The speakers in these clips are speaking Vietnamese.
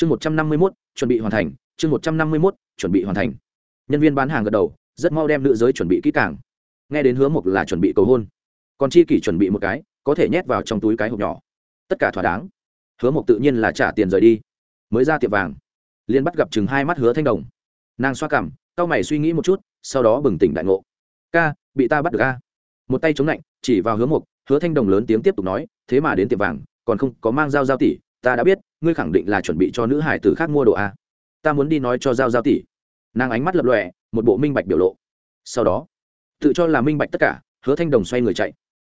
chương một trăm năm mươi mốt, chuẩn bị hoàn thành. Chương một trăm năm mươi mốt, chuẩn bị hoàn thành. Nhân viên bán hàng gật đầu, rất mau đem nữ giới chuẩn bị kỹ càng. Nghe đến hứa mộc là chuẩn bị cầu hôn. Còn chi kỷ chuẩn bị một cái, có thể nhét vào trong túi cái hộp nhỏ. Tất cả thỏa đáng. Hứa mộc tự nhiên là trả tiền rời đi. Mới ra tiệm vàng. Liên bắt gặp chừng hai mắt hứa thanh đồng. Nàng xoa cằm cau mày suy nghĩ một chút, sau đó bừng tỉnh đại ngộ. Ca, bị ta bắt được ca một tay chống lạnh, chỉ vào hứa mộc hứa thanh đồng lớn tiếng tiếp tục nói, thế mà đến tiệm vàng, còn không có mang dao giao tỉ ta đã biết, ngươi khẳng định là chuẩn bị cho nữ hải tử khác mua đồ a. Ta muốn đi nói cho giao giao tỷ. Nàng ánh mắt lập lọe một bộ minh bạch biểu lộ. Sau đó, tự cho là minh bạch tất cả, hứa thanh đồng xoay người chạy,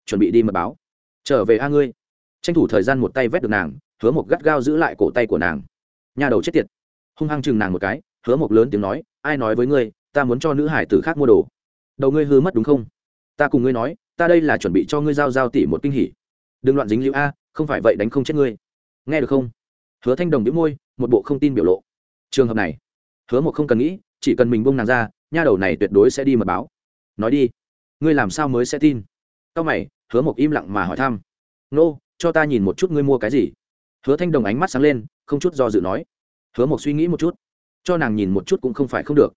chuẩn bị đi mật báo. Trở về a ngươi. Tranh thủ thời gian một tay vét được nàng, hứa một gắt gao giữ lại cổ tay của nàng. Nhà đầu chết tiệt. Hung hăng chừng nàng một cái, hứa một lớn tiếng nói, ai nói với ngươi, ta muốn cho nữ hải tử khác mua đồ. Đầu ngươi hư mất đúng không? Ta cùng ngươi nói, ta đây là chuẩn bị cho ngươi giao giao tỷ một kinh hỉ. Đừng loạn dính liễu a, không phải vậy đánh không chết ngươi nghe được không? Hứa thanh đồng đĩu môi một bộ không tin biểu lộ. Trường hợp này hứa một không cần nghĩ chỉ cần mình bông nàng ra nha đầu này tuyệt đối sẽ đi mật báo. Nói đi ngươi làm sao mới sẽ tin? Tao mày hứa một im lặng mà hỏi thăm. Nô、no, cho ta nhìn một chút ngươi mua cái gì? Hứa thanh đồng ánh mắt sáng lên không chút do dự nói. Hứa một suy nghĩ một chút cho nàng nhìn một chút cũng không phải không được.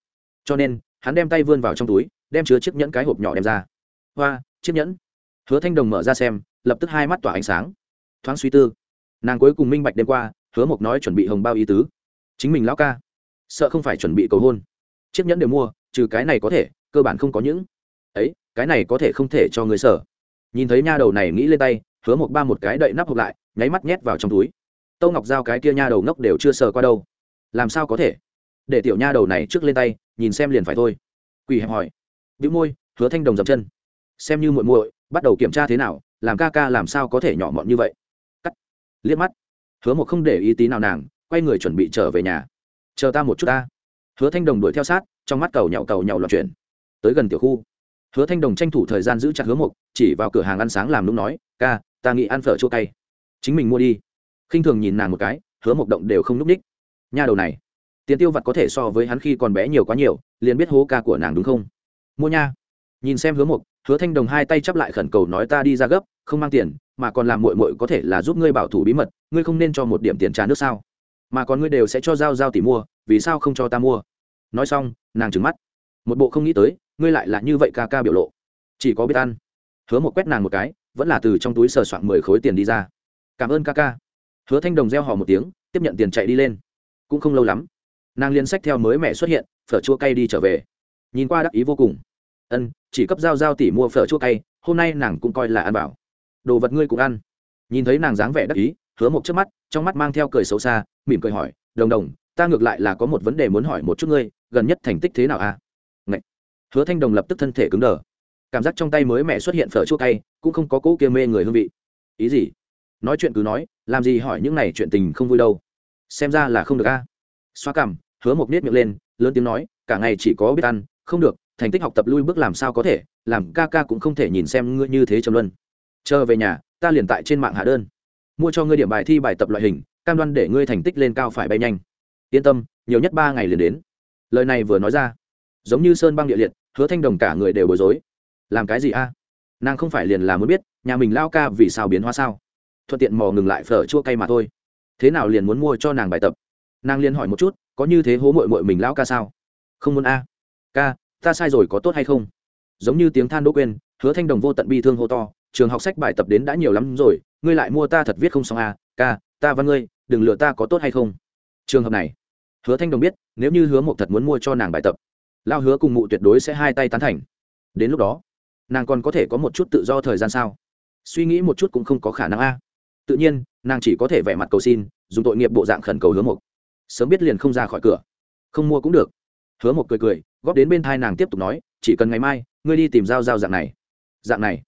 Cho nên hắn đem tay vươn vào trong túi đem chứa chiếc nhẫn cái hộp nhỏ đem ra. Hoa chiếc nhẫn. Hứa thanh đồng mở ra xem lập tức hai mắt tỏa ánh sáng. Thoáng suy tư nàng cuối cùng minh bạch đêm qua, hứa mộc nói chuẩn bị hồng bao ý tứ. Chính mình lão ca, sợ không phải chuẩn bị cầu hôn. Chiếc nhẫn đều mua, trừ cái này có thể, cơ bản không có những. Ấy, cái này có thể không thể cho người sở nhìn thấy nha đầu này nghĩ lên tay, hứa một ba một cái đậy nắp hộp lại, nháy mắt nhét vào trong túi. Tâu ngọc giao cái kia nha đầu ngốc đều chưa sờ qua đâu. Làm sao có thể? Để tiểu nha đầu này trước lên tay, nhìn xem liền phải thôi. Quỳ hẹp hỏi. Bĩu môi, hứa thanh đồng dậm chân. Xem như muội muội, bắt đầu kiểm tra thế nào, làm ca ca làm sao có thể nhỏ mọn như vậy? Liếc mắt. Hứa một không để ý tí nào nàng quay người chuẩn bị trở về nhà. Chờ ta một chút ta. Hứa thanh đồng đuổi theo sát trong mắt cầu nhậu cầu nhậu loạn chuyển. Tới gần tiểu khu. Hứa thanh đồng tranh thủ thời gian giữ chặt hứa Mục, chỉ vào cửa hàng ăn sáng làm lúc nói ca ta nghĩ ăn phở chua cay. Chính mình mua đi. Khinh thường nhìn nàng một cái hứa Mục động đều không núp ních. Nha đầu này tiền tiêu vặt có thể so với hắn khi còn bé nhiều quá nhiều liền biết hố ca của nàng đúng không? Mua nha. Nhìn xem hứa Mục, hứa thanh đồng hai tay chắp lại khẩn cầu nói ta đi ra gấp không mang tiền mà còn làm muội muội có thể là giúp ngươi bảo thủ bí mật, ngươi không nên cho một điểm tiền trả nước sao? Mà còn ngươi đều sẽ cho giao giao tỉ mua, vì sao không cho ta mua? Nói xong, nàng trừng mắt. Một bộ không nghĩ tới, ngươi lại là như vậy ca ca biểu lộ. Chỉ có biết ăn. Hứa một quét nàng một cái, vẫn là từ trong túi sờ soạn mười khối tiền đi ra. Cảm ơn ca ca. Hứa thanh đồng reo hò một tiếng, tiếp nhận tiền chạy đi lên. Cũng không lâu lắm, nàng liên sách theo mới mẹ xuất hiện, phở chua cay đi trở về. Nhìn qua đắc ý vô cùng. Ân, chỉ cấp giao giao tỉ mua phở chua cay, hôm nay nàng cũng coi là ăn bảo đồ vật ngươi cũng ăn. Nhìn thấy nàng dáng vẻ đắc ý, hứa một chớp mắt, trong mắt mang theo cười xấu xa, mỉm cười hỏi, đồng đồng, ta ngược lại là có một vấn đề muốn hỏi một chút ngươi, gần nhất thành tích thế nào a? À? Hứa thanh đồng lập tức thân thể cứng đờ. Cảm giác trong tay mới mẹ xuất hiện phở chua cay, cũng không có cỗ kia mê người hương vị. Ý gì? Nói chuyện cứ nói, làm gì hỏi những này chuyện tình không vui đâu. Xem ra là không được a. Xoa cằm hứa một nết miệng lên, lớn tiếng nói, cả ngày chỉ có biết ăn, không được, thành tích học tập lui bước làm sao có thể, làm ca ca cũng không thể nhìn xem ngươi như thế trầm luân chờ về nhà, ta liền tại trên mạng hạ đơn. Mua cho ngươi điểm bài thi bài tập loại hình, cam đoan để ngươi thành tích lên cao phải bay nhanh. Yên tâm, nhiều nhất ba ngày liền đến. Lời này vừa nói ra, giống như sơn băng địa liệt, hứa thanh đồng cả người đều bối rối. Làm cái gì a? Nàng không phải liền là muốn biết, nhà mình lao ca vì sao biến hóa sao? Thuận tiện mò ngừng lại phở chua cay mà thôi. Thế nào liền muốn mua cho nàng bài tập? Nàng liền hỏi một chút, có như thế hố mội mội mình lao ca sao? Không muốn a. Ca, ta sai rồi có tốt hay không? Giống như tiếng than đỗ quên, hứa thanh đồng vô tận bi thương hô to trường học sách bài tập đến đã nhiều lắm rồi, ngươi lại mua ta thật viết không xong a ca, ta văn ngươi, đừng lừa ta có tốt hay không? Trường hợp này, hứa thanh đồng biết, nếu như hứa mộc thật muốn mua cho nàng bài tập lao hứa cùng mụ tuyệt đối sẽ hai tay tán thành. Đến lúc đó, nàng còn có thể có một chút tự do thời gian sao? Suy nghĩ một chút cũng không có khả năng a. Tự nhiên, nàng chỉ có thể vẻ mặt cầu xin, dùng tội nghiệp bộ dạng khẩn cầu hứa mộc. Sớm biết liền không ra khỏi cửa. Không mua cũng được. Hứa mộc cười cười, góp đến bên thai nàng tiếp tục nói, chỉ cần ngày mai, ngươi đi tìm giao giao dạng này. Dạng này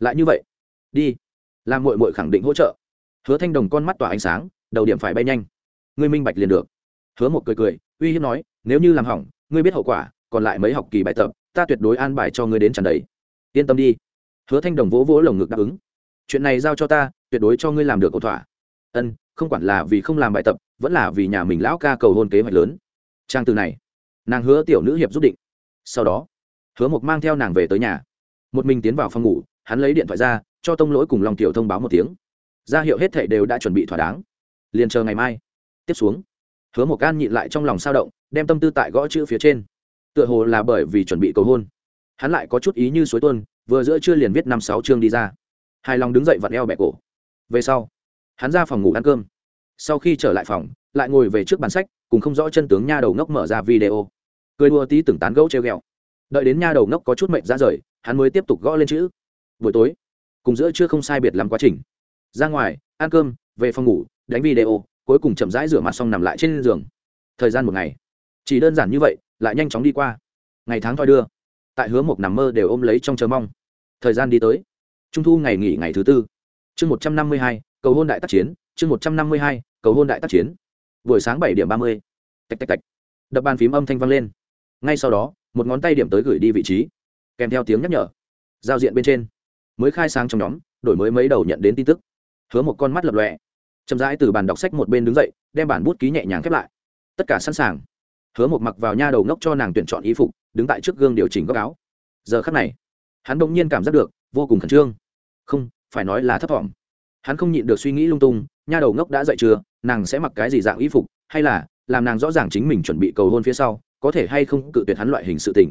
lại như vậy, đi. Làm mội mội khẳng định hỗ trợ. Hứa thanh đồng con mắt tỏa ánh sáng, đầu điểm phải bay nhanh. Ngươi minh bạch liền được. Hứa một cười cười, uy hiếp nói, nếu như làm hỏng, ngươi biết hậu quả, còn lại mấy học kỳ bài tập, ta tuyệt đối an bài cho ngươi đến tràn đầy. Yên tâm đi. Hứa thanh đồng vỗ vỗ lồng ngực đáp ứng. Chuyện này giao cho ta, tuyệt đối cho ngươi làm được ổn thỏa. Ân, không quản là vì không làm bài tập, vẫn là vì nhà mình lão ca cầu hôn kế hoạch lớn. Trang từ này, nàng hứa tiểu nữ hiệp giúp định. Sau đó, hứa mộc mang theo nàng về tới nhà. Một mình tiến vào phòng ngủ hắn lấy điện thoại ra, cho tông lỗi cùng lòng tiểu thông báo một tiếng. Ra hiệu hết thệ đều đã chuẩn bị thỏa đáng. Liền chờ ngày mai. Tiếp xuống, hứa một gan nhịn lại trong lòng sao động, đem tâm tư tại gõ chữ phía trên. Tựa hồ là bởi vì chuẩn bị cầu hôn. Hắn lại có chút ý như suối tuân vừa giữa chưa liền viết năm sáu chương đi ra. Hài lòng đứng dậy vặn eo bẹ cổ. Về sau, hắn ra phòng ngủ ăn cơm. Sau khi trở lại phòng, lại ngồi về trước bàn sách, cùng không rõ chân tướng nha đầu ngốc mở ra video. Cười đua tí từng tán gẫu treo ghẹo. Đợi đến nha đầu ngốc có chút mệnh ra rời, hắn mới tiếp tục gõ lên chữ buổi tối, cùng giữa chưa không sai biệt lắm quá trình. Ra ngoài, ăn cơm, về phòng ngủ, đánh video, cuối cùng chậm rãi rửa mặt xong nằm lại trên giường. Thời gian một ngày. Chỉ đơn giản như vậy, lại nhanh chóng đi qua. Ngày tháng thoi đưa. Tại hứa một nằm mơ đều ôm lấy trong chờ mong. Thời gian đi tới. Trung thu ngày nghỉ ngày thứ tư. Chương một trăm năm mươi hai, cầu hôn đại tác chiến. Chương một trăm năm mươi hai, cầu hôn đại tác chiến. Buổi sáng bảy điểm ba mươi. Tạch tạch tạch. Đập bàn phím âm thanh vang lên. Ngay sau đó, một ngón tay điểm tới gửi đi vị trí. Kèm theo tiếng nhắc nhở. Giao diện bên trên mới khai sáng trong nhóm, đổi mới mấy đầu nhận đến tin tức. Hứa một con mắt lập lọe chậm rãi từ bàn đọc sách một bên đứng dậy, đem bản bút ký nhẹ nhàng khép lại. Tất cả sẵn sàng. Hứa một mặc vào nha đầu ngốc cho nàng tuyển chọn y phục, đứng tại trước gương điều chỉnh góc áo. Giờ khắc này, hắn đ ỗ n g nhiên cảm giác được, vô cùng khẩn trương. Không, phải nói là thấp t hắn không nhịn được suy nghĩ lung tung, nha đầu ngốc đã dậy chưa, nàng sẽ mặc cái gì dạng y phục, hay là làm nàng rõ ràng chính mình chuẩn bị cầu hôn phía sau, có thể hay không cự tuyệt hắn loại hình sự tình.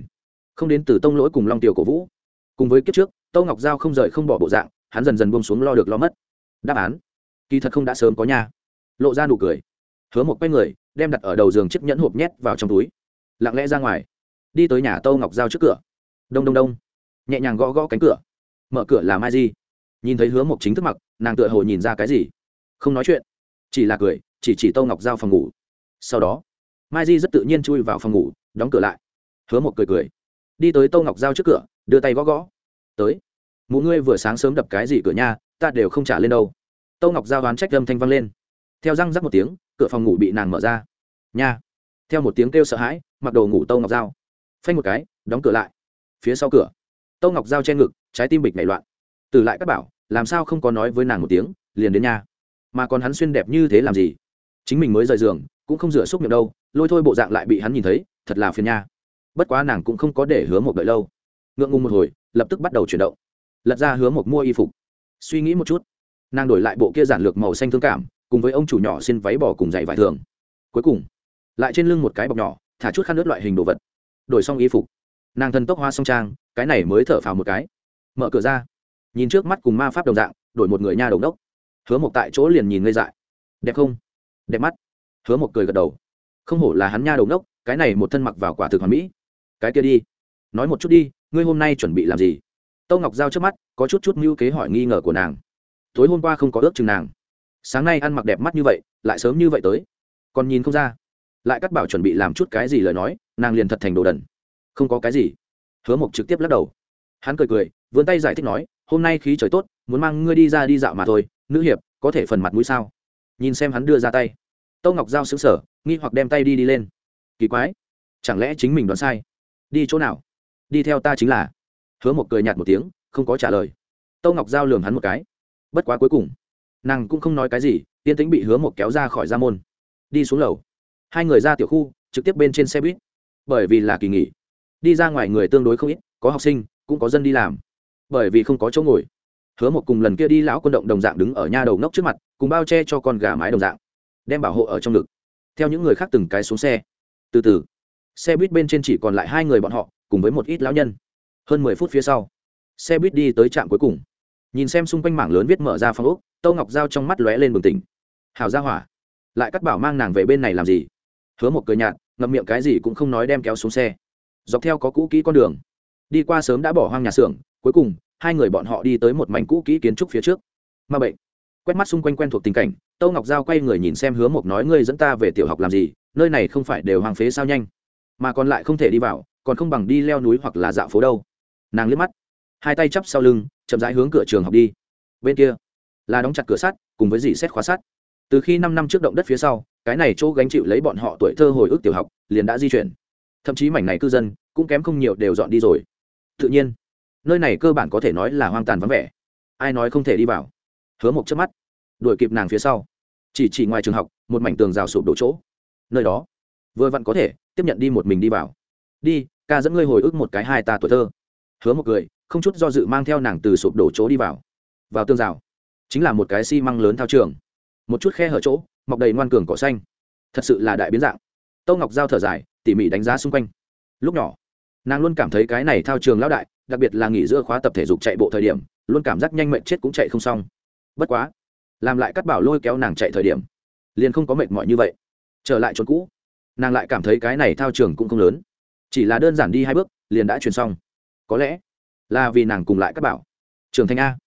Không đến từ tông lỗi cùng long tiểu cổ vũ. Cùng với kiếp trước tâu ngọc giao không rời không bỏ bộ dạng, hắn dần dần buông xuống lo được lo mất. Đáp án, kỳ thật không đã sớm có nha. Lộ ra nụ cười. Hứa một quay người, đem đặt ở đầu giường chiếc nhẫn hộp nhét vào trong túi. Lặng lẽ ra ngoài, đi tới nhà tâu ngọc giao trước cửa. Đông đông đông. Nhẹ nhàng gõ gõ cánh cửa. Mở cửa là mai di. Nhìn thấy hứa một chính thức mặc, nàng tựa hồ nhìn ra cái gì. Không nói chuyện. Chỉ là cười, chỉ chỉ tâu ngọc giao phòng ngủ. Sau đó, mai di rất tự nhiên chui vào phòng ngủ, đóng cửa lại. Hứa một cười cười. Đi tới tâu ngọc giao trước cửa, đưa tay gõ gõ tới. Mụ ngươi vừa sáng sớm đập cái gì cửa nhà, ta đều không trả lên đâu. Tâu ngọc giao đoán trách âm thanh Văng lên. Theo răng rắc một tiếng, cửa phòng ngủ bị nàng mở ra. Nha. Theo một tiếng kêu sợ hãi, mặc đồ ngủ tâu ngọc giao. Phanh một cái, đóng cửa lại. Phía sau cửa, tâu ngọc giao che ngực, trái tim bịch nảy loạn. Từ lại các bảo, làm sao không có nói với nàng một tiếng, liền đến nhà. Mà còn hắn xuyên đẹp như thế làm gì? Chính mình mới rời giường, cũng không rửa xúc miệng đâu, lôi thôi bộ dạng lại bị hắn nhìn thấy, thật là phiền nha. Bất quá nàng cũng không có để hứa một đợi lâu. Ngượng ngùng một hồi lập tức bắt đầu chuyển động. Lật ra hứa một mua y phục. Suy nghĩ một chút, nàng đổi lại bộ kia giản lược màu xanh thương cảm, cùng với ông chủ nhỏ xin váy bỏ cùng dạy vải thường. Cuối cùng, lại trên lưng một cái bọc nhỏ, thả chút khăn nước loại hình đồ vật. Đổi xong y phục, nàng thân tốc hoa song trang, cái này mới thở phào một cái. Mở cửa ra, nhìn trước mắt cùng ma pháp đồng dạng, đổi một người nha đồng đốc. Hứa một tại chỗ liền nhìn ngây dại. Đẹp không? Đẹp mắt. Hứa một cười gật đầu. Không hổ là hắn nha đồng đốc, cái này một thân mặc vào quả thực hoàn mỹ. Cái kia đi. Nói một chút đi ngươi hôm nay chuẩn bị làm gì? Tâu ngọc giao trước mắt, có chút chút mưu kế hỏi nghi ngờ của nàng. Tối hôm qua không có ước chừng nàng. Sáng nay ăn mặc đẹp mắt như vậy, lại sớm như vậy tới. Còn nhìn không ra. Lại cắt bảo chuẩn bị làm chút cái gì lời nói, nàng liền thật thành đồ đần. Không có cái gì. Hứa mộc trực tiếp lắc đầu. Hắn cười cười, vươn tay giải thích nói, hôm nay khí trời tốt, muốn mang ngươi đi ra đi dạo mà thôi, nữ hiệp, có thể phần mặt mũi sao? Nhìn xem hắn đưa ra tay. Tâu ngọc giao xứng sở nghi hoặc đem tay đi đi lên. Kỳ quái, chẳng lẽ chính mình đoán sai? Đi chỗ nào? Đi theo ta chính là. Hứa một cười nhạt một tiếng, không có trả lời. Tâu ngọc giao lường hắn một cái. Bất quá cuối cùng, nàng cũng không nói cái gì tiên tĩnh bị hứa một kéo ra khỏi ra môn. Đi xuống lầu. Hai người ra tiểu khu, trực tiếp bên trên xe buýt. Bởi vì là kỳ nghỉ. Đi ra ngoài người tương đối không ít, có học sinh, cũng có dân đi làm. Bởi vì không có chỗ ngồi. Hứa một cùng lần kia đi lão quân động đồng dạng đứng ở nha đầu ngốc trước mặt, cùng bao che cho con gà mái đồng dạng, đem bảo hộ ở trong ngực. Theo những người khác từng cái xuống xe. Từ từ. Xe buýt bên trên chỉ còn lại hai người bọn họ cùng với một ít lão nhân. Hơn mười phút phía sau, xe buýt đi tới trạm cuối cùng. Nhìn xem xung quanh mảng lớn viết mở ra phong úc tâu ngọc g trong mắt lóe lên bừng tỉnh. Hào ra hỏa, lại cắt bảo mang nàng về bên này làm gì? Hứa một cười nhạt, ngậm miệng cái gì cũng không nói đem kéo xuống xe. Dọc theo có cũ kỹ con đường, đi qua sớm đã bỏ hoang nhà xưởng, cuối cùng, hai người bọn họ đi tới một mảnh cũ kỹ kiến trúc phía trước. Ma bệnh. Quét mắt xung quanh quen thuộc tình cảnh, tâu ngọc giao quay người nhìn xem hứa một nói, ngươi dẫn ta về tiểu học làm gì? Nơi này không phải đều hoàng phế sao nhanh? Mà còn lại không thể đi vào còn không bằng đi leo núi hoặc là dạo phố đâu. Nàng liếc mắt, hai tay chắp sau lưng, chậm rãi hướng cửa trường học đi. Bên kia là đóng chặt cửa sắt, cùng với dì xét khóa sắt. Từ khi năm năm trước động đất phía sau, cái này chỗ gánh chịu lấy bọn họ tuổi thơ hồi ức tiểu học liền đã di chuyển. Thậm chí mảnh này cư dân cũng kém không nhiều đều dọn đi rồi. Tự nhiên, nơi này cơ bản có thể nói là hoang tàn vắng vẻ. Ai nói không thể đi vào? Hứa một chớp mắt, đuổi kịp nàng phía sau. Chỉ chỉ ngoài trường học, một mảnh tường rào sụp đổ chỗ. Nơi đó, vừa vặn có thể tiếp nhận đi một mình đi vào. Đi ca dẫn ngươi hồi ức một cái hai ta tuổi thơ. Hứa một cười, không chút do dự mang theo nàng từ sụp đổ chỗ đi vào. Vào tương rào, chính là một cái xi măng lớn thao trường. Một chút khe hở chỗ, mọc đầy ngoan cường cỏ xanh. Thật sự là đại biến dạng. Tâu ngọc giao thở dài, tỉ mỉ đánh giá xung quanh. Lúc nhỏ, nàng luôn cảm thấy cái này thao trường lão đại, đặc biệt là nghỉ giữa khóa tập thể dục chạy bộ thời điểm, luôn cảm giác nhanh mệnh chết cũng chạy không xong. Bất quá, làm lại cắt bảo lôi kéo nàng chạy thời điểm, liền không có mệt mỏi như vậy. Trở lại chỗ cũ, nàng lại cảm thấy cái này thao trường cũng không lớn chỉ là đơn giản đi hai bước, liền đã truyền xong. Có lẽ là vì nàng cùng lại các bảo. Trường thanh a.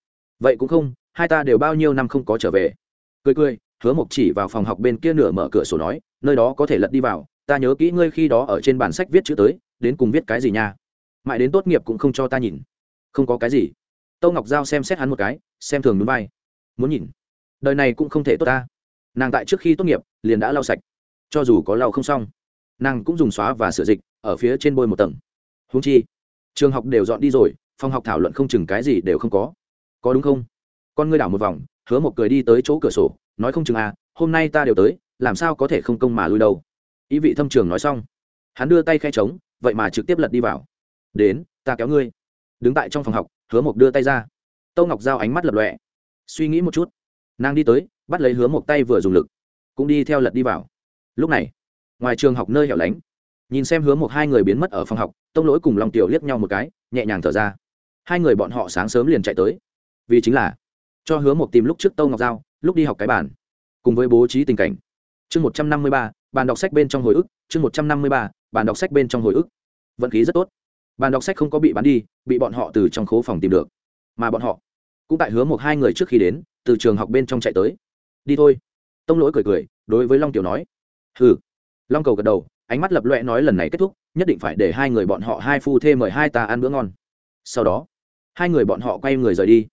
Vậy cũng không, hai ta đều bao nhiêu năm không có trở về. Cười cười, hứa mộc chỉ vào phòng học bên kia nửa mở cửa sổ nói, nơi đó có thể lật đi vào, ta nhớ kỹ ngươi khi đó ở trên bản sách viết chữ tới, đến cùng viết cái gì nha? Mãi đến tốt nghiệp cũng không cho ta nhìn. Không có cái gì. Tâu ngọc giao xem xét hắn một cái, xem thường núi vai. Muốn nhìn. Đời này cũng không thể tốt ta. Nàng tại trước khi tốt nghiệp, liền đã lau sạch. Cho dù có lau không xong nàng cũng dùng xóa và sửa dịch ở phía trên bôi một tầng. Húng chi, trường học đều dọn đi rồi, phòng học thảo luận không chừng cái gì đều không có. Có đúng không? Con ngươi đảo một vòng, hứa một cười đi tới chỗ cửa sổ, nói không chừng à hôm nay ta đều tới, làm sao có thể không công mà lui đâu. Ý vị thâm trường nói xong, hắn đưa tay khe trống, vậy mà trực tiếp lật đi vào. Đến, ta kéo ngươi. Đứng tại trong phòng học, hứa mộc đưa tay ra. Tâu ngọc giao ánh mắt lập lọe suy nghĩ một chút. Nàng đi tới, bắt lấy hứa mộc tay vừa dùng lực, cũng đi theo lật đi vào. Lúc này ngoài trường học nơi hẻo lánh. Nhìn xem hứa một hai người biến mất ở phòng học, tông lỗi cùng lòng tiểu liếc nhau một cái, nhẹ nhàng thở ra. Hai người bọn họ sáng sớm liền chạy tới. Vì chính là cho hứa một tìm lúc trước tâu ngọc giao, lúc đi học cái bản cùng với bố trí tình cảnh. Chương một trăm năm mươi ba, bàn đọc sách bên trong hồi ức, chương một trăm năm mươi ba, bàn đọc sách bên trong hồi ức. Vận khí rất tốt. Bàn đọc sách không có bị bán đi, bị bọn họ từ trong khố phòng tìm được. Mà bọn họ cũng tại hứa một hai người trước khi đến, từ trường học bên trong chạy tới. Đi thôi. Tông lỗi cười cười, đối với long tiểu nói, hừ long cầu gật đầu, ánh mắt lập loẹ nói lần này kết thúc, nhất định phải để hai người bọn họ hai phu thê mời hai ta ăn bữa ngon. Sau đó, hai người bọn họ quay người rời đi.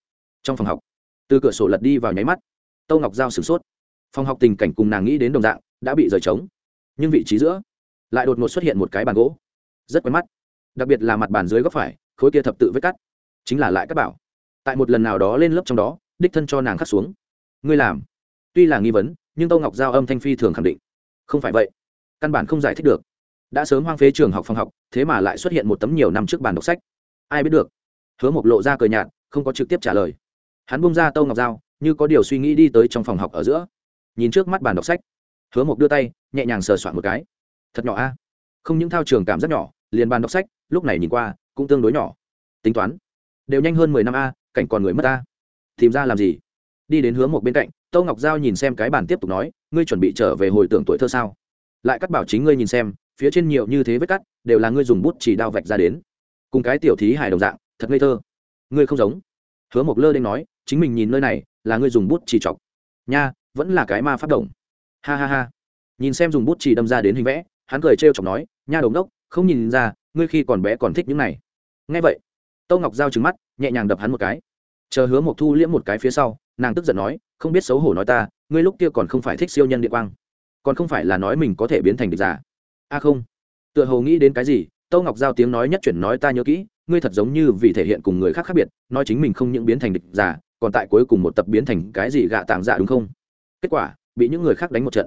Trong phòng học, từ cửa sổ lật đi vào nháy mắt, tâu ngọc giao sửng sốt. Phòng học tình cảnh cùng nàng nghĩ đến đồng dạng, đã bị rời trống. Nhưng vị trí giữa, lại đột ngột xuất hiện một cái bàn gỗ. Rất quen mắt, đặc biệt là mặt bàn dưới góc phải, khối kia thập tự vết cắt. Chính là lại các bảo. Tại một lần nào đó lên lớp trong đó, đích thân cho nàng khắc xuống. Ngươi làm. Tuy là nghi vấn, nhưng tô ngọc giao âm thanh phi thường khẳng định. Không phải vậy căn bản không giải thích được. Đã sớm hoang phế trường học phòng học, thế mà lại xuất hiện một tấm nhiều năm trước bàn đọc sách. Ai biết được? Hứa mộc lộ ra cờ nhạt, không có trực tiếp trả lời. Hắn bung ra tâu ngọc giao, như có điều suy nghĩ đi tới trong phòng học ở giữa. Nhìn trước mắt bàn đọc sách, hứa mộc đưa tay, nhẹ nhàng sờ soạn một cái. Thật nhỏ a. Không những thao trường cảm rất nhỏ, liền bàn đọc sách, lúc này nhìn qua, cũng tương đối nhỏ. Tính toán, đều nhanh hơn mười năm a, cảnh còn người mất a. Tìm ra làm gì? Đi đến hướng một bên cạnh, tâu ngọc giao nhìn xem cái bàn tiếp tục nói, ngươi chuẩn bị trở về hồi tưởng tuổi thơ sao? Lại cắt bảo chính ngươi nhìn xem, phía trên nhiều như thế vết cắt, đều là ngươi dùng bút chỉ đao vạch ra đến. Cùng cái tiểu thí hài đồng dạng, thật ngây thơ. Ngươi không giống. Hứa mộc lơ đ nói, chính mình nhìn nơi này, là ngươi dùng bút chỉ chọc. Nha, vẫn là cái ma phát động ha ha ha. Nhìn xem dùng bút chỉ đâm ra đến hình vẽ, hắn cười trêu chọc nói, nha đồng đốc, không nhìn ra, ngươi khi còn bé còn thích những này. Ngay vậy, tâu ngọc giao trứng mắt, nhẹ nhàng đập hắn một cái. Chờ hứa mộc thu liễm một cái phía sau, nàng tức giận nói, không biết xấu hổ nói ta, ngươi lúc kia còn không phải thích siêu nhân địa quang còn không phải là nói mình có thể biến thành địch giả. A không. Tựa hồ nghĩ đến cái gì, tâu ngọc giao tiếng nói nhất chuyển nói ta nhớ kỹ, ngươi thật giống như vì thể hiện cùng người khác khác biệt, nói chính mình không những biến thành địch giả, còn tại cuối cùng một tập biến thành cái gì gạ tàng dạ đúng không? Kết quả, bị những người khác đánh một trận.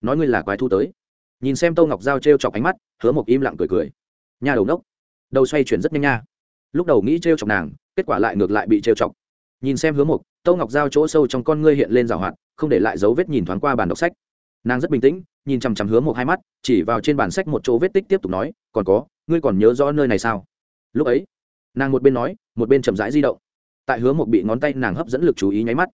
Nói ngươi là quái thu tới. Nhìn xem tâu ngọc giao t r e o chọc ánh mắt, hứa một im lặng cười cười. Nhà đầu nốc đầu xoay chuyển rất nhanh nha. Lúc đầu nghĩ t r e o chọc nàng, kết quả lại ngược lại bị t r e o chọc. Nhìn xem hứa mục tâu ngọc giao chỗ sâu trong con ngươi hiện lên rào hoạt, không để lại dấu vết nhìn thoáng qua bàn đọc sách nàng rất bình tĩnh, nhìn chằm chằm hứa một hai mắt, chỉ vào trên bản sách một chỗ vết tích tiếp tục nói, còn có, ngươi còn nhớ rõ nơi này sao? Lúc ấy, nàng một bên nói, một bên chậm rãi di động. Tại hứa một bị ngón tay nàng hấp dẫn lực chú ý nháy mắt,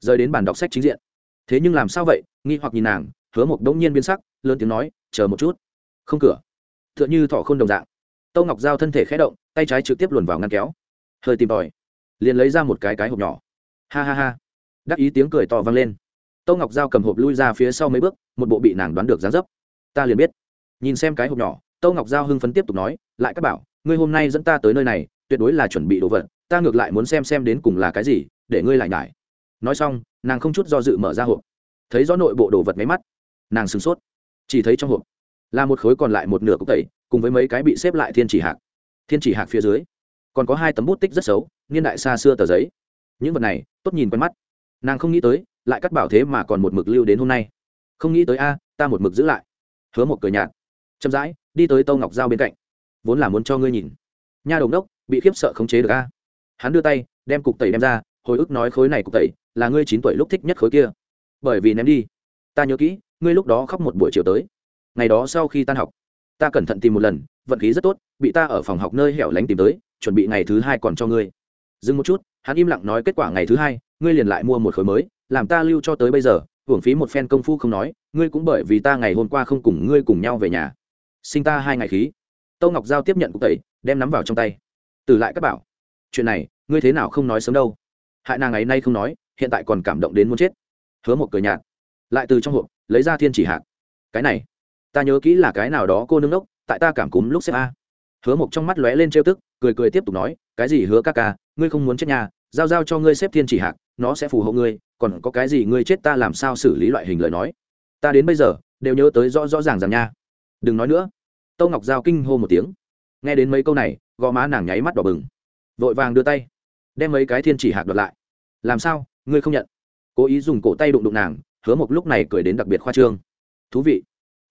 rời đến bàn đọc sách chính diện. Thế nhưng làm sao vậy? Nghi hoặc nhìn nàng, hứa mộc đống nhiên biến sắc, lớn tiếng nói, chờ một chút. Không cửa. T h ư ợ n h ư thỏ k h ô n đồng dạng. Tâu ngọc giao thân thể khé động, tay trái trực tiếp luồn vào ngăn kéo. Hơi tìm tòi, liền lấy ra một cái cái hộp nhỏ. Ha ha ha. Đắc ý tiếng cười to vang lên. Tô ngọc giao cầm hộp lui ra phía sau mấy bước, một bộ bị nàng đoán được dán dấp. Ta liền biết. Nhìn xem cái hộp nhỏ, Tô ngọc giao hưng phấn tiếp tục nói, lại các bảo, ngươi hôm nay dẫn ta tới nơi này, tuyệt đối là chuẩn bị đồ vật, ta ngược lại muốn xem xem đến cùng là cái gì, để ngươi lại nhải. Nói xong, nàng không chút do dự mở ra hộp. Thấy rõ nội bộ đồ vật máy mắt, nàng sửng sốt. Chỉ thấy trong hộp là một khối còn lại một nửa cục tẩy, cùng với mấy cái bị xếp lại thiên chỉ hạc. Thiên chỉ hạc phía dưới còn có hai tấm bút tích rất xấu, niên đại xa xưa tờ giấy. Những vật này, tốt nhìn quen mắt. Nàng không nghĩ tới lại cắt bảo thế mà còn một mực lưu đến hôm nay. Không nghĩ tới a, ta một mực giữ lại. Hứa một cười nhạt. Chậm rãi, đi tới tâu ngọc giao bên cạnh. Vốn là muốn cho ngươi nhìn. Nha đồng đốc, bị khiếp sợ khống chế được a. Hắn đưa tay, đem cục tẩy đem ra, hồi ức nói khối này cục tẩy, là ngươi chín tuổi lúc thích nhất khối kia. Bởi vì ném đi. Ta nhớ kỹ, ngươi lúc đó khóc một buổi chiều tới. Ngày đó sau khi tan học, ta cẩn thận tìm một lần, vận khí rất tốt, bị ta ở phòng học nơi hẻo lánh tìm tới, chuẩn bị ngày thứ hai còn cho ngươi. Dừng một chút, hắn im lặng nói kết quả ngày thứ hai, ngươi liền lại mua một khối mới làm ta lưu cho tới bây giờ, hưởng phí một phen công phu không nói, ngươi cũng bởi vì ta ngày hôm qua không cùng ngươi cùng nhau về nhà. Sinh ta hai ngày khí. Tâu ngọc giao tiếp nhận cục tẩy, đem nắm vào trong tay. Từ lại các bảo. Chuyện này, ngươi thế nào không nói sớm đâu. Hại nàng ấy nay không nói, hiện tại còn cảm động đến muốn chết. Hứa một cười nhạt. Lại từ trong hộp, lấy ra thiên chỉ hạt cái này, ta nhớ kỹ là cái nào đó cô nương đốc, tại ta cảm cúm lúc xếp a. Hứa một trong mắt lóe lên trêu tức, cười cười tiếp tục nói, cái gì hứa ca ca, ngươi không muốn chết nhà giao giao cho ngươi xếp thiên chỉ hạc, nó sẽ phù hộ ngươi, còn có cái gì ngươi chết ta làm sao xử lý loại hình lời nói? Ta đến bây giờ, đều nhớ tới rõ rõ ràng ràng nha. Đừng nói nữa. Tâu ngọc giao kinh hô một tiếng. Nghe đến mấy câu này, gò má nàng nháy mắt đỏ bừng. Vội vàng đưa tay, đem mấy cái thiên chỉ hạc đoạt lại. Làm sao? Ngươi không nhận? Cố ý dùng cổ tay đụng đụng nàng, hứa một lúc này cười đến đặc biệt khoa trương. Thú vị,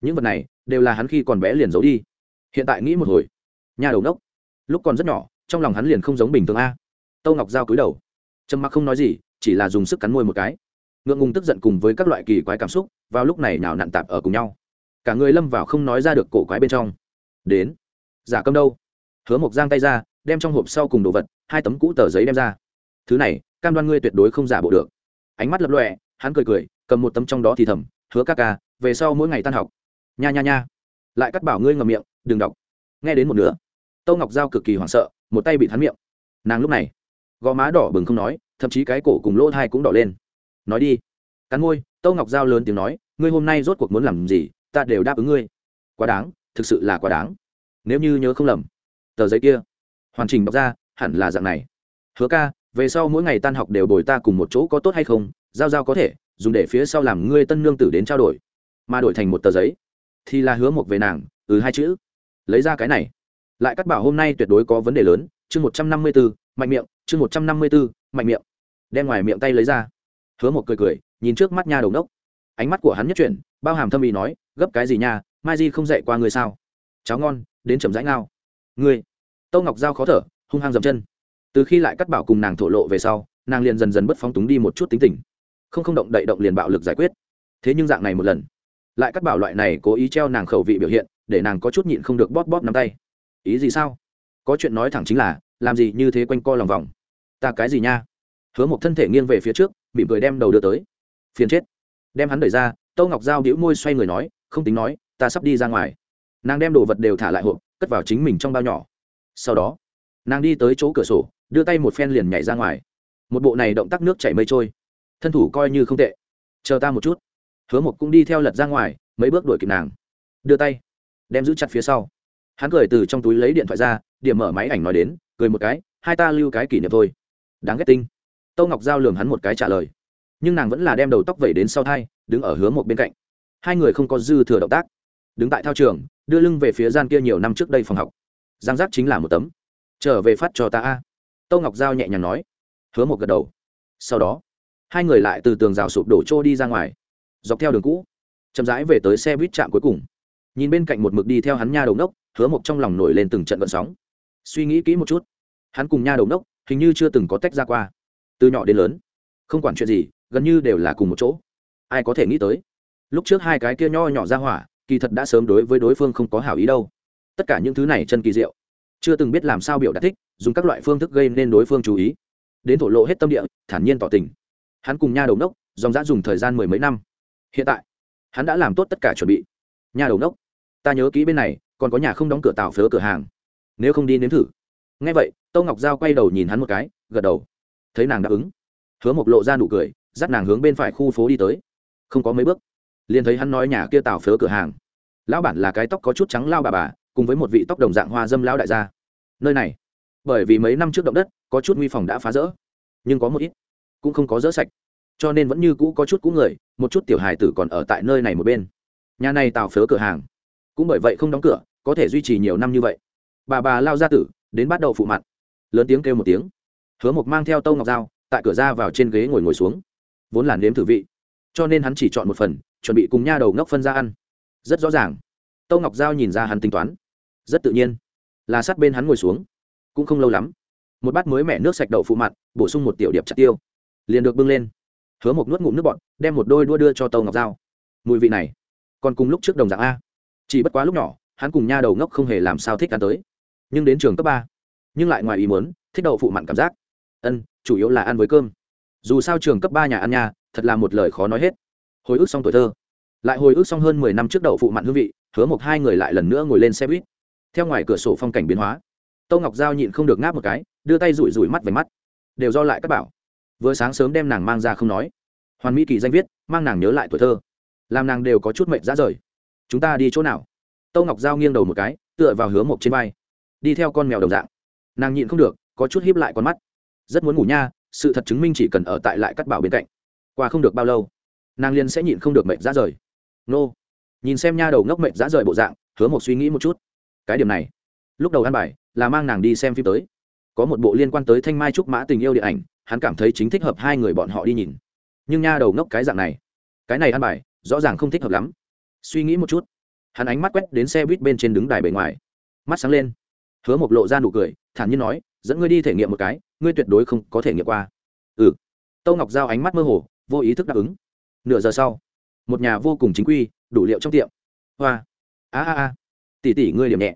những vật này đều là hắn khi còn bé liền giấu đi. Hiện tại nghĩ một hồi, nhà đầu nốc lúc còn rất nhỏ, trong lòng hắn liền không giống bình thường a tâu ngọc giao cúi đầu. Trầm mặc không nói gì, chỉ là dùng sức cắn môi một cái. Ngượng ngùng tức giận cùng với các loại kỳ quái cảm xúc, vào lúc này nào nặn tạp ở cùng nhau. Cả người lâm vào không nói ra được cổ quái bên trong. Đến. Giả câm đâu? Hứa mộc giang tay ra, đem trong hộp sau cùng đồ vật, hai tấm cũ tờ giấy đem ra. Thứ này, cam đoan ngươi tuyệt đối không giả bộ được. Ánh mắt lập lọe hắn cười cười, cầm một tấm trong đó thì thầm, hứa ca ca, về sau mỗi ngày tan học. Nha nha nha. Lại cắt bảo ngươi ngầm miệng, đừng đọc. Nghe đến một nửa, tâu ngọc giao cực kỳ hoảng sợ, một tay bị hắn miệng. Nàng lúc này gò má đỏ bừng không nói, thậm chí cái cổ cùng lỗ thai cũng đỏ lên. Nói đi. Cắn môi, tâu ngọc giao lớn tiếng nói, ngươi hôm nay rốt cuộc muốn làm gì, ta đều đáp ứng ngươi. Quá đáng, thực sự là quá đáng. Nếu như nhớ không lầm, tờ giấy kia, hoàn chỉnh đọc ra, hẳn là dạng này. Hứa ca, về sau mỗi ngày tan học đều bồi ta cùng một chỗ có tốt hay không, giao giao có thể, dùng để phía sau làm ngươi tân nương tử đến trao đổi. Mà đổi thành một tờ giấy, thì là hứa một về nàng ừ hai chữ. Lấy ra cái này. Lại cắt bảo hôm nay tuyệt đối có vấn đề lớn chương một trăm năm mươi b ố mạnh miệng, chương một trăm năm mươi b ố mạnh miệng. Đem ngoài miệng tay lấy ra. Hứa một cười cười, nhìn trước mắt nha đầu nốc ánh mắt của hắn nhất chuyển, bao hàm thâm ý nói, gấp cái gì nha, mai di không dạy qua người sao? Cháo ngon, đến chầm rãi ngao. Ngươi? Tâu ngọc giao khó thở, hung hăng dầm chân. Từ khi lại cắt bảo cùng nàng thổ lộ về sau, nàng liền dần dần bất phóng túng đi một chút tính tình. Không không động đậy động liền bạo lực giải quyết. Thế nhưng dạng này một lần, lại cắt bảo loại này cố ý treo nàng khẩu vị biểu hiện, để nàng có chút nhịn không được bóp bóp nắm tay. Ý gì sao? Có chuyện nói thẳng chính là, làm gì như thế quanh co lòng vòng. Ta cái gì nha? Hứa một thân thể nghiêng về phía trước bị cười đem đầu đưa tới. Phiền chết. Đem hắn đẩy ra, tâu ngọc giao đĩu môi xoay người nói, không tính nói, ta sắp đi ra ngoài. Nàng đem đồ vật đều thả lại hộp, cất vào chính mình trong bao nhỏ. Sau đó, nàng đi tới chỗ cửa sổ, đưa tay một phen liền nhảy ra ngoài. Một bộ này động tác nước chảy mây trôi. Thân thủ coi như không tệ. Chờ ta một chút. Hứa một cũng đi theo lật ra ngoài, mấy bước đuổi kịp nàng. Đưa tay, đem giữ chặt phía sau hắn cười từ trong túi lấy điện thoại ra, điểm mở máy ảnh nói đến, cười một cái, hai ta lưu cái kỷ niệm thôi. Đáng ghét tinh. Tâu ngọc giao lường hắn một cái trả lời. Nhưng nàng vẫn là đem đầu tóc vẩy đến sau thai, đứng ở hướng một bên cạnh. Hai người không có dư thừa động tác. Đứng tại thao trường, đưa lưng về phía gian kia nhiều năm trước đây phòng học. Giang giác chính là một tấm. Trở về phát cho ta a. Tâu ngọc giao nhẹ nhàng nói. Hứa một gật đầu. Sau đó, hai người lại từ tường rào sụp đổ trô đi ra ngoài. Dọc theo đường cũ, chậm rãi về tới xe buýt trạm cuối cùng. Nhìn bên cạnh một mực đi theo hắn nha đầu nốc hứa một trong lòng nổi lên từng trận vận sóng. Suy nghĩ kỹ một chút. Hắn cùng nha đầu nốc hình như chưa từng có tách ra qua. Từ nhỏ đến lớn, không quản chuyện gì, gần như đều là cùng một chỗ. Ai có thể nghĩ tới, lúc trước hai cái kia nho nhỏ ra hỏa, kỳ thật đã sớm đối với đối phương không có hảo ý đâu. Tất cả những thứ này chân kỳ diệu, chưa từng biết làm sao biểu đạt thích, dùng các loại phương thức gây nên đối phương chú ý. Đến thổ lộ hết tâm địa, thản nhiên tỏ tình. Hắn cùng nha đầu nốc dòng dã dùng thời gian mười mấy năm. Hiện tại, hắn đã làm tốt tất cả chuẩn bị. Nhà đầu nốc ta nhớ kỹ bên này còn có nhà không đóng cửa tàu phớ cửa hàng. Nếu không đi nếm thử. Ngay vậy, tâu ngọc giao quay đầu nhìn hắn một cái, gật đầu. Thấy nàng đáp ứng. Hứa mộc lộ ra nụ cười, dắt nàng hướng bên phải khu phố đi tới. Không có mấy bước, liền thấy hắn nói nhà kia tàu phớ cửa hàng. Lão bản là cái tóc có chút trắng lao bà bà, cùng với một vị tóc đồng dạng hoa dâm lao đại gia. Nơi này, bởi vì mấy năm trước động đất, có chút nguy phòng đã phá rỡ. Nhưng có một ít, cũng không có rỡ sạch. Cho nên vẫn như cũ có chút cũ người, một chút tiểu hài tử còn ở tại nơi này một bên. Nhà này tào phớ cửa hàng cũng bởi vậy không đóng cửa, có thể duy trì nhiều năm như vậy. Bà bà lao ra tử, đến bắt đầu phụ mặt. Lớn tiếng kêu một tiếng. Hứa mộc mang theo tâu ngọc dao tại cửa ra vào trên ghế ngồi ngồi xuống. Vốn là nếm thử vị. Cho nên hắn chỉ chọn một phần, chuẩn bị cùng nha đầu ngốc phân ra ăn. Rất rõ ràng. Tâu ngọc giao nhìn ra hắn tính toán. Rất tự nhiên. Là sát bên hắn ngồi xuống. Cũng không lâu lắm. Một bát mới mẻ nước sạch đậu phụ mặn bổ sung một tiểu điệp chặt tiêu. Liền được bưng lên. Hứa một nuốt ngụm nước bọt, đem một đôi đua đưa cho tâu ngọc giao. Mùi vị này, còn cùng lúc trước đồng dạng a chỉ bất quá lúc nhỏ, hắn cùng nha đầu ngốc không hề làm sao thích ăn tới. Nhưng đến trường cấp ba, nhưng lại ngoài ý muốn, thích đậu phụ mặn cảm giác. Ân, chủ yếu là ăn với cơm. Dù sao trường cấp ba nhà ăn nha, thật là một lời khó nói hết. Hồi ức xong tuổi thơ. Lại hồi ức xong hơn mười năm trước đậu phụ mặn hương vị, hứa một hai người lại lần nữa ngồi lên xe buýt. Theo ngoài cửa sổ phong cảnh biến hóa tâu ngọc giao nhịn không được ngáp một cái, đưa tay rủi rủi mắt về mắt. Đều do lại các bảo. Vừa sáng sớm đem nàng mang ra không nói. Hoàn mỹ kỳ danh viết, mang nàng nhớ lại tuổi thơ. Làm nàng đều có chút mệnh ra rời chúng ta đi chỗ nào? Tâu ngọc giao nghiêng đầu một cái, tựa vào hứa một trên vai. Đi theo con mèo đồng dạng. Nàng nhịn không được, có chút hiếp lại con mắt. Rất muốn ngủ nha, sự thật chứng minh chỉ cần ở tại lại cắt bảo bên cạnh. Qua không được bao lâu, nàng liên sẽ nhịn không được mệnh ra rời. Nô. Nhìn xem nha đầu ngốc mệnh ra rời bộ dạng, hứa một suy nghĩ một chút. Cái điểm này, lúc đầu ăn bài, là mang nàng đi xem phim tới. Có một bộ liên quan tới thanh mai trúc mã tình yêu điện ảnh, hắn cảm thấy chính thích hợp hai người bọn họ đi nhìn. Nhưng nha đầu ngốc cái dạng này, cái này ăn bài, rõ ràng không thích hợp lắm suy nghĩ một chút. Hắn ánh mắt quét đến xe buýt bên trên đứng đài bề ngoài. Mắt sáng lên. Hứa một lộ ra nụ cười, thản nhiên nói, dẫn ngươi đi thể nghiệm một cái, ngươi tuyệt đối không có thể nghiệm qua. Ừ. Tâu ngọc giao ánh mắt mơ hồ, vô ý thức đáp ứng. Nửa giờ sau, một nhà vô cùng chính quy, đủ liệu trong tiệm. Hoa. A a a. Tỉ tỉ ngươi điểm nhẹ.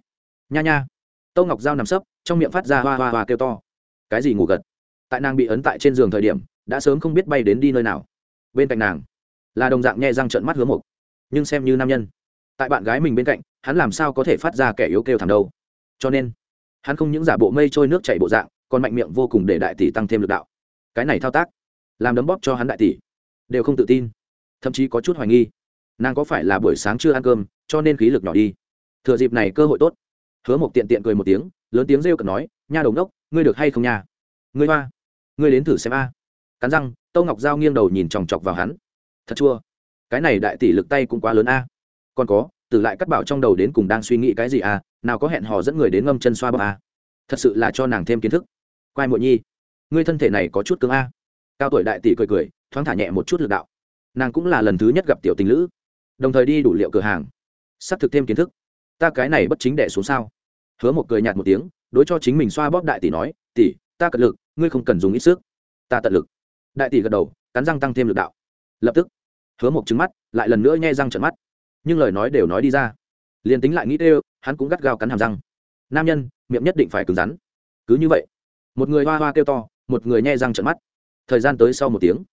Nha nha. Tâu ngọc giao nằm sấp, trong miệng phát ra hoa hoa hoa kêu to. Cái gì ngủ gật? Tại nàng bị ấn tại trên giường thời điểm, đã sớm không biết bay đến đi nơi nào. Bên cạnh nàng, là đồng dạng nhẹ răng trợn mắt hứa mục nhưng xem như nam nhân. Tại bạn gái mình bên cạnh, hắn làm sao có thể phát ra kẻ yếu kêu thảm đâu. Cho nên, hắn không những giả bộ mây trôi nước chảy bộ dạng, còn mạnh miệng vô cùng để đại tỷ tăng thêm lực đạo. Cái này thao tác, làm đấm bóp cho hắn đại tỷ, đều không tự tin. Thậm chí có chút hoài nghi, nàng có phải là buổi sáng chưa ăn cơm, cho nên khí lực nhỏ đi. Thừa dịp này cơ hội tốt, hứa một tiện tiện cười một tiếng, lớn tiếng rêu cực nói, nha đồng đốc ngươi được hay không nha? Ngươi hoa, ngươi đến thử xem a. Cắn răng, tâu ngọc giao nghiêng đầu nhìn chòng chọc vào hắn. Thật chua cái này đại tỷ lực tay cũng quá lớn a. Còn có, tử lại cắt bảo trong đầu đến cùng đang suy nghĩ cái gì a, nào có hẹn hò dẫn người đến ngâm chân xoa bờ a. Thật sự là cho nàng thêm kiến thức. Quai muội nhi, ngươi thân thể này có chút cứng a. Cao tuổi đại tỷ cười cười, thoáng thả nhẹ một chút lực đạo. Nàng cũng là lần thứ nhất gặp tiểu tình lữ. Đồng thời đi đủ liệu cửa hàng. Sắp thực thêm kiến thức. Ta cái này bất chính đẻ xuống sao? Hứa một cười nhạt một tiếng, đối cho chính mình xoa bóp đại tỷ nói, tỷ, ta cật lực, ngươi không cần dùng ít sức. Ta tận lực. Đại tỷ gật đầu, cắn răng tăng thêm lực đạo. Lập tức hứa một trứng mắt, lại lần nữa nhai răng trận mắt. Nhưng lời nói đều nói đi ra. Liền tính lại nghĩ tê hắn cũng gắt gao cắn hàm răng. Nam nhân, miệng nhất định phải cứng rắn. Cứ như vậy, một người hoa hoa kêu to, một người nhai răng trận mắt. Thời gian tới sau một tiếng,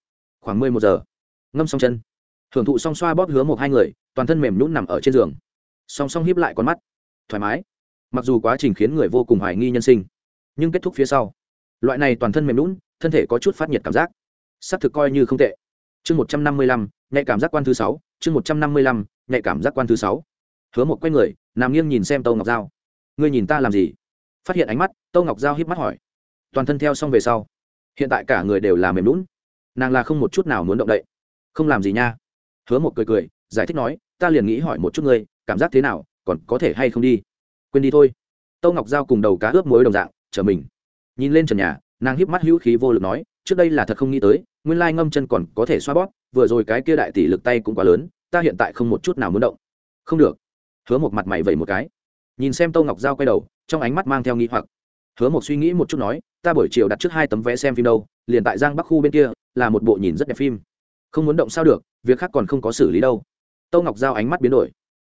khoảng mười một giờ, ngâm xong chân. Thưởng thụ song xoa bóp hứa một hai người, toàn thân mềm nhún nằm ở trên giường. Song song hiếp lại con mắt. Thoải mái. Mặc dù quá trình khiến người vô cùng hoài nghi nhân sinh, nhưng kết thúc phía sau, loại này toàn thân mềm nhún thân thể có chút phát nhiệt cảm giác. S ắ c thực coi như không tệ. Chương một trăm năm mươi lăm nhạy cảm giác quan thứ sáu, chương một trăm năm mươi lăm, nhạy cảm giác quan thứ sáu. Hứa một quay người, nằm nghiêng nhìn xem tâu ngọc giao. Ngươi nhìn ta làm gì? Phát hiện ánh mắt, tâu ngọc giao hiếp mắt hỏi. Toàn thân theo xong về sau, hiện tại cả người đều là mềm lún nàng là không một chút nào muốn động đậy. Không làm gì nha. Hứa một cười cười, giải thích nói, ta liền nghĩ hỏi một chút ngươi, cảm giác thế nào, còn có thể hay không đi? Quên đi thôi. Tâu ngọc giao cùng đầu cá ướp muối đồng dạng, chờ mình. Nhìn lên trần nhà nàng híp mắt hữu khí vô lực nói, trước đây là thật không nghĩ tới, nguyên lai ngâm chân còn có thể xoa bóp, vừa rồi cái kia đại tỷ lực tay cũng quá lớn, ta hiện tại không một chút nào muốn động. Không được. Hứa một mặt mày vẩy một cái. Nhìn xem Tô ngọc giao quay đầu, trong ánh mắt mang theo nghi hoặc. Hứa một suy nghĩ một chút nói, ta buổi chiều đặt trước hai tấm vé xem phim đâu, liền tại giang bắc khu bên kia, là một bộ nhìn rất đẹp phim. Không muốn động sao được, việc khác còn không có xử lý đâu. Tô ngọc giao ánh mắt biến đổi.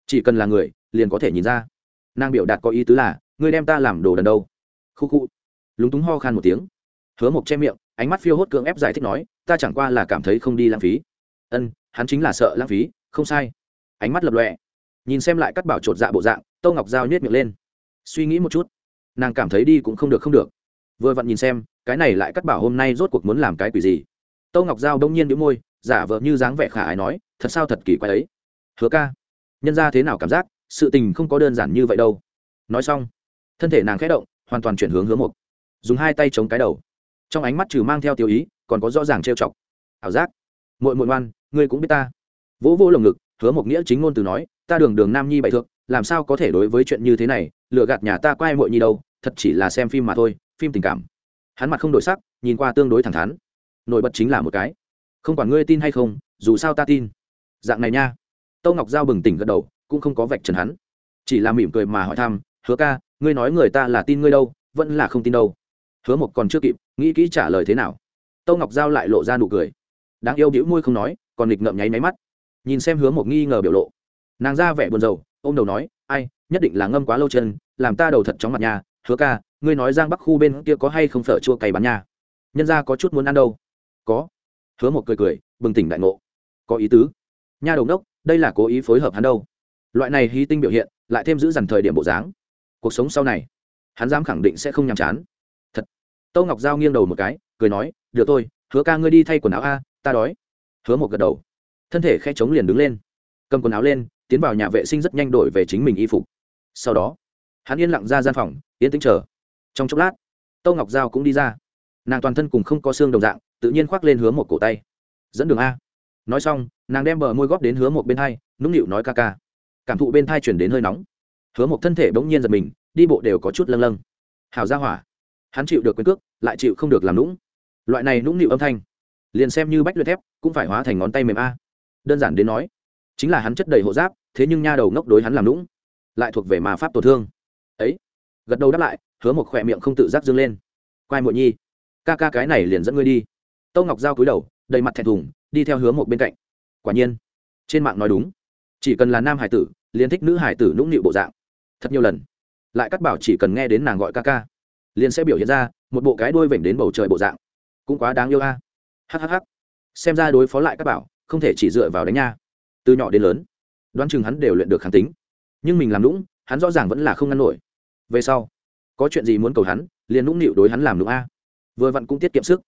Chỉ cần là người, liền có thể nhìn ra. Nàng biểu đạt có ý tứ là ngươi đem ta làm đồ đần đâu. Khu khu lúng túng ho khan một tiếng. Hứa mộc che miệng, ánh mắt phiêu hốt cưỡng ép giải thích nói, ta chẳng qua là cảm thấy không đi lãng phí. Ân, hắn chính là sợ lãng phí, không sai. Ánh mắt lập lọe nhìn xem lại cắt bảo chột dạ bộ dạng tâu ngọc dao nhét miệng lên. Suy nghĩ một chút, nàng cảm thấy đi cũng không được không được. Vừa vặn nhìn xem, cái này lại cắt bảo hôm nay rốt cuộc muốn làm cái quỷ gì? Tâu ngọc dao đông nhiên đĩu môi, giả vờ như dáng vẻ khả ái nói, thật sao thật kỳ quái ấy. Hứa ca, nhân ra thế nào cảm giác, sự tình không có đơn giản như vậy đâu. Nói xong, thân thể nàng khẽ động, hoàn toàn chuyển hướng hướng một dùng hai tay chống cái đầu. Trong ánh mắt trừ mang theo tiêu ý, còn có rõ ràng trêu chọc. Ảo giác. Muội muội ngoan, ngươi cũng biết ta. Vỗ vô lồng ngực, hứa một nghĩa chính ngôn từ nói, ta đường đường nam nhi bại thượng làm sao có thể đối với chuyện như thế này, lừa gạt nhà ta quay muội nhi đâu, thật chỉ là xem phim mà thôi, phim tình cảm. Hắn mặt không đổi sắc, nhìn qua tương đối thẳng thắn. Nổi bật chính là một cái. Không quản ngươi tin hay không, dù sao ta tin. Dạng này nha. Tâu ngọc giao bừng tỉnh gật đầu, cũng không có vạch trần hắn. Chỉ là mỉm cười mà hỏi thăm, hứa ca, ngươi nói người ta là tin ngươi đâu, vẫn là không tin đâu? Hứa một còn chưa kịp, nghĩ kỹ trả lời thế nào. Tâu ngọc giao lại lộ ra nụ cười. Đáng yêu đĩu môi không nói, còn nghịch ngậm nháy máy mắt. Nhìn xem hứa một nghi ngờ biểu lộ. Nàng ra vẻ buồn rầu ô m đầu nói, ai, nhất định là ngâm quá lâu chân, làm ta đầu thật chóng mặt nhà hứa ca, ngươi nói giang bắc khu bên kia có hay không phở chua cày bán nhà nhân ra có chút muốn ăn đâu? Có. Hứa một cười cười, bừng tỉnh đại ngộ. Có ý tứ. Nha đầu đốc, đây là cố ý phối hợp hắn đâu. Loại này hy tinh biểu hiện, lại thêm giữ dằn thời điểm bộ dáng. Cuộc sống sau này, hắn dám khẳng định sẽ không nhàm chán tâu ngọc giao nghiêng đầu một cái, cười nói, được thôi, hứa ca ngươi đi thay quần áo a, ta đói. Hứa một gật đầu. Thân thể khe chống liền đứng lên, cầm quần áo lên, tiến vào nhà vệ sinh rất nhanh đổi về chính mình y phục. Sau đó, hắn yên lặng ra gian phòng, yên tĩnh chờ. Trong chốc lát tâu ngọc giao cũng đi ra. Nàng toàn thân cùng không có xương đồng dạng, tự nhiên khoác lên hứa một cổ tay. Dẫn đường a. Nói xong, nàng đem bờ môi góp đến hứa một bên hai nũng nịu nói ca ca. Cảm thụ bên thai chuyển đến hơi nóng. Hứa một thân thể bỗng nhiên giật mình, đi bộ đều có chút lâng lâng. Hào ra hỏa hắn chịu được quyền cước, lại chịu không được làm nũng. Loại này nũng nịu âm thanh, liền xem như bách luyện thép, cũng phải hóa thành ngón tay mềm a. Đơn giản đến nói, chính là hắn chất đầy hộ giáp, thế nhưng nha đầu ngốc đối hắn làm nũng, lại thuộc về mà pháp tổn thương. Ấy, gật đầu đáp lại, hứa một khỏe miệng không tự giác dâng lên. Quai muội nhi, ca ca cái này liền dẫn ngươi đi. Tâu ngọc giao cúi đầu, đầy mặt thẹn thùng, đi theo hứa một bên cạnh. Quả nhiên, trên mạng nói đúng. Chỉ cần là nam hải tử, liền thích nữ hải tử nũng nịu bộ dạng. Thật nhiều lần, lại cắt bảo chỉ cần nghe đến nàng gọi ca ca liền sẽ biểu hiện ra một bộ cái đuôi vểnh đến bầu trời bộ dạng. Cũng quá đáng yêu a. À. hhh xem ra đối phó lại các bảo, không thể chỉ dựa vào đánh nha. Từ nhỏ đến lớn, đoán chừng hắn đều luyện được kháng tính. Nhưng mình làm lũng hắn rõ ràng vẫn là không ngăn nổi. Về sau, có chuyện gì muốn cầu hắn, liền lũng nịu đối hắn làm lũng a. Vừa vặn cũng tiết kiệm sức.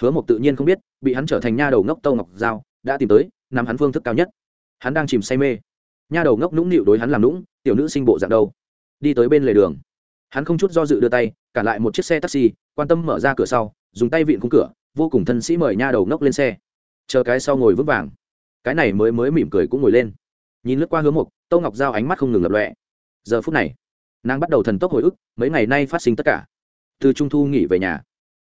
Hứa mộc tự nhiên không biết, bị hắn trở thành nha đầu ngốc tâu ngọc giao, đã tìm tới, nắm hắn phương thức cao nhất. Hắn đang chìm say mê. Nha đầu ngốc nũng nịu đối hắn làm lũng tiểu nữ sinh bộ dạng đâu? Đi tới bên lề đường hắn không chút do dự đưa tay cả lại một chiếc xe taxi, quan tâm mở ra cửa sau, dùng tay vịn khung cửa, vô cùng thân sĩ mời nha đầu ngốc lên xe. Chờ cái sau ngồi vững vàng. Cái này mới mới mỉm cười cũng ngồi lên. Nhìn lướt qua hướng mục, tâu ngọc giao ánh mắt không ngừng lập lọe giờ phút này, nàng bắt đầu thần tốc hồi ức, mấy ngày nay phát sinh tất cả. Từ trung thu nghỉ về nhà,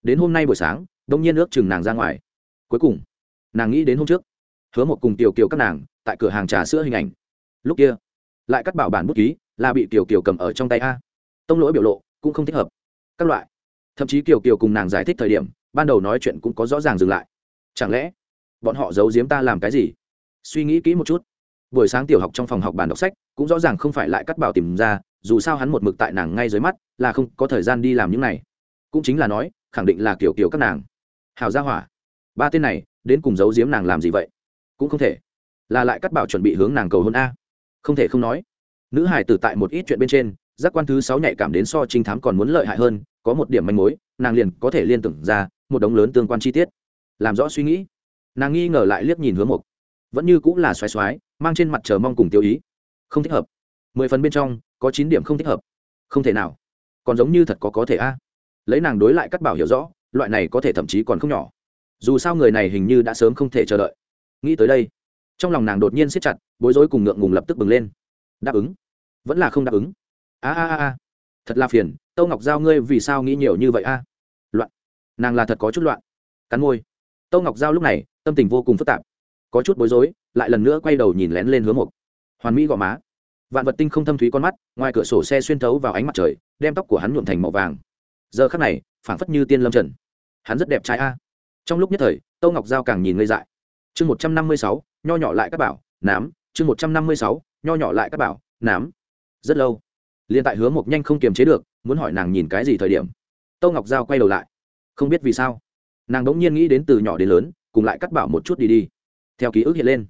đến hôm nay buổi sáng, đông nhiên ước chừng nàng ra ngoài. Cuối cùng, nàng nghĩ đến hôm trước, hứa một cùng tiểu kiều các nàng, tại cửa hàng trà sữa hình ảnh. Lúc kia, lại cắt bảo bản bút ký, là bị tiểu kiều cầm ở trong tay a tông lỗi biểu lộ cũng không thích hợp. Các loại. Thậm chí kiều kiều cùng nàng giải thích thời điểm, ban đầu nói chuyện cũng có rõ ràng dừng lại. Chẳng lẽ bọn họ giấu giếm ta làm cái gì? Suy nghĩ kỹ một chút. Buổi sáng tiểu học trong phòng học bàn đọc sách, cũng rõ ràng không phải lại cắt bảo tìm ra, dù sao hắn một mực tại nàng ngay dưới mắt, là không có thời gian đi làm những này. Cũng chính là nói, khẳng định là kiểu kiểu các nàng. Hào gia hỏa. Ba tên này, đến cùng giấu giếm nàng làm gì vậy? Cũng không thể. Là lại cắt bảo chuẩn bị hướng nàng cầu hôn a. Không thể không nói. Nữ hải tử tại một ít chuyện bên trên giác quan thứ sáu nhạy cảm đến so trinh thám còn muốn lợi hại hơn, có một điểm manh mối, nàng liền có thể liên tưởng ra một đống lớn tương quan chi tiết. Làm rõ suy nghĩ. Nàng nghi ngờ lại liếc nhìn hướng mục vẫn như cũng là xoáy xoáy mang trên mặt chờ mong cùng tiêu ý. Không thích hợp. Mười phần bên trong, có chín điểm không thích hợp. Không thể nào. Còn giống như thật có có thể a. Lấy nàng đối lại cắt bảo hiểu rõ, loại này có thể thậm chí còn không nhỏ. Dù sao người này hình như đã sớm không thể chờ đợi. Nghĩ tới đây, trong lòng nàng đột nhiên siết chặt, bối rối cùng ngượng ngùng lập tức bừng lên. Đáp ứng. Vẫn là không đáp ứng a a a a. Thật là phiền, tâu ngọc giao ngươi vì sao nghĩ nhiều như vậy a? Loạn. Nàng là thật có chút loạn. Cắn môi. Tâu ngọc giao lúc này, tâm tình vô cùng phức tạp. Có chút bối rối, lại lần nữa quay đầu nhìn lén lên hướng một hoàn mỹ gò má. Vạn vật tinh không thâm thúy con mắt, ngoài cửa sổ xe xuyên thấu vào ánh mặt trời, đem tóc của hắn nhuộm thành màu vàng. Giờ khắc này, phảng phất như tiên lâm trần. Hắn rất đẹp trai a. Trong lúc nhất thời, tâu ngọc giao càng nhìn ngây dại. Chương một trăm năm mươi sáu, nho nhỏ lại các bảo, nám. Chương một trăm năm mươi sáu, nho nhỏ lại các bảo, nám. Rất lâu liền tại hứa mộc nhanh không kiềm chế được, muốn hỏi nàng nhìn cái gì thời điểm. Tâu ngọc giao quay đầu lại. Không biết vì sao. Nàng đ ỗ n g nhiên nghĩ đến từ nhỏ đến lớn, cùng lại cắt bảo một chút đi đi. Theo ký ức hiện lên.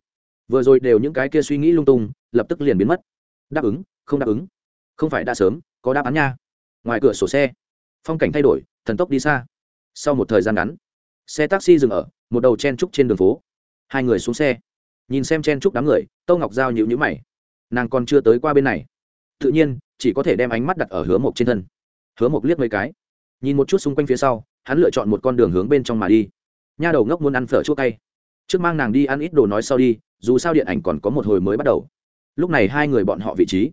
Vừa rồi đều những cái kia suy nghĩ lung tung, lập tức liền biến mất. Đáp ứng, không đáp ứng. Không phải đã sớm, có đáp án nha. Ngoài cửa sổ xe. Phong cảnh thay đổi, thần tốc đi xa. Sau một thời gian ngắn, xe taxi dừng ở một đầu chen trúc trên đường phố. Hai người xuống xe. Nhìn xem chen trúc đám người, tâu ngọc giao nhịu nhữ mày. Nàng còn chưa tới qua bên này tự nhiên, chỉ có thể đem ánh mắt đặt ở hứa mộc trên thân. Hứa mộc liếc mấy cái, nhìn một chút xung quanh phía sau, hắn lựa chọn một con đường hướng bên trong mà đi. Nha đầu ngốc muốn ăn phở chua cay. Trước mang nàng đi ăn ít đồ nói sau đi, dù sao điện ảnh còn có một hồi mới bắt đầu. Lúc này hai người bọn họ vị trí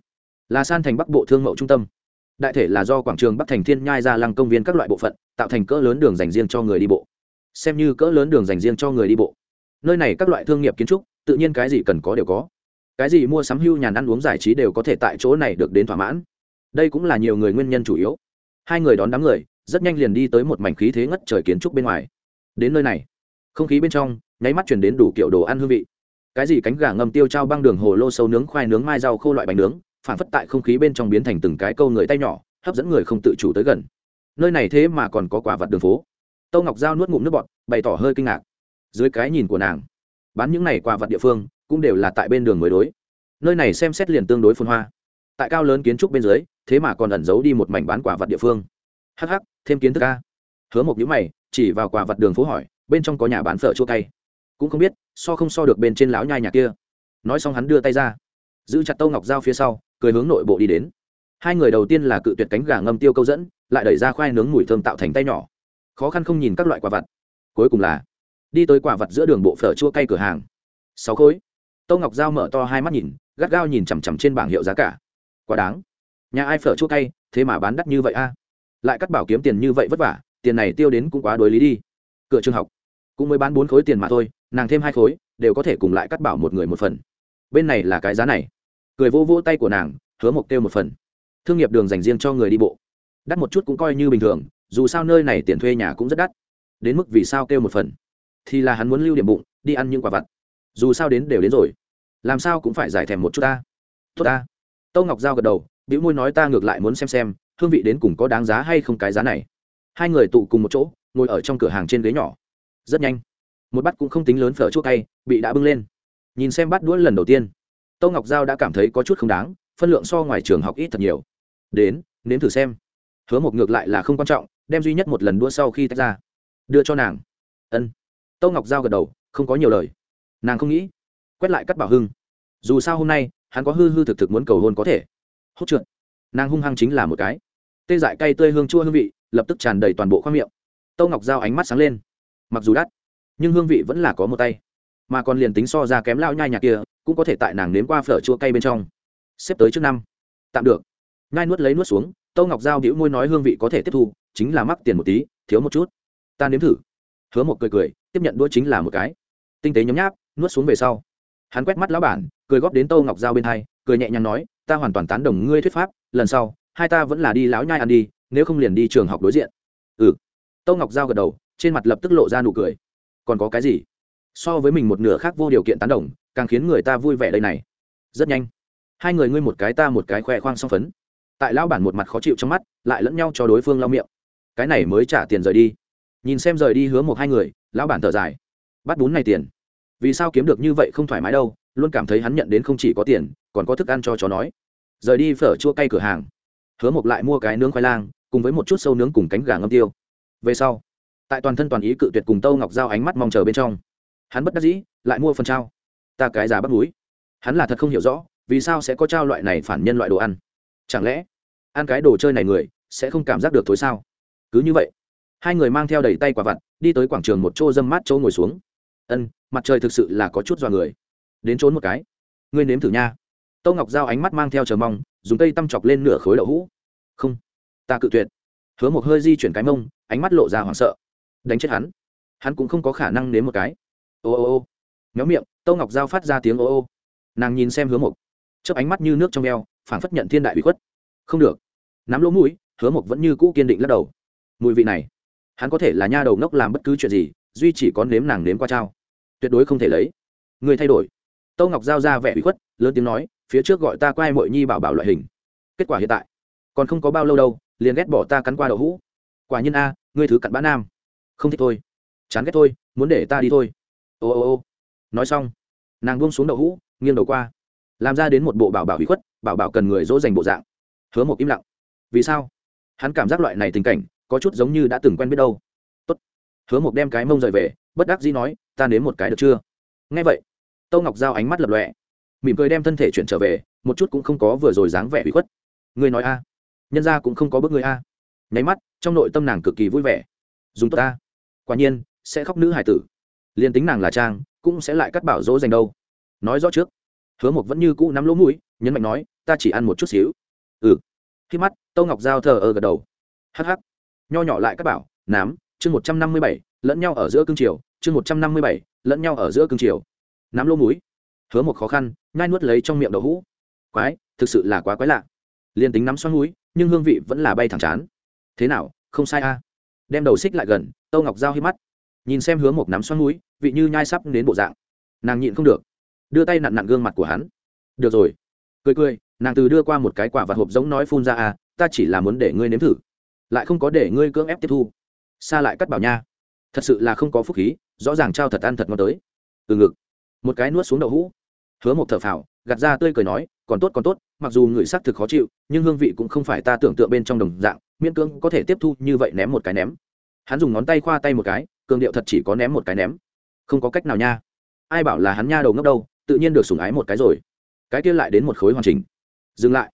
là san thành bắc bộ thương mậu trung tâm. Đại thể là do quảng trường bắc thành thiên nhai ra lăng công viên các loại bộ phận, tạo thành cỡ lớn đường dành riêng cho người đi bộ. Xem như cỡ lớn đường dành riêng cho người đi bộ. Nơi này các loại thương nghiệp kiến trúc, tự nhiên cái gì cần có đều có cái gì mua sắm hưu nhàn ăn uống giải trí đều có thể tại chỗ này được đến thỏa mãn. Đây cũng là nhiều người nguyên nhân chủ yếu. Hai người đón đám người, rất nhanh liền đi tới một mảnh khí thế ngất trời kiến trúc bên ngoài. Đến nơi này, không khí bên trong, nháy mắt chuyển đến đủ kiểu đồ ăn hương vị. Cái gì cánh gà ngâm tiêu trao băng đường hồ lô sâu nướng khoai nướng mai rau khô loại bánh nướng, phản phất tại không khí bên trong biến thành từng cái câu người tay nhỏ, hấp dẫn người không tự chủ tới gần. Nơi này thế mà còn có quả vật đường phố. Tâu ngọc giao nuốt ngụm nước bọt, bày tỏ hơi kinh ngạc. Dưới cái nhìn của nàng, bán những này quả vật địa phương cũng đều là tại bên đường mới đối. Nơi này xem xét liền tương đối phun hoa. Tại cao lớn kiến trúc bên dưới, thế mà còn ẩn giấu đi một mảnh bán quả vật địa phương. Hh thêm kiến thức ca hứa một nhữ mày, chỉ vào quả vật đường phố hỏi, bên trong có nhà bán phở chua cay. Cũng không biết, so không so được bên trên lão nhai nhà kia. Nói xong hắn đưa tay ra, giữ chặt tâu ngọc dao phía sau, cười hướng nội bộ đi đến. Hai người đầu tiên là cự tuyệt cánh gà ngâm tiêu câu dẫn, lại đẩy ra khoai nướng mùi thơm tạo thành tay nhỏ. Khó khăn không nhìn các loại quả vặt cuối cùng là, đi tới quả vặt giữa đường bộ phở chua cay cửa hàng. Sáu khối. Tô ngọc Giao mở to hai mắt nhìn, gắt gao nhìn chằm chằm trên bảng hiệu giá cả. Quá đáng. Nhà ai phở chua cay, thế mà bán đắt như vậy a? Lại cắt bảo kiếm tiền như vậy vất vả, tiền này tiêu đến cũng quá đối lý đi. Cửa trường học. Cũng mới bán bốn khối tiền mà thôi, nàng thêm hai khối, đều có thể cùng lại cắt bảo một người một phần. Bên này là cái giá này. Cười vô vô tay của nàng, hứa mục tiêu một phần. Thương nghiệp đường dành riêng cho người đi bộ. Đắt một chút cũng coi như bình thường, dù sao nơi này tiền thuê nhà cũng rất đắt. Đến mức vì sao kêu một phần? Thì là hắn muốn lưu điểm bụng, đi ăn những quả vặt dù sao đến đều đến rồi. Làm sao cũng phải giải thèm một chút ta. Tốt ta. Tâu ngọc giao gật đầu, bĩu môi nói ta ngược lại muốn xem xem, hương vị đến cùng có đáng giá hay không cái giá này. Hai người tụ cùng một chỗ, ngồi ở trong cửa hàng trên ghế nhỏ. Rất nhanh. Một bát cũng không tính lớn phở chua cay, bị đã bưng lên. Nhìn xem bát đũa lần đầu tiên, tâu ngọc giao đã cảm thấy có chút không đáng, phân lượng so ngoài trường học ít thật nhiều. Đến, nếm thử xem. Hứa một ngược lại là không quan trọng, đem duy nhất một lần đua sau khi tách ra, đưa cho nàng. Ân. Tâu ngọc giao gật đầu, không có nhiều lời nàng không nghĩ, quét lại cắt bảo hưng. Dù sao hôm nay, hắn có hư hư thực thực muốn cầu hôn có thể. Hốt trượt. Nàng hung hăng chính là một cái. Tê dại cay tươi hương chua hương vị, lập tức tràn đầy toàn bộ khoang miệng. Tâu ngọc giao ánh mắt sáng lên. Mặc dù đắt, nhưng hương vị vẫn là có một tay. Mà còn liền tính so ra kém lao nhai nhạc kia, cũng có thể tại nàng nếm qua phở chua cay bên trong. Xếp tới trước năm. Tạm được. Nhai nuốt lấy nuốt xuống, tâu ngọc giao đĩu môi nói hương vị có thể tiếp thu, chính là mắc tiền một tí, thiếu một chút. Ta nếm thử. Hứa một cười cười, tiếp nhận đũa chính là một cái. Tinh tế nhấm nháp nuốt xuống về sau. Hắn quét mắt lão bản, cười góp đến tâu ngọc giao bên hai, cười nhẹ nhàng nói, ta hoàn toàn tán đồng ngươi thuyết pháp, lần sau, hai ta vẫn là đi lão nhai ăn đi, nếu không liền đi trường học đối diện. Ừ. Tâu ngọc giao gật đầu, trên mặt lập tức lộ ra nụ cười. Còn có cái gì? So với mình một nửa khác vô điều kiện tán đồng, càng khiến người ta vui vẻ đây này. Rất nhanh, hai người ngươi một cái ta một cái khoe khoang song phấn. Tại lão bản một mặt khó chịu trong mắt, lại lẫn nhau cho đối phương lau miệng. Cái này mới trả tiền rời đi. Nhìn xem rời đi hứa một hai người, lão bản thở dài. Bắt bún này tiền vì sao kiếm được như vậy không thoải mái đâu, luôn cảm thấy hắn nhận đến không chỉ có tiền, còn có thức ăn cho chó nói. Rời đi phở chua cay cửa hàng, hứa một lại mua cái nướng khoai lang, cùng với một chút sâu nướng cùng cánh gà ngâm tiêu. Về sau, tại toàn thân toàn ý cự tuyệt cùng tâu ngọc giao ánh mắt mong chờ bên trong, hắn bất đắc dĩ, lại mua phần trao ta cái giá bắt núi. Hắn là thật không hiểu rõ, vì sao sẽ có trao loại này phản nhân loại đồ ăn. Chẳng lẽ, ăn cái đồ chơi này người sẽ không cảm giác được thối sao? Cứ như vậy, hai người mang theo đầy tay quả vặt, đi tới quảng trường một chỗ dâm mát chỗ ngồi xuống ân, mặt trời thực sự là có chút dọa người. Đến trốn một cái. Ngươi nếm thử nha. Tâu ngọc giao ánh mắt mang theo chờ mong, dùng cây tăm chọc lên nửa khối đậu hũ. Không. Ta cự tuyệt. Hứa một hơi di chuyển cái mông, ánh mắt lộ ra hoảng sợ. Đánh chết hắn. Hắn cũng không có khả năng nếm một cái. Ô ô ô. Méo miệng tâu ngọc giao phát ra tiếng ô ô. Nàng nhìn xem hứa mộc. Chớp ánh mắt như nước trong e o phảng phất nhận thiên đại bị khuất. Không được. Nắm lỗ mũi, hứa mộc vẫn như cũ kiên định lắc đầu. Mùi vị này. Hắn có thể là nha đầu ngốc làm bất cứ chuyện gì, duy chỉ có nếm nàng nếm qua trao tuyệt đối không thể lấy. Người thay đổi. Tâu ngọc giao ra vẻ bị khuất, lớn tiếng nói, phía trước gọi ta quay mội nhi bảo bảo loại hình. Kết quả hiện tại, còn không có bao lâu đâu, liền ghét bỏ ta cắn qua đậu hũ. Quả nhiên a, ngươi thứ cặn bã nam. Không thích thôi. Chán ghét thôi, muốn để ta đi thôi. Ô ô ô. Nói xong, nàng buông xuống đậu hũ, nghiêng đầu qua. Làm ra đến một bộ bảo bảo bị khuất, bảo bảo cần người dỗ dành bộ dạng. Hứa một im lặng. Vì sao? Hắn cảm giác loại này tình cảnh, có chút giống như đã từng quen biết đâu. Tốt. hứa một đem cái mông rời về, bất đắc dĩ nói ta nếm một cái được chưa? Nghe vậy tâu ngọc giao ánh mắt lập lọe mỉm cười đem thân thể chuyển trở về, một chút cũng không có vừa rồi dáng vẻ bị khuất. Người nói a, nhân ra cũng không có bước người a. Nháy mắt, trong nội tâm nàng cực kỳ vui vẻ. Dùng tốt ta. Quả nhiên, sẽ khóc nữ hải tử. Liền tính nàng là trang, cũng sẽ lại cắt bảo dỗ dành đâu. Nói rõ trước, hứa mộc vẫn như cũ nắm lỗ mũi, nhấn mạnh nói, ta chỉ ăn một chút xíu. Ừ. Khi mắt tâu ngọc giao thờ ơ gật đầu. Hh nho nhỏ lại các bảo, nám, chương một trăm năm mươi bảy, lẫn nhau ở giữa cương triều chương một trăm năm mươi bảy, lẫn nhau ở giữa cương triều. Nắm lỗ mũi. Hứa một khó khăn, nhai nuốt lấy trong miệng đậu hũ. Quái, thực sự là quá quái lạ. Liền tính nắm xoắn mũi, nhưng hương vị vẫn là bay thẳng chán. Thế nào, không sai a. Đem đầu xích lại gần, tâu ngọc giao hí mắt. Nhìn xem hứa một nắm xoắn mũi, vị như nhai sắp đến bộ dạng. Nàng nhịn không được. Đưa tay nặn nặn gương mặt của hắn. Được rồi. Cười cười, nàng từ đưa qua một cái quả vặt hộp giống nói phun ra à ta chỉ là muốn để ngươi nếm thử. Lại không có để ngươi cưỡng ép tiếp thu. Xa lại cắt bảo nha thật sự là không có phúc khí, rõ ràng trao thật ăn thật ngon tới. Từ ngực, một cái nuốt xuống đậu hũ. Hứa một thở phào, gạt ra tươi cười nói, còn tốt còn tốt, mặc dù người xác thực khó chịu, nhưng hương vị cũng không phải ta tưởng tượng bên trong đồng dạng, miễn cưỡng có thể tiếp thu, như vậy ném một cái ném. Hắn dùng ngón tay khoa tay một cái, cường điệu thật chỉ có ném một cái ném. Không có cách nào nha. Ai bảo là hắn nha đầu ngốc đâu, tự nhiên được sủng ái một cái rồi. Cái kia lại đến một khối hoàn chỉnh. Dừng lại.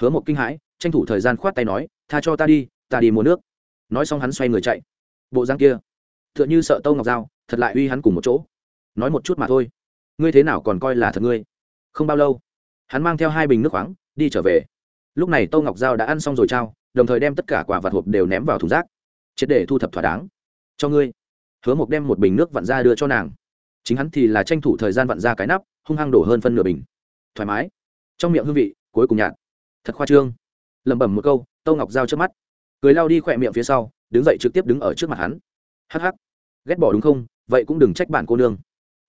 Hứa một kinh hãi, tranh thủ thời gian khoát tay nói, tha cho ta đi ta đi mua nước. Nói xong hắn xoay người chạy. Bộ răng kia t h ư ợ n h ư sợ tâu ngọc dao, thật lại uy hắn cùng một chỗ. Nói một chút mà thôi. Ngươi thế nào còn coi là thật ngươi? Không bao lâu, hắn mang theo hai bình nước khoáng, đi trở về. Lúc này tâu ngọc dao đã ăn xong rồi trao, đồng thời đem tất cả quả vặt hộp đều ném vào thùng rác. Triệt để thu thập thỏa đáng. Cho ngươi. Hứa mộc đem một bình nước vặn ra đưa cho nàng. Chính hắn thì là tranh thủ thời gian vặn ra cái nắp, hung hăng đổ hơn phân nửa bình. Thoải mái. Trong miệng hương vị, cuối cùng nhạt. Thật khoa trương. Lẩm bẩm một câu, tâu ngọc giao trước mắt. Cười lao đi khỏe miệng phía sau, đứng dậy trực tiếp đứng ở trước mặt hắn hắc hắc. Ghét bỏ đúng không? Vậy cũng đừng trách bạn cô nương.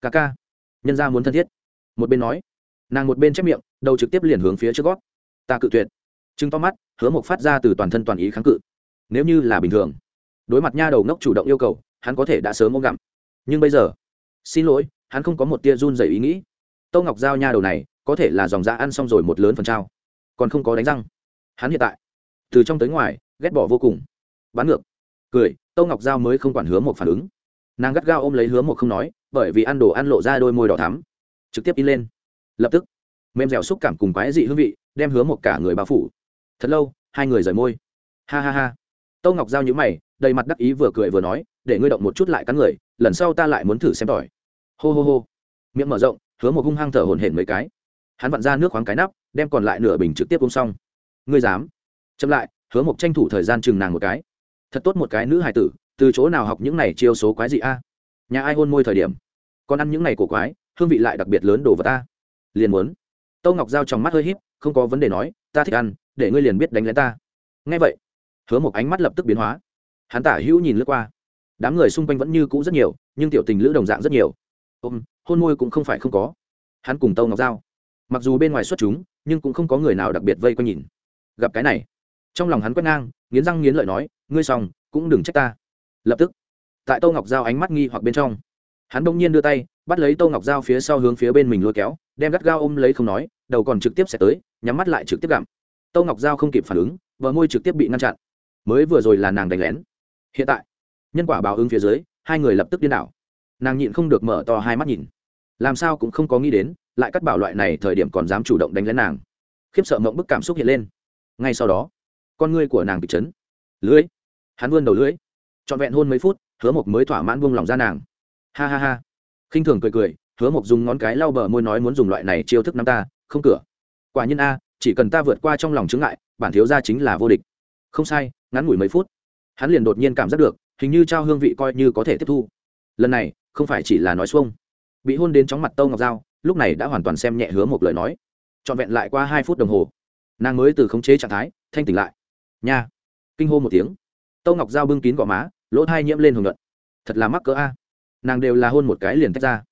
Ca ca. Nhân ra muốn thân thiết. Một bên nói. Nàng một bên chép miệng, đầu trực tiếp liền hướng phía trước gót. Ta cự tuyệt. Chứng to mắt, hứa một phát ra từ toàn thân toàn ý kháng cự. Nếu như là bình thường, đối mặt nha đầu ngốc chủ động yêu cầu, hắn có thể đã sớm ôm gặm. Nhưng bây giờ, xin lỗi, hắn không có một tia run dày ý nghĩ. Tâu ngọc giao nha đầu này, có thể là dòng da ăn xong rồi một lớn phần trao. Còn không có đánh răng. Hắn hiện tại, từ trong tới ngoài, ghét bỏ vô cùng. Bán ngược cười, tâu ngọc giao mới không quản hứa một phản ứng. Nàng gắt gao ôm lấy hứa một không nói, bởi vì ăn đồ ăn lộ ra đôi môi đỏ thắm. Trực tiếp in lên. Lập tức, mềm dẻo xúc cảm cùng quái dị hương vị đem hứa một cả người bao phủ. Thật lâu, hai người rời môi. Ha ha ha. Tâu ngọc giao nhữ mày, đầy mặt đắc ý vừa cười vừa nói, để ngươi động một chút lại cắn người, lần sau ta lại muốn thử xem tỏi. Hô hô hô. Miệng mở rộng, hứa một hung hăng thở hồn hển mấy cái. Hắn vặn ra nước khoáng cái nắp, đem còn lại nửa bình trực tiếp uống xong. Ngươi dám? Chậm lại, hứa một tranh thủ thời gian chừng nàng một cái thật tốt một cái nữ hài tử, từ chỗ nào học những này chiêu số quái gì a? Nhà ai hôn môi thời điểm, còn ăn những này của quái, hương vị lại đặc biệt lớn đồ vật ta. Liền muốn. Tâu ngọc giao trong mắt hơi híp, không có vấn đề nói, ta thích ăn, để ngươi liền biết đánh lén ta. Ngay vậy, hứa một ánh mắt lập tức biến hóa. Hắn tả hữu nhìn lướt qua. Đám người xung quanh vẫn như cũ rất nhiều, nhưng tiểu tình lữ đồng dạng rất nhiều. Ôm, hôn môi cũng không phải không có. Hắn cùng tâu ngọc giao, mặc dù bên ngoài xuất chúng, nhưng cũng không có người nào đặc biệt vây quanh nhìn. Gặp cái này, trong lòng hắn quét ngang nghiến răng nghiến lợi nói, ngươi xong, cũng đừng trách ta. Lập tức, tại tô ngọc giao ánh mắt nghi hoặc bên trong, hắn bỗng nhiên đưa tay, bắt lấy tô ngọc giao phía sau hướng phía bên mình lôi kéo, đem gắt gao ôm lấy không nói, đầu còn trực tiếp sẽ tới, nhắm mắt lại trực tiếp gặm. Tô ngọc giao không kịp phản ứng vợ môi trực tiếp bị ngăn chặn. Mới vừa rồi là nàng đánh lén. Hiện tại, nhân quả báo ứng phía dưới, hai người lập tức điên đảo. Nàng nhịn không được mở to hai mắt nhìn. Làm sao cũng không có nghĩ đến, lại cắt bảo loại này thời điểm còn dám chủ động đánh lén nàng. Khiếp sợ mộng bức cảm xúc hiện lên. Ngay sau đó con ngươi của nàng bị chấn. Lưới. Hắn vươn đầu lưới. Trọn vẹn hôn mấy phút, hứa mộc mới thỏa mãn buông lòng ra nàng. Ha ha ha. Khinh thường cười cười, hứa mộc dùng ngón cái lau bờ môi nói muốn dùng loại này chiêu thức năm ta, không cửa. Quả nhiên a, chỉ cần ta vượt qua trong lòng chứng ngại, bản thiếu gia chính là vô địch. Không sai, ngắn ngủi mấy phút, hắn liền đột nhiên cảm giác được, hình như trao hương vị coi như có thể tiếp thu. Lần này, không phải chỉ là nói xuông. Bị hôn đến chóng mặt tâu ngọc dao lúc này đã hoàn toàn xem nhẹ hứa một lời nói. Trọn vẹn lại qua hai phút đồng hồ, nàng mới từ khống chế trạng thái, thanh tỉnh lại nha. Kinh hô một tiếng. Tâu ngọc dao bưng kín gò má, lỗ thai nhiễm lên hưởng luận thật là mắc cỡ a. Nàng đều là hôn một cái liền tách ra.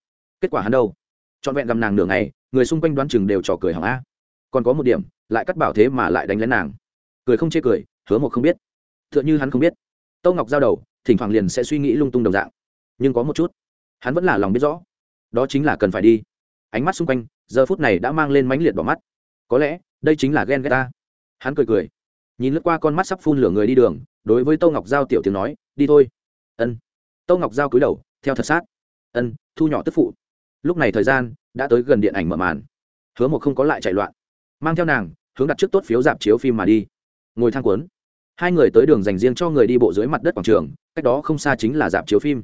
Kết quả hắn đâu? Trọn vẹn gầm nàng nửa ngày, người xung quanh đoán chừng đều trò cười hỏng a. Còn có một điểm, lại cắt bảo thế mà lại đánh lén nàng. Cười không chê cười, hứa một không biết. T h ư ợ n h ư hắn không biết. Tâu ngọc giao đầu, thỉnh thoảng liền sẽ suy nghĩ lung tung đồng dạng. Nhưng có một chút, hắn vẫn là lòng biết rõ. Đó chính là cần phải đi. Ánh mắt xung quanh, giờ phút này đã mang lên mãnh liệt bỏ mắt. Có lẽ, đây chính là ghen ghét ta. Hắn cười cười nhìn lướt qua con mắt sắp phun lửa người đi đường, đối với tô ngọc giao tiểu tiếng nói, đi thôi. Ân. Tô ngọc giao cúi đầu, theo thật sát. Ân, thu nhỏ tức phụ. Lúc này thời gian đã tới gần điện ảnh mở màn. Hứa một không có lại chạy loạn, mang theo nàng, hướng đặt trước tốt phiếu dạp chiếu phim mà đi. Ngồi thang cuốn. Hai người tới đường dành riêng cho người đi bộ dưới mặt đất quảng trường, cách đó không xa chính là dạp chiếu phim.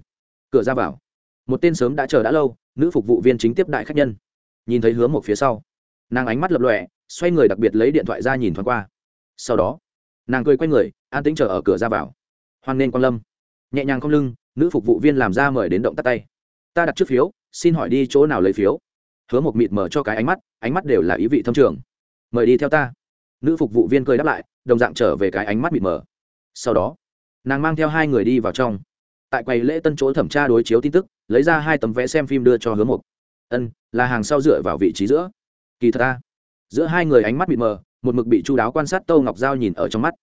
Cửa ra vào. Một tên sớm đã chờ đã lâu, nữ phục vụ viên chính tiếp đại khách nhân. Nhìn thấy hứa một phía sau, nàng ánh mắt lập lọe xoay người đặc biệt lấy điện thoại ra nhìn thoáng qua. Sau đó nàng cười quay người, an tĩnh chờ ở cửa ra vào. Hoan nên quan lâm. Nhẹ nhàng không lưng, nữ phục vụ viên làm ra mời đến động tắt tay. Ta đặt trước phiếu, xin hỏi đi chỗ nào lấy phiếu? Hứa một mịt mở cho cái ánh mắt ánh mắt đều là ý vị thâm trường. Mời đi theo ta. Nữ phục vụ viên cười đáp lại, đồng dạng trở về cái ánh mắt mịt mở sau đó, nàng mang theo hai người đi vào trong. Tại quầy lễ tân chỗ thẩm tra đối chiếu tin tức, lấy ra hai tấm vé xem phim đưa cho hứa Mục. ân, là hàng sau dựa vào vị trí giữa. Kỳ thật ta, giữa hai người ánh mắt mịt mờ một mực bị chu đáo quan sát tâu ngọc giao nhìn ở trong mắt.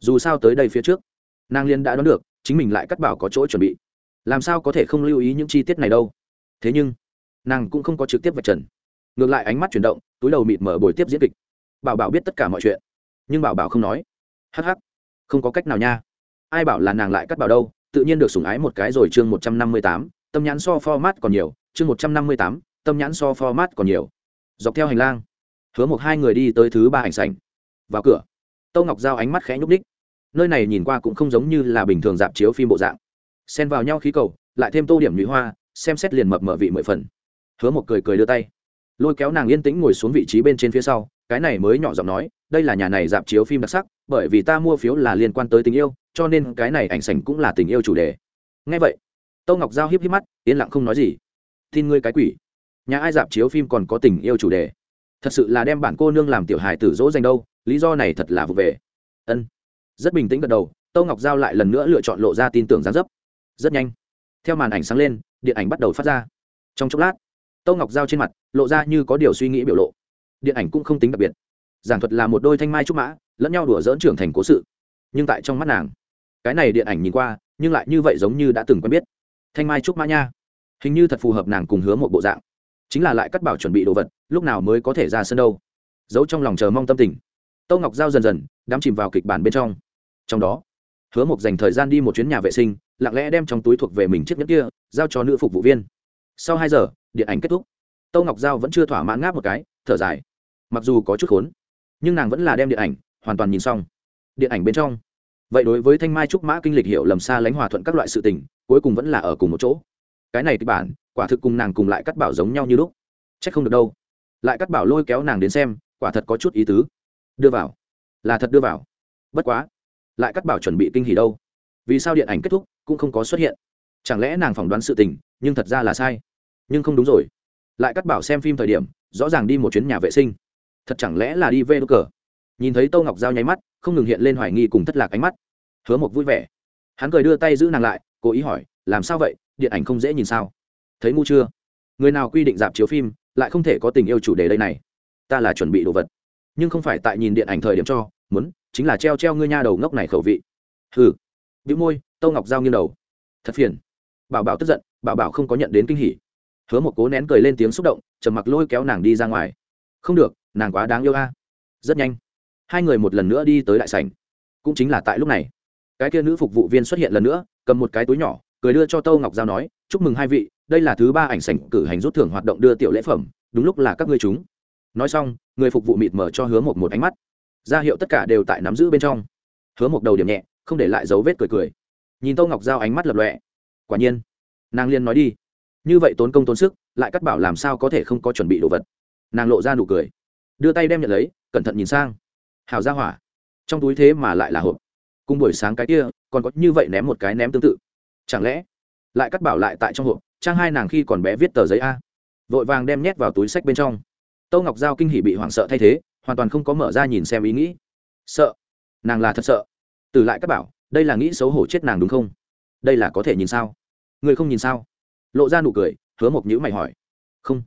Dù sao tới đây phía trước, nàng liên đã đoán được, chính mình lại cắt bảo có chỗ chuẩn bị. Làm sao có thể không lưu ý những chi tiết này đâu? Thế nhưng, nàng cũng không có trực tiếp vạch trần. Ngược lại ánh mắt chuyển động, túi đầu mịt mở bồi tiếp diễn kịch. Bảo bảo biết tất cả mọi chuyện, nhưng bảo bảo không nói. Hh không có cách nào nha. Ai bảo là nàng lại cắt bảo đâu, tự nhiên được sủng ái một cái rồi chương một trăm năm mươi tám, tâm nhãn so format còn nhiều, chương một trăm năm mươi tám, tâm nhãn so format còn nhiều. Dọc theo hành lang hứa một hai người đi tới thứ ba hành sảnh. Vào cửa, tâu ngọc giao ánh mắt khẽ nhúc ních nơi này nhìn qua cũng không giống như là bình thường dạp chiếu phim bộ dạng. Xen vào nhau khí cầu, lại thêm tô điểm nhụy hoa, xem xét liền mập mở vị mười phần. Hứa một cười cười đưa tay. Lôi kéo nàng yên tĩnh ngồi xuống vị trí bên trên phía sau, cái này mới nhỏ giọng nói, đây là nhà này dạp chiếu phim đặc sắc, bởi vì ta mua phiếu là liên quan tới tình yêu, cho nên cái này ảnh sảnh cũng là tình yêu chủ đề. Ngay vậy, tâu ngọc giao hiếp hiếp mắt, yên lặng không nói gì. Tin ngươi cái quỷ. Nhà ai dạp chiếu phim còn có tình yêu chủ đề? Thật sự là đem bản cô nương làm tiểu hài tử dỗ dành đâu, lý do này thật là vụ về. Ân. Rất bình tĩnh gật đầu, tâu ngọc giao lại lần nữa lựa chọn lộ ra tin tưởng gián dấp. Rất nhanh, theo màn ảnh sáng lên, điện ảnh bắt đầu phát ra. Trong chốc lát, tâu ngọc giao trên mặt lộ ra như có điều suy nghĩ biểu lộ. Điện ảnh cũng không tính đặc biệt. Giảng thuật là một đôi thanh mai trúc mã, lẫn nhau đùa dỡn trưởng thành cố sự. Nhưng tại trong mắt nàng, cái này điện ảnh nhìn qua, nhưng lại như vậy giống như đã từng quen biết. Thanh mai trúc mã nha, hình như thật phù hợp nàng cùng hứa một bộ dạng. Chính là lại cắt bảo chuẩn bị đồ vật lúc nào mới có thể ra sân đâu. Giấu trong lòng chờ mong tâm tình. Tâu ngọc giao dần dần đắm chìm vào kịch bản bên trong. Trong đó, hứa mộc dành thời gian đi một chuyến nhà vệ sinh, lặng lẽ đem trong túi thuộc về mình chiếc nhẫn kia, giao cho nữ phục vụ viên. Sau hai giờ, điện ảnh kết thúc. Tâu ngọc giao vẫn chưa thỏa mãn ngáp một cái, thở dài. Mặc dù có chút khốn, nhưng nàng vẫn là đem điện ảnh hoàn toàn nhìn xong. Điện ảnh bên trong. Vậy đối với thanh mai trúc mã kinh lịch hiểu lầm xa lánh hòa thuận các loại sự tình, cuối cùng vẫn là ở cùng một chỗ. Cái này kịch bản, quả thực cùng nàng cùng lại cắt bảo giống nhau như lúc. C h ắ c không được đâu lại cắt bảo lôi kéo nàng đến xem, quả thật có chút ý tứ. Đưa vào. Là thật đưa vào. Bất quá, lại cắt bảo chuẩn bị kinh hỉ đâu? Vì sao điện ảnh kết thúc cũng không có xuất hiện? Chẳng lẽ nàng phỏng đoán sự tình, nhưng thật ra là sai? Nhưng không đúng rồi. Lại cắt bảo xem phim thời điểm, rõ ràng đi một chuyến nhà vệ sinh. Thật chẳng lẽ là đi vê đ cờ? Nhìn thấy tô ngọc giao nháy mắt, không ngừng hiện lên hoài nghi cùng thất lạc ánh mắt. Hứa một vui vẻ. Hắn cười đưa tay giữ nàng lại, cố ý hỏi, làm sao vậy? Điện ảnh không dễ nhìn sao? Thấy ngu chưa? Người nào quy định dạp chiếu phim lại không thể có tình yêu chủ đề đây này. Ta là chuẩn bị đồ vật, nhưng không phải tại nhìn điện ảnh thời điểm cho, muốn chính là treo treo ngươi nha đầu ngốc này khẩu vị. Hừ. Bị môi tâu ngọc giao nghiêng đầu. Thật phiền. Bảo bảo tức giận, bảo bảo không có nhận đến kinh hỉ. Hứa một cố nén cười lên tiếng xúc động, trầm mặc lôi kéo nàng đi ra ngoài. Không được, nàng quá đáng yêu a. Rất nhanh. Hai người một lần nữa đi tới đại sảnh. Cũng chính là tại lúc này. Cái kia nữ phục vụ viên xuất hiện lần nữa, cầm một cái túi nhỏ cười đưa cho tâu ngọc giao nói, chúc mừng hai vị, đây là thứ ba ảnh sảnh cử hành rút thưởng hoạt động đưa tiểu lễ phẩm, đúng lúc là các ngươi chúng. Nói xong, người phục vụ mịt mở cho hứa một một ánh mắt. Ra hiệu tất cả đều tại nắm giữ bên trong. Hứa một đầu điểm nhẹ, không để lại dấu vết cười cười. Nhìn tâu ngọc giao ánh mắt lập lọe quả nhiên, nàng liên nói đi. Như vậy tốn công tốn sức, lại cắt bảo làm sao có thể không có chuẩn bị đồ vật. Nàng lộ ra nụ cười. Đưa tay đem nhận lấy, cẩn thận nhìn sang. Hào ra hỏa. Trong túi thế mà lại là hộp. Cùng buổi sáng cái kia, còn có như vậy ném một cái ném tương tự chẳng lẽ lại cắt bảo lại tại trong hộp? Trang hai nàng khi còn bé viết tờ giấy a. Vội vàng đem nhét vào túi sách bên trong. Tâu ngọc giao kinh hỉ bị hoảng sợ thay thế, hoàn toàn không có mở ra nhìn xem ý nghĩ. Sợ? Nàng là thật sợ. Từ lại cắt bảo, đây là nghĩ xấu hổ chết nàng đúng không? Đây là có thể nhìn sao? Người không nhìn sao? Lộ ra nụ cười, hứa một nhữ mày hỏi. Không.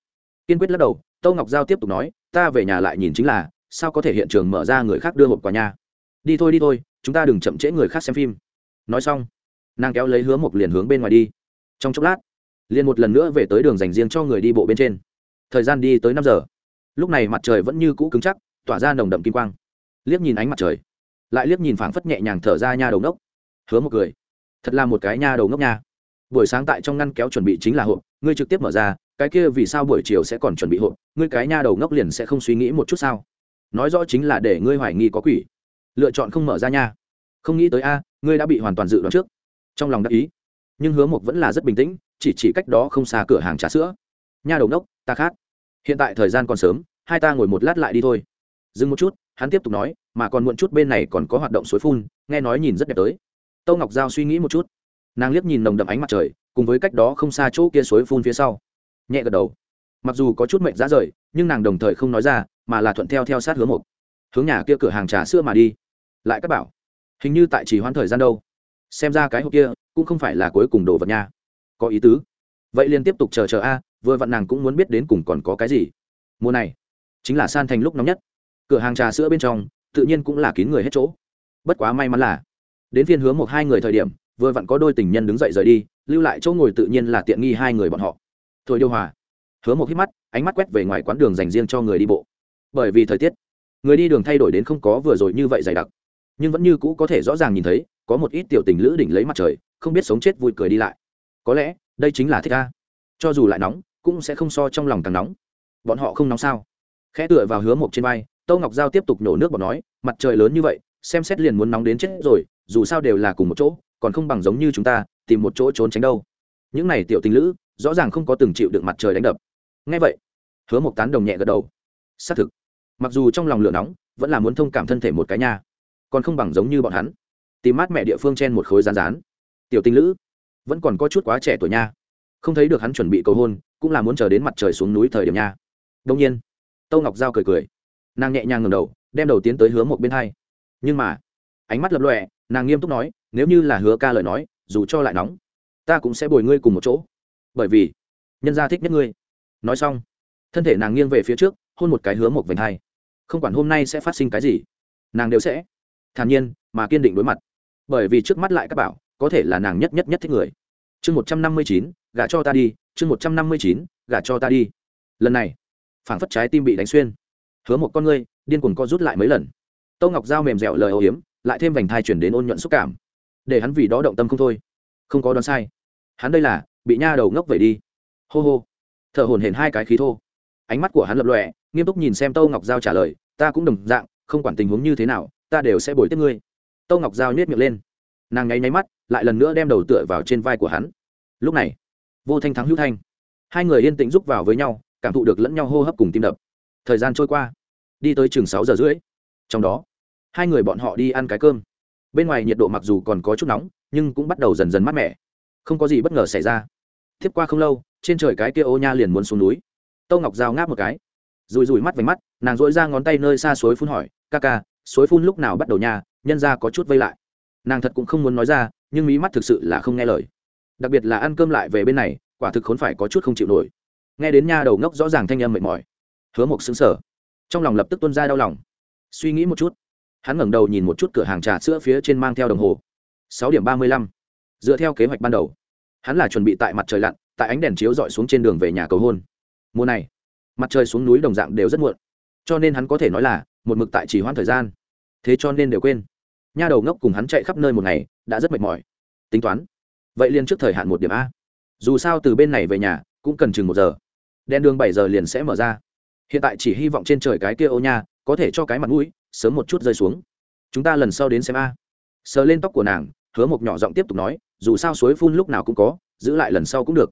Kiên quyết lắc đầu, tâu ngọc giao tiếp tục nói, ta về nhà lại nhìn chính là, sao có thể hiện trường mở ra người khác đưa hộp quà nhà đi thôi đi thôi, chúng ta đừng chậm trễ người khác xem phim. Nói xong nàng kéo lấy hứa mộc liền hướng bên ngoài đi. Trong chốc lát, liền một lần nữa về tới đường dành riêng cho người đi bộ bên trên. Thời gian đi tới năm giờ. Lúc này mặt trời vẫn như cũ cứng chắc, tỏa ra nồng đậm kim quang. Liếc nhìn ánh mặt trời, lại liếc nhìn phảng phất nhẹ nhàng thở ra nha đầu ngốc. Hứa một cười, thật là một cái nha đầu ngốc nha. Buổi sáng tại trong ngăn kéo chuẩn bị chính là hộp, ngươi trực tiếp mở ra, cái kia vì sao buổi chiều sẽ còn chuẩn bị hộp, ngươi cái nha đầu ngốc liền sẽ không suy nghĩ một chút sao? Nói rõ chính là để ngươi hoài nghi có quỷ. Lựa chọn không mở ra nha. Không nghĩ tới a, ngươi đã bị hoàn toàn dự đoán trước trong lòng đắc ý. Nhưng hứa mộc vẫn là rất bình tĩnh, chỉ chỉ cách đó không xa cửa hàng trà sữa. Nha đầu đốc ta khát. Hiện tại thời gian còn sớm, hai ta ngồi một lát lại đi thôi. Dừng một chút, hắn tiếp tục nói, mà còn muộn chút bên này còn có hoạt động suối phun, nghe nói nhìn rất đẹp tới. Tâu ngọc giao suy nghĩ một chút. Nàng liếc nhìn nồng đậm ánh mặt trời, cùng với cách đó không xa chỗ kia suối phun phía sau. Nhẹ gật đầu. Mặc dù có chút mệnh giá rời, nhưng nàng đồng thời không nói ra, mà là thuận theo theo sát hướng một hướng nhà kia cửa hàng trà sữa mà đi. Lại các bảo. Hình như tại chỉ hoãn thời gian đâu xem ra cái hộp kia cũng không phải là cuối cùng đồ vật nha. Có ý tứ. Vậy liền tiếp tục chờ chờ a, vừa vặn nàng cũng muốn biết đến cùng còn có cái gì. Mùa này, chính là san thành lúc nóng nhất. Cửa hàng trà sữa bên trong, tự nhiên cũng là kín người hết chỗ. Bất quá may mắn là, đến phiên hướng một hai người thời điểm, vừa vặn có đôi tình nhân đứng dậy rời đi, lưu lại chỗ ngồi tự nhiên là tiện nghi hai người bọn họ. Thôi điều hòa, hứa một hít mắt, ánh mắt quét về ngoài quán đường dành riêng cho người đi bộ. Bởi vì thời tiết, người đi đường thay đổi đến không có vừa rồi như vậy dày đặc, nhưng vẫn như cũ có thể rõ ràng nhìn thấy có một ít tiểu tình lữ đỉnh lấy mặt trời, không biết sống chết vui cười đi lại. Có lẽ, đây chính là thích ca. Cho dù lại nóng, cũng sẽ không so trong lòng càng nóng. Bọn họ không nóng sao? Khẽ tựa vào hứa một trên vai, tâu ngọc giao tiếp tục nổ nước bọt nói, mặt trời lớn như vậy, xem xét liền muốn nóng đến chết rồi, dù sao đều là cùng một chỗ, còn không bằng giống như chúng ta, tìm một chỗ trốn tránh đâu. Những này tiểu tình lữ, rõ ràng không có từng chịu được mặt trời đánh đập. Ngay vậy, hứa một tán đồng nhẹ gật đầu. Xác thực, mặc dù trong lòng lửa nóng, vẫn là muốn thông cảm thân thể một cái nha, còn không bằng giống như bọn hắn tìm mát mẹ địa phương chen một khối rán rán. Tiểu tình lữ, vẫn còn có chút quá trẻ tuổi nha. Không thấy được hắn chuẩn bị cầu hôn, cũng là muốn chờ đến mặt trời xuống núi thời điểm nha. Đông nhiên, tâu ngọc giao cười cười. Nàng nhẹ nhàng ngầm đầu, đem đầu tiến tới hứa một bên hai. Nhưng mà, ánh mắt lập lọe nàng nghiêm túc nói, nếu như là hứa ca lời nói, dù cho lại nóng, ta cũng sẽ bồi ngươi cùng một chỗ. Bởi vì, nhân gia thích nhất ngươi. Nói xong, thân thể nàng nghiêng về phía trước, hôn một cái hứa một vành hai. Không quản hôm nay sẽ phát sinh cái gì, nàng đều sẽ. Thản nhiên, mà kiên định đối mặt bởi vì trước mắt lại các bảo, có thể là nàng nhất nhất nhất thích người. Chương một trăm năm mươi chín, gả cho ta đi, chương một trăm năm mươi chín, gả cho ta đi. Lần này, phảng phất trái tim bị đánh xuyên. Hứa một con ngươi, điên cuồng co rút lại mấy lần. Tâu ngọc dao mềm dẻo lời âu hiếm, lại thêm vành thai chuyển đến ôn nhuận xúc cảm. Để hắn vì đó động tâm không thôi. Không có đoán sai. Hắn đây là, bị nha đầu ngốc vậy đi. Hô hô. Thở hổn hển hai cái khí thô. Ánh mắt của hắn lập lọe nghiêm túc nhìn xem tâu ngọc giao trả lời, ta cũng đồng dạng, không quản tình huống như thế nào, ta đều sẽ bồi tiếp ngươi tâu ngọc giao nhét miệng lên. Nàng nháy nháy mắt, lại lần nữa đem đầu tựa vào trên vai của hắn. Lúc này, vô thanh thắng hữu thanh. Hai người yên tĩnh rúc vào với nhau, cảm thụ được lẫn nhau hô hấp cùng tim đập. Thời gian trôi qua, đi tới chừng sáu giờ rưỡi. Trong đó, hai người bọn họ đi ăn cái cơm. Bên ngoài nhiệt độ mặc dù còn có chút nóng, nhưng cũng bắt đầu dần dần mát mẻ. Không có gì bất ngờ xảy ra. Thiếp qua không lâu, trên trời cái kia ô nha liền muốn xuống núi. Tâu ngọc giao ngáp một cái. Rùi rùi mắt vành mắt, nàng dội ra ngón tay nơi xa suối phun hỏi, ca ca, suối phun lúc nào bắt đầu nha? Nhân ra có chút vây lại. Nàng thật cũng không muốn nói ra, nhưng mí mắt thực sự là không nghe lời. Đặc biệt là ăn cơm lại về bên này, quả thực khốn phải có chút không chịu nổi. Nghe đến nha đầu ngốc rõ ràng thanh âm mệt mỏi, hứa một xứng sở trong lòng lập tức tuân ra đau lòng. Suy nghĩ một chút, hắn ngẩng đầu nhìn một chút cửa hàng trà sữa phía trên mang theo đồng hồ. Sáu điểm ba mươi lăm. Dựa theo kế hoạch ban đầu, hắn là chuẩn bị tại mặt trời lặn, tại ánh đèn chiếu dọi xuống trên đường về nhà cầu hôn. Mùa này, mặt trời xuống núi đồng dạng đều rất muộn. Cho nên hắn có thể nói là một mực tại chỉ hoãn thời gian. Thế cho nên đều quên nha đầu ngốc cùng hắn chạy khắp nơi một ngày, đã rất mệt mỏi. Tính toán. Vậy liền trước thời hạn một điểm a. Dù sao từ bên này về nhà, cũng cần chừng một giờ. Đèn đường bảy giờ liền sẽ mở ra. Hiện tại chỉ hy vọng trên trời cái kia ô nha, có thể cho cái mặt mũi, sớm một chút rơi xuống. Chúng ta lần sau đến xem a. Sờ lên tóc của nàng, hứa một nhỏ giọng tiếp tục nói, dù sao suối phun lúc nào cũng có, giữ lại lần sau cũng được.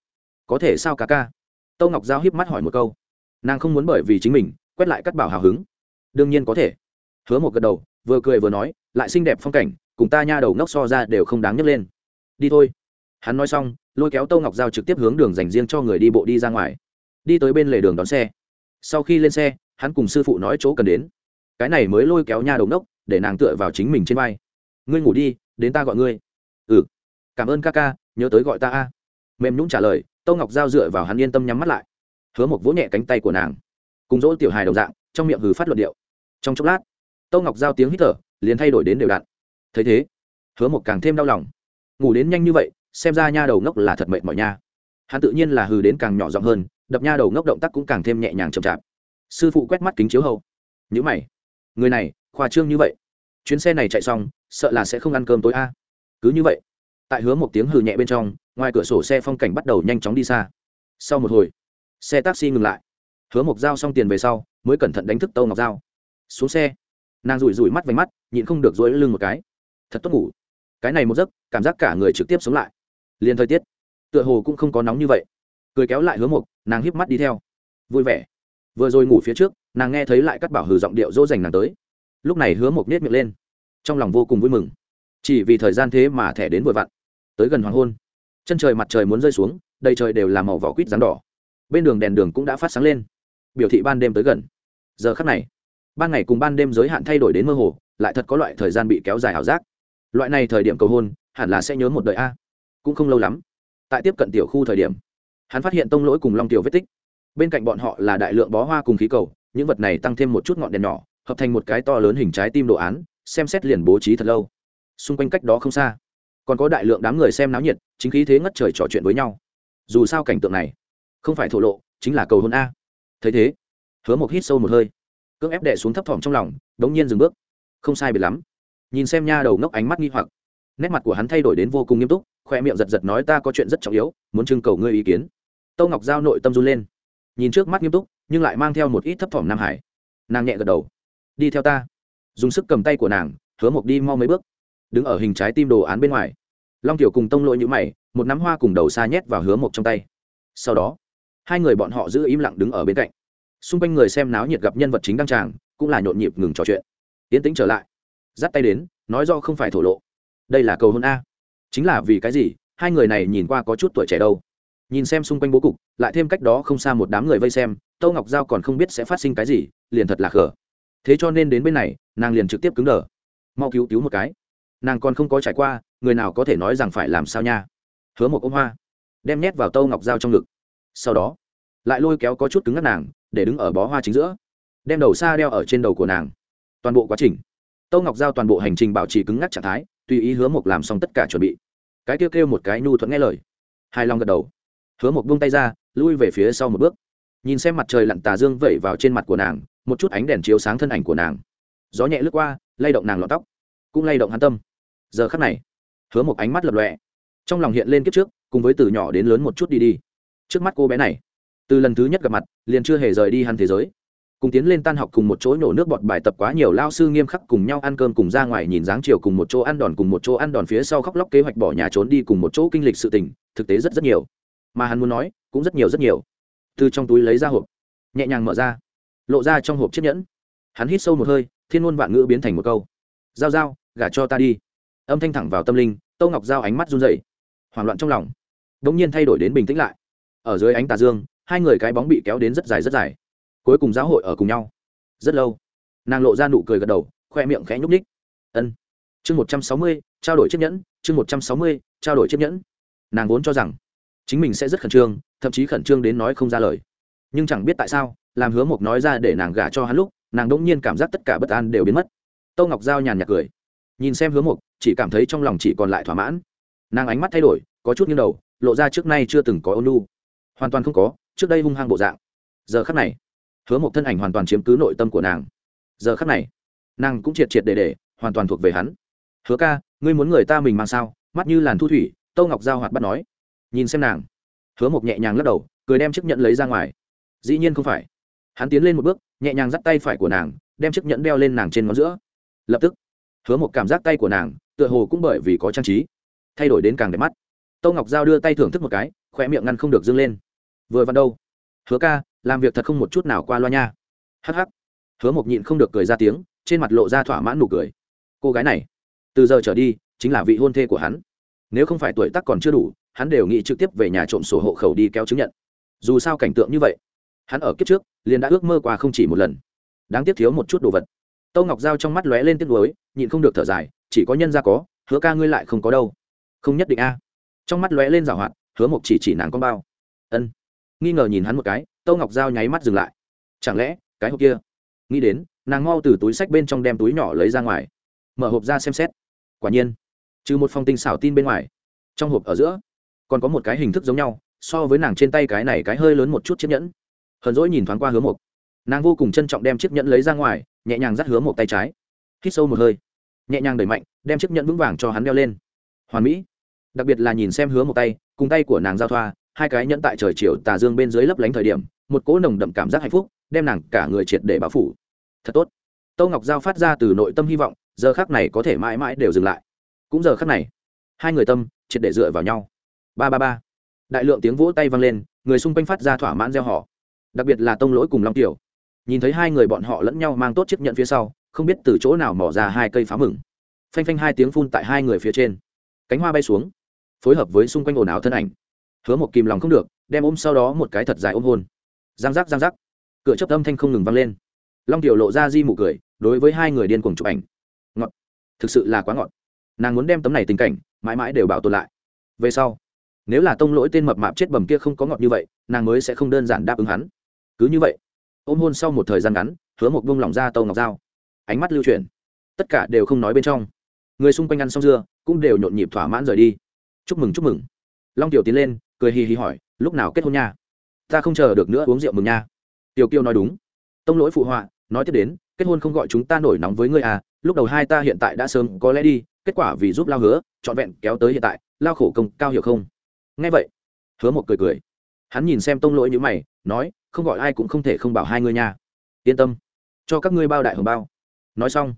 Có thể sao ca ca? Tâu ngọc giao hiếp mắt hỏi một câu. Nàng không muốn bởi vì chính mình, quét lại cắt bảo hào hứng. Đương nhiên có thể. Hứa một gật đầu, vừa cười vừa nói lại xinh đẹp phong cảnh, cùng ta nha đầu ngốc so ra đều không đáng nhấc lên. Đi thôi. Hắn nói xong, lôi kéo tâu ngọc giao trực tiếp hướng đường dành riêng cho người đi bộ đi ra ngoài. Đi tới bên lề đường đón xe. Sau khi lên xe, hắn cùng sư phụ nói chỗ cần đến. Cái này mới lôi kéo nha đầu ngốc, để nàng tựa vào chính mình trên vai. Ngươi ngủ đi, đến ta gọi ngươi. Ừ. Cảm ơn ca ca, nhớ tới gọi ta a. Mềm nhũng trả lời tâu ngọc giao dựa vào hắn yên tâm nhắm mắt lại. Hứa một vỗ nhẹ cánh tay của nàng. Cùng dỗ tiểu hài đồng dạng, trong miệng hừ phát luận điệu. Trong chốc lát tâu ngọc giao tiếng hít thở liền thay đổi đến đều đặn. Thấy thế, hứa một càng thêm đau lòng. Ngủ đến nhanh như vậy, xem ra nha đầu ngốc là thật mệt mỏi nha. Hắn tự nhiên là hừ đến càng nhỏ giọng hơn, đập nha đầu ngốc động tác cũng càng thêm nhẹ nhàng chậm chạp. Sư phụ quét mắt kính chiếu hậu. Nhữ mày. Người này, khoa trương như vậy. Chuyến xe này chạy xong, sợ là sẽ không ăn cơm tối a. Cứ như vậy, tại hứa một tiếng hừ nhẹ bên trong, ngoài cửa sổ xe phong cảnh bắt đầu nhanh chóng đi xa. Sau một hồi, xe taxi ngừng lại. Hứa mộc giao xong tiền về sau, mới cẩn thận đánh thức tâu ngọc dao xuống xe nàng rủi rủi mắt vánh mắt, nhịn không được dối lưng một cái. Thật tốt ngủ. Cái này một giấc, cảm giác cả người trực tiếp sống lại. Liền thời tiết, tựa hồ cũng không có nóng như vậy. Cười kéo lại hứa mục nàng híp mắt đi theo. Vui vẻ. Vừa rồi ngủ phía trước, nàng nghe thấy lại cắt bảo hừ giọng điệu dỗ dành nàng tới. Lúc này hứa mục nết miệng lên. Trong lòng vô cùng vui mừng. Chỉ vì thời gian thế mà thẻ đến vội vặn. Tới gần hoàng hôn. Chân trời mặt trời muốn rơi xuống, đầy trời đều là màu vỏ quýt rắn đỏ. Bên đường đèn đường cũng đã phát sáng lên. Biểu thị ban đêm tới gần. Giờ khắc này ban ngày cùng ban đêm giới hạn thay đổi đến mơ hồ, lại thật có loại thời gian bị kéo dài ảo giác. Loại này thời điểm cầu hôn, hẳn là sẽ nhớ một đời a. Cũng không lâu lắm, tại tiếp cận tiểu khu thời điểm, hắn phát hiện tông lỗi cùng long tiểu vết tích. Bên cạnh bọn họ là đại lượng bó hoa cùng khí cầu, những vật này tăng thêm một chút ngọn đèn nhỏ, hợp thành một cái to lớn hình trái tim đồ án, xem xét liền bố trí thật lâu. Xung quanh cách đó không xa, còn có đại lượng đám người xem náo nhiệt, chính khí thế ngất trời trò chuyện với nhau. Dù sao cảnh tượng này không phải thổ lộ, chính là cầu hôn a. Thấy thế, hứa một hít sâu một hơi cưỡng ép đè xuống thấp thỏm trong lòng, đống nhiên dừng bước. Không sai biệt lắm. Nhìn xem nha đầu ngốc ánh mắt nghi hoặc. Nét mặt của hắn thay đổi đến vô cùng nghiêm túc khoe miệng giật giật nói ta có chuyện rất trọng yếu, muốn trưng cầu ngươi ý kiến. Tâu ngọc giao nội tâm run lên. Nhìn trước mắt nghiêm túc, nhưng lại mang theo một ít thấp thỏm nam hải. Nàng nhẹ gật đầu. Đi theo ta. Dùng sức cầm tay của nàng, hứa mộc đi mau mấy bước. Đứng ở hình trái tim đồ án bên ngoài. Long tiểu cùng tông lỗi nhữ mày, một nắm hoa cùng đầu xa nhét vào hứa mộc trong tay. Sau đó, hai người bọn họ giữ im lặng đứng ở bên cạnh xung quanh người xem náo nhiệt gặp nhân vật chính đăng tràng, cũng là nhộn nhịp ngừng trò chuyện. Tiến tĩnh trở lại dắt tay đến, nói do không phải thổ lộ. Đây là cầu hôn a. Chính là vì cái gì? Hai người này nhìn qua có chút tuổi trẻ đâu. Nhìn xem xung quanh bố cục, lại thêm cách đó không xa một đám người vây xem, tâu ngọc giao còn không biết sẽ phát sinh cái gì, liền thật là khở thế cho nên đến bên này, nàng liền trực tiếp cứng đờ. Mau cứu cứu một cái. Nàng còn không có trải qua, người nào có thể nói rằng phải làm sao nha. Hứa một ôm hoa, đem nhét vào tâu ngọc dao trong ngực. Sau đó, lại lôi kéo có chút cứng ngắt nàng để đứng ở bó hoa chính giữa, đem đầu xa đeo ở trên đầu của nàng. Toàn bộ quá trình, tâu ngọc giao toàn bộ hành trình bảo trì cứng ngắc trạng thái, tùy ý hứa một làm xong tất cả chuẩn bị. Cái kêu kêu một cái nhu thuận nghe lời. Hai long gật đầu. Hứa một buông tay ra, lui về phía sau một bước. Nhìn xem mặt trời lặn tà dương vẩy vào trên mặt của nàng, một chút ánh đèn chiếu sáng thân ảnh của nàng. Gió nhẹ lướt qua, lay động nàng lọt tóc, cũng lay động hắn tâm. Giờ khắc này, hứa một ánh mắt lập lọe trong lòng hiện lên kiếp trước, cùng với từ nhỏ đến lớn một chút đi đi. Trước mắt cô bé này từ lần thứ nhất gặp mặt, liền chưa hề rời đi hắn thế giới. Cùng tiến lên tan học cùng một chỗ nổ nước bọt bài tập quá nhiều, lao sư nghiêm khắc cùng nhau ăn cơm cùng ra ngoài nhìn dáng chiều cùng một chỗ ăn đòn cùng một chỗ ăn đòn phía sau khóc lóc kế hoạch bỏ nhà trốn đi cùng một chỗ kinh lịch sự tình, thực tế rất rất nhiều. Mà hắn muốn nói, cũng rất nhiều rất nhiều. Từ trong túi lấy ra hộp, nhẹ nhàng mở ra, lộ ra trong hộp chiếc nhẫn. Hắn hít sâu một hơi, thiên ngôn vạn ngữ biến thành một câu. Giao giao, gả cho ta đi. Âm thanh thẳng vào tâm linh tâu ngọc giao ánh mắt run dậy hoảng loạn trong lòng đ ỗ n g nhiên thay đổi đến bình tĩnh lại. Ở dưới ánh tà dương hai người cái bóng bị kéo đến rất dài rất dài. Cuối cùng giáo hội ở cùng nhau. Rất lâu. Nàng lộ ra nụ cười gật đầu, khoe miệng khẽ nhúc ních ân. Chương một trăm sáu mươi, trao đổi chiếc nhẫn, chương một trăm sáu mươi, trao đổi chiếc nhẫn. Nàng vốn cho rằng, chính mình sẽ rất khẩn trương, thậm chí khẩn trương đến nói không ra lời. Nhưng chẳng biết tại sao, làm hứa mộc nói ra để nàng gả cho hắn lúc, nàng đ ỗ n g nhiên cảm giác tất cả bất an đều biến mất. Tâu ngọc giao nhàn nhạt cười. Nhìn xem hứa mộc, chỉ cảm thấy trong lòng chỉ còn lại thỏa mãn. Nàng ánh mắt thay đổi, có chút nghiêng đầu, lộ ra trước nay chưa từng có ôn lu hoàn toàn không có trước đây hung hăng bộ dạng. Giờ khắc này, hứa một thân ảnh hoàn toàn chiếm cứ nội tâm của nàng. Giờ khắc này, nàng cũng triệt triệt để để, hoàn toàn thuộc về hắn. Hứa ca, ngươi muốn người ta mình mang sao? Mắt như làn thu thủy, tâu ngọc giao hoạt bắt nói. Nhìn xem nàng, hứa mộc nhẹ nhàng lắc đầu, cười đem chiếc nhẫn lấy ra ngoài. Dĩ nhiên không phải. Hắn tiến lên một bước, nhẹ nhàng dắt tay phải của nàng, đem chiếc nhẫn đeo lên nàng trên ngón giữa. Lập tức, hứa một cảm giác tay của nàng, tựa hồ cũng bởi vì có trang trí, thay đổi đến càng đẹp mắt. Tâu ngọc giao đưa tay thưởng thức một cái khoe miệng ngăn không được dâng lên vừa vặn đâu? Hứa ca, làm việc thật không một chút nào qua loa nha. Hh hứa một nhịn không được cười ra tiếng, trên mặt lộ ra thỏa mãn nụ cười. Cô gái này, từ giờ trở đi, chính là vị hôn thê của hắn. Nếu không phải tuổi tác còn chưa đủ, hắn đều nghĩ trực tiếp về nhà trộm sổ hộ khẩu đi kéo chứng nhận. Dù sao cảnh tượng như vậy, hắn ở kiếp trước, liền đã ước mơ qua không chỉ một lần. Đáng tiếc thiếu một chút đồ vật. Tâu ngọc giao trong mắt lóe lên tiếc nuối, nhịn không được thở dài, chỉ có nhân ra có, hứa ca ngươi lại không có đâu. Không nhất định a. Trong mắt lóe lên rào hoạt, hứa mộc chỉ chỉ nàng con bao. Ân nghi ngờ nhìn hắn một cái, tâu ngọc giao nháy mắt dừng lại. Chẳng lẽ, cái hộp kia? Nghĩ đến, nàng mau từ túi sách bên trong đem túi nhỏ lấy ra ngoài, mở hộp ra xem xét. Quả nhiên, trừ một phong tinh xảo tin bên ngoài, trong hộp ở giữa còn có một cái hình thức giống nhau, so với nàng trên tay cái này cái hơi lớn một chút chiếc nhẫn. Hờn dỗi nhìn thoáng qua hứa mộc. Nàng vô cùng trân trọng đem chiếc nhẫn lấy ra ngoài, nhẹ nhàng dắt hứa một tay trái, hít sâu một hơi, nhẹ nhàng đẩy mạnh, đem chiếc nhẫn vững vàng cho hắn đeo lên. Hoàn mỹ, đặc biệt là nhìn xem hứa một tay, cùng tay của nàng giao thoa hai cái nhẫn tại trời chiều tà dương bên dưới lấp lánh thời điểm, một cỗ nồng đậm cảm giác hạnh phúc, đem nàng cả người triệt để báo phủ. Thật tốt. Tâu ngọc giao phát ra từ nội tâm hy vọng, giờ khác này có thể mãi mãi đều dừng lại. Cũng giờ khác này, hai người tâm triệt để dựa vào nhau. Ba ba ba. Đại lượng tiếng vỗ tay vang lên, người xung quanh phát ra thỏa mãn gieo họ đặc biệt là tông lỗi cùng long tiểu. Nhìn thấy hai người bọn họ lẫn nhau mang tốt chiếc nhận phía sau, không biết từ chỗ nào mỏ ra hai cây phá mừng. Phanh phanh hai tiếng phun tại hai người phía trên. Cánh hoa bay xuống, phối hợp với xung quanh ồn ào thân ảnh hứa một kìm lòng không được, đem ôm sau đó một cái thật dài ôm hôn. Giang giác giang giác. Cửa chấp âm thanh không ngừng vang lên. Long tiểu lộ ra di mụ cười, đối với hai người điên cuồng chụp ảnh. Ngọt. Thực sự là quá ngọt. Nàng muốn đem tấm này tình cảnh, mãi mãi đều bảo tồn lại. Về sau, nếu là tông lỗi tên mập mạp chết bầm kia không có ngọt như vậy, nàng mới sẽ không đơn giản đáp ứng hắn. Cứ như vậy, ôm hôn sau một thời gian ngắn, hứa một bông lỏng ra tàu ngọc dao ánh mắt lưu chuyển. Tất cả đều không nói bên trong. Người xung quanh ăn xong dưa, cũng đều nhộn nhịp thỏa mãn rời đi. Chúc mừng chúc mừng. Long tiểu tiến lên cười hì hì hỏi, lúc nào kết hôn nha? Ta không chờ được nữa, uống rượu mừng nha. Tiểu kiêu nói đúng. Tông lỗi phụ họa, nói tiếp đến, kết hôn không gọi chúng ta nổi nóng với ngươi à lúc đầu hai ta hiện tại đã sớm có lẽ đi, kết quả vì giúp lao hứa, trọn vẹn kéo tới hiện tại, lao khổ công, cao hiểu không. Nghe vậy, hứa một cười cười. Hắn nhìn xem tông lỗi như mày, nói, không gọi ai cũng không thể không bảo hai ngươi nha. Yên tâm, cho các ngươi bao đại hồng bao. Nói xong,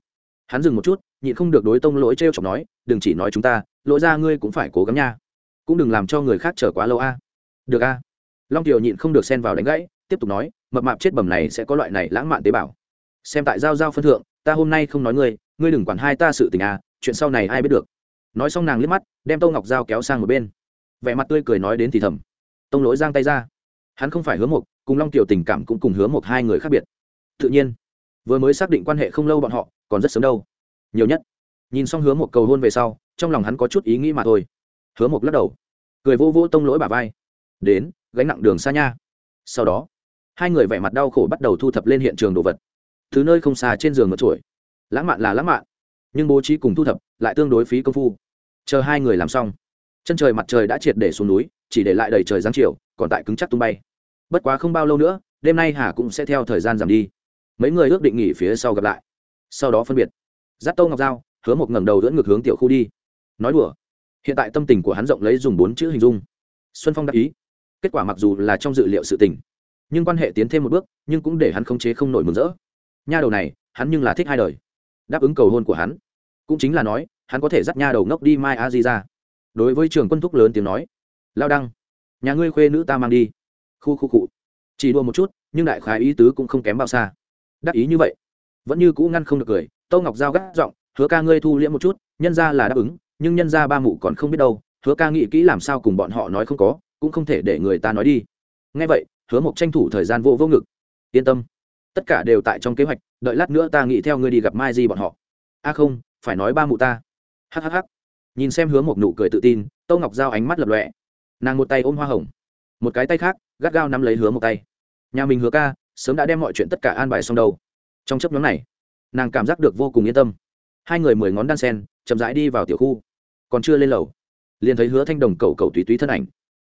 hắn dừng một chút, nhịn không được đối tông lỗi t r e o chọc nói, đừng chỉ nói chúng ta, lỗi ra ngươi cũng phải cố gắng nha cũng đừng làm cho người khác chờ quá lâu a. Được a. Long tiểu nhịn không được xen vào đánh gãy, tiếp tục nói, mập mạp chết bầm này sẽ có loại này lãng mạn tế bào. Xem tại giao giao phân thượng, ta hôm nay không nói ngươi ngươi đừng quản hai ta sự tình à chuyện sau này ai biết được. Nói xong nàng liếc mắt, đem tông ngọc dao kéo sang một bên. Vẻ mặt tươi cười nói đến thì thầm. Tông lỗi giang tay ra. Hắn không phải hứa một cùng long tiểu tình cảm cũng cùng hứa một hai người khác biệt. Tự nhiên, vừa mới xác định quan hệ không lâu bọn họ, còn rất sớm đâu. Nhiều nhất. Nhìn xong hứa một cầu hôn về sau, trong lòng hắn có chút ý nghĩ mà thôi hứa một lắc đầu. Cười vô vô tông lỗi bà vai. Đến, gánh nặng đường xa nha. Sau đó, hai người vẻ mặt đau khổ bắt đầu thu thập lên hiện trường đồ vật. Thứ nơi không xa trên giường ngược chuỗi. lãng mạn là lãng mạn, nhưng bố trí cùng thu thập lại tương đối phí công phu. Chờ hai người làm xong, chân trời mặt trời đã triệt để xuống núi, chỉ để lại đầy trời giáng chiều, còn tại cứng chắc tung bay. Bất quá không bao lâu nữa, đêm nay hà cũng sẽ theo thời gian giảm đi. Mấy người ước định nghỉ phía sau gặp lại. Sau đó phân biệt giáp tô ngọc dao hứa một ngẩng đầu dẫn ngược hướng tiểu khu đi. Nói đùa hiện tại tâm tình của hắn rộng lấy dùng bốn chữ hình dung. Xuân phong đắc ý. Kết quả mặc dù là trong dự liệu sự tình, nhưng quan hệ tiến thêm một bước, nhưng cũng để hắn khống chế không nổi mừng rỡ. Nha đầu này, hắn nhưng là thích hai đời. Đáp ứng cầu hôn của hắn, cũng chính là nói, hắn có thể dắt nha đầu ngốc đi mai a di ra đối với trường quân thúc lớn tiếng nói, lao đăng, nhà ngươi khuê nữ ta mang đi. Khu khu cụ chỉ đua một chút, nhưng đại khái ý tứ cũng không kém bao xa. Đắc ý như vậy, vẫn như cũ ngăn không được cười tâu ngọc giao gắt giọng, hứa ca ngươi thu liễm một chút, nhân ra là đáp ứng nhưng nhân ra ba mụ còn không biết đâu, hứa ca nghĩ kỹ làm sao cùng bọn họ nói không có, cũng không thể để người ta nói đi. Ngay vậy, hứa mộc tranh thủ thời gian vô vô ngực. Yên tâm, tất cả đều tại trong kế hoạch, đợi lát nữa ta nghĩ theo ngươi đi gặp mai di bọn họ. A không, phải nói ba mụ ta. Hhh nhìn xem hứa một nụ cười tự tin, tâu ngọc giao ánh mắt lập lọe nàng một tay ôm hoa hồng, một cái tay khác, gắt gao nắm lấy hứa một tay. Nhà mình hứa ca, sớm đã đem mọi chuyện tất cả an bài xong đâu. Trong chấp nhóm này, nàng cảm giác được vô cùng yên tâm hai người mười ngón đan sen, chậm rãi đi vào tiểu khu. Còn chưa lên lầu, liền thấy hứa thanh đồng cầu cầu tùy túy thân ảnh.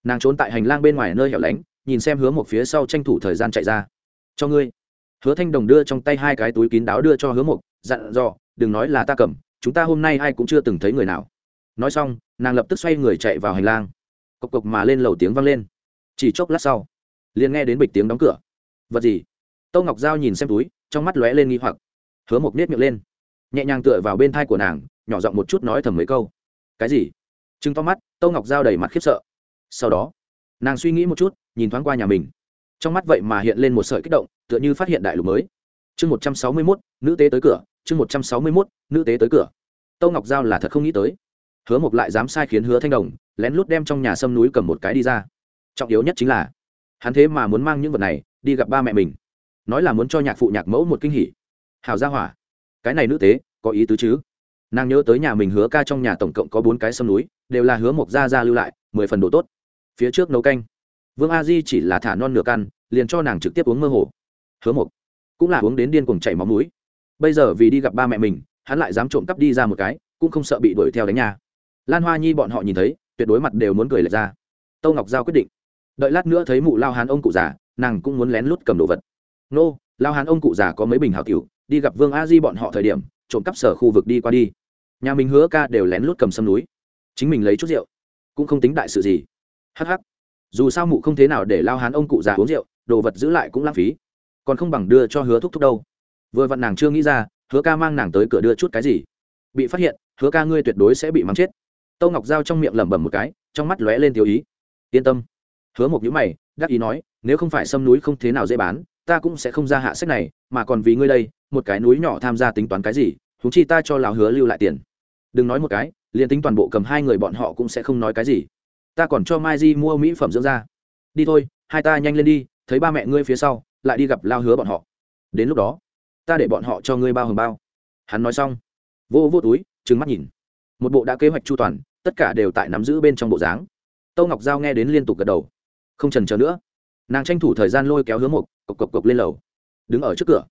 Nàng trốn tại hành lang bên ngoài nơi hẻo lánh, nhìn xem hứa một phía sau tranh thủ thời gian chạy ra. Cho ngươi. Hứa thanh đồng đưa trong tay hai cái túi kín đáo đưa cho hứa một dặn dò, đừng nói là ta cầm, chúng ta hôm nay ai cũng chưa từng thấy người nào. Nói xong, nàng lập tức xoay người chạy vào hành lang. Cộc cộc mà lên lầu tiếng vang lên. Chỉ chốc lát sau, liền nghe đến bịch tiếng đóng cửa. Vật gì? Tâu ngọc giao nhìn xem túi, trong mắt lóe lên nghi hoặc. Hứa một nết miệng lên nhẹ nhàng tựa vào bên thai của nàng, nhỏ giọng một chút nói thầm mấy câu. Cái gì? Chứng to mắt, tâu ngọc giao đầy mặt khiếp sợ. Sau đó, nàng suy nghĩ một chút, nhìn thoáng qua nhà mình. Trong mắt vậy mà hiện lên một sợi kích động, tựa như phát hiện đại lục mới. Chương một trăm sáu mươi mốt, nữ tế tới cửa, chương một trăm sáu mươi mốt, nữ tế tới cửa. Tâu ngọc giao là thật không nghĩ tới. Hứa mộc lại dám sai khiến hứa thanh đồng, lén lút đem trong nhà sâm núi cầm một cái đi ra. Trọng yếu nhất chính là, hắn thế mà muốn mang những vật này đi gặp ba mẹ mình. Nói là muốn cho nhạc phụ nhạc mẫu một kinh hỉ. Hào gia hỏa cái này nữ tế, có ý tứ chứ? Nàng nhớ tới nhà mình hứa ca trong nhà tổng cộng có bốn cái sâm núi, đều là hứa mộc gia ra lưu lại, mười phần đồ tốt. Phía trước nấu canh. Vương a di chỉ là thả non nửa căn, liền cho nàng trực tiếp uống mơ hồ. Hứa mộc. Cũng là uống đến điên cùng chảy máu núi bây giờ vì đi gặp ba mẹ mình, hắn lại dám trộm cắp đi ra một cái, cũng không sợ bị đuổi theo đánh nhà. Lan hoa nhi bọn họ nhìn thấy, tuyệt đối mặt đều muốn cười lệch ra. Tâu ngọc giao quyết định. Đợi lát nữa thấy mụ lao hán ông cụ già, nàng cũng muốn lén lút cầm đồ vật. Nô, lao hán ông cụ già có mấy bình hảo tiểu đi gặp vương a di bọn họ thời điểm, trộm cắp sở khu vực đi qua đi. Nhà mình hứa ca đều lén lút cầm sâm núi. Chính mình lấy chút rượu, cũng không tính đại sự gì. Hh dù sao mụ không thế nào để lao hán ông cụ già uống rượu, đồ vật giữ lại cũng lãng phí. Còn không bằng đưa cho hứa thúc thúc đâu. Vừa vặn nàng chưa nghĩ ra, hứa ca mang nàng tới cửa đưa chút cái gì. Bị phát hiện, hứa ca ngươi tuyệt đối sẽ bị mắng chết. Tâu ngọc giao trong miệng lẩm bẩm một cái, trong mắt lóe lên tiêu ý. Yên tâm. Hứa một nhữ mày, đắc ý nói, nếu không phải sâm núi không thế nào dễ bán, ta cũng sẽ không ra hạ sách này, mà còn vì ngươi đây một cái núi nhỏ tham gia tính toán cái gì húng chi ta cho lão hứa lưu lại tiền. Đừng nói một cái, liền tính toàn bộ cầm hai người bọn họ cũng sẽ không nói cái gì. Ta còn cho mai di mua mỹ phẩm dưỡng da. Đi thôi, hai ta nhanh lên đi, thấy ba mẹ ngươi phía sau, lại đi gặp lao hứa bọn họ. Đến lúc đó, ta để bọn họ cho ngươi bao hồng bao. Hắn nói xong, vô vô túi trứng mắt nhìn. Một bộ đã kế hoạch chu toàn, tất cả đều tại nắm giữ bên trong bộ dáng. Tâu ngọc giao nghe đến liên tục gật đầu. Không trần chờ nữa. Nàng tranh thủ thời gian lôi kéo hứa một cộc cộc cộc lên lầu. Đứng ở trước cửa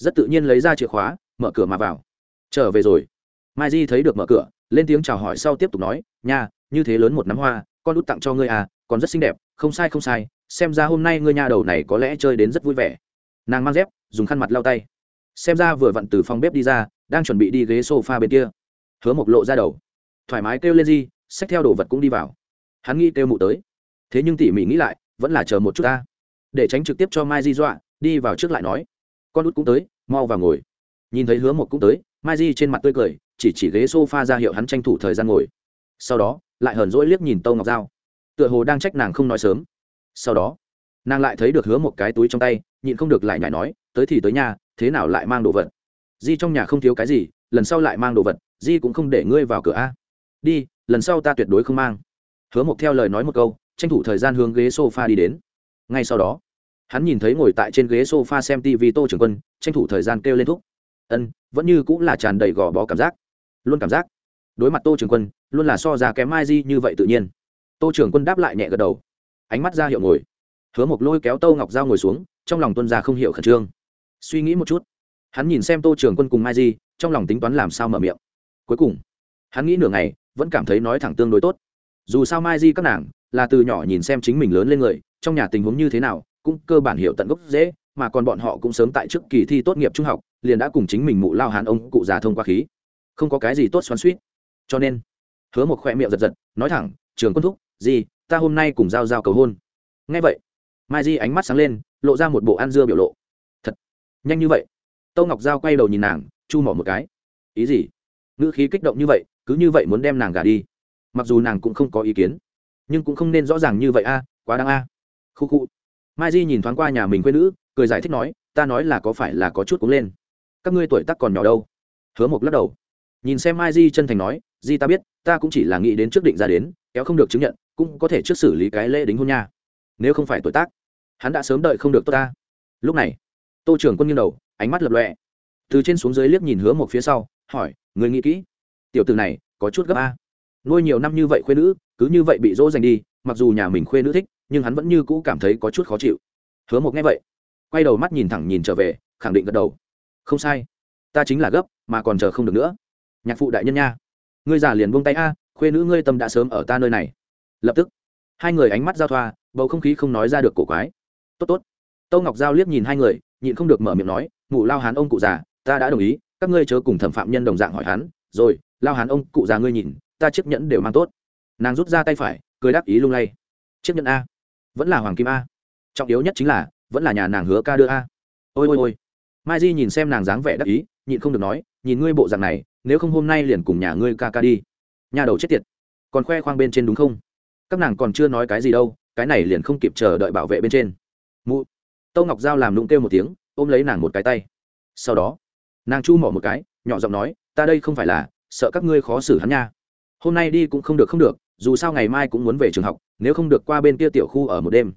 rất tự nhiên lấy ra chìa khóa, mở cửa mà vào. Trở về rồi. Mai di thấy được mở cửa, lên tiếng chào hỏi sau tiếp tục nói, nha, như thế lớn một nắm hoa, con út tặng cho ngươi à còn rất xinh đẹp, không sai không sai, xem ra hôm nay ngươi nha đầu này có lẽ chơi đến rất vui vẻ. Nàng mang dép, dùng khăn mặt lau tay. Xem ra vừa vặn từ phòng bếp đi ra, đang chuẩn bị đi ghế sofa bên kia. Hứa mộc lộ ra đầu. Thoải mái kêu lên di, xách theo đồ vật cũng đi vào. Hắn nghĩ kêu mụ tới. Thế nhưng tỉ mỉ nghĩ lại, vẫn là chờ một chút ta. Để tránh trực tiếp cho mai di dọa, đi vào trước lại nói con út cũng tới, mau vào ngồi. Nhìn thấy hứa một cũng tới, mai di trên mặt tươi cười, chỉ chỉ ghế s o f a ra hiệu hắn tranh thủ thời gian ngồi. Sau đó, lại hờn rỗi liếc nhìn tâu ngọc dao tựa hồ đang trách nàng không nói sớm. Sau đó, nàng lại thấy được hứa một cái túi trong tay, nhịn không được lại nhảy nói, tới thì tới nhà, thế nào lại mang đồ vật? Di trong nhà không thiếu cái gì, lần sau lại mang đồ vật, di cũng không để ngươi vào cửa a. Đi, lần sau ta tuyệt đối không mang. Hứa Một theo lời nói một câu, tranh thủ thời gian hướng ghế sofa đi đến. Ngay sau đó hắn nhìn thấy ngồi tại trên ghế sofa xem tv tô trường quân, tranh thủ thời gian kêu lên thúc. Ân, vẫn như cũng là tràn đầy gò bó cảm giác. Luôn cảm giác. Đối mặt tô trường quân, luôn là so ra kém mai di như vậy tự nhiên. Tô trường quân đáp lại nhẹ gật đầu. Ánh mắt ra hiệu ngồi. Hứa mộc lôi kéo tô ngọc g ngồi xuống, trong lòng tuân ra không hiểu khẩn trương. Suy nghĩ một chút. Hắn nhìn xem tô trường quân cùng mai di, trong lòng tính toán làm sao mở miệng. Cuối cùng, hắn nghĩ nửa ngày, vẫn cảm thấy nói thẳng tương đối tốt. Dù sao mai di các nàng là từ nhỏ nhìn xem chính mình lớn lên người, trong nhà tình huống như thế nào cũng cơ bản hiểu tận gốc dễ, mà còn bọn họ cũng sớm tại trước kỳ thi tốt nghiệp trung học, liền đã cùng chính mình mụ lao hàn ông cụ già thông qua khí. Không có cái gì tốt xoắn suýt cho nên, hứa một khoe miệng giật giật, nói thẳng, trường quân thúc, gì, ta hôm nay cùng giao giao cầu hôn. Ngay vậy, mai di ánh mắt sáng lên, lộ ra một bộ ăn dưa biểu lộ. Thật, nhanh như vậy? Tâu ngọc giao quay đầu nhìn nàng, chu mỏ một cái. Ý gì? Ngữ khí kích động như vậy, cứ như vậy muốn đem nàng gả đi. Mặc dù nàng cũng không có ý kiến, nhưng cũng không nên rõ ràng như vậy a, quá đáng a. À. khu khu mai di nhìn thoáng qua nhà mình quê nữ, cười giải thích nói, ta nói là có phải là có chút cũng lên. Các ngươi tuổi tắc còn nhỏ đâu? Hứa mộc lắc đầu. Nhìn xem mai di chân thành nói, di ta biết, ta cũng chỉ là nghĩ đến trước định ra đến, kéo không được chứng nhận, cũng có thể trước xử lý cái lễ đính hôn nha. Nếu không phải tuổi tác, hắn đã sớm đợi không được tốt ta. Lúc này, tô trưởng quân nghiêng đầu, ánh mắt lập lọe từ trên xuống dưới liếc nhìn hứa một phía sau, hỏi người nghĩ kỹ, tiểu từ này có chút gấp a? Nuôi nhiều năm như vậy khuê nữ, cứ như vậy bị dỗ dành đi, mặc dù nhà mình khuê nữ thích nhưng hắn vẫn như cũ cảm thấy có chút khó chịu. Hứa một nghe vậy, quay đầu mắt nhìn thẳng nhìn trở về, khẳng định gật đầu. Không sai, ta chính là gấp, mà còn chờ không được nữa. Nhạc phụ đại nhân nha, ngươi già liền buông tay a, khuê nữ ngươi tâm đã sớm ở ta nơi này. Lập tức, hai người ánh mắt giao thoa, bầu không khí không nói ra được cổ quái. Tốt tốt. Tâu ngọc giao liếc nhìn hai người, nhịn không được mở miệng nói ngủ lao hán ông cụ già, ta đã đồng ý, các ngươi chớ cùng thẩm phạm nhân đồng dạng hỏi hắn, rồi, lao hán ông cụ già ngươi nhìn, ta chiếc nhẫn đều mang tốt. Nàng rút ra tay phải, cười đáp ý lung lay. Chiếc nhẫn a vẫn là hoàng kim a. Trọng yếu nhất chính là, vẫn là nhà nàng hứa ca đưa a. Ôi ôi ôi. Mai di nhìn xem nàng dáng vẻ đắc ý, nhịn không được nói, nhìn ngươi bộ dạng này, nếu không hôm nay liền cùng nhà ngươi ca ca đi. Nhà đầu chết tiệt. Còn khoe khoang bên trên đúng không? Các nàng còn chưa nói cái gì đâu, cái này liền không kịp chờ đợi bảo vệ bên trên. Mụ. Tâu ngọc giao làm nụng kêu một tiếng, ôm lấy nàng một cái tay. Sau đó, nàng chu mỏ một cái, nhỏ giọng nói, ta đây không phải là, sợ các ngươi khó xử hắn nha. Hôm nay đi cũng không được không được, dù sao ngày mai cũng muốn về trường học nếu không được qua bên kia tiểu khu ở một đêm.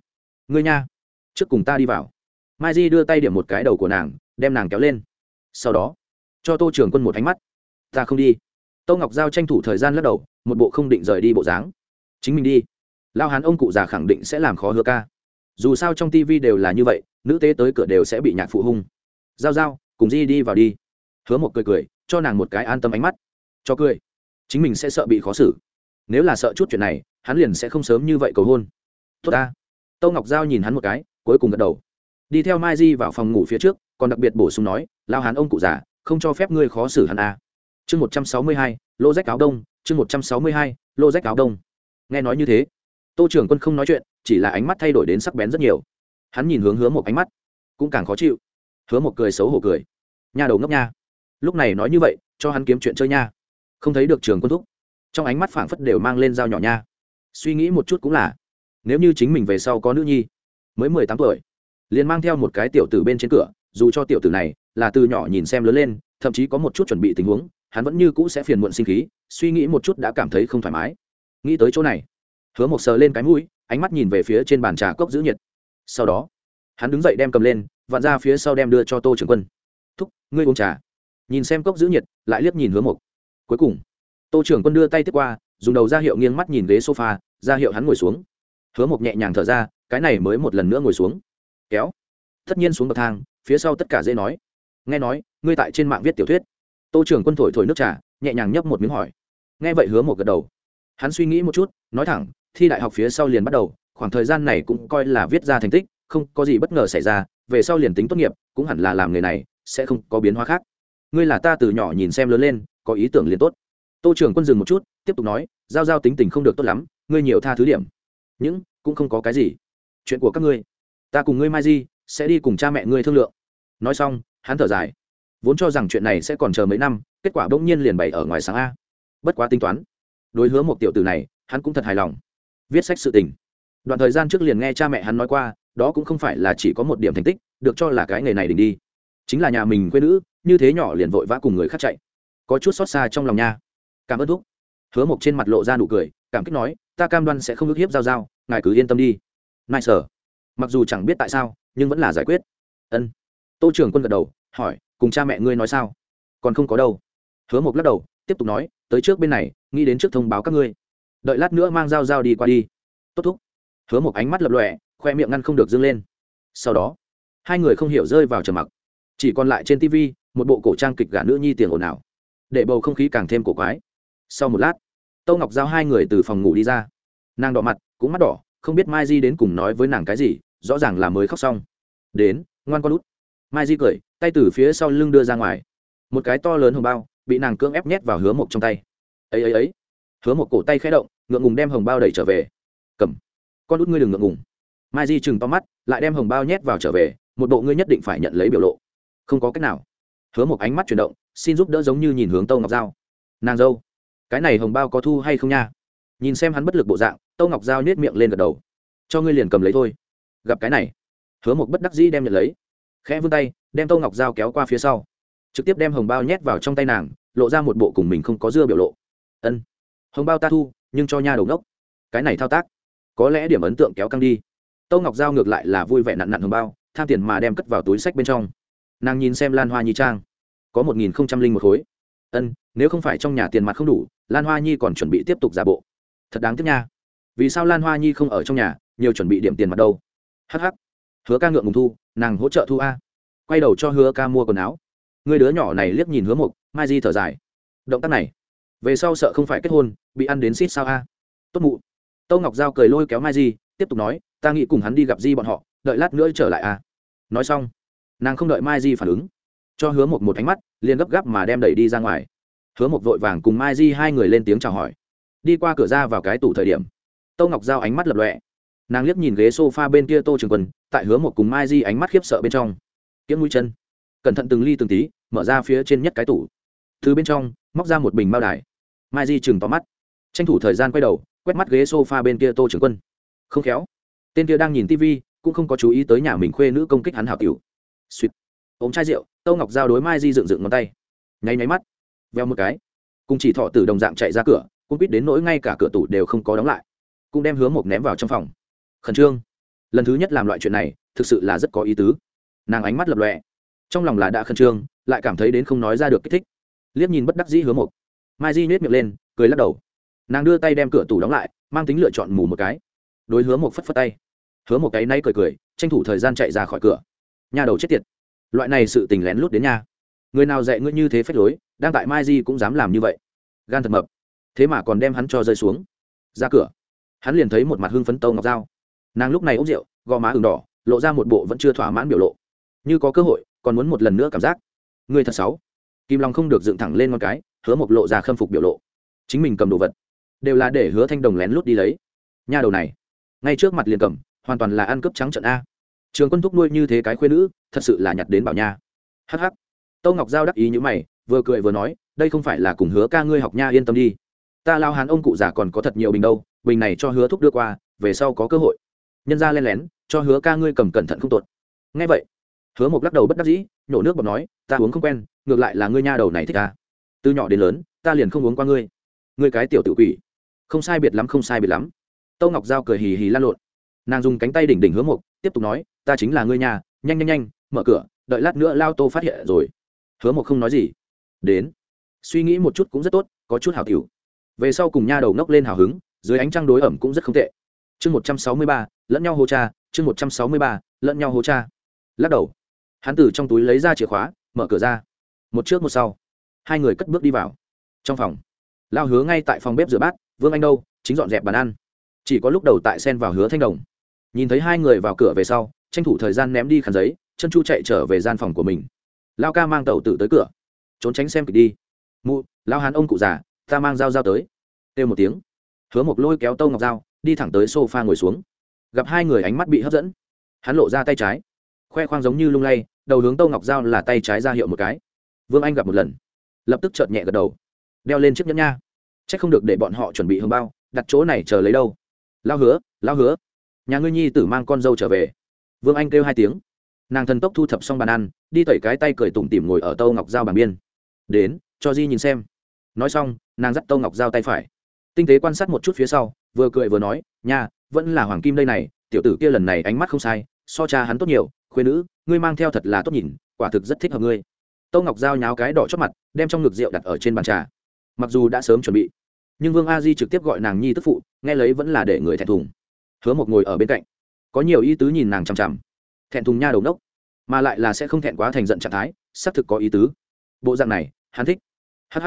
Ngươi nha. Trước cùng ta đi vào. Mai di đưa tay điểm một cái đầu của nàng, đem nàng kéo lên. Sau đó, cho tô trường quân một ánh mắt. Ta không đi. Tô ngọc giao tranh thủ thời gian lắc đầu, một bộ không định rời đi bộ dáng. Chính mình đi. Lao hán ông cụ già khẳng định sẽ làm khó hứa ca. Dù sao trong tv đều là như vậy, nữ tế tới cửa đều sẽ bị nhạc phụ hung. Giao giao, cùng di đi vào đi. Hứa một cười cười, cho nàng một cái an tâm ánh mắt. Cho cười. Chính mình sẽ sợ bị khó xử. Nếu là sợ chút chuyện này hắn liền sẽ không sớm như vậy cầu hôn. Tốt ta. Tâu ngọc giao nhìn hắn một cái, cuối cùng gật đầu. Đi theo mai di vào phòng ngủ phía trước, còn đặc biệt bổ sung nói lao hắn ông cụ già, không cho phép ngươi khó xử hắn à. chương một trăm sáu mươi hai, lô rách áo đông, chương một trăm sáu mươi hai, lô rách áo đông. Nghe nói như thế, tô trưởng quân không nói chuyện, chỉ là ánh mắt thay đổi đến sắc bén rất nhiều. Hắn nhìn hướng hứa một ánh mắt, cũng càng khó chịu. Hứa một cười xấu hổ cười. Nhà đầu ngốc nha. Lúc này nói như vậy, cho hắn kiếm chuyện chơi nha. Không thấy được trường quân thúc, trong ánh mắt phảng phất đều mang lên dao nhỏ nha suy nghĩ một chút cũng là, nếu như chính mình về sau có nữ nhi, mới mười tám tuổi, liền mang theo một cái tiểu tử bên trên cửa, dù cho tiểu tử này là từ nhỏ nhìn xem lớn lên, thậm chí có một chút chuẩn bị tình huống, hắn vẫn như cũ sẽ phiền muộn sinh khí, suy nghĩ một chút đã cảm thấy không thoải mái. Nghĩ tới chỗ này, hứa một sờ lên cái mũi, ánh mắt nhìn về phía trên bàn trà cốc giữ nhiệt. Sau đó, hắn đứng dậy đem cầm lên, vặn ra phía sau đem đưa cho tô trưởng quân. Thúc, ngươi uống trà. Nhìn xem cốc giữ nhiệt, lại liếc nhìn hứa một cuối cùng, tô trưởng quân đưa tay tiếp qua dùng đầu ra hiệu nghiêng mắt nhìn ghế sofa, ra hiệu hắn ngồi xuống. Hứa mộc nhẹ nhàng thở ra, cái này mới một lần nữa ngồi xuống. Kéo. Tất nhiên xuống bậc thang, phía sau tất cả dễ nói. Nghe nói, ngươi tại trên mạng viết tiểu thuyết. Tô trưởng quân thổi thổi nước trà, nhẹ nhàng nhấp một miếng hỏi. Nghe vậy hứa một gật đầu. Hắn suy nghĩ một chút, nói thẳng, thi đại học phía sau liền bắt đầu, khoảng thời gian này cũng coi là viết ra thành tích, không có gì bất ngờ xảy ra, về sau liền tính tốt nghiệp, cũng hẳn là làm nghề này, sẽ không có biến hóa khác. Ngươi là ta từ nhỏ nhìn xem lớn lên, có ý tưởng liền tốt tô trưởng quân dừng một chút, tiếp tục nói, giao giao tính tình không được tốt lắm, ngươi nhiều tha thứ điểm. Những, cũng không có cái gì. Chuyện của các ngươi, ta cùng ngươi mai di, sẽ đi cùng cha mẹ ngươi thương lượng. Nói xong, hắn thở dài. Vốn cho rằng chuyện này sẽ còn chờ mấy năm, kết quả bỗng nhiên liền bày ở ngoài sáng a. Bất quá tính toán, đối hứa một tiểu tử này, hắn cũng thật hài lòng. Viết sách sự tình. Đoạn thời gian trước liền nghe cha mẹ hắn nói qua, đó cũng không phải là chỉ có một điểm thành tích, được cho là cái nghề này đỉnh đi. Chính là nhà mình quê nữ, như thế nhỏ liền vội vã cùng người khác chạy. Có chút xót xa trong lòng nha cảm ơn thúc. Hứa mộc trên mặt lộ ra nụ cười, cảm kích nói, ta cam đoan sẽ không ức hiếp giao giao, ngài cứ yên tâm đi. Nai sở mặc dù chẳng biết tại sao, nhưng vẫn là giải quyết. Ân. Tô trưởng quân gật đầu, hỏi, cùng cha mẹ ngươi nói sao? Còn không có đâu. Hứa mộc lắc đầu, tiếp tục nói, tới trước bên này, nghĩ đến trước thông báo các ngươi. Đợi lát nữa mang dao dao đi qua đi. Tốt thúc. Hứa một ánh mắt lập lọe khoe miệng ngăn không được dâng lên. Sau đó, hai người không hiểu rơi vào trầm mặc. Chỉ còn lại trên tv một bộ cổ trang kịch gà nữ nhi tiền ồn ào. Để bầu không khí càng thêm cổ quái sau một lát, tâu ngọc giao hai người từ phòng ngủ đi ra. Nàng đỏ mặt, cũng mắt đỏ, không biết mai di đến cùng nói với nàng cái gì, rõ ràng là mới khóc xong. Đến, ngoan con út. Mai di cười, tay từ phía sau lưng đưa ra ngoài. Một cái to lớn hồng bao, bị nàng cưỡng ép nhét vào hứa mộc trong tay. Ấy ấy ấy. Hứa một cổ tay khẽ động, ngượng ngùng đem hồng bao đẩy trở về. Cầm, con út ngươi đừng ngượng ngùng. Mai di chừng to mắt, lại đem hồng bao nhét vào trở về, một bộ ngươi nhất định phải nhận lấy biểu lộ. Không có cách nào. Hứa một ánh mắt chuyển động, xin giúp đỡ giống như nhìn hướng tâu ngọc giao. Nàng dâu cái này hồng bao có thu hay không nha? Nhìn xem hắn bất lực bộ dạng, tâu ngọc giao nhét miệng lên gật đầu. Cho ngươi liền cầm lấy thôi. Gặp cái này, hứa một bất đắc dĩ đem nhận lấy. Khẽ vươn tay, đem tâu ngọc giao kéo qua phía sau. Trực tiếp đem hồng bao nhét vào trong tay nàng, lộ ra một bộ cùng mình không có dưa biểu lộ. Ân, hồng bao ta thu, nhưng cho nha đầu ngốc. Cái này thao tác, có lẽ điểm ấn tượng kéo căng đi. Tâu ngọc giao ngược lại là vui vẻ nặn nặn hồng bao, tham tiền mà đem cất vào túi sách bên trong. Nàng nhìn xem lan hoa nhi trang, có một nghìn không trăm linh một khối. Ân nếu không phải trong nhà tiền mặt không đủ, lan hoa nhi còn chuẩn bị tiếp tục giả bộ. Thật đáng tiếc nha. Vì sao lan hoa nhi không ở trong nhà, nhiều chuẩn bị điểm tiền mặt đâu? Hh hứa ca ngượng ngùng thu, nàng hỗ trợ thu a. Quay đầu cho hứa ca mua quần áo. Người đứa nhỏ này liếc nhìn hứa mục, mai di thở dài. Động tác này, về sau sợ không phải kết hôn, bị ăn đến xít sao a. Tốt mụ. Tâu ngọc giao cười lôi kéo mai di, tiếp tục nói, ta nghĩ cùng hắn đi gặp di bọn họ, đợi lát nữa trở lại a. Nói xong, nàng không đợi mai di phản ứng, cho hứa một một ánh mắt, liền gấp gáp mà đem đẩy đi ra ngoài hứa một vội vàng cùng mai di hai người lên tiếng chào hỏi. Đi qua cửa ra vào cái tủ thời điểm tâu ngọc giao ánh mắt lập lọe nàng liếc nhìn ghế s o f a bên kia tô trường quân, tại hứa một cùng mai di ánh mắt khiếp sợ bên trong. Kiếm mũi chân. Cẩn thận từng ly từng tí, mở ra phía trên nhất cái tủ. Thứ bên trong, móc ra một bình bao đài. Mai di chừng tóm mắt. Tranh thủ thời gian quay đầu, quét mắt ghế s o f a bên kia tô Trường quân. Không khéo. Tên kia đang nhìn tv cũng không có chú ý tới nhà mình khuê nữ công kích hắn hảo cựu suýt. Ống chai rượu tâu ngọc giao đối mai di dựng dựng ngón tay. Nháy nháy mắt veo một cái. Cùng chỉ thọ từ đồng dạng chạy ra cửa cũng biết đến nỗi ngay cả cửa tủ đều không có đóng lại. Cũng đem hướng một ném vào trong phòng. Khẩn trương. Lần thứ nhất làm loại chuyện này, thực sự là rất có ý tứ. Nàng ánh mắt lập lọe trong lòng là đã khẩn trương, lại cảm thấy đến không nói ra được kích thích. Liếc nhìn bất đắc dĩ hứa một. Mai di nhét miệng lên, cười lắc đầu. Nàng đưa tay đem cửa tủ đóng lại, mang tính lựa chọn mù một cái. Đối hứa một phất phất tay. Hứa một cái nay cười cười, tranh thủ thời gian chạy ra khỏi cửa. Nhà đầu chết tiệt. Loại này sự tình lén lút đến nhà. Người nào dạy ngươi như thế phách lối đang tại mai di cũng dám làm như vậy. Gan thật mập. Thế mà còn đem hắn cho rơi xuống. Ra cửa. Hắn liền thấy một mặt hưng phấn tâu ngọc dao. Nàng lúc này uống rượu, gò má ừng đỏ, lộ ra một bộ vẫn chưa thỏa mãn biểu lộ. Như có cơ hội, còn muốn một lần nữa cảm giác. Người thật xấu. Kim long không được dựng thẳng lên con cái, hứa một lộ ra khâm phục biểu lộ. Chính mình cầm đồ vật. Đều là để hứa thanh đồng lén lút đi lấy. Nha đầu này. Ngay trước mặt liền cầm, hoàn toàn là ăn cướp trắng trận a. Trường quân thúc nuôi như thế cái khuyên nữ, thật sự là nhặt đến bảo nha. Hh tâu ngọc giao đắc ý như mày vừa cười vừa nói, đây không phải là cùng hứa ca ngươi học nha, yên tâm đi. Ta lao hán ông cụ già còn có thật nhiều bình đâu, bình này cho hứa thúc đưa qua, về sau có cơ hội. Nhân ra len lén, cho hứa ca ngươi cầm cẩn thận không tốt ngay vậy, hứa một lắc đầu bất đắc dĩ, nhổ nước bọt nói, ta uống không quen, ngược lại là ngươi nha đầu này thích ta. Từ nhỏ đến lớn, ta liền không uống qua ngươi. Ngươi cái tiểu tự quỷ. Không sai biệt lắm, không sai biệt lắm. Tâu ngọc giao cười hì hì lan lộn. Nàng dùng cánh tay đỉnh đỉnh hứa mộc, tiếp tục nói, ta chính là ngươi nhà nhanh nhanh nhanh, mở cửa, đợi lát nữa lao tô phát hiện rồi. Hứa mộc không nói gì đến. Suy nghĩ một chút cũng rất tốt, có chút hào tiểu. Về sau cùng nha đầu ngốc lên hào hứng, dưới ánh trăng đối ẩm cũng rất không tệ. Chương một trăm sáu mươi ba, lẫn nhau hô cha, chương một trăm sáu mươi ba, lẫn nhau hô cha. Lắc đầu. Hắn từ trong túi lấy ra chìa khóa, mở cửa ra. Một trước một sau. Hai người cất bước đi vào. Trong phòng. Lao hứa ngay tại phòng bếp rửa bát, vương anh đâu? Chính dọn dẹp bàn ăn. Chỉ có lúc đầu tại sen vào hứa thanh đồng. Nhìn thấy hai người vào cửa về sau, tranh thủ thời gian ném đi khăn giấy, chân chu chạy trở về gian phòng của mình. Lao ca mang tàu tử tới cửa trốn tránh xem kịch đi. Mụ lao hán ông cụ già, ta mang dao dao tới. Kêu một tiếng. Hứa một lôi kéo tâu ngọc dao đi thẳng tới s o f a ngồi xuống. Gặp hai người ánh mắt bị hấp dẫn, hắn lộ ra tay trái. Khoe khoang giống như lung lay, đầu hướng tâu ngọc dao là tay trái ra hiệu một cái. Vương anh gặp một lần, lập tức chợt nhẹ gật đầu. Đeo lên chiếc nhẫn nha. C h ắ c không được để bọn họ chuẩn bị hương bao, đặt chỗ này chờ lấy đâu. Lao hứa lao hứa. Nhà ngươi nhi tử mang con dâu trở về. Vương anh kêu hai tiếng. Nàng thần tốc thu thập xong bàn ăn, đi tẩy cái tay cười tủm tỉm ngồi ở tâu ngọc dao bàn biên đến, cho di nhìn xem. Nói xong, nàng dắt tâu ngọc Giao tay phải. Tinh tế quan sát một chút phía sau, vừa cười vừa nói, nha, vẫn là hoàng kim đây này, tiểu tử kia lần này ánh mắt không sai, so cha hắn tốt nhiều khuyên nữ, ngươi mang theo thật là tốt nhìn, quả thực rất thích hợp ngươi. Tâu ngọc Giao nháo cái đỏ chót mặt, đem trong ngực rượu đặt ở trên bàn trà. Mặc dù đã sớm chuẩn bị, nhưng vương a di trực tiếp gọi nàng nhi tức phụ, nghe lấy vẫn là để người thẹn thùng. Hứa một ngồi ở bên cạnh. Có nhiều ý tứ nhìn nàng chằm chằm. Thẹn thùng nha đầu nốc mà lại là sẽ không thẹn quá thành giận trạng thái, xác thực có ý tứ bộ dạng này, hắn thích. Hh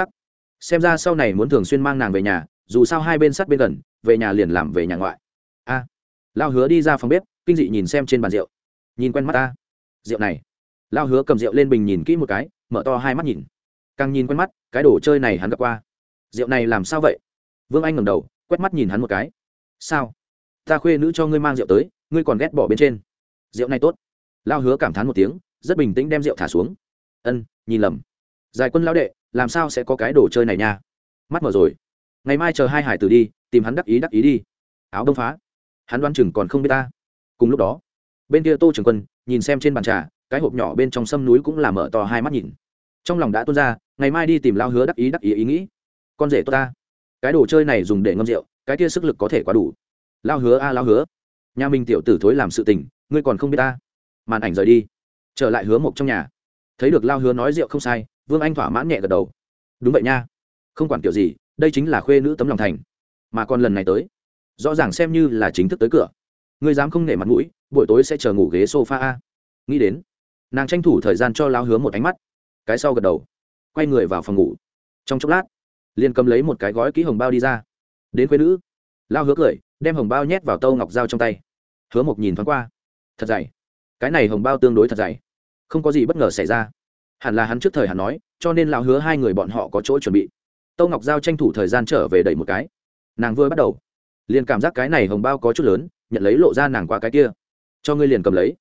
xem ra sau này muốn thường xuyên mang nàng về nhà, dù sao hai bên sát bên gần, về nhà liền làm về nhà ngoại. A. Lao hứa đi ra phòng bếp, kinh dị nhìn xem trên bàn rượu. Nhìn quen mắt ta. Rượu này. Lao hứa cầm rượu lên bình nhìn kỹ một cái, mở to hai mắt nhìn. Càng nhìn quen mắt, cái đồ chơi này hắn gặp qua. Rượu này làm sao vậy? Vương anh ngầm đầu, quét mắt nhìn hắn một cái. Sao? Ta khuê nữ cho ngươi mang rượu tới, ngươi còn ghét bỏ bên trên. Rượu này tốt. Lao hứa cảm thán một tiếng, rất bình tĩnh đem rượu thả xuống. Ân, nhìn lầm giải quân lão đệ, làm sao sẽ có cái đồ chơi này nha? Mắt mở rồi. Ngày mai chờ hai hải tử đi, tìm hắn đắc ý đắc ý đi. Áo đông phá. Hắn đoán chừng còn không biết ta. Cùng lúc đó, bên kia tô trường quân nhìn xem trên bàn trà, cái hộp nhỏ bên trong sâm núi cũng là mở to hai mắt nhìn. Trong lòng đã tuôn ra, ngày mai đi tìm lao hứa đắc ý đắc ý ý nghĩ. Con rể tốt ta. Cái đồ chơi này dùng để ngâm rượu, cái kia sức lực có thể quá đủ. Lao hứa a lao hứa. Nhà mình tiểu tử thối làm sự tình, ngươi còn không biết ta. Màn ảnh rời đi. Trở lại hứa mộc trong nhà. Thấy được lao hứa nói rượu không sai vương anh thỏa mãn nhẹ gật đầu. Đúng vậy nha. Không quản kiểu gì, đây chính là khuê nữ tấm lòng thành. Mà còn lần này tới, rõ ràng xem như là chính thức tới cửa. Ngươi dám không nể mặt mũi, buổi tối sẽ chờ ngủ ghế sofa a. Nghĩ đến, nàng tranh thủ thời gian cho lao hứa một ánh mắt. Cái sau gật đầu, quay người vào phòng ngủ. Trong chốc lát, liền cầm lấy một cái gói kỹ hồng bao đi ra. Đến quê nữ lao hứa cười, đem hồng bao nhét vào tâu ngọc dao trong tay. Hứa mộc nhìn thoáng qua, thật dày. Cái này hồng bao tương đối thật dày. Không có gì bất ngờ xảy ra hẳn là hắn trước thời hắn nói, cho nên lão hứa hai người bọn họ có chỗ chuẩn bị. Tâu ngọc giao tranh thủ thời gian trở về đẩy một cái. Nàng vừa bắt đầu, liền cảm giác cái này hồng bao có chút lớn, nhận lấy lộ ra nàng qua cái kia. Cho ngươi liền cầm lấy.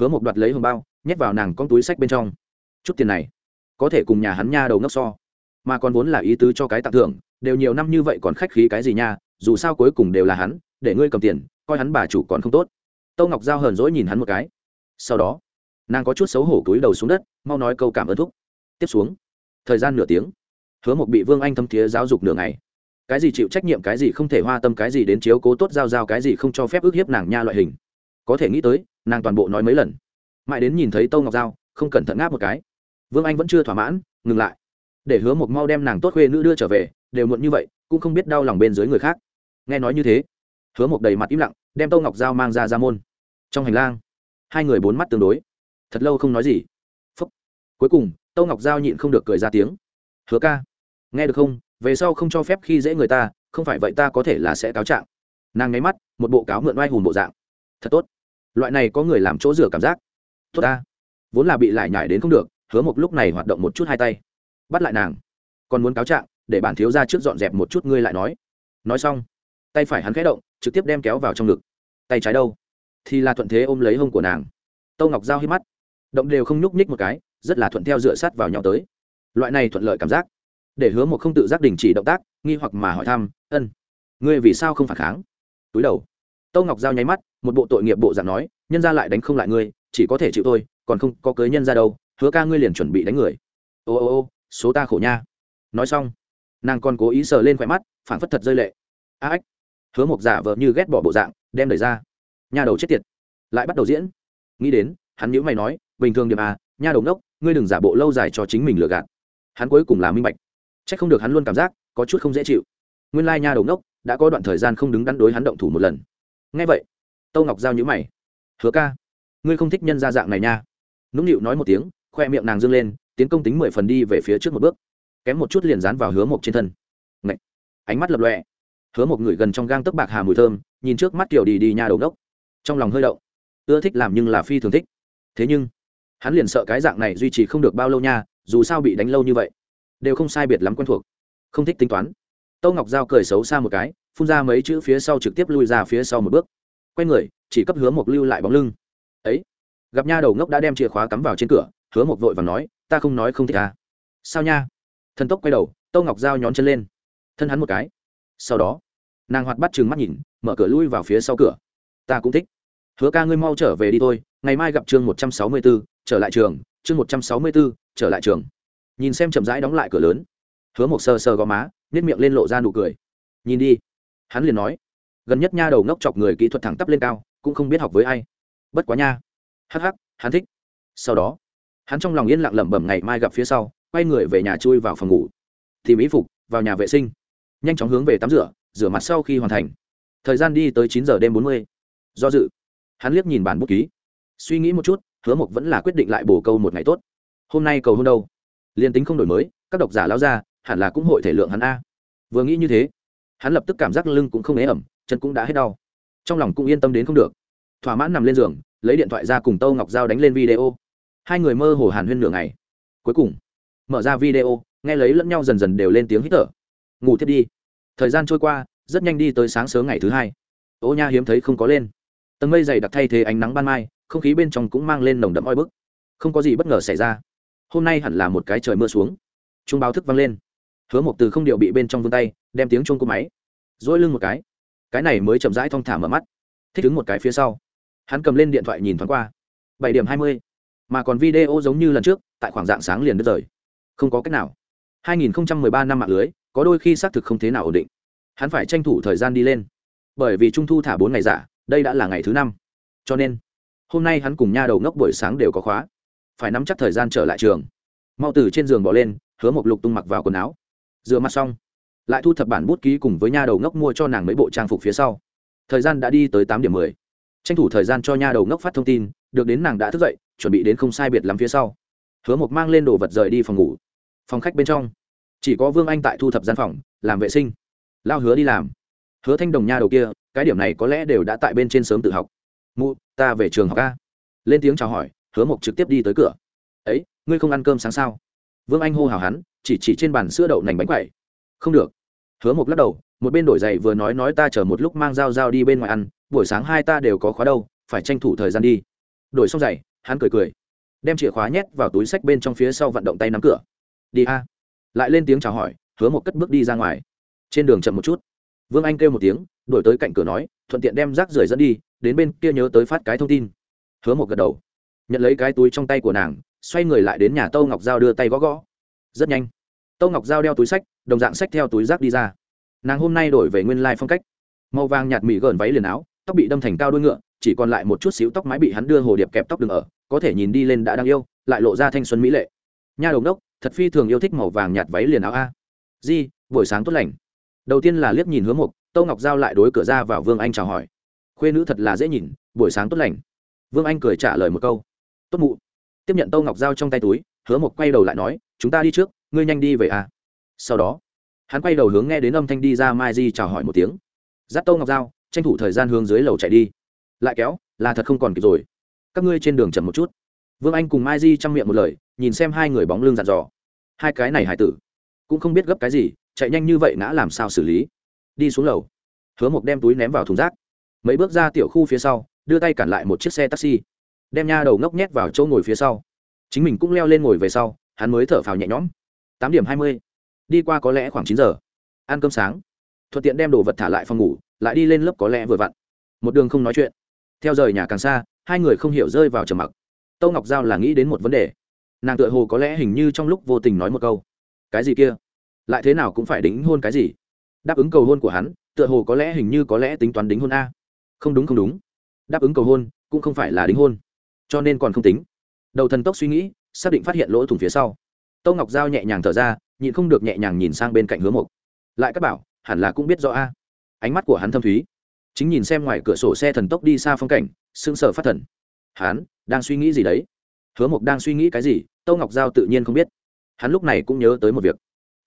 Hứa một đoạt lấy hồng bao, nhét vào nàng con túi sách bên trong. Chút tiền này, có thể cùng nhà hắn nha đầu ngốc so. Mà còn vốn là ý tứ cho cái tặng thưởng, đều nhiều năm như vậy còn khách khí cái gì nha, dù sao cuối cùng đều là hắn, để ngươi cầm tiền, coi hắn bà chủ còn không tốt. Tâu ngọc giao hờn dỗi nhìn hắn một cái. Sau đó nàng có chút xấu hổ túi đầu xuống đất, mau nói câu cảm ơn thúc. Tiếp xuống, thời gian nửa tiếng, hứa một bị vương anh thâm thiế giáo dục nửa ngày. Cái gì chịu trách nhiệm, cái gì không thể hoa tâm, cái gì đến chiếu cố tốt giao giao, cái gì không cho phép ước hiếp nàng nha loại hình. Có thể nghĩ tới, nàng toàn bộ nói mấy lần. Mãi đến nhìn thấy tâu ngọc giao, không cẩn thận ngáp một cái. Vương anh vẫn chưa thỏa mãn, ngừng lại. Để hứa một mau đem nàng tốt khuê nữ đưa trở về, đều muộn như vậy, cũng không biết đau lòng bên dưới người khác. Nghe nói như thế, hứa một đầy mặt im lặng, đem tâu ngọc giao mang ra ra môn. Trong hành lang, hai người bốn mắt tương đối thật lâu không nói gì. Phúc. cuối cùng, tâu ngọc giao nhịn không được cười ra tiếng. Hứa ca. Nghe được không? Về sau không cho phép khi dễ người ta, không phải vậy ta có thể là sẽ cáo trạng. Nàng nháy mắt, một bộ cáo mượn oai hùng bộ dạng. Thật tốt. Loại này có người làm chỗ rửa cảm giác. Tốt ta. Vốn là bị lại nhải đến không được, hứa một lúc này hoạt động một chút hai tay. Bắt lại nàng. Còn muốn cáo trạng, để bản thiếu ra trước dọn dẹp một chút ngươi lại nói. Nói xong, tay phải hắn khẽ động, trực tiếp đem kéo vào trong ngực. Tay trái đâu? Thì là thuận thế ôm lấy hông của nàng. Tâu ngọc giao hít mắt động đều không nhúc nhích một cái, rất là thuận theo dựa sát vào nhau tới. Loại này thuận lợi cảm giác, để hứa một không tự giác đình chỉ động tác, nghi hoặc mà hỏi thăm, ân, ngươi vì sao không phản kháng? Túi đầu. Tâu ngọc giao nháy mắt, một bộ tội nghiệp bộ dạng nói, nhân ra lại đánh không lại ngươi, chỉ có thể chịu tôi còn không có cưới nhân ra đâu, hứa ca ngươi liền chuẩn bị đánh người. Ô ô ô, số ta khổ nha. Nói xong, nàng còn cố ý sờ lên khỏe mắt phản phất thật rơi lệ. A ếch hứa mộc giả vợ như ghét bỏ bộ dạng, đem đẩy ra. Nhà đầu chết tiệt. Lại bắt đầu diễn. Nghĩ đến, hắn nhữ mày nói bình thường điểm à nha đầu ngốc, ngươi đừng giả bộ lâu dài cho chính mình lừa gạt. Hắn cuối cùng là minh bạch. C h ắ c không được hắn luôn cảm giác, có chút không dễ chịu. Nguyên lai nha đầu ngốc, đã có đoạn thời gian không đứng đắn đối hắn động thủ một lần. Ngay vậy tâu ngọc giao nhữ mày. Hứa ca, ngươi không thích nhân gia dạng này nha. Nũng nịu nói một tiếng, khoe miệng nàng dâng lên, tiến công tính mười phần đi về phía trước một bước. Kém một chút liền dán vào hứa mộc trên thân. Ngậy! ánh mắt lập lọe hứa một người gần trong gang tấc bạc hà mùi thơm, nhìn trước mắt kiểu đi đi nhà đầu đốc trong lòng hơi đậu ưa thích làm nhưng là phi thường thích. Thế nhưng hắn liền sợ cái dạng này duy trì không được bao lâu nha, dù sao bị đánh lâu như vậy, đều không sai biệt lắm quen thuộc. Không thích tính toán. Tâu ngọc giao cười xấu xa một cái, phun ra mấy chữ phía sau trực tiếp lui ra phía sau một bước. Quay người, chỉ cấp hứa một lưu lại bóng lưng. Ấy, gặp nha đầu ngốc đã đem chìa khóa cắm vào trên cửa, hứa một vội và nói, ta không nói không thích à. sao nha? Thần tốc quay đầu, tâu ngọc giao nhón chân lên, thân hắn một cái. Sau đó, nàng hoạt bắt chừng mắt nhìn, mở cửa lui vào phía sau cửa. Ta cũng thích. Hứa ca ngươi mau trở về đi thôi, ngày mai gặp chương một trăm sáu mươi b ố trở lại trường chương một trăm sáu mươi bốn, trở lại trường. Nhìn xem chậm rãi đóng lại cửa lớn. Hứa một sơ sơ gò má nhét miệng lên lộ ra nụ cười. Nhìn đi. Hắn liền nói gần nhất nha đầu ngốc chọc người kỹ thuật thẳng tắp lên cao cũng không biết học với ai. Bất quá nha. Hắc hắc hắn thích. Sau đó hắn trong lòng yên lặng lẩm bẩm ngày mai gặp phía sau quay người về nhà chui vào phòng ngủ. Thì mỹ phục vào nhà vệ sinh. Nhanh chóng hướng về tắm rửa rửa mặt sau khi hoàn thành. Thời gian đi tới chín giờ đêm bốn mươi. Do dự. Hắn liếc nhìn bản bút ký. Suy nghĩ một chút hứa mộc vẫn là quyết định lại bổ câu một ngày tốt. Hôm nay cầu hôn đâu? Liền tính không đổi mới, các độc giả lao ra hẳn là cũng hội thể lượng hắn a. Vừa nghĩ như thế, hắn lập tức cảm giác lưng cũng không ế ẩm, chân cũng đã hết đau. Trong lòng cũng yên tâm đến không được. Thỏa mãn nằm lên giường, lấy điện thoại ra cùng tâu ngọc giao đánh lên video. Hai người mơ hồ hàn huyên nửa ngày. Cuối cùng, mở ra video, nghe lấy lẫn nhau dần dần đều lên tiếng hít thở. Ngủ thiết đi. Thời gian trôi qua, rất nhanh đi tới sáng sớm ngày thứ hai. Ô nha hiếm thấy không có lên. Tầng mây dày đặc thay thế ánh nắng ban mai không khí bên trong cũng mang lên nồng đậm oi bức. Không có gì bất ngờ xảy ra. Hôm nay hẳn là một cái trời mưa xuống. Trung báo thức vang lên. Hứa một từ không điệu bị bên trong vươn tay, đem tiếng chuông cô máy dỗi lưng một cái. Cái này mới chậm rãi thong thả mở mắt. Thích đứng một cái phía sau. Hắn cầm lên điện thoại nhìn thoáng qua. Bảy điểm hai mươi. Mà còn video giống như lần trước, tại khoảng dạng sáng liền đứt rời. Không có cách nào. 2013 năm mạng lưới, có đôi khi xác thực không thế nào ổn định. Hắn phải tranh thủ thời gian đi lên. Bởi vì trung thu thả bốn ngày giả, đây đã là ngày thứ năm. Cho nên hôm nay hắn cùng nha đầu ngốc buổi sáng đều có khóa, phải nắm chắc thời gian trở lại trường. Mau từ trên giường bỏ lên, hứa một lục tung mặc vào quần áo. Rửa mặt xong, lại thu thập bản bút ký cùng với nha đầu ngốc mua cho nàng mấy bộ trang phục phía sau. Thời gian đã đi tới tám điểm mười. Tranh thủ thời gian cho nha đầu ngốc phát thông tin, được đến nàng đã thức dậy, chuẩn bị đến không sai biệt lắm phía sau. Hứa một mang lên đồ vật rời đi phòng ngủ. Phòng khách bên trong, chỉ có vương anh tại thu thập gian phòng, làm vệ sinh. Lao hứa đi làm. Hứa thanh đồng nha đầu kia, cái điểm này có lẽ đều đã tại bên trên sớm tự học mụ, ta về trường học ca lên tiếng chào hỏi, hứa mộc trực tiếp đi tới cửa. Ấy, ngươi không ăn cơm sáng sao? Vương anh hô hào hắn, chỉ chỉ trên bàn sữa đậu nành bánh quậy không được. Hứa mộc lắc đầu, một bên đổi giày vừa nói nói ta chờ một lúc mang dao dao đi bên ngoài ăn, buổi sáng hai ta đều có khóa đâu, phải tranh thủ thời gian đi. Đổi xong giày, hắn cười cười, đem chìa khóa nhét vào túi sách bên trong phía sau vận động tay nắm cửa. Đi a. Lại lên tiếng chào hỏi, hứa một cất bước đi ra ngoài. Trên đường chậm một chút, vương anh kêu một tiếng đổi tới cạnh cửa nói, thuận tiện đem rác rưởi dẫn đi, đến bên kia nhớ tới phát cái thông tin. Hứa một gật đầu. Nhận lấy cái túi trong tay của nàng, xoay người lại đến nhà tâu ngọc giao đưa tay gõ gõ. Rất nhanh, tâu ngọc giao đeo túi sách, đồng dạng sách theo túi rác đi ra. Nàng hôm nay đổi về nguyên lai、like、phong cách. Màu vàng nhạt mỹ gờn váy liền áo, tóc bị đâm thành cao đuôi ngựa, chỉ còn lại một chút xíu tóc mái bị hắn đưa hồ điệp kẹp tóc đường ở, có thể nhìn đi lên đã đang yêu, lại lộ ra thanh xuân mỹ lệ. Nha đồng đốc, thật phi thường yêu thích màu vàng nhạt váy liền áo a. Di, buổi sáng tốt lành. Đầu tiên là liếc nhìn hướng mục tâu ngọc giao lại đối cửa ra vào vương anh chào hỏi. Khuê nữ thật là dễ nhìn, buổi sáng tốt lành. Vương anh cười trả lời một câu. Tốt mụ. Tiếp nhận tâu ngọc giao trong tay túi, hứa một quay đầu lại nói, chúng ta đi trước, ngươi nhanh đi về à. Sau đó, hắn quay đầu hướng nghe đến âm thanh đi ra mai di chào hỏi một tiếng. Giáp tâu ngọc giao, tranh thủ thời gian hướng dưới lầu chạy đi. Lại kéo, là thật không còn kịp rồi. Các ngươi trên đường chậm một chút. Vương anh cùng mai di chăm miệng một lời, nhìn xem hai người bóng lưng dặn dò. Hai cái này hải tử, cũng không biết gấp cái gì, chạy nhanh như vậy ngã làm sao xử lý? Đi xuống lầu. Hứa mộc đem túi ném vào thùng rác. Mấy bước ra tiểu khu phía sau, đưa tay cản lại một chiếc xe taxi. Đem nha đầu ngốc nhét vào chỗ ngồi phía sau. Chính mình cũng leo lên ngồi về sau, hắn mới thở phào nhẹ nhõm. Tám điểm hai mươi. Đi qua có lẽ khoảng chín giờ. Ăn cơm sáng. Thuận tiện đem đồ vật thả lại phòng ngủ, lại đi lên lớp có lẽ vừa vặn. Một đường không nói chuyện. Theo rời nhà càng xa, hai người không hiểu rơi vào trầm mặc. Tâu ngọc giao là nghĩ đến một vấn đề. Nàng tựa hồ có lẽ hình như trong lúc vô tình nói một câu. Cái gì kia? Lại thế nào cũng phải đính hôn cái gì? Đáp ứng cầu hôn của hắn, tựa hồ có lẽ hình như có lẽ tính toán đính hôn a. Không đúng không đúng. Đáp ứng cầu hôn, cũng không phải là đính hôn. Cho nên còn không tính. Đầu thần tốc suy nghĩ, xác định phát hiện lỗ thủng phía sau. Tâu ngọc giao nhẹ nhàng thở ra, nhịn không được nhẹ nhàng nhìn sang bên cạnh hứa mộc. Lại các bảo, hẳn là cũng biết rõ a. Ánh mắt của hắn thâm thúy. Chính nhìn xem ngoài cửa sổ xe thần tốc đi xa phong cảnh, sững sờ phát thần. Hắn, đang suy nghĩ gì đấy? Hứa mộc đang suy nghĩ cái gì? Tâu ngọc giao tự nhiên không biết. Hắn lúc này cũng nhớ tới một việc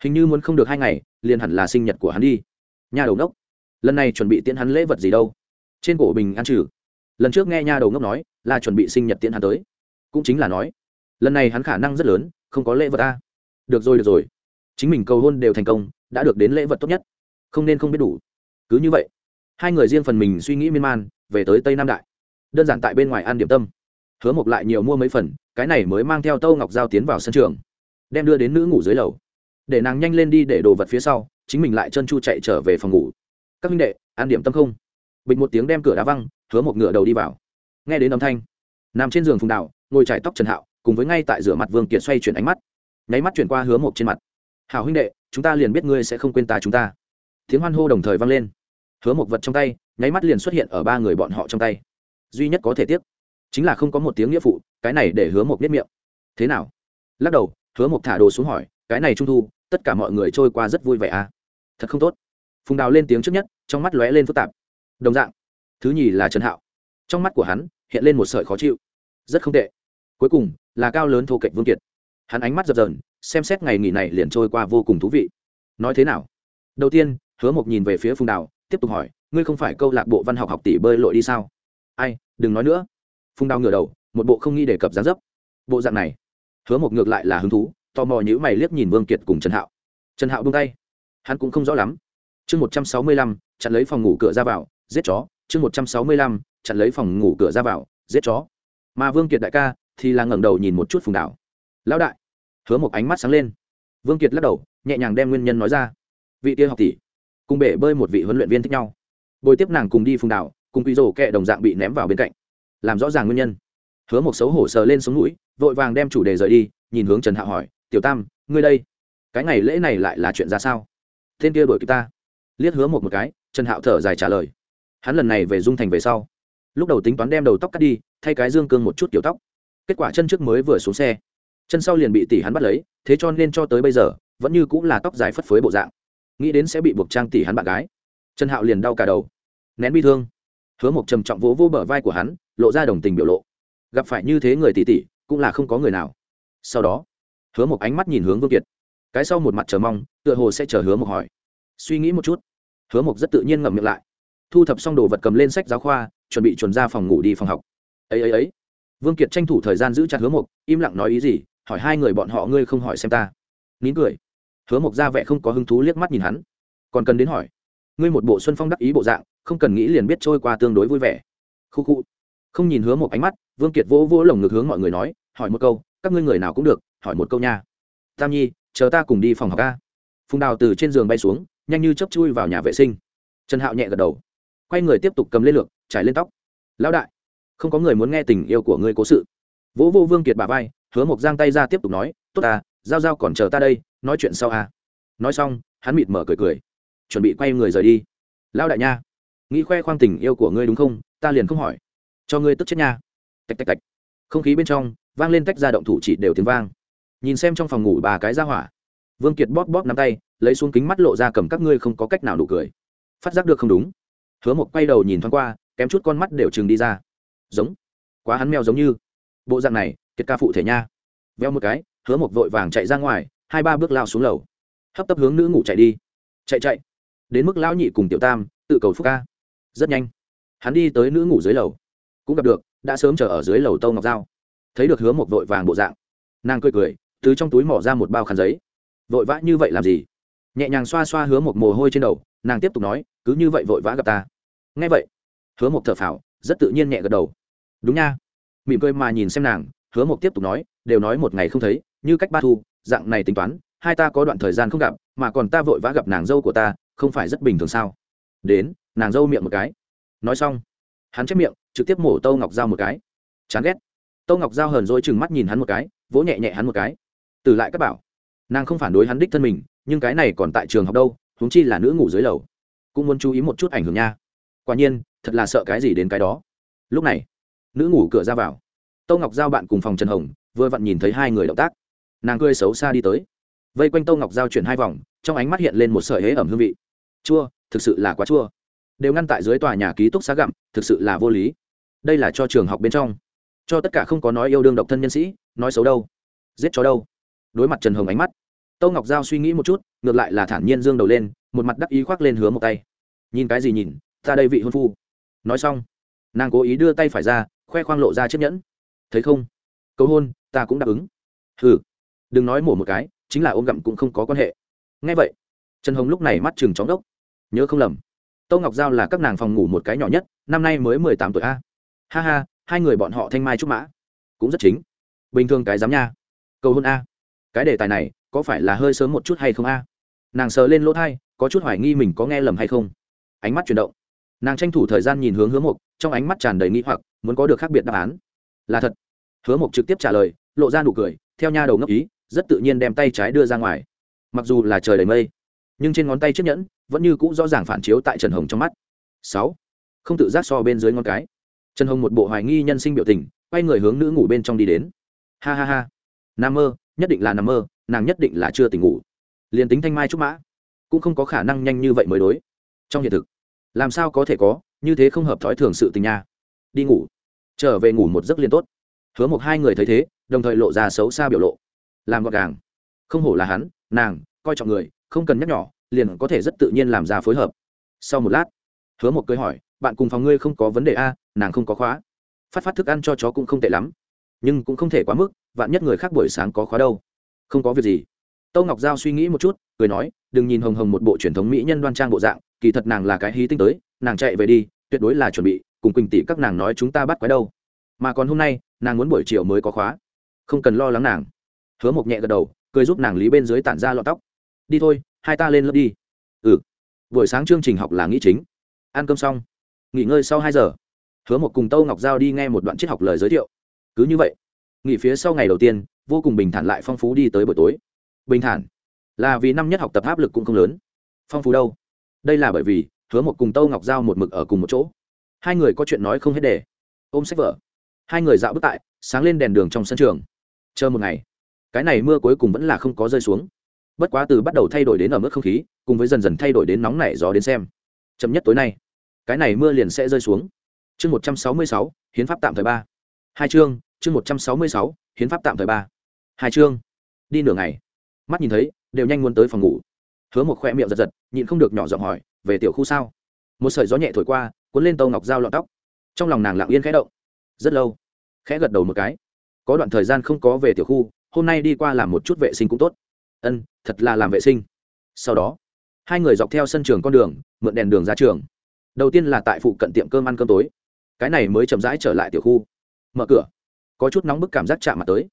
hình như muốn không được hai ngày, liền hẳn là sinh nhật của hắn đi. Nhà đầu ngốc. Lần này chuẩn bị tiễn hắn lễ vật gì đâu? Trên cổ bình ăn trừ. Lần trước nghe nha đầu ngốc nói là chuẩn bị sinh nhật tiễn hắn tới. Cũng chính là nói, lần này hắn khả năng rất lớn, không có lễ vật ta được rồi được rồi. Chính mình cầu hôn đều thành công, đã được đến lễ vật tốt nhất. Không nên không biết đủ. Cứ như vậy, hai người riêng phần mình suy nghĩ miên man, về tới tây nam đại. Đơn giản tại bên ngoài ăn điểm tâm. Hứa mộc lại nhiều mua mấy phần, cái này mới mang theo tâu ngọc giao tiến vào sân trường, đem đưa đến nữ ngủ dưới lầu để nàng nhanh lên đi để đồ vật phía sau, chính mình lại chân chu chạy trở về phòng ngủ. Các minh đệ, an điểm tâm không? Bịch một tiếng đem cửa đá văng, hứa một ngựa đầu đi vào. Nghe đến âm thanh, nằm trên giường phùng đạo, ngồi trải tóc trần hạo, cùng với ngay tại rửa mặt vương kiệt xoay chuyển ánh mắt. Nháy mắt chuyển qua hứa một trên mặt. Hảo huynh đệ, chúng ta liền biết ngươi sẽ không quên ta chúng ta. Tiếng hoan hô đồng thời vang lên. Hứa một vật trong tay, nháy mắt liền xuất hiện ở ba người bọn họ trong tay. Duy nhất có thể tiếc, chính là không có một tiếng nghĩa phụ, cái này để hứa một biết miệng. Thế nào? Lắc đầu, hứa một thả đồ xuống hỏi, cái này trung thu tất cả mọi người trôi qua rất vui vẻ à. Thật không tốt. Phùng đào lên tiếng trước nhất, trong mắt lóe lên phức tạp. Đồng dạng, thứ nhì là trần hạo. Trong mắt của hắn, hiện lên một sợi khó chịu. Rất không tệ. Cuối cùng, là cao lớn thô kệch vương kiệt. Hắn ánh mắt dập dờn, xem xét ngày nghỉ này liền trôi qua vô cùng thú vị. Nói thế nào? Đầu tiên, hứa mộc nhìn về phía phùng đào, tiếp tục hỏi, ngươi không phải câu lạc bộ văn học học tỷ bơi lội đi sao? Ai, đừng nói nữa. Phùng đào ngửa đầu, một bộ không nghi đề cập gián dấp. Bộ dạng này. Hứa mộc ngược lại là hứng thú tò mò nhữ mày liếc nhìn vương kiệt cùng trần hạo. Trần hạo buông tay. Hắn cũng không rõ lắm. Chương một trăm sáu mươi lăm, chặn lấy phòng ngủ cửa ra vào, giết chó. Chương một trăm sáu mươi lăm, chặn lấy phòng ngủ cửa ra vào, giết chó. Mà vương kiệt đại ca thì là ngẩng đầu nhìn một chút phùng đảo. Lão đại. Hứa một ánh mắt sáng lên. Vương kiệt lắc đầu, nhẹ nhàng đem nguyên nhân nói ra. Vị kia học tỷ cùng bể bơi một vị huấn luyện viên thích nhau. Bồi tiếp nàng cùng đi phùng đảo, cùng quý rổ kẹ đồng dạng bị ném vào bên cạnh. Làm rõ ràng nguyên nhân. Hứa một xấu hổ sờ lên sống mũi, vội vàng đem chủ đề rời đi, nhìn hướng trần hạ hỏi tiểu tam, ngươi đây, cái ngày lễ này lại là chuyện ra sao? Tên kia đổi kịp ta. Liếc hứa một một cái, trần hạo thở dài trả lời. Hắn lần này về dung thành về sau, lúc đầu tính toán đem đầu tóc cắt đi, thay cái dương cương một chút kiểu tóc. Kết quả chân trước mới vừa xuống xe, chân sau liền bị tỷ hắn bắt lấy, thế cho nên cho tới bây giờ, vẫn như cũng là tóc dài phất phới bộ dạng. Nghĩ đến sẽ bị buộc trang tỷ hắn bạn gái. Trần hạo liền đau cả đầu, nén bi thương. Hứa một trầm trọng vỗ vỗ bờ vai của hắn, lộ ra đồng tình biểu lộ. Gặp phải như thế người tỷ tỷ, cũng là không có người nào. Sau đó hứa một ánh mắt nhìn hướng vương kiệt. Cái sau một mặt chờ mong, tựa hồ sẽ chờ hứa một hỏi. Suy nghĩ một chút. Hứa một rất tự nhiên ngậm miệng lại. Thu thập xong đồ vật cầm lên sách giáo khoa, chuẩn bị chuẩn ra phòng ngủ đi phòng học. Ấy ấy ấy. Vương kiệt tranh thủ thời gian giữ chặt hứa một im lặng nói ý gì, hỏi hai người bọn họ ngươi không hỏi xem ta. Nín cười. Hứa một ra vẻ không có hứng thú liếc mắt nhìn hắn. Còn cần đến hỏi. Ngươi một bộ xuân phong đắc ý bộ dạng, không cần nghĩ liền biết trôi qua tương đối vui vẻ. Khu khu. Không nhìn hứa một ánh mắt, vương kiệt vỗ vỗ lồng ngực hướng mọi người nói, hỏi một câu, các ngươi người nào cũng được hỏi một câu nha. Tam nhi, chờ ta cùng đi phòng học ca phùng đào từ trên giường bay xuống, nhanh như chấp chui vào nhà vệ sinh. Trần hạo nhẹ gật đầu. Quay người tiếp tục cầm lên lược, trải lên tóc. Lão đại, không có người muốn nghe tình yêu của ngươi cố sự. Vỗ vô vương kiệt bà vai, hứa mộc giang tay ra tiếp tục nói, tốt à giao giao còn chờ ta đây, nói chuyện sau à nói xong, hắn mịt mở cười cười. Chuẩn bị quay người rời đi. Lão đại nha, nghĩ khoe khoang tình yêu của ngươi đúng không? Ta liền không hỏi. Cho ngươi tức chết nha. Tạch tạch tạch. Không khí bên trong vang lên tách ra động thủ chỉ đều tiếng vang nhìn xem trong phòng ngủ bà cái ra hỏa. Vương kiệt bóp bóp nắm tay, lấy xuống kính mắt lộ ra cầm các ngươi không có cách nào đủ cười. Phát giác được không đúng. Hứa một quay đầu nhìn thoáng qua, kém chút con mắt đều chừng đi ra. Giống. Quá hắn mèo giống như. Bộ dạng này, kiệt ca phụ thể nha. Veo một cái, hứa một vội vàng chạy ra ngoài, hai ba bước lao xuống lầu. Hấp tấp hướng nữ ngủ chạy đi. Chạy chạy. Đến mức lão nhị cùng tiểu tam, tự cầu phúc ca. Rất nhanh. Hắn đi tới nữ ngủ dưới lầu. Cũng gặp được, đã sớm chờ ở dưới lầu tâu ngọc dao thấy được hứa một vội vàng bộ dạng. Nàng cười cười từ trong túi mỏ ra một bao khăn giấy. Vội vã như vậy làm gì? Nhẹ nhàng xoa xoa hứa một mồ hôi trên đầu, nàng tiếp tục nói, cứ như vậy vội vã gặp ta. Nghe vậy, hứa một thở phào, rất tự nhiên nhẹ gật đầu. Đúng nha. Mỉm cười mà nhìn xem nàng, hứa một tiếp tục nói, đều nói một ngày không thấy, như cách ba thu, dạng này tính toán, hai ta có đoạn thời gian không gặp, mà còn ta vội vã gặp nàng dâu của ta, không phải rất bình thường sao? Đến, nàng dâu miệng một cái. Nói xong, hắn chép miệng, trực tiếp mổ tâu ngọc dao một cái. Chán ghét. Tâu ngọc dao hờn dỗi chừng mắt nhìn hắn một cái, vỗ nhẹ nhẹ hắn một cái từ lại các bảo. Nàng không phản đối hắn đích thân mình, nhưng cái này còn tại trường học đâu, huống chi là nữ ngủ dưới lầu. Cũng muốn chú ý một chút ảnh hưởng nha. Quả nhiên, thật là sợ cái gì đến cái đó. Lúc này, nữ ngủ cửa ra vào. Tâu ngọc giao bạn cùng phòng trần hồng, vừa vặn nhìn thấy hai người động tác. Nàng cười xấu xa đi tới. Vây quanh tâu ngọc giao chuyển hai vòng, trong ánh mắt hiện lên một sợi hế ẩm hương vị. Chua, thực sự là quá chua. Đều ngăn tại dưới tòa nhà ký túc xá gặm, thực sự là vô lý. Đây là cho trường học bên trong. Cho tất cả không có nói yêu đương độc thân nhân sĩ, nói xấu đâu. Giết chó đâu đối mặt trần hồng ánh mắt. Tâu ngọc giao suy nghĩ một chút, ngược lại là thản nhiên dương đầu lên, một mặt đắc ý khoác lên hứa một tay. Nhìn cái gì nhìn, ta đây vị hôn phu. Nói xong, nàng cố ý đưa tay phải ra, khoe khoang lộ ra chiếc nhẫn. Thấy không? Cầu hôn, ta cũng đáp ứng. Hừ. Đừng nói mổ một cái, chính là ôm gặm cũng không có quan hệ. Ngay vậy, trần hồng lúc này mắt chừng chóng đốc. Nhớ không lầm tô ngọc giao là các nàng phòng ngủ một cái nhỏ nhất, năm nay mới mười tám tuổi a. Ha ha, hai người bọn họ thanh mai trúc mã. Cũng rất chính. Bình thường cái dám nha. Cầu hôn a cái đề tài này có phải là hơi sớm một chút hay không a? Nàng sờ lên lỗ thai, có chút hoài nghi mình có nghe lầm hay không. Ánh mắt chuyển động. Nàng tranh thủ thời gian nhìn hướng hứa mộc, trong ánh mắt tràn đầy nghi hoặc, muốn có được khác biệt đáp án. Là thật. Hứa mộc trực tiếp trả lời, lộ ra nụ cười, theo nha đầu ngốc ý, rất tự nhiên đem tay trái đưa ra ngoài. Mặc dù là trời đầy mây, nhưng trên ngón tay chiếc nhẫn vẫn như cũ rõ ràng phản chiếu tại trần hồng trong mắt. Sáu. Không tự giác so bên dưới ngón cái. Trần hồng một bộ hoài nghi nhân sinh biểu tình, quay người hướng nữ ngủ bên trong đi đến. Ha ha ha. Nam mơ nhất định là nằm mơ, nàng nhất định là chưa tỉnh ngủ. Liền tính thanh mai trúc mã, cũng không có khả năng nhanh như vậy mới đối. Trong hiện thực, làm sao có thể có, như thế không hợp thói thường sự tình nha. Đi ngủ, trở về ngủ một giấc liền tốt. Hứa một hai người thấy thế, đồng thời lộ ra xấu xa biểu lộ. Làm gọn gàng, không hổ là hắn, nàng, coi trọng người, không cần nhắc nhỏ, liền có thể rất tự nhiên làm ra phối hợp. Sau một lát, hứa một cười hỏi, bạn cùng phòng ngươi không có vấn đề a, nàng không có khóa. Phát phát thức ăn cho chó cũng không tệ lắm, nhưng cũng không thể quá mức vạn nhất người khác buổi sáng có khóa đâu. Không có việc gì. Tâu ngọc giao suy nghĩ một chút, cười nói, đừng nhìn hồng hồng một bộ truyền thống mỹ nhân đoan trang bộ dạng, kỳ thật nàng là cái hí tinh tới, nàng chạy về đi, tuyệt đối là chuẩn bị, cùng quỳnh tỷ các nàng nói chúng ta bắt quái đâu. Mà còn hôm nay, nàng muốn buổi chiều mới có khóa. Không cần lo lắng nàng. Hứa mộc nhẹ gật đầu, cười giúp nàng lý bên dưới tản ra lọn tóc. Đi thôi, hai ta lên lớp đi. Ừ. Buổi sáng chương trình học là nghĩ chính. Ăn cơm xong. Nghỉ ngơi sau hai giờ. Hứa một cùng tâu ngọc giao đi nghe một đoạn triết học lời giới thiệu. Cứ như vậy nghỉ phía sau ngày đầu tiên, vô cùng bình thản lại phong phú đi tới buổi tối. Bình thản? Là vì năm nhất học tập áp lực cũng không lớn. Phong phú đâu? Đây là bởi vì, hứa một cùng tâu ngọc giao một mực ở cùng một chỗ. Hai người có chuyện nói không hết đề. Ôm sách vở. Hai người dạo bước tại, sáng lên đèn đường trong sân trường. Chờ một ngày. Cái này mưa cuối cùng vẫn là không có rơi xuống. Bất quá từ bắt đầu thay đổi đến ở mức không khí, cùng với dần dần thay đổi đến nóng nảy gió đến xem. Chậm nhất tối nay, cái này mưa liền sẽ rơi xuống. Chương một trăm sáu mươi sáu, hiến pháp tạm thời ba. Hai chương chương một trăm sáu mươi sáu, hiến pháp tạm thời ba. Hai chương. Đi nửa ngày. Mắt nhìn thấy, đều nhanh muốn tới phòng ngủ. Hứa một khoe miệng giật giật, nhịn không được nhỏ giọng hỏi, về tiểu khu sao? Một sợi gió nhẹ thổi qua, cuốn lên tâu ngọc dao lọn tóc. Trong lòng nàng lặng yên khẽ động. Rất lâu, khẽ gật đầu một cái. Có đoạn thời gian không có về tiểu khu, hôm nay đi qua làm một chút vệ sinh cũng tốt. Ân, thật là làm vệ sinh. Sau đó, hai người dọc theo sân trường con đường, mượn đèn đường ra trường. Đầu tiên là tại phụ cận tiệm cơm ăn cơm tối. Cái này mới chậm rãi trở lại tiểu khu. Mở cửa có chút nóng bức cảm giác chạm mặt tới.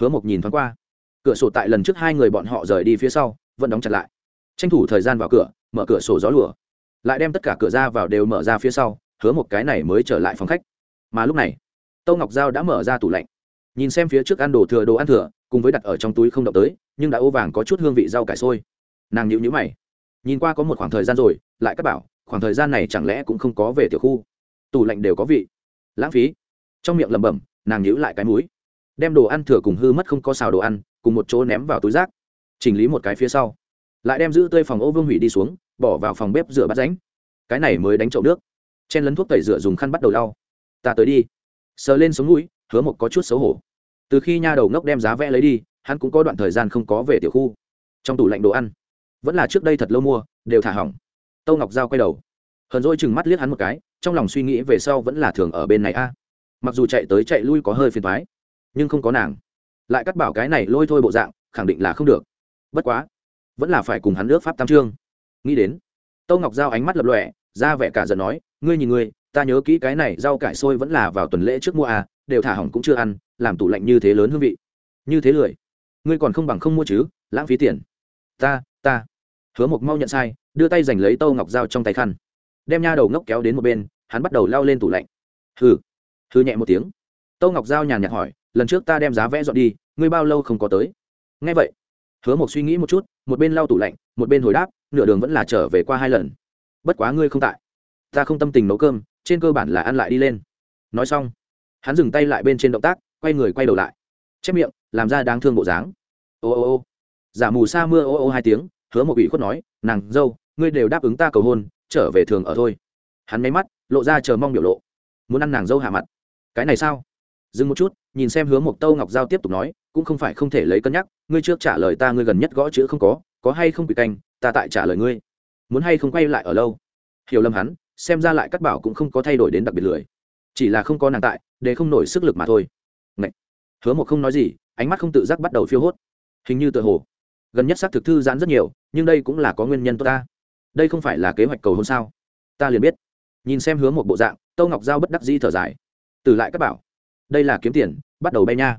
Hứa mộc nhìn thoáng qua. Cửa sổ tại lần trước hai người bọn họ rời đi phía sau, vẫn đóng chặt lại. Tranh thủ thời gian vào cửa, mở cửa sổ gió lùa. Lại đem tất cả cửa ra vào đều mở ra phía sau, hứa một cái này mới trở lại phòng khách. Mà lúc này, tâu ngọc giao đã mở ra tủ lạnh. Nhìn xem phía trước ăn đồ thừa đồ ăn thừa, cùng với đặt ở trong túi không động tới, nhưng đã ô vàng có chút hương vị rau cải sôi. Nàng nhịu nhữ mày. Nhìn qua có một khoảng thời gian rồi, lại các bảo, khoảng thời gian này chẳng lẽ cũng không có về tiểu khu. Tủ lạnh đều có vị. Lãng phí. Trong miệng lẩm bẩm nàng nhíu lại cái mũi. Đem đồ ăn thừa cùng hư mất không có xào đồ ăn, cùng một chỗ ném vào túi rác. Chỉnh lý một cái phía sau. Lại đem giữ tươi phòng ô vương hủy đi xuống, bỏ vào phòng bếp rửa bát ránh. Cái này mới đánh chậu nước. Chen lấn thuốc tẩy rửa dùng khăn bắt đầu lau. Ta tới đi. Sờ lên sống mũi, hứa một có chút xấu hổ. Từ khi nha đầu ngốc đem giá vẽ lấy đi, hắn cũng có đoạn thời gian không có về tiểu khu. Trong tủ lạnh đồ ăn. Vẫn là trước đây thật lâu mua, đều thả hỏng. Tâu ngọc giao quay đầu. Hờn dỗi chừng mắt liếc hắn một cái, trong lòng suy nghĩ về sau vẫn là thường ở bên này a mặc dù chạy tới chạy lui có hơi phiền thoái, nhưng không có nàng. Lại cắt bảo cái này lôi thôi bộ dạng, khẳng định là không được. Bất quá, vẫn là phải cùng hắn nước pháp tam trương. Nghĩ đến, tâu ngọc giao ánh mắt lập lọe ra vẻ cả giận nói, ngươi nhìn ngươi, ta nhớ kỹ cái này rau cải sôi vẫn là vào tuần lễ trước mua à đều thả hỏng cũng chưa ăn, làm tủ lạnh như thế lớn hương vị. Như thế lười. Ngươi còn không bằng không mua chứ, lãng phí tiền. Ta ta. Hứa mộc mau nhận sai, đưa tay giành lấy tâu ngọc dao trong tay khăn. Đem nha đầu ngốc kéo đến một bên, hắn bắt đầu lao lên tủ lạnh. Hừ thư nhẹ một tiếng. Tâu ngọc giao nhàn nhạt hỏi, lần trước ta đem giá vẽ dọn đi, ngươi bao lâu không có tới? Ngay vậy. Hứa một suy nghĩ một chút, một bên lau tủ lạnh, một bên hồi đáp, nửa đường vẫn là trở về qua hai lần. Bất quá ngươi không tại. Ta không tâm tình nấu cơm, trên cơ bản là ăn lại đi lên. Nói xong, hắn dừng tay lại bên trên động tác, quay người quay đầu lại. Chép miệng, làm ra đáng thương bộ dáng. Ô ô ô. Giả mù sa mưa ô ô hai tiếng, hứa một ủy khuất nói, nàng, dâu, ngươi đều đáp ứng ta cầu hôn, trở về thường ở thôi. Hắn máy mắt, lộ ra chờ mong biểu lộ. Muốn ăn nàng dâu hạ mặt cái này sao? Dừng một chút, nhìn xem hướng một tâu ngọc giao tiếp tục nói, cũng không phải không thể lấy cân nhắc, ngươi trước trả lời ta ngươi gần nhất gõ chữ không có có hay không bị canh, ta tại trả lời ngươi. Muốn hay không quay lại ở lâu? Hiểu lầm hắn, xem ra lại cắt bảo cũng không có thay đổi đến đặc biệt lười. Chỉ là không có nàng tại, để không nổi sức lực mà thôi. Ngậy. hứa một không nói gì, ánh mắt không tự giác bắt đầu phiêu hốt. Hình như tự hồ, gần nhất xác thực thư giãn rất nhiều, nhưng đây cũng là có nguyên nhân tốt ta. Đây không phải là kế hoạch cầu hôn sao? Ta liền biết. Nhìn xem hướng một bộ dạng, tâu ngọc giao bất đắc di thở dài từ lại các bảo. Đây là kiếm tiền, bắt đầu bay nha.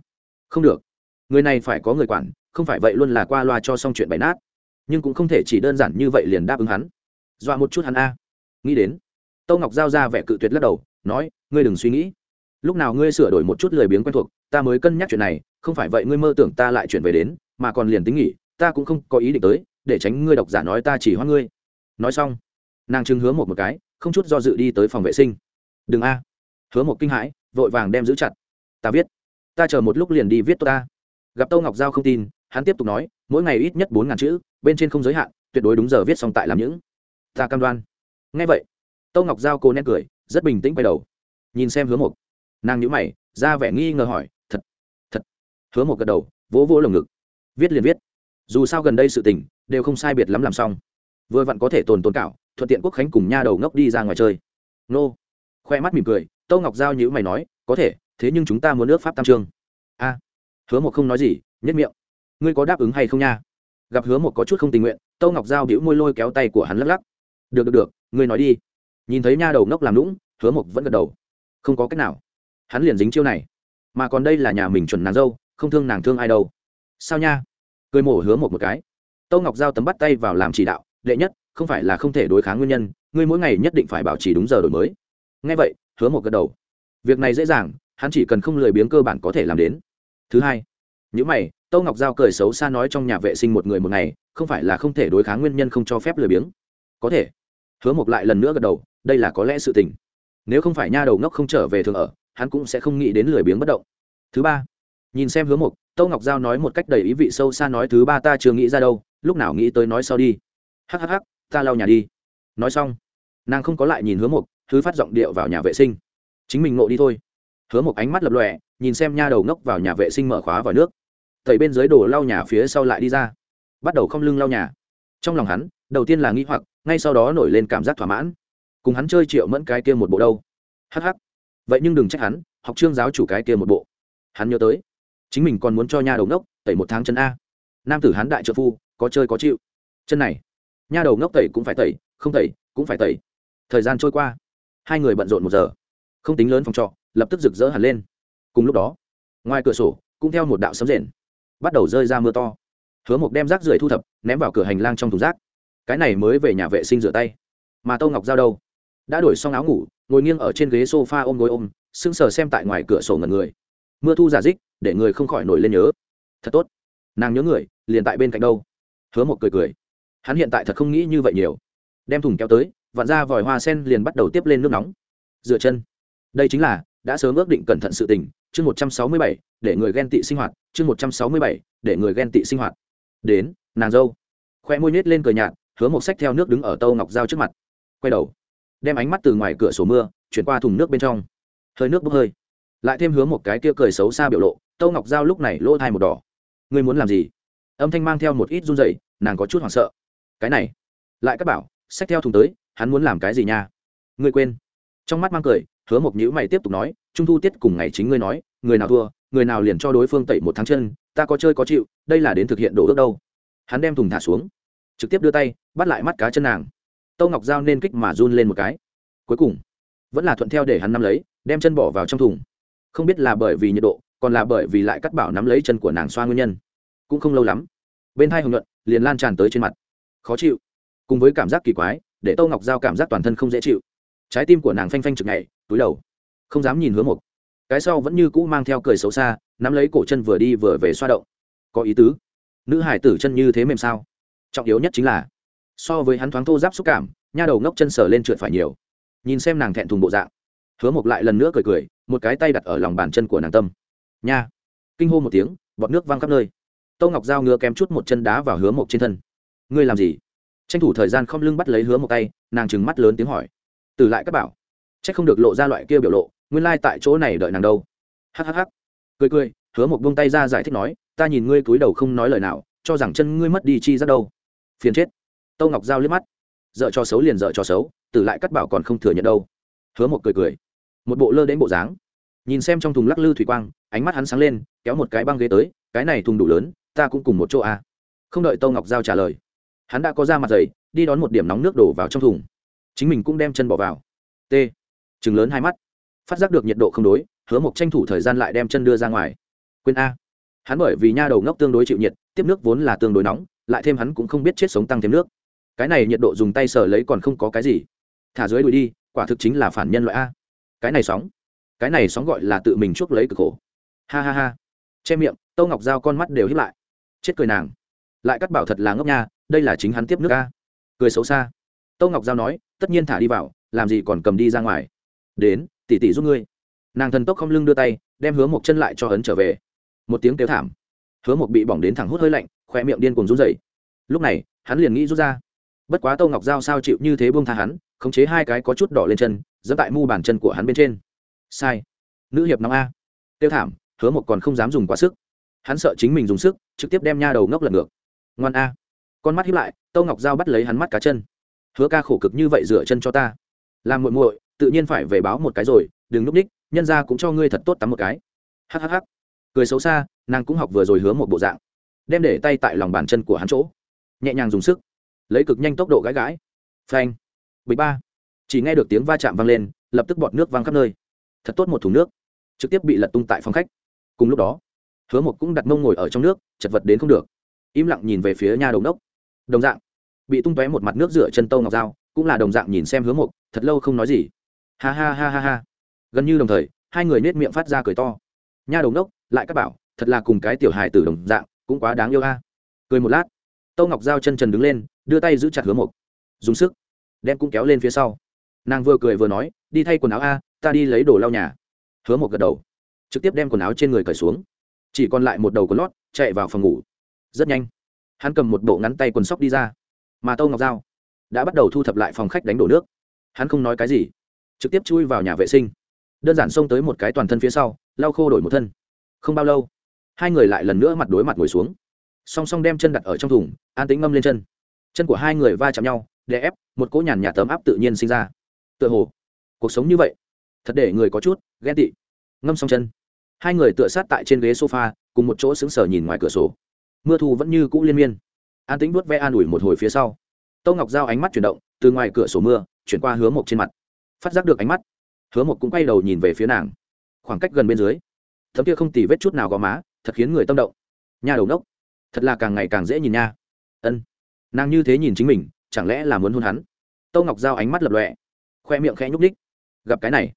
Không được. Người này phải có người quản, không phải vậy luôn là qua loa cho xong chuyện bày nát. Nhưng cũng không thể chỉ đơn giản như vậy liền đáp ứng hắn. Dọa một chút hắn a. Nghĩ đến, tâu ngọc giao ra vẻ cự tuyệt lắc đầu, nói, ngươi đừng suy nghĩ. Lúc nào ngươi sửa đổi một chút lười biếng quen thuộc, ta mới cân nhắc chuyện này, không phải vậy ngươi mơ tưởng ta lại chuyển về đến, mà còn liền tính nghỉ, ta cũng không có ý định tới, để tránh ngươi độc giả nói ta chỉ hoa ngươi. Nói xong, nàng chừng hứa một một cái, không chút do dự đi tới phòng vệ sinh. Đừng a. Hứa một kinh hãi vội vàng đem giữ chặt. Ta viết. Ta chờ một lúc liền đi viết tôi ta. Gặp tâu ngọc giao không tin, hắn tiếp tục nói, mỗi ngày ít nhất bốn ngàn chữ, bên trên không giới hạn, tuyệt đối đúng giờ viết xong tại làm những. Ta cam đoan. Ngay vậy, tâu ngọc giao cô nén cười, rất bình tĩnh quay đầu. Nhìn xem hứa một nàng nhữ mày, ra vẻ nghi ngờ hỏi, thật thật. Hứa một gật đầu, vỗ vỗ lồng ngực. Viết liền viết. Dù sao gần đây sự tình, đều không sai biệt lắm làm xong. Vừa vặn có thể tồn tồn cảo, thuận tiện quốc khánh cùng nha đầu ngốc đi ra ngoài chơi. Nô. Khoe mắt mỉm cười tâu ngọc giao nhữ mày nói, có thể, thế nhưng chúng ta muốn nước pháp tam trương a, hứa một không nói gì nhất miệng. Ngươi có đáp ứng hay không nha? Gặp hứa một có chút không tình nguyện tâu ngọc giao bĩu môi lôi kéo tay của hắn lắc lắc. Được được được, ngươi nói đi. Nhìn thấy nha đầu ngốc làm lũng hứa một vẫn gật đầu. Không có cách nào. Hắn liền dính chiêu này. Mà còn đây là nhà mình chuẩn nàng dâu, không thương nàng thương ai đâu. Sao nha? Cười mổ hứa một một cái. Tâu ngọc giao tấm bắt tay vào làm chỉ đạo, đệ nhất, không phải là không thể đối kháng nguyên nhân, ngươi mỗi ngày nhất định phải bảo trì đúng giờ đổi mới. Ngay vậy hứa một gật đầu. Việc này dễ dàng hắn chỉ cần không lười biếng cơ bản có thể làm đến. Thứ hai những mày tâu ngọc giao cười xấu xa nói trong nhà vệ sinh một người một ngày không phải là không thể đối kháng nguyên nhân không cho phép lười biếng. Có thể. Hứa một lại lần nữa gật đầu đây là có lẽ sự tình. Nếu không phải nha đầu ngốc không trở về thường ở hắn cũng sẽ không nghĩ đến lười biếng bất động. Thứ ba nhìn xem hứa một, tâu ngọc giao nói một cách đầy ý vị sâu xa nói thứ ba ta chưa nghĩ ra đâu lúc nào nghĩ tới nói sau đi. Hhh ta lau nhà đi. Nói xong nàng không có lại nhìn hứa một thứ phát giọng điệu vào nhà vệ sinh. Chính mình ngộ đi thôi. Hứa một ánh mắt lập lòe, nhìn xem nha đầu ngốc vào nhà vệ sinh mở khóa vào nước. Tẩy bên dưới đổ lau nhà phía sau lại đi ra. Bắt đầu không lưng lau nhà. Trong lòng hắn, đầu tiên là nghĩ hoặc, ngay sau đó nổi lên cảm giác thỏa mãn. Cùng hắn chơi triệu mẫn cái kia một bộ đâu? Hh vậy nhưng đừng trách hắn, học trương giáo chủ cái kia một bộ. Hắn nhớ tới. Chính mình còn muốn cho nha đầu ngốc tẩy một tháng chân a. Nam tử hắn đại trợ phu, có chơi có chịu. Chân này. Nha đầu ngốc tẩy cũng phải tẩy, không tẩy cũng phải tẩy. Thời gian trôi qua hai người bận rộn một giờ. Không tính lớn phòng trọ, lập tức rực rỡ hẳn lên. Cùng lúc đó, ngoài cửa sổ, cũng theo một đạo sấm rền bắt đầu rơi ra mưa to. Hứa mộc đem rác rưởi thu thập, ném vào cửa hành lang trong thùng rác. Cái này mới về nhà vệ sinh rửa tay. Mà tô ngọc giao đâu? Đã đổi xong áo ngủ, ngồi nghiêng ở trên ghế s o f a ôm gối ôm, sững sờ xem tại ngoài cửa sổ ngần người. Mưa thu giả dích, để người không khỏi nổi lên nhớ. Thật tốt. Nàng nhớ người, liền tại bên cạnh đâu. Hứa một cười cười. Hắn hiện tại thật không nghĩ như vậy nhiều. Đem thùng kéo tới vặn ra vòi hoa sen liền bắt đầu tiếp lên nước nóng. Dựa chân. Đây chính là đã sớm ước định cẩn thận sự tình chương một trăm sáu mươi bảy để người ghen tị sinh hoạt chương một trăm sáu mươi bảy để người ghen tị sinh hoạt. Đến nàng dâu. Khoe môi nhét lên cờ nhạt hứa một sách theo nước đứng ở tâu ngọc dao trước mặt. Quay đầu. Đem ánh mắt từ ngoài cửa sổ mưa chuyển qua thùng nước bên trong. Hơi nước bốc hơi. Lại thêm hướng một cái kia cười xấu xa biểu lộ tâu ngọc giao lúc này lỗ thai một đỏ. Ngươi muốn làm gì? Âm thanh mang theo một ít run rẩy, nàng có chút hoảng sợ. Cái này. Lại các bảo xách theo thùng tới hắn muốn làm cái gì nha? Ngươi quên. Trong mắt mang cười, hứa một nhữ mày tiếp tục nói, trung thu tiết cùng ngày chính ngươi nói, người nào thua, người nào liền cho đối phương tẩy một tháng chân, ta có chơi có chịu, đây là đến thực hiện đồ ước đâu. Hắn đem thùng thả xuống, trực tiếp đưa tay, bắt lại mắt cá chân nàng. Tâu ngọc giao nên kích mà run lên một cái. Cuối cùng, vẫn là thuận theo để hắn nắm lấy, đem chân bỏ vào trong thùng. Không biết là bởi vì nhiệt độ, còn là bởi vì lại cắt bảo nắm lấy chân của nàng xoa nguyên nhân. Cũng không lâu lắm, bên hai hồng nhuận liền lan tràn tới trên mặt. Khó chịu, cùng với cảm giác kỳ quái để tô ngọc giao cảm giác toàn thân không dễ chịu. Trái tim của nàng phanh phanh chực nhảy, túi đầu, không dám nhìn hướng một cái sau vẫn như cũ mang theo cười xấu xa, nắm lấy cổ chân vừa đi vừa về xoa động. Có ý tứ? Nữ hải tử chân như thế mềm sao? Trọng yếu nhất chính là, so với hắn thoáng thô giáp xúc cảm, nha đầu ngốc chân sờ lên trượt phải nhiều. Nhìn xem nàng thẹn thùng bộ dạng, hứa mục lại lần nữa cười cười, một cái tay đặt ở lòng bàn chân của nàng tâm. Nha! Kinh hô một tiếng, bọt nước văng khắp nơi. Tô ngọc giao ngứa kém chút một chân đá vào hứa mục trên thân. Ngươi làm gì? Tranh thủ thời gian không lưng bắt lấy hứa một tay, nàng trừng mắt lớn tiếng hỏi. Từ lại các bảo c h ắ c không được lộ ra loại kia biểu lộ, nguyên lai、like、tại chỗ này đợi nàng đâu. Hhh cười cười, hứa một bông tay ra giải thích nói, ta nhìn ngươi cúi đầu không nói lời nào, cho rằng chân ngươi mất đi chi rất đâu. Phiền chết. Tâu ngọc giao liếc mắt. Dợ cho xấu liền dợ cho xấu, từ lại cắt bảo còn không thừa nhận đâu. Hứa một cười cười. Một bộ lơ đến bộ dáng. Nhìn xem trong thùng lắc lư thủy quang, ánh mắt hắn sáng lên, kéo một cái băng ghế tới, cái này thùng đủ lớn, ta cũng cùng một chỗ à. không đợi tâu ngọc giao trả lời hắn đã có ra mặt dày, đi đón một điểm nóng nước đổ vào trong thùng. Chính mình cũng đem chân bỏ vào. T. Chừng lớn hai mắt. Phát giác được nhiệt độ không đối, hứa mộc tranh thủ thời gian lại đem chân đưa ra ngoài. Quên a. Hắn bởi vì nha đầu ngốc tương đối chịu nhiệt, tiếp nước vốn là tương đối nóng, lại thêm hắn cũng không biết chết sống tăng thêm nước. Cái này nhiệt độ dùng tay sờ lấy còn không có cái gì. Thả dưới đuổi đi, quả thực chính là phản nhân loại a. Cái này sóng. Cái này sóng gọi là tự mình chuốc lấy cực khổ. Ha ha ha. Che miệng tâu ngọc giao con mắt đều hiếp lại. Chết cười nàng lại cắt bảo thật là ngốc nha, đây là chính hắn tiếp nước ca cười xấu xa. Tâu ngọc giao nói, tất nhiên thả đi vào, làm gì còn cầm đi ra ngoài. Đến tỉ tỉ giúp ngươi. Nàng thần tốc không lưng đưa tay, đem hứa một chân lại cho hấn trở về. Một tiếng kêu thảm. Hứa một bị bỏng đến thẳng hút hơi lạnh khoe miệng điên cùng run dậy lúc này, hắn liền nghĩ rút ra. Bất quá tâu ngọc giao sao chịu như thế buông tha hắn, khống chế hai cái có chút đỏ lên chân dẫm tại mu bàn chân của hắn bên trên. Sai. Nữ hiệp năm a. Tiêu thảm, hứa một còn không dám dùng quá sức. Hắn sợ chính mình dùng sức, trực tiếp đem nha đầu ngốc lật ngược ngoan a. Con mắt hiếp lại, tâu ngọc giao bắt lấy hắn mắt cá chân. Hứa ca khổ cực như vậy rửa chân cho ta. Làm muội muội, tự nhiên phải về báo một cái rồi, đừng núp ních nhân ra cũng cho ngươi thật tốt tắm một cái. Hhh cười xấu xa, nàng cũng học vừa rồi hứa một bộ dạng. Đem để tay tại lòng bàn chân của hắn chỗ. Nhẹ nhàng dùng sức. Lấy cực nhanh tốc độ gãi gãi. Phanh. Bịch ba. Chỉ nghe được tiếng va chạm vang lên, lập tức bọt nước văng khắp nơi. Thật tốt một thùng nước. Trực tiếp bị lật tung tại phòng khách. Cùng lúc đó, hứa một cũng đặt mông ngồi ở trong nước, chật vật đến không được im lặng nhìn về phía nhà đồng đốc. Đồng dạng, bị tung tóe một mặt nước rửa chân tâu ngọc dao, cũng là đồng dạng nhìn xem hứa một thật lâu không nói gì. Ha ha ha ha ha. Gần như đồng thời, hai người nết miệng phát ra cười to. Nha đồng đốc, lại các bảo, thật là cùng cái tiểu hài tử đồng dạng, cũng quá đáng yêu a. Cười một lát, tâu ngọc giao chân trần đứng lên, đưa tay giữ chặt hứa một dùng sức, đem cũng kéo lên phía sau. Nàng vừa cười vừa nói, đi thay quần áo a, ta đi lấy đồ lau nhà. Hứa một gật đầu, trực tiếp đem quần áo trên người cởi xuống. Chỉ còn lại một đầu quần lót, chạy vào phòng ngủ rất nhanh. Hắn cầm một bộ ngắn tay quần sóc đi ra. Mà tâu ngọc giao đã bắt đầu thu thập lại phòng khách đánh đổ nước. Hắn không nói cái gì, trực tiếp chui vào nhà vệ sinh. Đơn giản xông tới một cái toàn thân phía sau, lau khô đổi một thân. Không bao lâu, hai người lại lần nữa mặt đối mặt ngồi xuống. Song song đem chân đặt ở trong thùng, an tính ngâm lên chân. Chân của hai người va chạm nhau, đè ép, một cỗ nhàn nhà tấm áp tự nhiên sinh ra. Tựa hồ, cuộc sống như vậy. Thật để người có chút ghen tị. Ngâm xong chân, hai người tựa sát tại trên ghế sofa, cùng một chỗ xứng sở nhìn ngoài cửa sổ mưa thu vẫn như cũ liên miên. An tính vuốt ve an ủi một hồi phía sau. Tâu ngọc giao ánh mắt chuyển động, từ ngoài cửa sổ mưa, chuyển qua hứa mộc trên mặt. Phát giác được ánh mắt, hứa mộc cũng quay đầu nhìn về phía nàng. Khoảng cách gần bên dưới, thấm kia không tì vết chút nào gò má, thật khiến người tâm động. Nhà đầu nốc thật là càng ngày càng dễ nhìn nha. Ân. Nàng như thế nhìn chính mình, chẳng lẽ là muốn hôn hắn? Tâu ngọc giao ánh mắt lập lọe khoe miệng khẽ nhúc ních gặp cái này,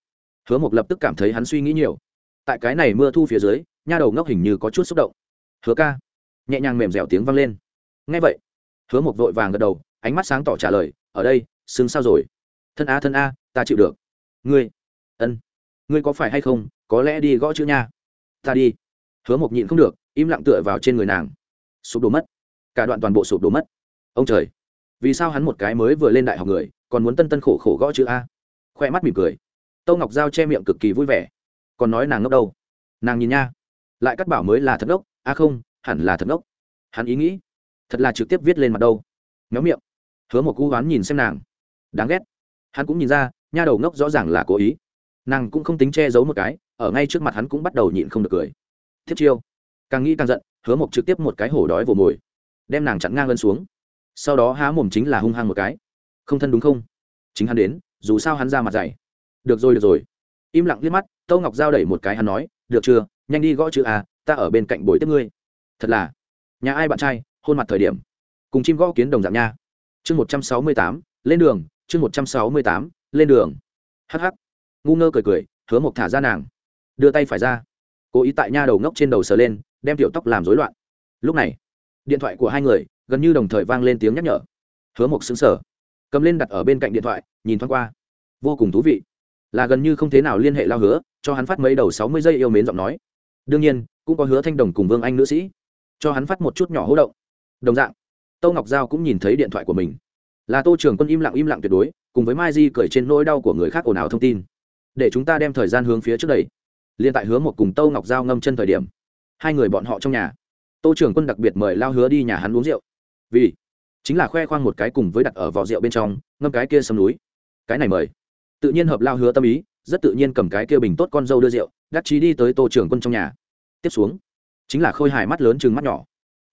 hứa mộc lập tức cảm thấy hắn suy nghĩ nhiều. Tại cái này mưa thu phía dưới nha đầu ngốc hình như có chút xúc động. Hứa ca nhẹ nhàng mềm dẻo tiếng vang lên. Ngay vậy, hứa mộc vội vàng gật đầu, ánh mắt sáng tỏ trả lời, ở đây, xứng sao rồi? Thân a thân a, ta chịu được. Ngươi, ân, ngươi có phải hay không? Có lẽ đi gõ chữ nha. Ta đi. Hứa mộc nhịn không được, im lặng tựa vào trên người nàng. Sụp đổ mất. Cả đoạn toàn bộ sụp đổ mất. Ông trời, vì sao hắn một cái mới vừa lên đại học người, còn muốn tân tân khổ khổ gõ chữ a? Khoe mắt mỉm cười. Tâu ngọc giao che miệng cực kỳ vui vẻ. Còn nói nàng ngốc đâu? Nàng nhìn nha. Lại cắt bảo mới là thật ngốc. A không hẳn là thật ốc hắn ý nghĩ, thật là trực tiếp viết lên mặt đâu. Méo miệng. Hứa một cú hoán nhìn xem nàng. Đáng ghét. Hắn cũng nhìn ra, nha đầu ngốc rõ ràng là cố ý. Nàng cũng không tính che giấu một cái, ở ngay trước mặt hắn cũng bắt đầu nhịn không được cười. Thiết chiêu. Càng nghĩ càng giận, hứa một trực tiếp một cái hổ đói vồ mồi, đem nàng chặn ngang lân xuống. Sau đó há mồm chính là hung hăng một cái. Không thân đúng không? Chính hắn đến, dù sao hắn ra mặt dày. Được rồi được rồi. Im lặng liếc mắt, tâu ngọc giao đẩy một cái hắn nói, được chưa? Nhanh đi gõ chữ à ta ở bên cạnh bồi tiếp ngươi thật là. Nhà ai bạn trai, hôn mặt thời điểm. Cùng chim gõ kiến đồng dạng nha. Chương một trăm sáu mươi tám, lên đường. Chương một trăm sáu mươi tám, lên đường. Hh ngu ngơ cười cười, hứa mộc thả ra nàng. Đưa tay phải ra. Cố ý tại nha đầu ngốc trên đầu sờ lên, đem tiểu tóc làm rối loạn. Lúc này, điện thoại của hai người gần như đồng thời vang lên tiếng nhắc nhở. Hứa mộc xứng sở cầm lên đặt ở bên cạnh điện thoại, nhìn thoáng qua. Vô cùng thú vị. Là gần như không thế nào liên hệ lao hứa, cho hắn phát mấy đầu sáu mươi giây yêu mến giọng nói. Đương nhiên, cũng có hứa thanh đồng cùng vương anh nữ sĩ cho hắn phát một chút nhỏ hỗ động. Đồng dạng tô ngọc giao cũng nhìn thấy điện thoại của mình. Là tô trường quân im lặng im lặng tuyệt đối, cùng với mai di cởi trên nỗi đau của người khác ồn ào thông tin. Để chúng ta đem thời gian hướng phía trước đây. Liên tại hứa một cùng Tô ngọc giao ngâm chân thời điểm, hai người bọn họ trong nhà. Tô Trường quân đặc biệt mời lao hứa đi nhà hắn uống rượu. Vì, chính là khoe khoang một cái cùng với đặt ở vỏ rượu bên trong, ngâm cái kia sầm núi. Cái này mời. Tự nhiên hợp lao hứa tâm ý, rất tự nhiên cầm cái kia bình tốt con dâu đưa rượu, đắc chí đi tới tô trưởng quân trong nhà. Tiếp xuống chính là khôi hài mắt lớn chừng mắt nhỏ.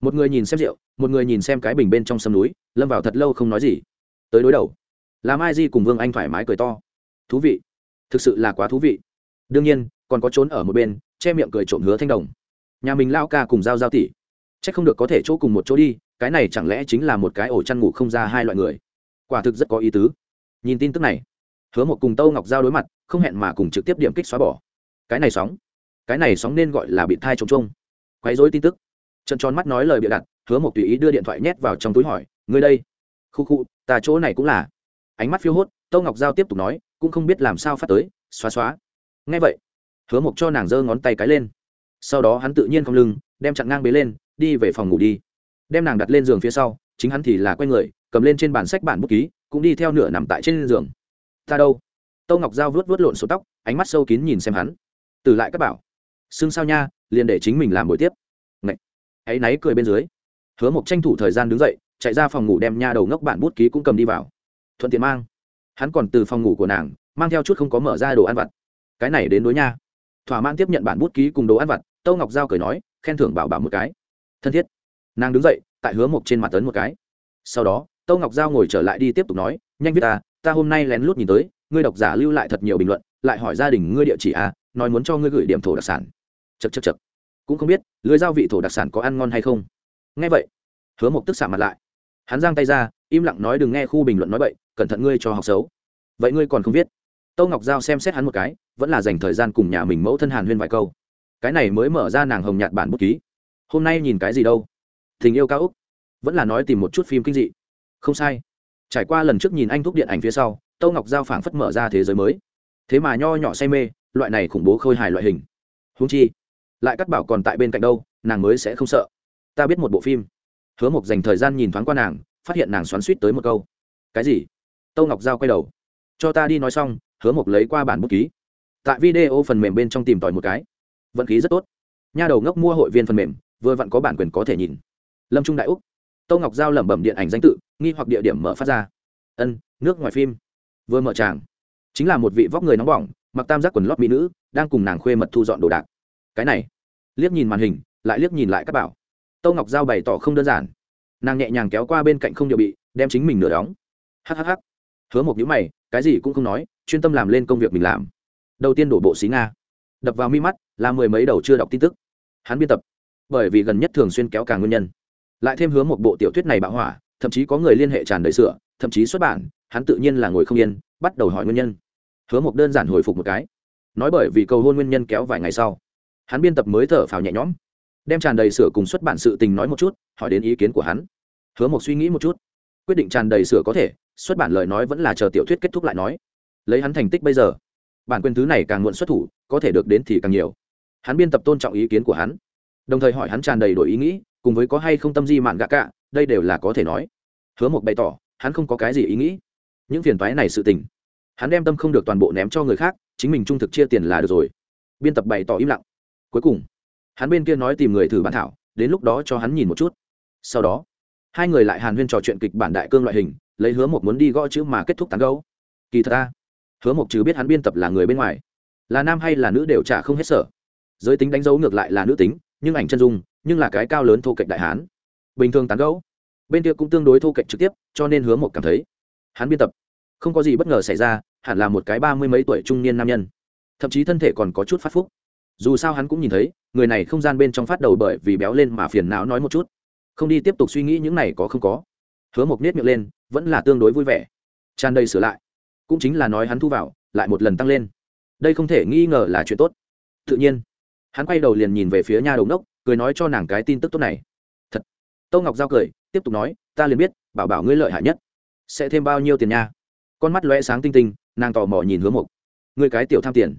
Một người nhìn xem rượu, một người nhìn xem cái bình bên trong sâm núi, lâm vào thật lâu không nói gì. Tới đối đầu. Làm ai di cùng vương anh thoải mái cười to. Thú vị. Thực sự là quá thú vị. Đương nhiên, còn có trốn ở một bên, che miệng cười trộm hứa thanh đồng. Nhà mình lao ca cùng giao giao tỷ. C h ắ c không được có thể chỗ cùng một chỗ đi, cái này chẳng lẽ chính là một cái ổ chăn ngủ không ra hai loại người? Quả thực rất có ý tứ. Nhìn tin tức này, hứa một cùng tâu ngọc giao đối mặt, không hẹn mà cùng trực tiếp điểm kích xóa bỏ. Cái này sóng. Cái này sóng nên gọi là bị thai trống trông quấy rối tin tức. Trần tròn mắt nói lời bịa đặt, hứa một tùy ý đưa điện thoại nhét vào trong túi hỏi, ngươi đây? Khu khu, ta chỗ này cũng là. Ánh mắt phiêu hốt, tâu ngọc giao tiếp tục nói, cũng không biết làm sao phát tới, xóa xóa. Ngay vậy. Hứa mộc cho nàng giơ ngón tay cái lên. Sau đó hắn tự nhiên không lưng, đem chặn ngang bế lên, đi về phòng ngủ đi. Đem nàng đặt lên giường phía sau, chính hắn thì là quay người, cầm lên trên bản sách bản bút ký, cũng đi theo nửa nằm tại trên giường. Ta đâu? Tâu ngọc giao vuốt vuốt lộn số tóc, ánh mắt sâu kín nhìn xem hắn. Từ lại các bảo xương sao nha, liền để chính mình làm buổi tiếp. Ngậy! hãy náy cười bên dưới. Hứa mộc tranh thủ thời gian đứng dậy, chạy ra phòng ngủ đem nha đầu ngốc bản bút ký cũng cầm đi vào. Thuận tiện mang. Hắn còn từ phòng ngủ của nàng, mang theo chút không có mở ra đồ ăn vặt. Cái này đến đối nha. Thỏa mãn tiếp nhận bản bút ký cùng đồ ăn vặt, tâu ngọc giao cười nói, khen thưởng bảo bảo một cái. Thân thiết. Nàng đứng dậy, tại hứa mộc trên mặt tấn một cái. Sau đó, tâu ngọc giao ngồi trở lại đi tiếp tục nói, nhanh viết ta ta hôm nay lén lút nhìn tới, ngươi độc giả lưu lại thật nhiều bình luận, lại hỏi gia đình ngươi địa chỉ à nói muốn cho ngươi gửi điểm thổ đặc sản chật chật chật. Cũng không biết, lưới dao vị thổ đặc sản có ăn ngon hay không. Nghe vậy, hứa mộc tức xạ mặt lại. Hắn giang tay ra, im lặng nói đừng nghe khu bình luận nói vậy cẩn thận ngươi cho học xấu. Vậy ngươi còn không viết tâu ngọc giao xem xét hắn một cái, vẫn là dành thời gian cùng nhà mình mẫu thân hàn huyên vài câu. Cái này mới mở ra nàng hồng nhạt bản bút ký. Hôm nay nhìn cái gì đâu? Tình yêu cao úc. Vẫn là nói tìm một chút phim kinh dị. Không sai. Trải qua lần trước nhìn anh thúc điện ảnh phía sau, tâu ngọc giao phảng phất mở ra thế giới mới. Thế mà nho nhỏ say mê, loại này khủng bố khôi hài loại hình. Húng chi lại cắt bảo còn tại bên cạnh đâu, nàng mới sẽ không sợ. Ta biết một bộ phim. Hứa mộc dành thời gian nhìn thoáng qua nàng, phát hiện nàng xoắn suýt tới một câu. Cái gì? Tâu ngọc giao quay đầu. Cho ta đi nói xong, hứa mộc lấy qua bản bút ký. Tại video phần mềm bên trong tìm tòi một cái. Vận khí rất tốt. Nha đầu ngốc mua hội viên phần mềm, vừa vặn có bản quyền có thể nhìn. Lâm trung đại úc. Tâu ngọc giao lẩm bẩm điện ảnh danh tự, nghi hoặc địa điểm mở phát ra. Ân, nước ngoài phim. Vừa mở tràng. Chính là một vị vóc người nóng bỏng, mặc tam giác quần lót mỹ nữ, đang cùng nàng khuê mật thu dọn đồ đạc cái này. Liếc nhìn màn hình, lại liếc nhìn lại các bảo. Tâu ngọc giao bày tỏ không đơn giản. Nàng nhẹ nhàng kéo qua bên cạnh không điệu bị, đem chính mình nửa đóng. Hhh hứa một nhữ mày, cái gì cũng không nói, chuyên tâm làm lên công việc mình làm. Đầu tiên đổ bộ xí nga. Đập vào mi mắt, là mười mấy đầu chưa đọc tin tức. Hắn biên tập. Bởi vì gần nhất thường xuyên kéo càng nguyên nhân. Lại thêm hướng một bộ tiểu thuyết này bạo hỏa, thậm chí có người liên hệ tràn đầy sửa, thậm chí xuất bản, hắn tự nhiên là ngồi không yên, bắt đầu hỏi nguyên nhân. Hứa một đơn giản hồi phục một cái. Nói bởi vì cầu hôn nguyên nhân kéo vài ngày sau hắn biên tập mới thở phào nhẹ nhõm, đem tràn đầy sửa cùng xuất bản sự tình nói một chút, hỏi đến ý kiến của hắn. Hứa một suy nghĩ một chút, quyết định tràn đầy sửa có thể, xuất bản lời nói vẫn là chờ tiểu thuyết kết thúc lại nói. Lấy hắn thành tích bây giờ, bản quyền thứ này càng muộn xuất thủ, có thể được đến thì càng nhiều. Hắn biên tập tôn trọng ý kiến của hắn, đồng thời hỏi hắn tràn đầy đổi ý nghĩ, cùng với có hay không tâm di mạn gạ cả, đây đều là có thể nói. Hứa một bày tỏ, hắn không có cái gì ý nghĩ, những phiền toái này sự tình, hắn đem tâm không được toàn bộ ném cho người khác, chính mình trung thực chia tiền là được rồi. Biên tập bày tỏ im lặng cuối cùng, hắn bên kia nói tìm người thử bản thảo, đến lúc đó cho hắn nhìn một chút. Sau đó, hai người lại hàn huyên trò chuyện kịch bản đại cương loại hình, lấy hứa một muốn đi gõ chữ mà kết thúc tán gấu. Kỳ thật ta, hứa một chứ biết hắn biên tập là người bên ngoài, là nam hay là nữ đều trả không hết sở giới tính đánh dấu ngược lại là nữ tính, nhưng ảnh chân dung, nhưng là cái cao lớn thô kệch đại hán. Bình thường tán gấu, bên kia cũng tương đối thô kệch trực tiếp, cho nên hứa một cảm thấy, hắn biên tập, không có gì bất ngờ xảy ra, hẳn là một cái ba mươi mấy tuổi trung niên nam nhân. Thậm chí thân thể còn có chút phát phúc dù sao hắn cũng nhìn thấy, người này không gian bên trong phát đầu bởi vì béo lên mà phiền não nói một chút. Không đi tiếp tục suy nghĩ những này có không có. Hứa mộc nết miệng lên, vẫn là tương đối vui vẻ. Tràn đầy sửa lại. Cũng chính là nói hắn thu vào, lại một lần tăng lên. Đây không thể nghi ngờ là chuyện tốt. Tự nhiên. Hắn quay đầu liền nhìn về phía nha đầu nốc cười nói cho nàng cái tin tức tốt này. Thật. Tâu ngọc giao cười, tiếp tục nói, ta liền biết, bảo bảo ngươi lợi hại nhất. Sẽ thêm bao nhiêu tiền nha? Con mắt lóe sáng tinh tinh, nàng tò mò nhìn hứa mộc. Ngươi cái tiểu tham tiền.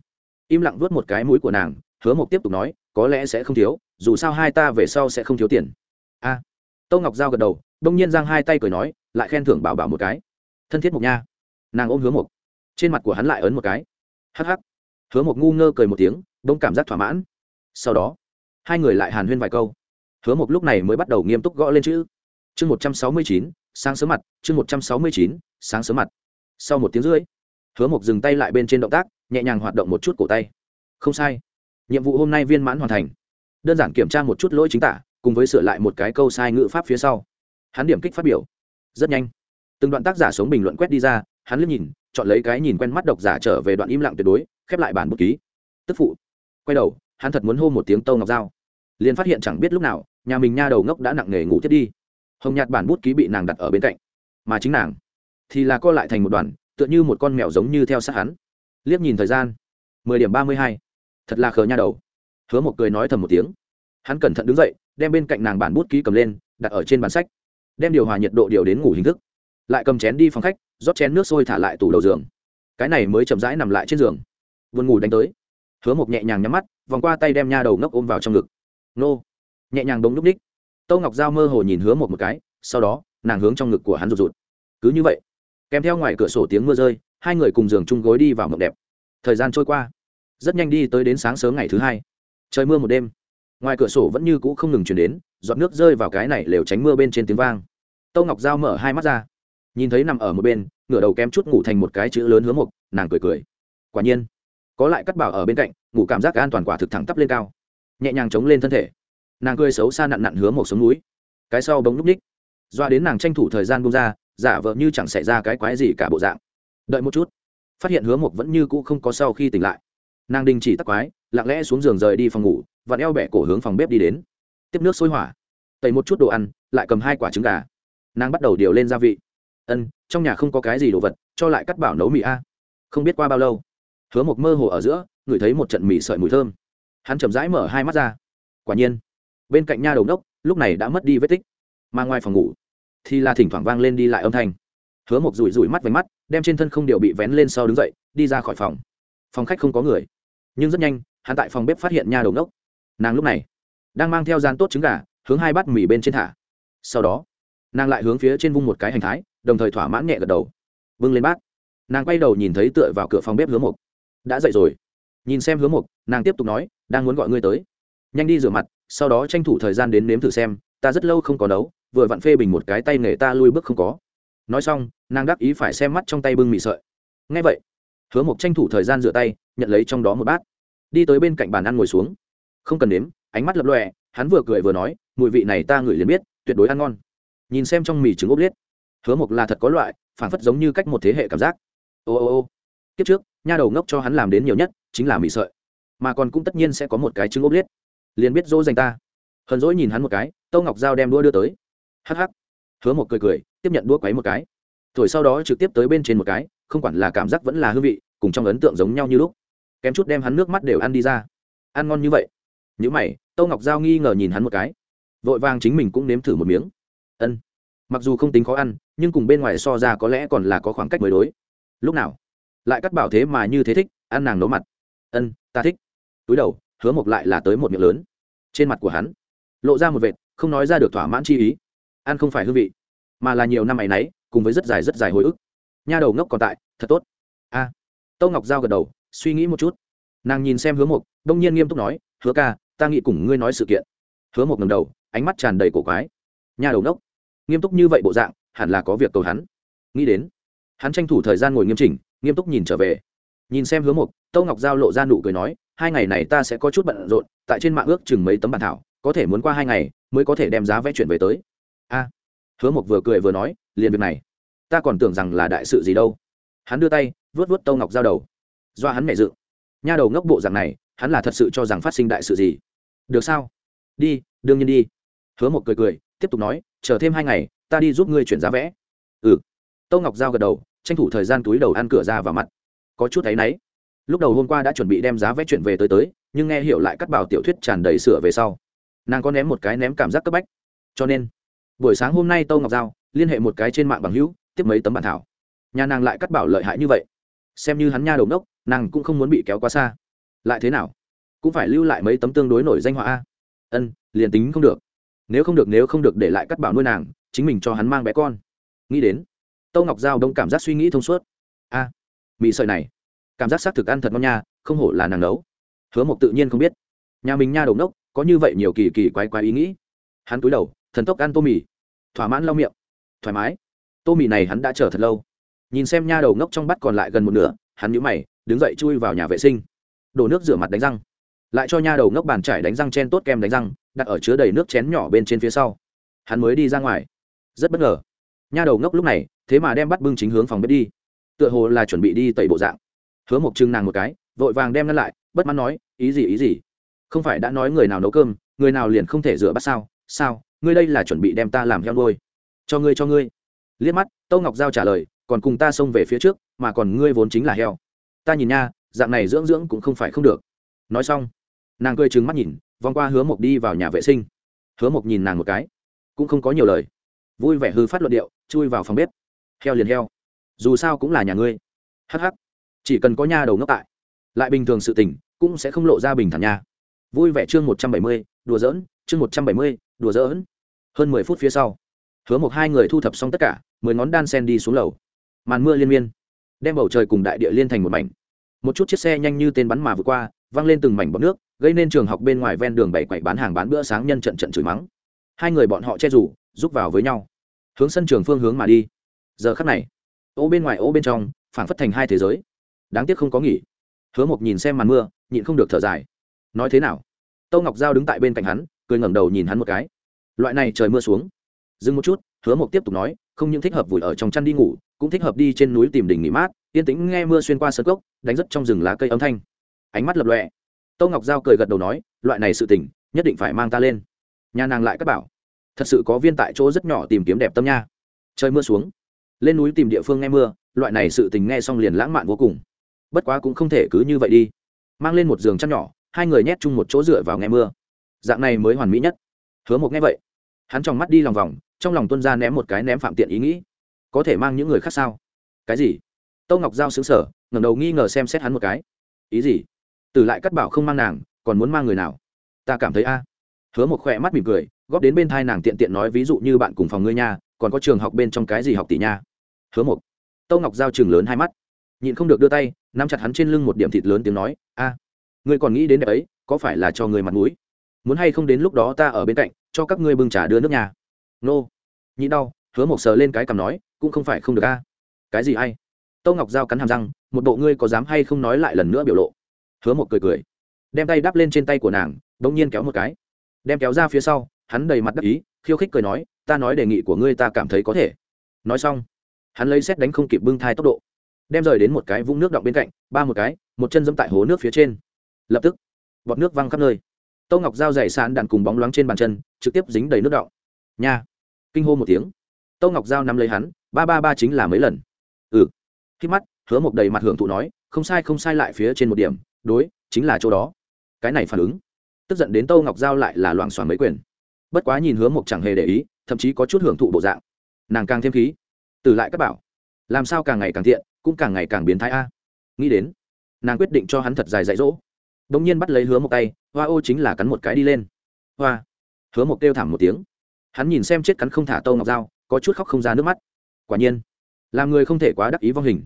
Im lặng vớt một cái mũi của nàng hứa mộc tiếp tục nói có lẽ sẽ không thiếu dù sao hai ta về sau sẽ không thiếu tiền. A. À, ngọc giao gật đầu đông nhiên giang hai tay cười nói lại khen thưởng bảo bảo một cái. Thân thiết mộc nha. Nàng ôm hứa mộc. Trên mặt của hắn lại ấn một cái. Hắc hắc. Hứa mộc ngu ngơ cười một tiếng đông cảm giác thỏa mãn. Sau đó hai người lại hàn huyên vài câu. Hứa mộc lúc này mới bắt đầu nghiêm túc gõ lên chữ. Chương một trăm sáu mươi chín sáng sớm mặt chương một trăm sáu mươi chín sáng sớm mặt. Sau một tiếng rưỡi hứa mộc dừng tay lại bên trên động tác nhẹ nhàng hoạt động một chút cổ tay. Không sai nhiệm vụ hôm nay viên mãn hoàn thành. Đơn giản kiểm tra một chút lỗi chính tả, cùng với sửa lại một cái câu sai ngữ pháp phía sau. Hắn điểm kích phát biểu. Rất nhanh. Từng đoạn tác giả sống bình luận quét đi ra, hắn liếc nhìn, chọn lấy cái nhìn quen mắt độc giả trở về đoạn im lặng tuyệt đối, khép lại bản bút ký. Tức phụ. Quay đầu, hắn thật muốn hô một tiếng tâu ngọc dao liền phát hiện chẳng biết lúc nào, nhà mình nha đầu ngốc đã nặng nề ngủ thiết đi. Hồng nhạt bản bút ký bị nàng đặt ở bên cạnh. Mà chính nàng thì là co lại thành một đoàn, tựa như một con mèo giống như theo sát hắn. Liếc nhìn thời gian. mười điểm ba mươi hai thật là khờ nha đầu. Hứa một cười nói thầm một tiếng. Hắn cẩn thận đứng dậy, đem bên cạnh nàng bản bút ký cầm lên, đặt ở trên bàn sách. Đem điều hòa nhiệt độ điều đến ngủ hình thức. Lại cầm chén đi phòng khách, rót chén nước sôi thả lại tủ đầu giường. Cái này mới chậm rãi nằm lại trên giường. Vườn ngủ đánh tới. Hứa một nhẹ nhàng nhắm mắt, vòng qua tay đem nha đầu ngốc ôm vào trong ngực. Nô. Nhẹ nhàng đống núp ních. Tâu ngọc giao mơ hồ nhìn hứa một một cái, sau đó, nàng hướng trong ngực của hắn rụt rụt. Cứ như vậy. Kèm theo ngoài cửa sổ tiếng mưa rơi, hai người cùng giường chung gối đi vào mộng đẹp. Thời gian trôi qua rất nhanh đi tới đến sáng sớm ngày thứ hai. Trời mưa một đêm. Ngoài cửa sổ vẫn như cũ không ngừng chuyển đến, giọt nước rơi vào cái này lều tránh mưa bên trên tiếng vang. Tâu ngọc giao mở hai mắt ra. Nhìn thấy nằm ở một bên, ngửa đầu kém chút ngủ thành một cái chữ lớn hứa mục, nàng cười cười. Quả nhiên, có lại cắt bảo ở bên cạnh, ngủ cảm giác an toàn quả thực thẳng tắp lên cao. Nhẹ nhàng chống lên thân thể. Nàng cười xấu xa nặn nặn hứa một sống núi. Cái sau bóng núp ních. Doa đến nàng tranh thủ thời gian bung ra, giả vợ như chẳng xảy ra cái quái gì cả bộ dạng. Đợi một chút. Phát hiện hứa một vẫn như cũ không có sau khi tỉnh lại nàng đình chỉ tắc quái, lặng lẽ xuống giường rời đi phòng ngủ và eo bẻ cổ hướng phòng bếp đi đến. Tiếp nước sôi hỏa. Tẩy một chút đồ ăn, lại cầm hai quả trứng gà. Nàng bắt đầu điều lên gia vị. Ân, trong nhà không có cái gì đồ vật, cho lại cắt bảo nấu mì a. Không biết qua bao lâu, hứa một mơ hồ ở giữa, ngửi thấy một trận mì sợi mùi thơm. Hắn chậm rãi mở hai mắt ra. Quả nhiên, bên cạnh nha đầu đốc, lúc này đã mất đi vết tích. Mà ngoài phòng ngủ, thì là thỉnh thoảng vang lên đi lại âm thanh. Hứa một rủi rủi mắt váy mắt, đem trên thân không đều bị vén lên sau đứng dậy, đi ra khỏi phòng. Phòng khách không có người nhưng rất nhanh, hắn tại phòng bếp phát hiện nha đầu ngốc. Nàng lúc này đang mang theo gian tốt trứng gà, hướng hai bát mì bên trên thả. Sau đó, nàng lại hướng phía trên vung một cái hành thái, đồng thời thỏa mãn nhẹ gật đầu. Vâng lên bát. Nàng quay đầu nhìn thấy tựa vào cửa phòng bếp hứa mục đã dậy rồi. Nhìn xem hứa mục nàng tiếp tục nói, đang muốn gọi ngươi tới. Nhanh đi rửa mặt, sau đó tranh thủ thời gian đến nếm thử xem, ta rất lâu không có nấu, vừa vặn phê bình một cái tay nghề ta lui bước không có. Nói xong, nàng đắc ý phải xem mắt trong tay bưng mì sợi. Ngay vậy hứa mộc tranh thủ thời gian rửa tay, nhận lấy trong đó một bát. Đi tới bên cạnh bàn ăn ngồi xuống. Không cần nếm, ánh mắt lập lòe, hắn vừa cười vừa nói, mùi vị này ta ngửi liền biết, tuyệt đối ăn ngon. Nhìn xem trong mì trứng ốp liết, hứa mộc là thật có loại phản phất giống như cách một thế hệ cảm giác. Ô ô ô, kiếp trước, nha đầu ngốc cho hắn làm đến nhiều nhất, chính là mì sợi. Mà còn cũng tất nhiên sẽ có một cái trứng ốp liết. Liền biết dỗ dành ta. Hờn dỗi nhìn hắn một cái, tâu ngọc dao đem đua đưa tới. Hắc hắc. Hứa một cười cười, tiếp nhận đua quấy một cái thổi sau đó trực tiếp tới bên trên một cái, không quản là cảm giác vẫn là hương vị, cùng trong ấn tượng giống nhau như lúc. Kém chút đem hắn nước mắt đều ăn đi ra. Ăn ngon như vậy. Những mày, tâu ngọc giao nghi ngờ nhìn hắn một cái. Vội vàng chính mình cũng nếm thử một miếng. Ân. Mặc dù không tính khó ăn, nhưng cùng bên ngoài so ra có lẽ còn là có khoảng cách mới đối. Lúc nào? Lại cắt bảo thế mà như thế thích, ăn nàng nấu mặt. Ân, ta thích. Túi đầu, hứa mộc lại là tới một miệng lớn. Trên mặt của hắn, lộ ra một vệt, không nói ra được thỏa mãn chi ý. Ăn không phải hương vị, mà là nhiều năm ấ y n ấ y cùng với rất dài rất dài hồi ức. Nha đầu ngốc còn tại thật tốt. A. À, tâu ngọc giao gật đầu suy nghĩ một chút. Nàng nhìn xem hứa mộc đông nhiên nghiêm túc nói hứa ca ta nghĩ cùng ngươi nói sự kiện. Hứa mộc ngầm đầu ánh mắt tràn đầy cổ quái. Nha đầu ngốc. Nghiêm túc như vậy bộ dạng hẳn là có việc cầu hắn. Nghĩ đến hắn tranh thủ thời gian ngồi nghiêm chỉnh nghiêm túc nhìn trở về. Nhìn xem hứa mộc tâu ngọc giao lộ ra nụ cười nói hai ngày này ta sẽ có chút bận rộn tại trên mạng ước chừng mấy tấm bản thảo có thể muốn qua hai ngày mới có thể đem giá vẽ chuyển về tới. A. Hứa mộc vừa cười vừa nói liền việc này. Ta còn tưởng rằng là đại sự gì đâu. Hắn đưa tay vớt vớt tâu ngọc giao đầu. Do hắn mẹ dự. Nha đầu ngốc bộ dạng này, hắn là thật sự cho rằng phát sinh đại sự gì. Được sao? Đi, đương nhiên đi. Hứa một cười cười, tiếp tục nói, chờ thêm hai ngày, ta đi giúp ngươi chuyển giá vẽ. Ừ. Tâu ngọc giao gật đầu, tranh thủ thời gian túi đầu ăn cửa ra vào mặt. Có chút thấy náy. Lúc đầu hôm qua đã chuẩn bị đem giá vẽ chuyển về tới tới, nhưng nghe hiểu lại cắt bảo tiểu thuyết tràn đầy sửa về sau. Nàng có ném một cái ném cảm giác cấp bách. Cho nên, buổi sáng hôm nay tâu ngọc giao liên hệ một cái trên mạng bằng hữu, tiếp mấy tấm bản thảo. Nhà nàng lại cắt bảo lợi hại như vậy. Xem như hắn nha đầu nốc nàng cũng không muốn bị kéo quá xa. Lại thế nào? Cũng phải lưu lại mấy tấm tương đối nổi danh họa a. Ân, liền tính không được. Nếu không được, nếu không được để lại cắt bảo nuôi nàng, chính mình cho hắn mang bé con. Nghĩ đến, tâu ngọc giao đông cảm giác suy nghĩ thông suốt. A mì sợi này. Cảm giác xác thực ăn thật ngon nha, không hổ là nàng nấu. Hứa mộc tự nhiên không biết. Nhà mình nha đầu nốc có như vậy nhiều kỳ kỳ quái quái ý nghĩ. Hắn cúi đầu, thần tốc ăn tô mì. Thỏa mãn lau miệng thoải mái. Tô mì này hắn đã chờ thật lâu. Nhìn xem nha đầu ngốc trong bát còn lại gần một nửa, hắn nhũ mày, đứng dậy chui vào nhà vệ sinh. Đổ nước rửa mặt đánh răng. Lại cho nha đầu ngốc bàn trải đánh răng chen tốt kem đánh răng, đặt ở chứa đầy nước chén nhỏ bên trên phía sau. Hắn mới đi ra ngoài. Rất bất ngờ. Nha đầu ngốc lúc này, thế mà đem bắt bưng chính hướng phòng bếp đi. Tựa hồ là chuẩn bị đi tẩy bộ dạng. Hứa một trưng nàng một cái, vội vàng đem ngăn lại, bất mãn nói, ý gì ý gì? Không phải đã nói người nào nấu cơm, người nào liền không thể rửa bát sao? Sao? Ngươi đây là chuẩn bị đem ta làm heo đôi cho ngươi cho ngươi. Liếc mắt, tâu ngọc giao trả lời, còn cùng ta xông về phía trước, mà còn ngươi vốn chính là heo. Ta nhìn nha, dạng này dưỡng dưỡng cũng không phải không được. Nói xong, nàng cười trừng mắt nhìn, vòng qua hứa mộc đi vào nhà vệ sinh. Hứa mộc nhìn nàng một cái, cũng không có nhiều lời. Vui vẻ hư phát luận điệu, chui vào phòng bếp. Heo liền heo. Dù sao cũng là nhà ngươi. Hh chỉ cần có nha đầu ngốc tại, lại bình thường sự tình, cũng sẽ không lộ ra bình thản nha. Vui vẻ chương một trăm bảy mươi, đùa dỡn chương một trăm bảy mươi, đùa dỡn hơn mười phút phía sau hứa một hai người thu thập xong tất cả, mười ngón đan sen đi xuống lầu. Màn mưa liên miên, đem bầu trời cùng đại địa liên thành một mảnh. Một chút chiếc xe nhanh như tên bắn mà vượt qua, văng lên từng mảnh bọc nước, gây nên trường học bên ngoài ven đường bảy quậy bán hàng bán bữa sáng nhân trận trận chửi mắng. Hai người bọn họ che rủ giúp vào với nhau. Hướng sân trường phương hướng mà đi. Giờ khắc này, ô bên ngoài ô bên trong, phảng phất thành hai thế giới. Đáng tiếc không có nghỉ. Hứa mộc nhìn xem màn mưa, nhịn không được thở dài. Nói thế nào? Tâu ngọc giao đứng tại bên cạnh hắn, cười ngẩng đầu nhìn hắn một cái. Loại này trời mưa xuống dừng một chút, hứa mộc tiếp tục nói, không những thích hợp vùi ở trong chăn đi ngủ, cũng thích hợp đi trên núi tìm đỉnh nghỉ mát, yên tĩnh nghe mưa xuyên qua sơ cốc, đánh rất trong rừng lá cây âm thanh. Ánh mắt lập lọe tâu ngọc giao cười gật đầu nói, loại này sự tỉnh nhất định phải mang ta lên. Nhà nàng lại các bảo. Thật sự có viên tại chỗ rất nhỏ tìm kiếm đẹp tâm nha. Trời mưa xuống. Lên núi tìm địa phương nghe mưa, loại này sự tình nghe xong liền lãng mạn vô cùng. Bất quá cũng không thể cứ như vậy đi. Mang lên một giường chăn nhỏ, hai người nhét chung một chỗ dựa vào nghe mưa. Dạng này mới hoàn mỹ nhất. Hứa một nghe vậy. Hắn tròng mắt đi lòng vòng trong lòng tuân ra ném một cái ném phạm tiện ý nghĩ. Có thể mang những người khác sao? Cái gì? Tâu ngọc giao xứng sở ngẩng đầu nghi ngờ xem xét hắn một cái. Ý gì? Từ lại cắt bảo không mang nàng, còn muốn mang người nào? Ta cảm thấy a. Hứa một khỏe mắt mỉm cười, góp đến bên thai nàng tiện tiện nói ví dụ như bạn cùng phòng ngươi nha, còn có trường học bên trong cái gì học tỷ nha? Hứa một tâu ngọc giao trường lớn hai mắt. Nhịn không được đưa tay, nắm chặt hắn trên lưng một điểm thịt lớn tiếng nói, a, ngươi còn nghĩ đến đẹp ấy, có phải là cho người mặt mũi? Muốn hay không đến lúc đó ta ở bên cạnh, cho các ngươi bưng trà đưa nước nhà nô. Nhị đau, hứa một sờ lên cái cằm nói, cũng không phải không được a. Cái gì ai? Tâu ngọc giao cắn hàm răng, một bộ ngươi có dám hay không nói lại lần nữa biểu lộ. Hứa một cười cười, đem tay đắp lên trên tay của nàng đ ỗ n g nhiên kéo một cái. Đem kéo ra phía sau, hắn đầy mặt đắc ý, khiêu khích cười nói, ta nói đề nghị của ngươi ta cảm thấy có thể. Nói xong, hắn lấy xét đánh không kịp bưng thai tốc độ. Đem rời đến một cái vũng nước động bên cạnh, ba một cái, một chân dẫm tại hố nước phía trên. Lập tức, bọt nước văng khắp nơi. Tô ngọc dao dày sàn đạn cùng bóng loáng trên bàn chân, trực tiếp dính đầy nước động nha. Kinh hô một tiếng. Tô ngọc giao nắm lấy hắn, ba ba ba chính là mấy lần. Ừ. Khi mắt, hứa một đầy mặt hưởng thụ nói, không sai không sai lại phía trên một điểm, đối, chính là chỗ đó. Cái này phản ứng. Tức giận đến tâu ngọc giao lại là loảng xoảng mấy quyền. Bất quá nhìn hứa mộc chẳng hề để ý, thậm chí có chút hưởng thụ bộ dạng. Nàng càng thêm khí. Từ lại các bảo. Làm sao càng ngày càng thiện, cũng càng ngày càng biến thái a. Nghĩ đến, nàng quyết định cho hắn thật dài dạy dỗ. Đ ỗ n g nhiên bắt lấy hứa một tay, hoa ô chính là cắn một cái đi lên. Hoa. Hứa một kêu thảm một tiếng hắn nhìn xem chết cắn không thả tâu ngọc dao có chút khóc không ra nước mắt. Quả nhiên, làm người không thể quá đắc ý vong hình.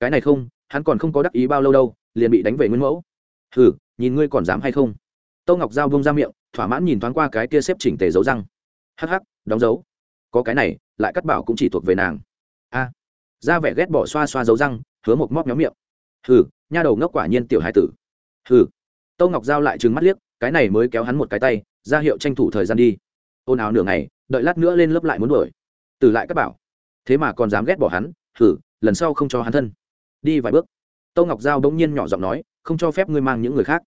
Cái này không, hắn còn không có đắc ý bao lâu đâu, liền bị đánh về nguyên mẫu. Hừ, nhìn ngươi còn dám hay không? Tâu ngọc giao bông ra miệng, thỏa mãn nhìn thoáng qua cái kia xếp chỉnh tề dấu răng. Hắc hắc, đóng dấu. Có cái này, lại cắt bảo cũng chỉ thuộc về nàng. A. Ra vẻ ghét bỏ xoa xoa dấu răng, hứa một móc nhóm miệng. Hừ, nha đầu ngốc quả nhiên tiểu hai tử. Hừ. Tâu ngọc giao lại trừng mắt liếc, cái này mới kéo hắn một cái tay, ra hiệu tranh thủ thời gian đi ồn ào nửa ngày, đợi lát nữa lên lớp lại muốn đuổi. Từ lại các bảo. Thế mà còn dám ghét bỏ hắn thử lần sau không cho hắn thân. Đi vài bước. Tâu ngọc giao bỗng nhiên nhỏ giọng nói, không cho phép ngươi mang những người khác.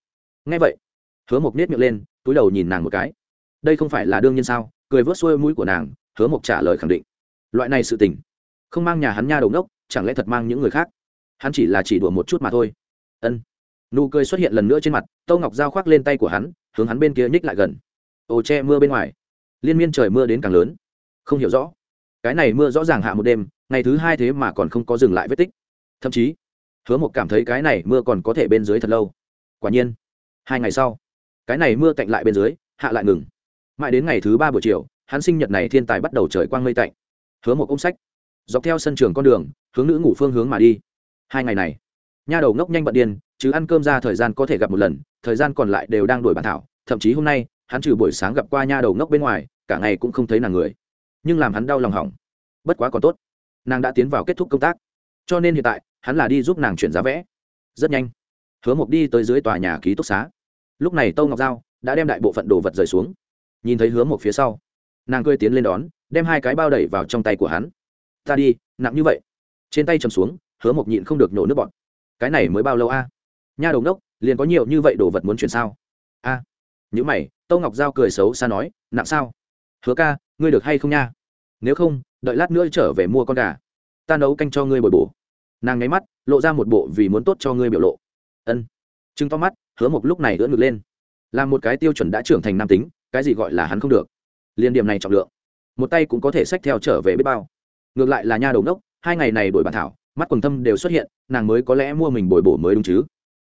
Nghe vậy, hứa mộc nết miệng lên, túi đầu nhìn nàng một cái. Đây không phải là đương nhiên sao? Cười vớt xuôi mũi của nàng, hứa mộc trả lời khẳng định. Loại này sự tình, không mang nhà hắn nha đầu ngốc, chẳng lẽ thật mang những người khác? Hắn chỉ là chỉ đùa một chút mà thôi. Ân. Nụ cười xuất hiện lần nữa trên mặt tâu ngọc giao khoác lên tay của hắn, hướng hắn bên kia nhích lại gần. Ồ che mưa bên ngoài liên miên trời mưa đến càng lớn. Không hiểu rõ. Cái này mưa rõ ràng hạ một đêm, ngày thứ hai thế mà còn không có dừng lại vết tích. Thậm chí, hứa một cảm thấy cái này mưa còn có thể bên dưới thật lâu. Quả nhiên, hai ngày sau, cái này mưa tạnh lại bên dưới, hạ lại ngừng. Mãi đến ngày thứ ba buổi chiều, hắn sinh nhật này thiên tài bắt đầu trời quang mây tạnh. Hứa một ôm sách, dọc theo sân trường con đường, hướng nữ ngủ phương hướng mà đi. Hai ngày này, nha đầu ngốc nhanh bận điên, chứ ăn cơm ra thời gian có thể gặp một lần, thời gian còn lại đều đang đổi bản thảo, thậm chí hôm nay hắn trừ buổi sáng gặp qua nha đầu ngốc bên ngoài, cả ngày cũng không thấy nàng người. Nhưng làm hắn đau lòng hỏng. Bất quá còn tốt. Nàng đã tiến vào kết thúc công tác. Cho nên hiện tại, hắn là đi giúp nàng chuyển giá vẽ. Rất nhanh. Hứa mộc đi tới dưới tòa nhà ký túc xá. Lúc này tâu ngọc giao đã đem đại bộ phận đồ vật rời xuống. Nhìn thấy hứa mộc phía sau, nàng cười tiến lên đón, đem hai cái bao đẩy vào trong tay của hắn. Ta đi, nặng như vậy. Trên tay chầm xuống, hứa mộc nhịn không được nhổ nước bọt. Cái này mới bao lâu a? Nha đầu đốc liền có nhiều như vậy đồ vật muốn chuyển sao? A. À. nhữ mày tâu ngọc giao cười xấu xa nói, nặng sao? Hứa ca, ngươi được hay không nha? Nếu không, đợi lát nữa trở về mua con gà. Ta nấu canh cho ngươi bồi bổ. Nàng nháy mắt, lộ ra một bộ vì muốn tốt cho ngươi biểu lộ. Ân. Chứng to mắt, hứa một lúc này ưỡn ngực lên. Là một cái tiêu chuẩn đã trưởng thành nam tính, cái gì gọi là hắn không được. Liên điểm này trọng lượng, một tay cũng có thể xách theo trở về biết bao. Ngược lại là nha đầu đốc, hai ngày này đổi bản thảo, mắt quần thâm đều xuất hiện, nàng mới có lẽ mua mình bồi bổ mới đúng chứ.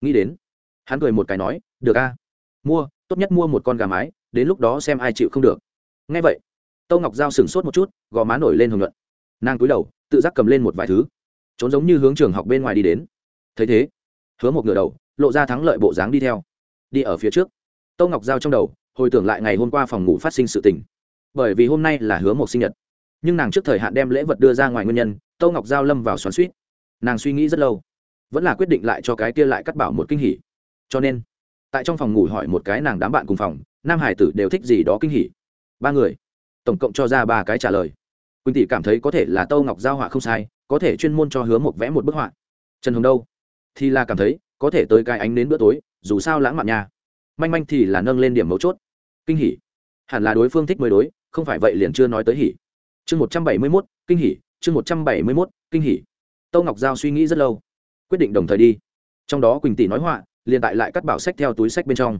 Nghĩ đến, hắn cười một cái nói, được a, mua tốt nhất mua một con gà mái, đến lúc đó xem ai chịu không được. Ngay vậy tâu ngọc giao sừng sốt một chút, gò má nổi lên hồng luận nàng cúi đầu, tự giác cầm lên một vài thứ, trốn giống như hướng trường học bên ngoài đi đến. Thấy thế, hứa một ngựa đầu, lộ ra thắng lợi bộ dáng đi theo. Đi ở phía trước tâu ngọc giao trong đầu, hồi tưởng lại ngày hôm qua phòng ngủ phát sinh sự tình. Bởi vì hôm nay là hứa một sinh nhật, nhưng nàng trước thời hạn đem lễ vật đưa ra ngoài nguyên nhân tâu ngọc giao lâm vào xoắn suýt nàng suy nghĩ rất lâu, vẫn là quyết định lại cho cái kia lại cắt bảo một kinh hỉ. Cho nên tại trong phòng ngủ hỏi một cái nàng đám bạn cùng phòng, nam hải tử đều thích gì đó kinh hỉ. Ba người. Tổng cộng cho ra ba cái trả lời. Quỳnh tỷ cảm thấy có thể là tâu ngọc giao họa không sai, có thể chuyên môn cho hứa một vẽ một bức họa. Trần hồng đâu? Thì là cảm thấy, có thể tới cái ánh đến bữa tối, dù sao lãng mạn nha. Manh manh thì là nâng lên điểm mấu chốt. Kinh hỉ. Hẳn là đối phương thích mới đối, không phải vậy liền chưa nói tới hỉ. Chương một trăm bảy mươi mốt, kinh hỉ, chương một trăm bảy mươi mốt, kinh hỉ. Tâu ngọc giao suy nghĩ rất lâu, quyết định đồng thời đi. Trong đó quỳnh tỷ nói họa liền tại lại cắt bảo sách theo túi sách bên trong.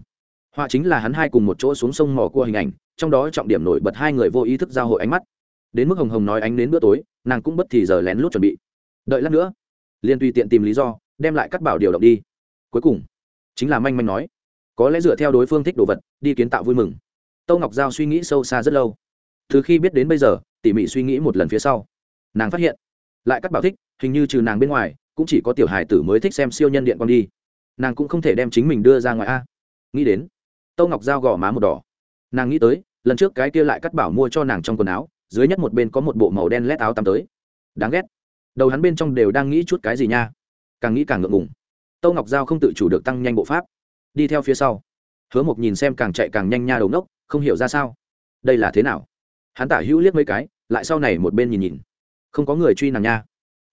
Họa chính là hắn hai cùng một chỗ xuống sông mò cua hình ảnh, trong đó trọng điểm nổi bật hai người vô ý thức giao hội ánh mắt. Đến mức hồng hồng nói ánh đến bữa tối, nàng cũng bất thì giờ lén lút chuẩn bị. Đợi lát nữa, liền tùy tiện tìm lý do, đem lại cắt bảo điều động đi. Cuối cùng, chính là manh manh nói, có lẽ dựa theo đối phương thích đồ vật, đi kiến tạo vui mừng. Tâu ngọc giao suy nghĩ sâu xa rất lâu. Từ khi biết đến bây giờ, tỉ mỉ suy nghĩ một lần phía sau, nàng phát hiện, lại cắt bảo thích, hình như trừ nàng bên ngoài, cũng chỉ có tiểu hài tử mới thích xem siêu nhân điện con đi nàng cũng không thể đem chính mình đưa ra ngoài a. Nghĩ đến, tâu ngọc giao gò má một đỏ. Nàng nghĩ tới, lần trước cái kia lại cắt bảo mua cho nàng trong quần áo, dưới nhất một bên có một bộ màu đen lét áo tắm tới. Đáng ghét. Đầu hắn bên trong đều đang nghĩ chút cái gì nha. Càng nghĩ càng ngượng ngùng. Tâu ngọc giao không tự chủ được tăng nhanh bộ pháp. Đi theo phía sau. Hứa mộc nhìn xem càng chạy càng nhanh nha đầu nốc không hiểu ra sao. Đây là thế nào? Hắn tả hữu liếc mấy cái, lại sau này một bên nhìn nhìn. Không có người truy nàng nha.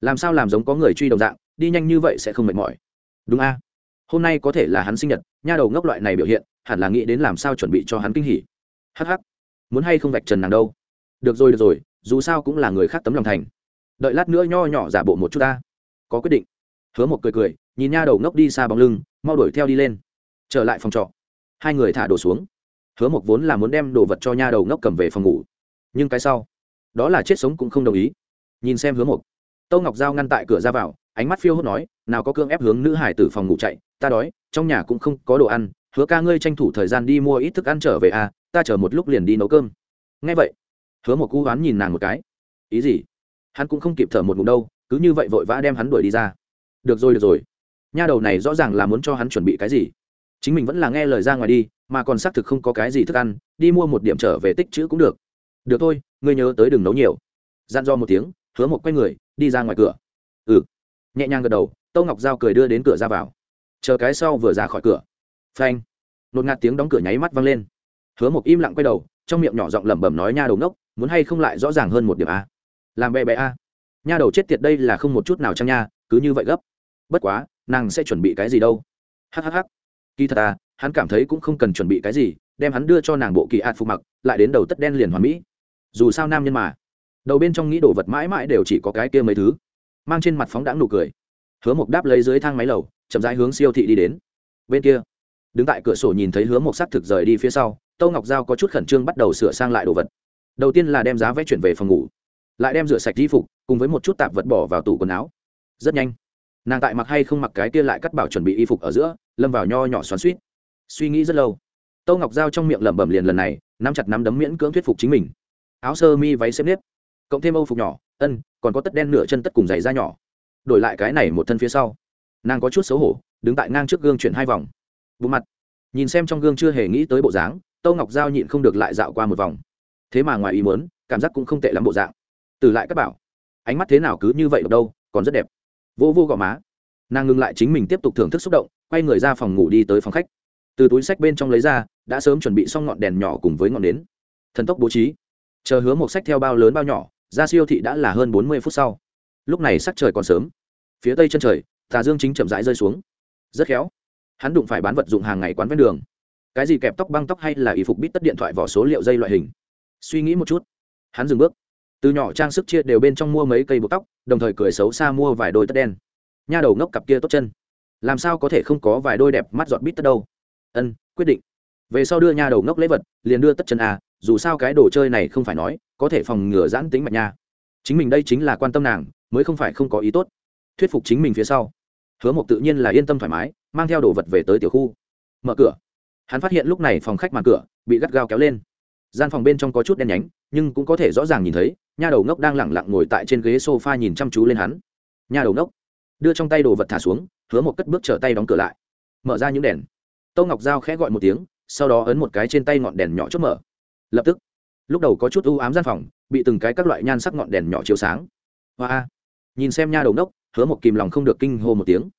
Làm sao làm giống có người truy đồng dạng, đi nhanh như vậy sẽ không mệt mỏi. Đúng a hôm nay có thể là hắn sinh nhật, nha đầu ngốc loại này biểu hiện, hẳn là nghĩ đến làm sao chuẩn bị cho hắn kinh hỉ. Hh muốn hay không vạch trần nàng đâu? Được rồi được rồi, dù sao cũng là người khác tấm lòng thành. Đợi lát nữa nho nhỏ giả bộ một chút ta. Có quyết định. Hứa một cười cười, nhìn nha đầu ngốc đi xa bóng lưng, mau đuổi theo đi lên. Trở lại phòng trọ. Hai người thả đồ xuống. Hứa một vốn là muốn đem đồ vật cho nha đầu ngốc cầm về phòng ngủ. Nhưng cái sau, đó là chết sống cũng không đồng ý. Nhìn xem hứa một tâu ngọc giao ngăn tại cửa ra vào ánh mắt phiêu hốt nói, nào có cương ép hướng nữ hải tử phòng ngủ chạy, ta đói, trong nhà cũng không có đồ ăn, hứa ca ngươi tranh thủ thời gian đi mua ít thức ăn trở về à ta chờ một lúc liền đi nấu cơm. Ngay vậy, hứa một cú hoán nhìn nàng một cái. Ý gì? Hắn cũng không kịp thở một ngụm đâu, cứ như vậy vội vã đem hắn đuổi đi ra. Được rồi được rồi. Nha đầu này rõ ràng là muốn cho hắn chuẩn bị cái gì. Chính mình vẫn là nghe lời ra ngoài đi, mà còn xác thực không có cái gì thức ăn, đi mua một điểm trở về tích chữ cũng được. Được thôi, ngươi nhớ tới đừng nấu nhiều. Gian do một tiếng, hứa một quay người, đi ra ngoài cửa. Ừ nhẹ nhàng gật đầu, tâu ngọc giao cười đưa đến cửa ra vào. Chờ cái sau vừa ra khỏi cửa. Phanh. Nột ngạt tiếng đóng cửa nháy mắt văng lên. Hứa một im lặng quay đầu, trong miệng nhỏ giọng lẩm bẩm nói, nha đầu ngốc, muốn hay không lại rõ ràng hơn một điểm a? Làm bé bé a. Nha đầu chết tiệt đây là không một chút nào chăng nha, cứ như vậy gấp. Bất quá, nàng sẽ chuẩn bị cái gì đâu. Hhh kỳ thật à hắn cảm thấy cũng không cần chuẩn bị cái gì, đem hắn đưa cho nàng bộ kỳ ạt phục mặc, lại đến đầu tất đen liền hoàn mỹ. Dù sao nam nhân mà. Đầu bên trong nghĩ đồ vật mãi mãi đều chỉ có cái kia mấy thứ mang trên mặt phóng đãng nụ cười. Hứa mộc đáp lấy dưới thang máy lầu, chậm rãi hướng siêu thị đi đến. Bên kia, đứng tại cửa sổ nhìn thấy hứa mộc s thực rời đi phía sau, tâu ngọc giao có chút khẩn trương bắt đầu sửa sang lại đồ vật. Đầu tiên là đem giá vé chuyển về phòng ngủ, lại đem rửa sạch y phục, cùng với một chút tạp vật bỏ vào tủ quần áo. Rất nhanh, nàng tại mặc hay không mặc cái kia lại cắt bảo chuẩn bị y phục ở giữa, lâm vào nho nhỏ xoắn suýt. Suy nghĩ rất lâu, tâu ngọc giao trong miệng lẩm bẩm liền lần này, nắm chặt nắm đấm miễn cưỡng thuyết phục chính mình. Áo sơ mi váy xếp nếp cộng thêm âu phục nhỏ, ân, còn có tất đen nửa chân tất cùng giày da nhỏ. Đổi lại cái này một thân phía sau, nàng có chút xấu hổ, đứng tại ngang trước gương chuyển hai vòng. Bộ mặt. Nhìn xem trong gương chưa hề nghĩ tới bộ dáng, tâu ngọc giao nhịn không được lại dạo qua một vòng. Thế mà ngoài ý muốn, cảm giác cũng không tệ lắm bộ dạng. Từ lại các bảo, ánh mắt thế nào cứ như vậy đâu, còn rất đẹp. Vô vô gò má. Nàng ngừng lại chính mình tiếp tục thưởng thức xúc động, quay người ra phòng ngủ đi tới phòng khách. Từ túi sách bên trong lấy ra, đã sớm chuẩn bị xong ngọn đèn nhỏ cùng với ngọn nến. Thần tốc bố trí. Chờ hứa một sách theo bao lớn bao nhỏ ra siêu thị đã là hơn bốn mươi phút sau. Lúc này sắc trời còn sớm. Phía tây chân trời, tà dương chính chậm rãi rơi xuống. Rất khéo. Hắn đụng phải bán vật dụng hàng ngày quán ven đường. Cái gì kẹp tóc băng tóc hay là y phục bít tất điện thoại vỏ số liệu dây loại hình? Suy nghĩ một chút. Hắn dừng bước. Từ nhỏ trang sức chia đều bên trong mua mấy cây buộc tóc, đồng thời cười xấu xa mua vài đôi tất đen. Nha đầu ngốc cặp kia tốt chân. Làm sao có thể không có vài đôi đẹp mắt giọt bít tất đâu? Ân, quyết định. Về sau đưa nha đầu ngốc lễ vật, liền đưa tất chân à dù sao cái đồ chơi này không phải nói có thể phòng ngừa giãn tính mạch nha. Chính mình đây chính là quan tâm nàng, mới không phải không có ý tốt. Thuyết phục chính mình phía sau. Hứa mộc tự nhiên là yên tâm thoải mái, mang theo đồ vật về tới tiểu khu. Mở cửa. Hắn phát hiện lúc này phòng khách màn cửa bị gắt gao kéo lên. Gian phòng bên trong có chút đen nhánh, nhưng cũng có thể rõ ràng nhìn thấy, nha đầu ngốc đang lẳng lặng ngồi tại trên ghế sofa nhìn chăm chú lên hắn. Nha đầu ngốc. Đưa trong tay đồ vật thả xuống, hứa một cất bước trở tay đóng cửa lại. Mở ra những đèn. Tâu ngọc g khẽ gọi một tiếng, sau đó ấn một cái trên tay ngọn đèn nhỏ chốt mở. Lập tức lúc đầu có chút u ám gian phòng, bị từng cái các loại nhan sắc ngọn đèn nhỏ chiếu sáng. Hoa nhìn xem nha đầu đốc hứa một kìm lòng không được kinh hô một tiếng.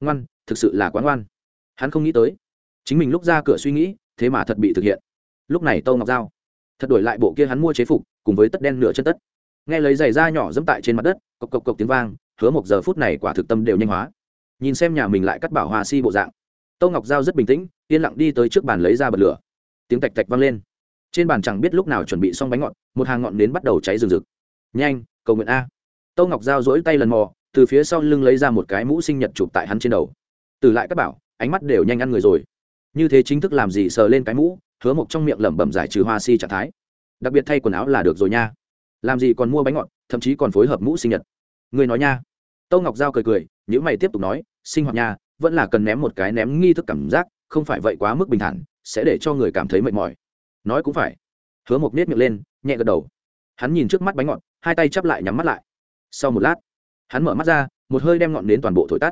Ngoan, thực sự là quán ngoan. Hắn không nghĩ tới, chính mình lúc ra cửa suy nghĩ, thế mà thật bị thực hiện. Lúc này tâu ngọc giao, thật đổi lại bộ kia hắn mua chế phục, cùng với tất đen nửa chân tất. Nghe lấy giày da nhỏ dẫm tại trên mặt đất, cộc cộc cộc tiếng vang, hứa một giờ phút này quả thực tâm đều nhanh hóa. Nhìn xem nhà mình lại cắt bảo hòa si bộ dạng, tâu ngọc giao rất bình tĩnh, yên lặng đi tới trước bàn lấy ra bật lửa. Tiếng tạch tạch vang lên trên bàn chẳng biết lúc nào chuẩn bị xong bánh ngọt, một hàng ngọn nến bắt đầu cháy rừng rực. Nhanh, cầu nguyện a. Tâu ngọc giao dỗi tay lần mò, từ phía sau lưng lấy ra một cái mũ sinh nhật chụp tại hắn trên đầu. Từ lại các bảo, ánh mắt đều nhanh ăn người rồi. Như thế chính thức làm gì sờ lên cái mũ, hứa mộc trong miệng lẩm bẩm giải trừ hoa si trạng thái. Đặc biệt thay quần áo là được rồi nha. Làm gì còn mua bánh ngọt, thậm chí còn phối hợp mũ sinh nhật. Người nói nha. Tâu ngọc giao cười cười những mày tiếp tục nói, sinh hoạt nha, vẫn là cần ném một cái ném nghi thức cảm giác, không phải vậy quá mức bình thản, sẽ để cho người cảm thấy mệt mỏi nói cũng phải. Hứa mộc nết miệng lên, nhẹ gật đầu. Hắn nhìn trước mắt bánh ngọt, hai tay chắp lại nhắm mắt lại. Sau một lát, hắn mở mắt ra, một hơi đem ngọn đến toàn bộ thổi tắt.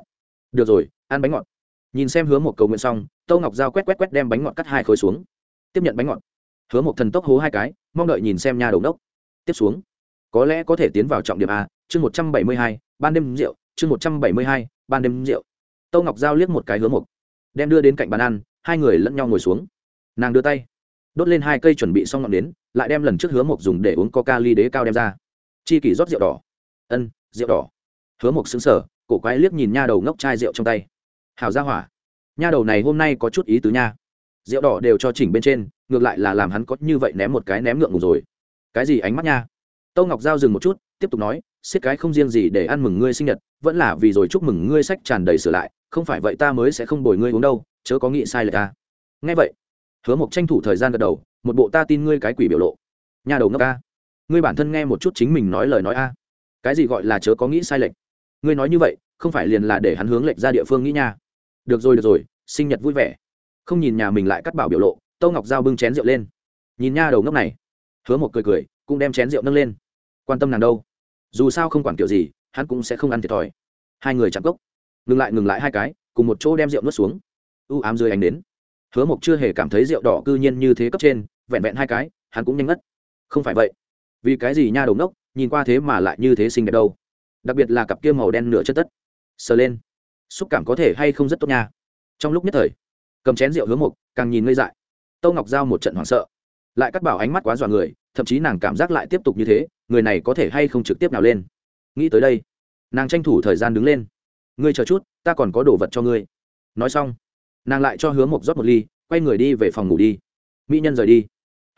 Được rồi, ăn bánh ngọt. Nhìn xem hứa một cầu nguyện xong, tâu ngọc dao quét quét quét đem bánh ngọt cắt hai khối xuống. Tiếp nhận bánh ngọt. Hứa một thần tốc hố hai cái, mong đợi nhìn xem nhà đầu đốc tiếp xuống. Có lẽ có thể tiến vào trọng điểm a, chương một trăm bảy mươi hai, ban đêm rượu, chương một trăm bảy mươi hai, ban đêm rượu. Tâu ngọc giao liếc một cái hứa một đem đưa đến cạnh bàn ăn, hai người lẫn nhau ngồi xuống. Nàng đưa tay đốt lên hai cây chuẩn bị xong ngọn đến lại đem lần trước hứa một dùng để uống coca ly đế cao đem ra. Chi kỷ rót rượu đỏ. Ân, rượu đỏ. Hứa một xứng sở cổ quái liếc nhìn nha đầu ngốc chai rượu trong tay. Hào ra hỏa. Nha đầu này hôm nay có chút ý tứ nha. Rượu đỏ đều cho chỉnh bên trên, ngược lại là làm hắn có như vậy ném một cái ném ngượng ngủ rồi. Cái gì ánh mắt nha? Tâu ngọc giao dừng một chút, tiếp tục nói, xiết cái không riêng gì để ăn mừng ngươi sinh nhật, vẫn là vì rồi chúc mừng ngươi sách tràn đầy sửa lại, không phải vậy ta mới sẽ không bồi ngươi uống đâu, chớ có nghĩ sai lệch ta. Nghe vậy hứa mộc tranh thủ thời gian gật đầu, một bộ ta tin ngươi cái quỷ biểu lộ. Nhà đầu ngốc ca, ngươi bản thân nghe một chút chính mình nói lời nói a. Cái gì gọi là chớ có nghĩ sai lệch? Ngươi nói như vậy, không phải liền là để hắn hướng lệch ra địa phương nghĩ nha. Được rồi được rồi, sinh nhật vui vẻ. Không nhìn nhà mình lại cắt bảo biểu lộ, tâu ngọc giao bưng chén rượu lên. Nhìn nha đầu ngốc này, hứa một cười cười, cũng đem chén rượu nâng lên. Quan tâm nàng đâu? Dù sao không quản kiểu gì, hắn cũng sẽ không ăn thiệt thòi. Hai người chạm cốc, ngừng lại ngừng lại hai cái, cùng một chỗ đem rượu nuốt xuống. U ám dưới ánh đến hứa mộc chưa hề cảm thấy rượu đỏ cư nhiên như thế cấp trên vẹn vẹn hai cái hắn cũng nhanh ngất. Không phải vậy. Vì cái gì nha đầu nốc, nhìn qua thế mà lại như thế xinh đẹp đâu. Đặc biệt là cặp kia màu đen nửa chất tất. Sờ lên. Xúc cảm có thể hay không rất tốt nha. Trong lúc nhất thời cầm chén rượu hướng mục càng nhìn ngây dại. Tâu ngọc giao một trận hoảng sợ. Lại cắt bảo ánh mắt quá dọa người thậm chí nàng cảm giác lại tiếp tục như thế người này có thể hay không trực tiếp nào lên. Nghĩ tới đây nàng tranh thủ thời gian đứng lên. Ngươi chờ chút ta còn có đồ vật cho ngươi. Nói xong nàng lại cho hứa mộc rót một ly, quay người đi về phòng ngủ đi. Mỹ nhân rời đi.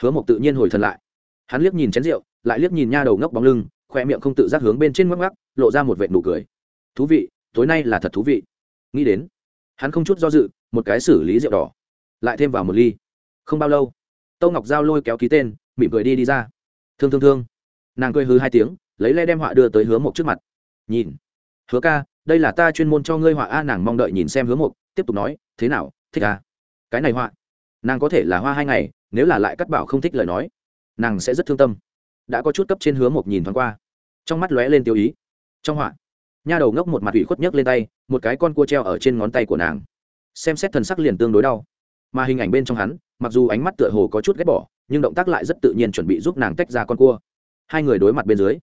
Hứa mộc tự nhiên hồi thần lại. Hắn liếc nhìn chén rượu, lại liếc nhìn nha đầu ngốc bóng lưng, khoe miệng không tự giác hướng bên trên ngoắc ngoắc, lộ ra một vệ nụ cười. Thú vị, tối nay là thật thú vị. Nghĩ đến, hắn không chút do dự, một cái xử lý rượu đỏ. Lại thêm vào một ly. Không bao lâu tâu ngọc giao lôi kéo ký tên, mỉm cười đi đi ra. Thương thương thương. Nàng cười hứ hai tiếng, lấy le đem họa đưa tới hứa mộc trước mặt. Nhìn. Hứa ca, đây là ta chuyên môn cho ngươi họa a, nàng mong đợi nhìn xem hứa mộc tiếp tục nói, thế nào, thích à? Cái này hoa nàng có thể là hoa hai ngày, nếu là lại cắt bảo không thích lời nói, nàng sẽ rất thương tâm. Đã có chút cấp trên hứa một nhìn thoáng qua, trong mắt lóe lên tiêu ý. Trong họa, nha đầu ngốc một mặt ủy khuất nhấc lên tay, một cái con cua treo ở trên ngón tay của nàng. Xem xét thần sắc liền tương đối đau. Mà hình ảnh bên trong hắn, mặc dù ánh mắt tựa hồ có chút ghét bỏ, nhưng động tác lại rất tự nhiên chuẩn bị giúp nàng tách ra con cua. Hai người đối mặt bên dưới,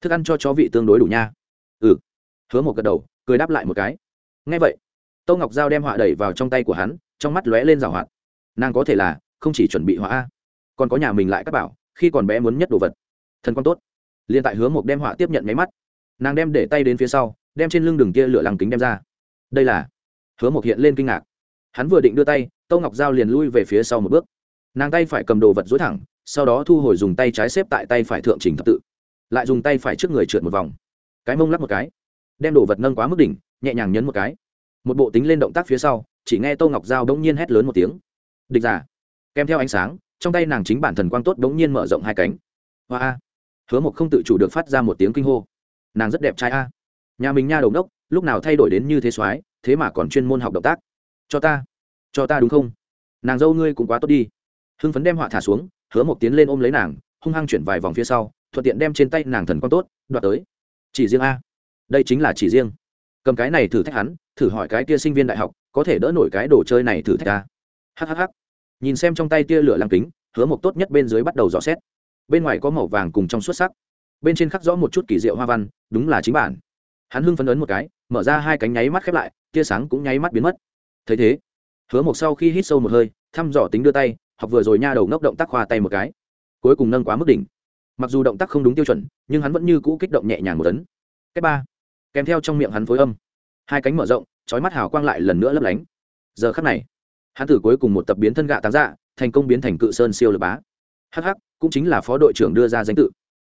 thức ăn cho chó vị tương đối đủ nha. Ừ. Hứa một gật đầu, cười đáp lại một cái. Ngay vậy tâu ngọc g đem họa đẩy vào trong tay của hắn, trong mắt lóe lên rào hoạt. Nàng có thể là, không chỉ chuẩn bị họa a, còn có nhà mình lại các bảo, khi còn bé muốn nhất đồ vật. Thần con tốt. Liền tại hứa một đem họa tiếp nhận máy mắt, nàng đem để tay đến phía sau, đem trên lưng đường kia lửa làng kính đem ra. Đây là, hứa một hiện lên kinh ngạc. Hắn vừa định đưa tay tâu ngọc g liền lui về phía sau một bước. Nàng tay phải cầm đồ vật dối thẳng, sau đó thu hồi dùng tay trái xếp tại tay phải thượng trình thập tự, lại dùng tay phải trước người trượt một vòng. Cái mông lắc một cái, đem đồ vật nâng quá mức đỉnh, nhẹ nhàng nhấn một cái một bộ tính lên động tác phía sau, chỉ nghe tô ngọc giao bỗng nhiên hét lớn một tiếng. Địch giả. Kèm theo ánh sáng, trong tay nàng chính bản thần quang tốt bỗng nhiên mở rộng hai cánh. Hoa a. Hứa một không tự chủ được phát ra một tiếng kinh hô. Nàng rất đẹp trai a. Nhà mình nha đầu đốc, lúc nào thay đổi đến như thế soái, thế mà còn chuyên môn học động tác. Cho ta. Cho ta đúng không? Nàng dâu ngươi cũng quá tốt đi. Hưng phấn đem họa thả xuống, hứa một tiến lên ôm lấy nàng, hung hăng chuyển vài vòng phía sau, thuận tiện đem trên tay nàng thần quang tốt, đoạt tới. Chỉ riêng a. Đây chính là chỉ riêng cầm cái này thử thách hắn, thử hỏi cái kia sinh viên đại học, có thể đỡ nổi cái đồ chơi này thử thách à? ta hhh nhìn xem trong tay tia lửa lăng kính, hứa mộc tốt nhất bên dưới bắt đầu dò xét. Bên ngoài có màu vàng cùng trong xuất sắc. Bên trên khắc rõ một chút kỳ diệu hoa văn, đúng là chính bản. Hắn hưng phấn ấn một cái, mở ra hai cánh nháy mắt khép lại, tia sáng cũng nháy mắt biến mất. Thấy thế, hứa mộc sau khi hít sâu một hơi, thăm dò tính đưa tay, học vừa rồi nha đầu ngốc động tác khoa tay một cái. Cuối cùng nâng quá mức đỉnh. Mặc dù động tác không đúng tiêu chuẩn, nhưng hắn vẫn như cũ kích động nhẹ nhàng một tấn. Cách ba kèm theo trong miệng hắn phối âm. Hai cánh mở rộng trói mắt hào quang lại lần nữa lấp lánh. Giờ khắc này hắn thử cuối cùng một tập biến thân gạ tán dạ thành công biến thành cự sơn siêu lập bá. Hh cũng chính là phó đội trưởng đưa ra danh tự.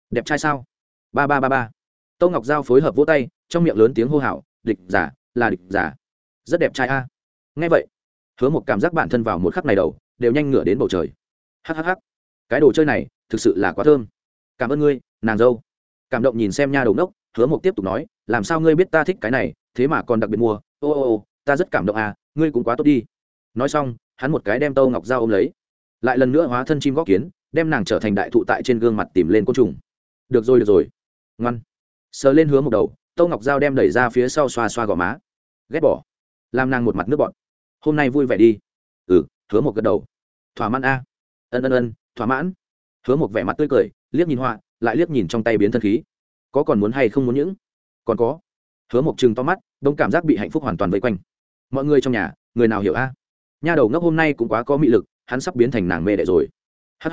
Đẹp trai sao? Ba ba ba ba. Tô ngọc giao phối hợp vỗ tay, trong miệng lớn tiếng hô hào, địch giả, là địch giả. Rất đẹp trai a. Nghe vậy, hứa một cảm giác bản thân vào một khắc này đầu, đều nhanh ngửa đến bầu trời. Hhh cái đồ chơi này, thực sự là quá thơm. Cảm ơn ngươi, nàng dâu. Cảm động nhìn xem nha đầu nốc hứa mộc tiếp tục nói, làm sao ngươi biết ta thích cái này, thế mà còn đặc biệt mua? Ô ô ô, ta rất cảm động à ngươi cũng quá tốt đi. Nói xong, hắn một cái đem tâu ngọc dao ôm lấy, lại lần nữa hóa thân chim góc kiến, đem nàng trở thành đại thụ tại trên gương mặt tìm lên côn trùng. Được rồi được rồi. Ngoan. Sờ lên hứa một đầu, tâu ngọc dao đem đẩy ra phía sau xoa xoa gò má. Ghét bỏ. Làm nàng một mặt nước bọt. Hôm nay vui vẻ đi. Ừ hứa một gật đầu. Thỏa mãn a. Ân ân ân, thỏa mãn. Hứa một vẻ mặt tươi cười, liếc nhìn họa, lại liếc nhìn trong tay biến thân khí có còn muốn hay không muốn những? Còn có. Hứa một chừng to mắt, đông cảm giác bị hạnh phúc hoàn toàn vây quanh. Mọi người trong nhà, người nào hiểu a? Nha đầu ngốc hôm nay cũng quá có mị lực, hắn sắp biến thành nàng mê đệ rồi. Hh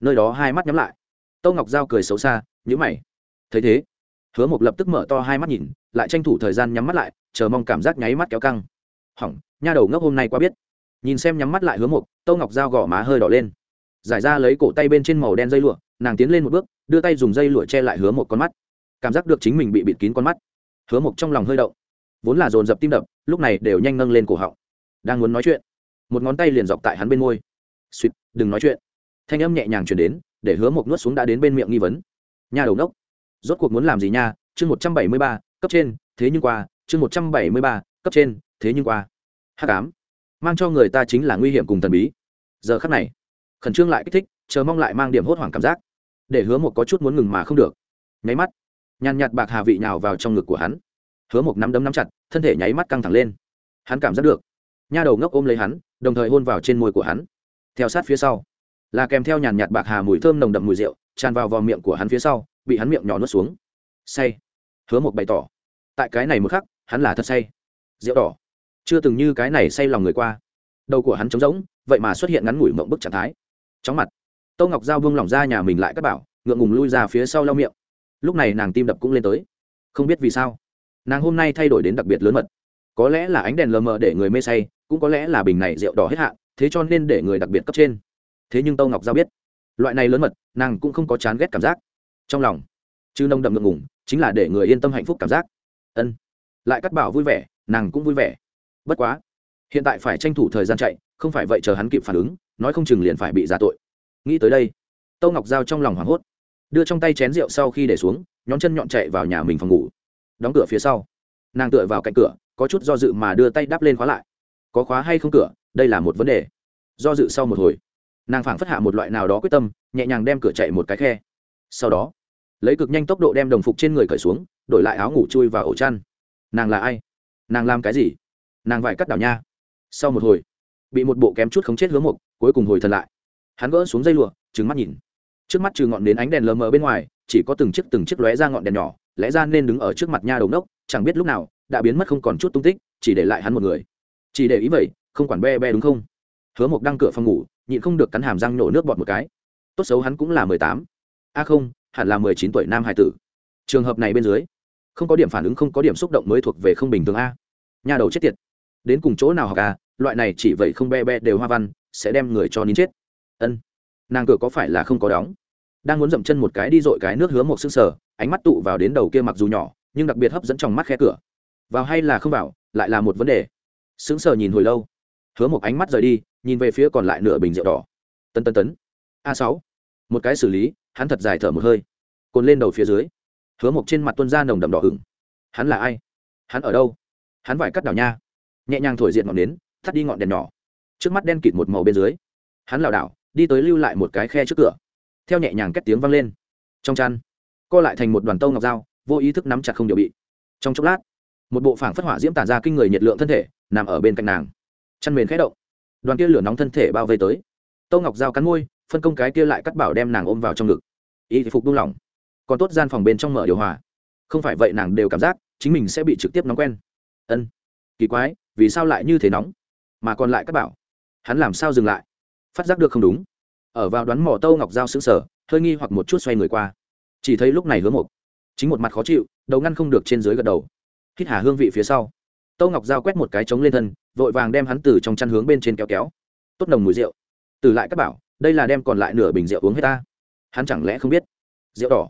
nơi đó hai mắt nhắm lại. Tâu ngọc giao cười xấu xa nhữ mày. Thấy thế, hứa một lập tức mở to hai mắt nhìn, lại tranh thủ thời gian nhắm mắt lại, chờ mong cảm giác nháy mắt kéo căng. Hỏng, nha đầu ngốc hôm nay quá biết. Nhìn xem nhắm mắt lại hứa một tâu ngọc giao gõ má hơi đỏ lên. Giải ra lấy cổ tay bên trên màu đen dây lụa, nàng tiến lên một bước, đưa tay dùng dây lụa che lại hứa một con mắt cảm giác được chính mình bị bịt kín con mắt. Hứa một trong lòng hơi động, vốn là dồn dập tim đập, lúc này đều nhanh nâng lên cổ họng. Đang muốn nói chuyện, một ngón tay liền dọc tại hắn bên môi. Suýt, đừng nói chuyện. Thanh âm nhẹ nhàng chuyển đến, để hứa một nuốt xuống đã đến bên miệng nghi vấn. Nhà đầu nốc rốt cuộc muốn làm gì nha? Chương một trăm bảy mươi ba, cấp trên, thế nhưng qua. Chương một trăm bảy mươi ba, cấp trên, thế nhưng qua. Hắc ám, mang cho người ta chính là nguy hiểm cùng thần bí. Giờ khắc này, khẩn trương lại kích thích, chờ mong lại mang điểm hốt hoảng cảm giác, để hứa một có chút muốn ngừng mà không được. Nháy mắt nhàn nhạt bạc hà vị nhào vào trong ngực của hắn. Hứa một nắm đấm nắm chặt, thân thể nháy mắt căng thẳng lên. Hắn cảm giác được, nha đầu ngốc ôm lấy hắn, đồng thời hôn vào trên môi của hắn. Theo sát phía sau, là kèm theo nhàn nhạt bạc hà mùi thơm nồng đậm mùi rượu, tràn vào vào miệng của hắn phía sau, bị hắn miệng nhỏ nuốt xuống. Say. Hứa một bày tỏ, tại cái này một khắc, hắn là thật say. Rượu đỏ. Chưa từng như cái này say lòng người qua. Đầu của hắn trống rỗng, vậy mà xuất hiện ngắn ngủi mộng bức trạng thái. Chóng mặt. Tô ngọc giao vương lỏng ra nhà mình lại các bảo, ngượng ngùng lui ra phía sau lau miệng lúc này nàng tim đập cũng lên tới. Không biết vì sao, nàng hôm nay thay đổi đến đặc biệt lớn mật. Có lẽ là ánh đèn lờ mờ để người mê say, cũng có lẽ là bình này rượu đỏ hết hạn, thế cho nên để người đặc biệt cấp trên. Thế nhưng tâu ngọc giao biết, loại này lớn mật, nàng cũng không có chán ghét cảm giác. Trong lòng, chứ nông đậm ngượng ngùng, chính là để người yên tâm hạnh phúc cảm giác. Ân, lại cắt bảo vui vẻ, nàng cũng vui vẻ. Bất quá, hiện tại phải tranh thủ thời gian chạy, không phải vậy chờ hắn kịp phản ứng, nói không chừng liền phải bị ra tội. Nghĩ tới đây, tâu ngọc giao trong lòng hoảng hốt đưa trong tay chén rượu sau khi để xuống nhóm chân nhọn chạy vào nhà mình phòng ngủ. Đóng cửa phía sau. Nàng tựa vào cạnh cửa, có chút do dự mà đưa tay đắp lên khóa lại. Có khóa hay không cửa, đây là một vấn đề. Do dự sau một hồi, nàng phảng phất hạ một loại nào đó quyết tâm, nhẹ nhàng đem cửa chạy một cái khe. Sau đó, lấy cực nhanh tốc độ đem đồng phục trên người cởi xuống, đổi lại áo ngủ chui vào ổ chăn. Nàng là ai? Nàng làm cái gì? Nàng vải cắt đảo nha. Sau một hồi, bị một bộ kém chút khống chết hứa mục, cuối cùng hồi thần lại. Hắn gỡ xuống dây lụa trứng mắt nhìn trước mắt trừ ngọn đến ánh đèn lờ mờ bên ngoài, chỉ có từng chiếc từng chiếc lóe ra ngọn đèn nhỏ, lẽ ra nên đứng ở trước mặt nha đầu nốc, chẳng biết lúc nào, đã biến mất không còn chút tung tích, chỉ để lại hắn một người. Chỉ để ý vậy, không quản be be đúng không? Hứa mộc đăng cửa phòng ngủ, nhịn không được cắn hàm răng nổ nước bọt một cái. Tốt xấu hắn cũng là mười tám. A không, hẳn là mười chín tuổi nam hai tử. Trường hợp này bên dưới, không có điểm phản ứng, không có điểm xúc động mới thuộc về không bình thường a. Nhà đầu chết tiệt. Đến cùng chỗ nào học a, loại này chỉ vậy không be be đều hoa văn, sẽ đem người cho nín chết. Ân nàng cửa có phải là không có đóng? Đang muốn dậm chân một cái đi dội cái nước hứa một xương sờ, ánh mắt tụ vào đến đầu kia mặc dù nhỏ, nhưng đặc biệt hấp dẫn trong mắt khe cửa. Vào hay là không vào, lại là một vấn đề. Sững sờ nhìn hồi lâu. Hứa một ánh mắt rời đi, nhìn về phía còn lại nửa bình rượu đỏ. Tân tân tấn. A sáu. Một cái xử lý, hắn thật dài thở một hơi. Cồn lên đầu phía dưới. Hứa một trên mặt tuân ra nồng đậm đỏ hửng hắn là ai? Hắn ở đâu? Hắn vải cắt đảo nha. Nhẹ nhàng thổi diện ngọn nến, thắt đi ngọn đèn nhỏ. Trước mắt đen kịt một màu bên dưới. Hắn lảo đảo đi tới lưu lại một cái khe trước cửa. Theo nhẹ nhàng két tiếng vang lên. Trong chăn, co lại thành một đoàn tâu ngọc dao, vô ý thức nắm chặt không điều bị. Trong chốc lát, một bộ phảng phất hỏa diễm tản ra kinh người nhiệt lượng thân thể, nằm ở bên cạnh nàng. Chăn mền khẽ động. Đoàn kia lửa nóng thân thể bao vây tới. Tâu ngọc dao cắn môi, phân công cái kia lại cắt bảo đem nàng ôm vào trong ngực. Y phục buông lỏng. Còn tốt gian phòng bên trong mở điều hòa. Không phải vậy nàng đều cảm giác chính mình sẽ bị trực tiếp nóng quen. Ân, kỳ quái, vì sao lại như thế nóng? Mà còn lại các bảo. Hắn làm sao dừng lại? Phát giác được không đúng. Ở vào đoán mỏ tâu ngọc dao xứng sở hơi nghi hoặc một chút xoay người qua. Chỉ thấy lúc này hứa một chính một mặt khó chịu, đầu ngăn không được trên dưới gật đầu. Hít hà hương vị phía sau, tâu ngọc dao quét một cái trống lên thân, vội vàng đem hắn từ trong chăn hướng bên trên kéo kéo. Tốt nồng mùi rượu. Từ lại các bảo, đây là đem còn lại nửa bình rượu uống hết ta. Hắn chẳng lẽ không biết? Rượu đỏ.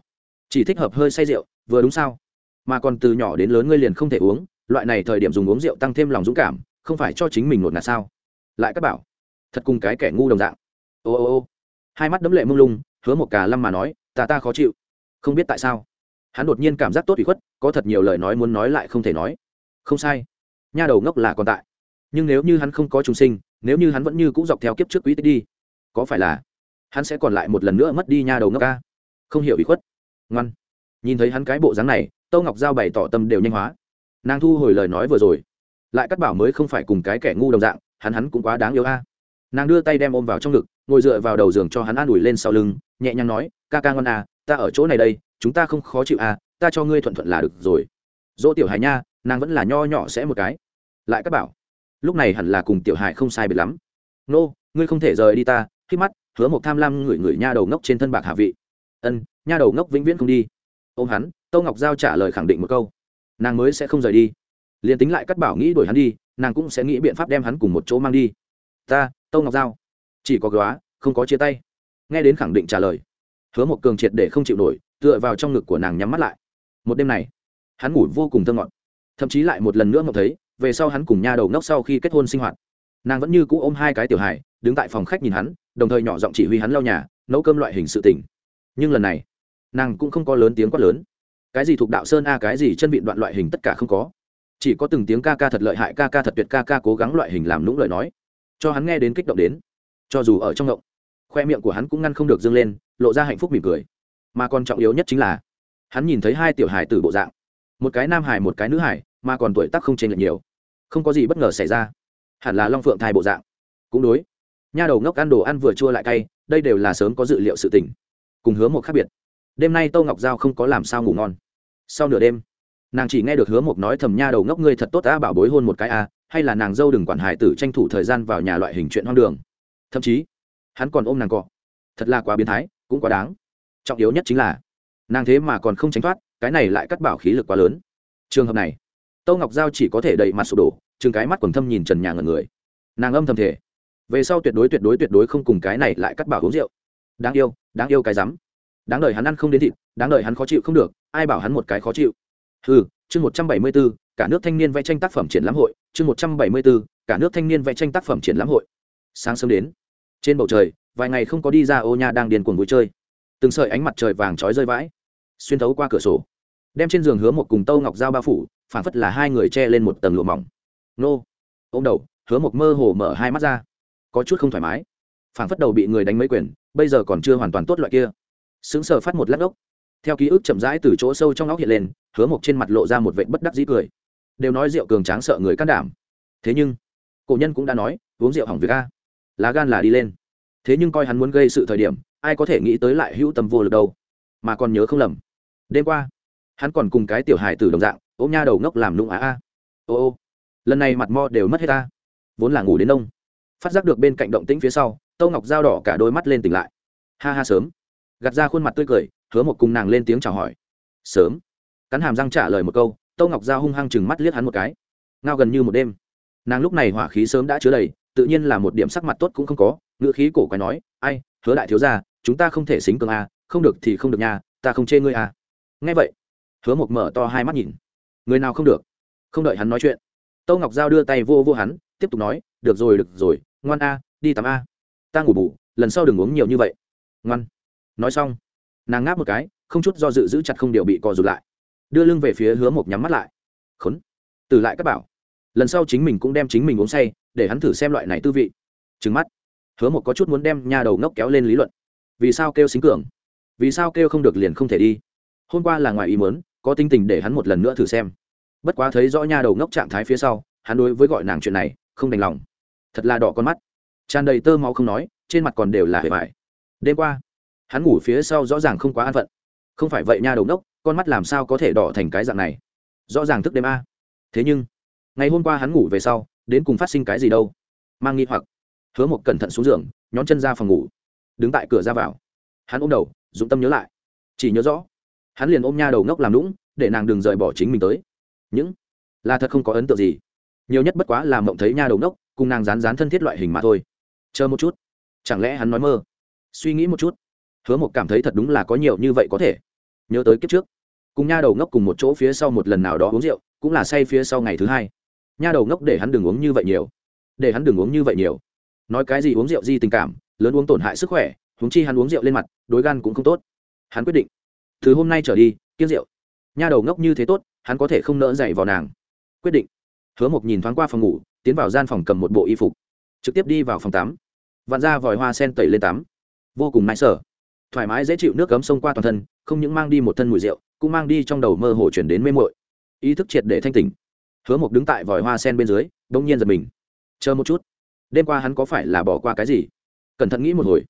Chỉ thích hợp hơi say rượu, vừa đúng sao? Mà còn từ nhỏ đến lớn ngươi liền không thể uống, loại này thời điểm dùng uống rượu tăng thêm lòng dũng cảm, không phải cho chính mình nột ngạt sao? Lại các bảo thật cùng cái kẻ ngu đồng dạng. Ô ô ô. Hai mắt đấm lệ mông lung, hứa một cà lâm mà nói, ta ta khó chịu. Không biết tại sao, hắn đột nhiên cảm giác tốt bị khuất, có thật nhiều lời nói muốn nói lại không thể nói. Không sai. Nha đầu ngốc là còn tại. Nhưng nếu như hắn không có trùng sinh, nếu như hắn vẫn như c ũ dọc theo kiếp trước quý tích đi, có phải là hắn sẽ còn lại một lần nữa mất đi nha đầu ngốc ca? Không hiểu bị khuất. Ngoan. Nhìn thấy hắn cái bộ dáng này, tâu ngọc giao bày tỏ tâm đều nhanh hóa. Nàng thu hồi lời nói vừa rồi, lại cắt bảo mới không phải cùng cái kẻ ngu đồng dạng, hắn hắn cũng quá đáng yêu a nàng đưa tay đem ôm vào trong ngực, ngồi dựa vào đầu giường cho hắn an ủi lên sau lưng, nhẹ nhàng nói, ca ca ngon à ta ở chỗ này đây, chúng ta không khó chịu à ta cho ngươi thuận thuận là được rồi. Dỗ tiểu hải nha, nàng vẫn là nho nhỏ sẽ một cái. Lại các bảo, lúc này hẳn là cùng tiểu hải không sai biệt lắm. Nô, ngươi không thể rời đi ta, khi mắt, hứa một tham lam ngửi ngửi nha đầu ngốc trên thân bạc hạ vị. Ân, nha đầu ngốc vĩnh viễn không đi. Ôm hắn tâu ngọc giao trả lời khẳng định một câu. Nàng mới sẽ không rời đi. Liền tính lại cắt bảo nghĩ đuổi hắn đi, nàng cũng sẽ nghĩ biện pháp đem hắn cùng một chỗ mang đi. Ta tâu ngọc giao chỉ có góa, không có chia tay. nghe đến khẳng định trả lời, hứa một cường triệt để không chịu nổi, tựa vào trong ngực của nàng nhắm mắt lại. một đêm này, hắn ngủ vô cùng thơ ngọt, thậm chí lại một lần nữa ngọc thấy, về sau hắn cùng nha đầu ngốc sau khi kết hôn sinh hoạt, nàng vẫn như cũ ôm hai cái tiểu hài, đứng tại phòng khách nhìn hắn, đồng thời nhỏ giọng chỉ huy hắn lau nhà, nấu cơm loại hình sự tình. nhưng lần này, nàng cũng không có lớn tiếng quát lớn. cái gì thuộc đạo sơn a, cái gì chân vịn đoạn loại hình tất cả không có. chỉ có từng tiếng ca ca thật lợi hại, ca ca thật tuyệt, ca ca cố gắng loại hình làm lũng lời nói cho hắn nghe đến kích động đến. Cho dù ở trong ngộng, khoe miệng của hắn cũng ngăn không được dâng lên, lộ ra hạnh phúc mỉm cười. Mà còn trọng yếu nhất chính là, hắn nhìn thấy hai tiểu hài từ bộ dạng. Một cái nam hải một cái nữ hải mà còn tuổi tác không chênh lệch nhiều. Không có gì bất ngờ xảy ra. Hẳn là long phượng thai bộ dạng. Cũng đối. Nha đầu ngốc ăn đồ ăn vừa chua lại cay, đây đều là sớm có dự liệu sự tỉnh cùng hứa một khác biệt. Đêm nay tô ngọc giao không có làm sao ngủ ngon. Sau nửa đêm, nàng chỉ nghe được hứa một nói thầm nha đầu ngốc ngươi thật tốt đã bảo bối hôn một cái a hay là nàng dâu đừng quản hải tử tranh thủ thời gian vào nhà loại hình chuyện hoang đường. Thậm chí, hắn còn ôm nàng cọ. Thật là quá biến thái, cũng quá đáng. Trọng yếu nhất chính là, nàng thế mà còn không tránh thoát, cái này lại cắt bảo khí lực quá lớn. Trường hợp này, tâu ngọc giao chỉ có thể đẩy mặt sụp đổ chừng cái mắt quần thâm nhìn trần nhà ngần người. Nàng âm thầm thể về sau tuyệt đối tuyệt đối tuyệt đối không cùng cái này lại cắt bảo uống rượu. Đáng yêu đáng yêu cái rắm. Đáng đợi hắn ăn không đến thịt, đáng đợi hắn khó chịu không được, ai bảo hắn một cái khó chịu. Ừ chương một trăm bảy mươi bốn, cả nước thanh niên vẽ tranh tác phẩm triển lãm hội, chương một trăm bảy mươi bốn, cả nước thanh niên vẽ tranh tác phẩm triển lãm hội. Sáng sớm đến, trên bầu trời, vài ngày không có đi ra ô nha đang điền cuồng vui chơi. Từng sợi ánh mặt trời vàng chói rơi vãi, xuyên thấu qua cửa sổ. Đem trên giường hứa một cùng tâu ngọc giao bao phủ phản phất là hai người che lên một tầng lụa mỏng. Nô, ôm đầu, hứa một mơ hồ mở hai mắt ra. Có chút không thoải mái. Phản phất đầu bị người đánh mấy quyền, bây giờ còn chưa hoàn toàn tốt loại kia. Sững sờ phát một lát ốc theo ký ức chậm rãi từ chỗ sâu trong óc hiện lên, hứa mộc trên mặt lộ ra một vệ bất đắc dĩ cười. Đều nói rượu cường tráng sợ người can đảm. Thế nhưng, cổ nhân cũng đã nói, uống rượu hỏng việc a. Lá gan là đi lên. Thế nhưng coi hắn muốn gây sự thời điểm, ai có thể nghĩ tới lại hữu tâm vô lực đâu. Mà còn nhớ không lầm. Đêm qua, hắn còn cùng cái tiểu hài tử đồng dạng, ôm nha đầu ngốc làm nung á a ô ô, lần này mặt mo đều mất hết ta. Vốn là ngủ đến nông. Phát giác được bên cạnh động tĩnh phía sau, tâu ngọc dao đỏ cả đôi mắt lên tỉnh lại. Ha ha sớm. Gạt ra khuôn mặt tươi cười hứa một cùng nàng lên tiếng chào hỏi. Sớm. Cắn hàm răng trả lời một câu, tâu ngọc Giao hung hăng chừng mắt liếc hắn một cái. Ngao gần như một đêm. Nàng lúc này hỏa khí sớm đã chứa đầy, tự nhiên là một điểm sắc mặt tốt cũng không có ngựa khí cổ quái nói, ai, hứa đại thiếu ra chúng ta không thể xính cường a, không được thì không được nha, ta không chê ngươi a. Nghe vậy, hứa một mở to hai mắt nhìn. Người nào không được? Không đợi hắn nói chuyện, tâu ngọc giao đưa tay vô vô hắn, tiếp tục nói, được rồi được rồi, ngoan a, đi tắm a. Ta ngủ bù, lần sau đừng uống nhiều như vậy. Ngoan. Nói xong nàng ngáp một cái, không chút do dự giữ chặt không điều bị co rụt lại. Đưa lưng về phía hứa một nhắm mắt lại. Khốn. Từ lại các bảo. Lần sau chính mình cũng đem chính mình uống say, để hắn thử xem loại này tư vị. Trứng mắt. Hứa một có chút muốn đem nhà đầu ngốc kéo lên lý luận. Vì sao kêu xính cường? Vì sao kêu không được liền không thể đi? Hôm qua là ngoài ý mớn có tinh tình để hắn một lần nữa thử xem. Bất quá thấy rõ nha đầu ngốc trạng thái phía sau, hắn đối với gọi nàng chuyện này, không đành lòng. Thật là đỏ con mắt. Tràn đầy tơ máu không nói, trên mặt còn đều là hề vải đêm qua hắn ngủ phía sau rõ ràng không quá an phận. Không phải vậy nha đầu đốc, con mắt làm sao có thể đỏ thành cái dạng này? Rõ ràng thức đêm a. Thế nhưng, ngày hôm qua hắn ngủ về sau, đến cùng phát sinh cái gì đâu? Mang nghi hoặc. Hứa một cẩn thận xuống giường, nhón chân ra phòng ngủ. Đứng tại cửa ra vào. Hắn ôm đầu dũng tâm nhớ lại. Chỉ nhớ rõ, hắn liền ôm nha đầu ngốc làm lũng để nàng đừng rời bỏ chính mình tới. Những, là thật không có ấn tượng gì. Nhiều nhất bất quá là mộng thấy nha đầu ngốc, cùng nàng rán rán thân thiết loại hình mà thôi. Chờ một chút. Chẳng lẽ hắn nói mơ? Suy nghĩ một chút hứa một cảm thấy thật đúng là có nhiều như vậy có thể. Nhớ tới kiếp trước, cùng nha đầu ngốc cùng một chỗ phía sau một lần nào đó uống rượu, cũng là say phía sau ngày thứ hai. Nha đầu ngốc để hắn đừng uống như vậy nhiều. Để hắn đừng uống như vậy nhiều. Nói cái gì uống rượu gì tình cảm, lớn uống tổn hại sức khỏe, huống chi hắn uống rượu lên mặt, đối gan cũng không tốt. Hắn quyết định, từ hôm nay trở đi, kiêng rượu. Nha đầu ngốc như thế tốt, hắn có thể không nỡ dậy vào nàng. Quyết định, hứa mộc nhìn thoáng qua phòng ngủ, tiến vào gian phòng cầm một bộ y phục, trực tiếp đi vào phòng tắm. Vặn ra vòi hoa sen tẩy lên tắm. Vô cùng nãi sở thoải mái dễ chịu nước cấm xông qua toàn thân, không những mang đi một thân mùi rượu, cũng mang đi trong đầu mơ hồ chuyển đến mê mội ý thức triệt để thanh tỉnh. Hứa mộc đứng tại vòi hoa sen bên dưới đ ỗ n g nhiên giật mình. Chờ một chút. Đêm qua hắn có phải là bỏ qua cái gì? Cẩn thận nghĩ một hồi.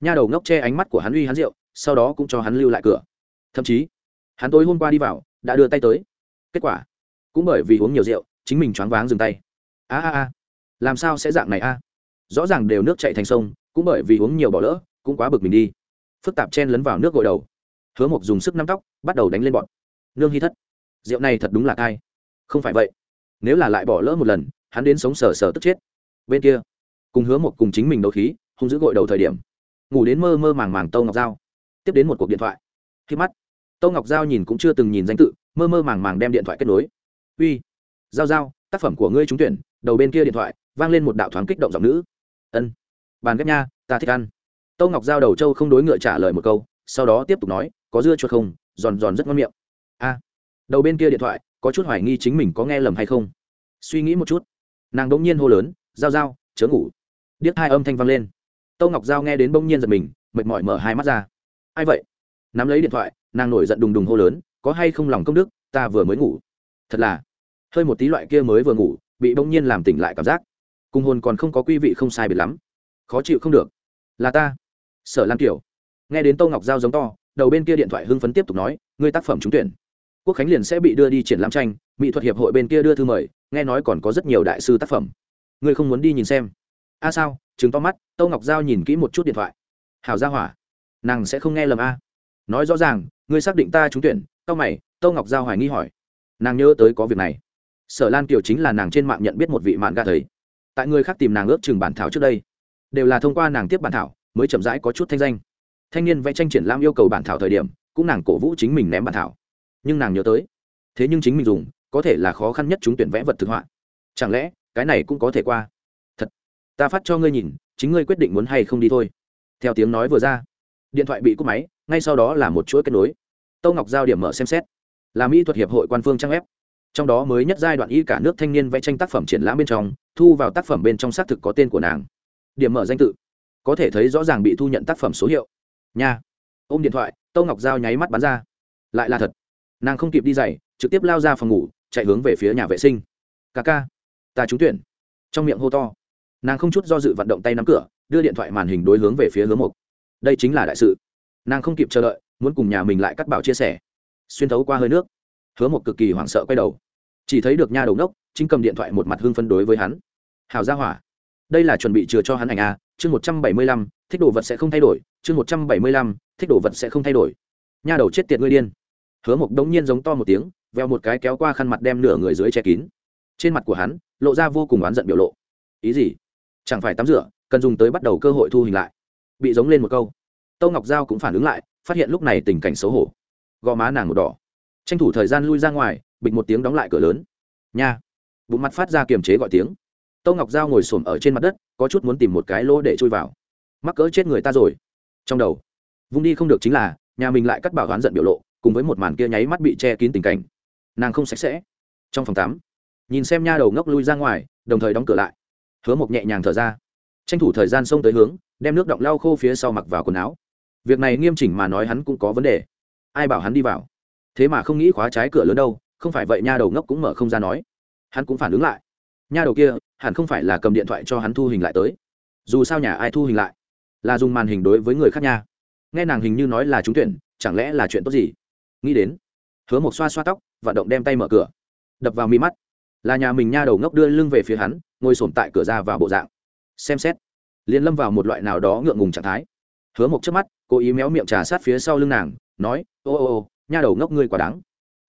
Nha đầu ngốc che ánh mắt của hắn uy hắn rượu, sau đó cũng cho hắn lưu lại cửa. Thậm chí, hắn tối hôm qua đi vào, đã đưa tay tới. Kết quả, cũng bởi vì uống nhiều rượu, chính mình choáng váng dừng tay. A a a. Làm sao sẽ dạng này a? Rõ ràng đều nước chạy thành sông, cũng bởi vì uống nhiều bỏ lỡ, cũng quá bực mình đi phức tạp chen lấn vào nước gội đầu. Hứa mộc dùng sức nắm tóc, bắt đầu đánh lên bọn. Nương hy thất. Rượu này thật đúng là cai không phải vậy. Nếu là lại bỏ lỡ một lần, hắn đến sống sờ sờ tức chết. Bên kia, cùng hứa một cùng chính mình đấu khí không giữ gội đầu thời điểm, ngủ đến mơ mơ màng màng tâu ngọc giao. Tiếp đến một cuộc điện thoại. Khi mắt, tâu ngọc giao nhìn cũng chưa từng nhìn danh tự, mơ mơ màng màng đem điện thoại kết nối. Uy, giao giao, tác phẩm của ngươi trúng tuyển, đầu bên kia điện thoại, vang lên một đạo thoáng kích động giọng nữ. Ân, bàn ghép nha, ta thích ăn tâu ngọc giao đầu châu không đối ngựa trả lời một câu, sau đó tiếp tục nói, có dưa chuột không? Giòn giòn rất ngon miệng. A. Đầu bên kia điện thoại, có chút hoài nghi chính mình có nghe lầm hay không. Suy nghĩ một chút, nàng đ ỗ n g nhiên hô lớn g i a o g i a o chớ ngủ. Điếc hai âm thanh vang lên. Tâu ngọc Giao nghe đến bỗng nhiên giật mình, mệt mỏi mở hai mắt ra. Ai vậy? Nắm lấy điện thoại, nàng nổi giận đùng đùng hô lớn, có hay không lòng công đức, ta vừa mới ngủ. Thật là, hơi một tí loại kia mới vừa ngủ, bị bỗng nhiên làm tỉnh lại cảm giác. Cùng hồn còn không có quý vị không sai biệt lắm. Khó chịu không được. Là ta sở lan kiểu nghe đến Tô ngọc Giao giống to, đầu bên kia điện thoại hưng phấn tiếp tục nói, ngươi tác phẩm trúng tuyển. Quốc khánh liền sẽ bị đưa đi triển lãm tranh, mỹ thuật hiệp hội bên kia đưa thư mời, nghe nói còn có rất nhiều đại sư tác phẩm. Ngươi không muốn đi nhìn xem. A sao? Chứng to mắt, Tô ngọc giao nhìn kỹ một chút điện thoại. Hảo gia hỏa, nàng sẽ không nghe lầm a. Nói rõ ràng, ngươi xác định ta trúng tuyển. Tao mày, Tô ngọc giao hoài nghi hỏi. Nàng nhớ tới có việc này. Sở lan kiều chính là nàng trên mạng nhận biết một vị mạng ga thấy tại người khác tìm nàng ước chừng bản thảo trước đây, đều là thông qua nàng tiếp bản thảo mới chậm rãi có chút thanh danh. Thanh niên vẽ tranh triển lãm yêu cầu bản thảo thời điểm, cũng nàng cổ vũ chính mình ném bản thảo. Nhưng nàng nhớ tới, thế nhưng chính mình dùng, có thể là khó khăn nhất chúng tuyển vẽ vật thực họa. Chẳng lẽ, cái này cũng có thể qua? Thật, ta phát cho ngươi nhìn, chính ngươi quyết định muốn hay không đi thôi. Theo tiếng nói vừa ra, điện thoại bị cúp máy, ngay sau đó là một chuỗi kết nối. Tâu ngọc giao điểm mở xem xét. Là mỹ thuật hiệp hội quan phương trang web. Trong đó mới nhất giai đoạn y cả nước thanh niên vẽ tranh tác phẩm triển lãm bên trong, thu vào tác phẩm bên trong xác thực có tên của nàng. Điểm mở danh tự có thể thấy rõ ràng bị thu nhận tác phẩm số hiệu. Nha. Ôm điện thoại, tâu ngọc giao nháy mắt bắn ra. Lại là thật. Nàng không kịp đi dày trực tiếp lao ra phòng ngủ, chạy hướng về phía nhà vệ sinh. Ca ca, ta trúng tuyển. Trong miệng hô to. Nàng không chút do dự vận động tay nắm cửa, đưa điện thoại màn hình đối hướng về phía hướng mục đây chính là đại sự. Nàng không kịp chờ đợi, muốn cùng nhà mình lại cắt bảo chia sẻ. Xuyên thấu qua hơi nước, hứa một cực kỳ hoảng sợ quay đầu. Chỉ thấy được nha đầu nốc chính cầm điện thoại một mặt hương phân đối với hắn. Hào gia hỏa, đây là chuẩn bị chừa cho hắn ảnh a chương một trăm bảy mươi lăm, thích đồ vật sẽ không thay đổi. Chương một trăm bảy mươi lăm, thích đồ vật sẽ không thay đổi. Nha đầu chết tiệt ngươi điên. Hứa một đống nhiên giống to một tiếng, veo một cái kéo qua khăn mặt đem nửa người dưới che kín. Trên mặt của hắn, lộ ra vô cùng oán giận biểu lộ. Ý gì? Chẳng phải tắm rửa, cần dùng tới bắt đầu cơ hội thu hình lại. Bị giống lên một câu. Tâu ngọc giao cũng phản ứng lại, phát hiện lúc này tình cảnh xấu hổ. Gò má nàng một đỏ. Tranh thủ thời gian lui ra ngoài, bịch một tiếng đóng lại cửa lớn. Nha. Bụng mặt phát ra kiềm chế gọi tiếng. Tô ngọc giao ngồi s ổ m ở trên mặt đất, có chút muốn tìm một cái lỗ để chui vào. Mắc cỡ chết người ta rồi. Trong đầu, vung đi không được chính là, nhà mình lại cắt bảo oán giận biểu lộ, cùng với một màn kia nháy mắt bị che kín tình cảnh. Nàng không sạch sẽ. Trong phòng tắm, nhìn xem nha đầu ngốc lui ra ngoài, đồng thời đóng cửa lại. Hứa một nhẹ nhàng thở ra. Tranh thủ thời gian xông tới hướng, đem nước động lau khô phía sau mặc vào quần áo. Việc này nghiêm chỉnh mà nói hắn cũng có vấn đề. Ai bảo hắn đi vào? Thế mà không nghĩ khóa trái cửa lớn đâu, không phải vậy nha đầu ngốc cũng mở không ra nói. Hắn cũng phản ứng lại. Nha đầu kia hẳn không phải là cầm điện thoại cho hắn thu hình lại tới. Dù sao nhà ai thu hình lại? Là dùng màn hình đối với người khác nha. Nghe nàng hình như nói là trúng tuyển, chẳng lẽ là chuyện tốt gì? Nghĩ đến, hứa một xoa xoa tóc và động đem tay mở cửa. Đập vào mi mắt. Là nhà mình nha đầu ngốc đưa lưng về phía hắn, ngồi sổm tại cửa ra vào bộ dạng. Xem xét, liền lâm vào một loại nào đó ngượng ngùng trạng thái. Hứa một chớp mắt, cố ý méo miệng trà sát phía sau lưng nàng, nói, ô ô ô, nha đầu ngốc ngươi quá đáng.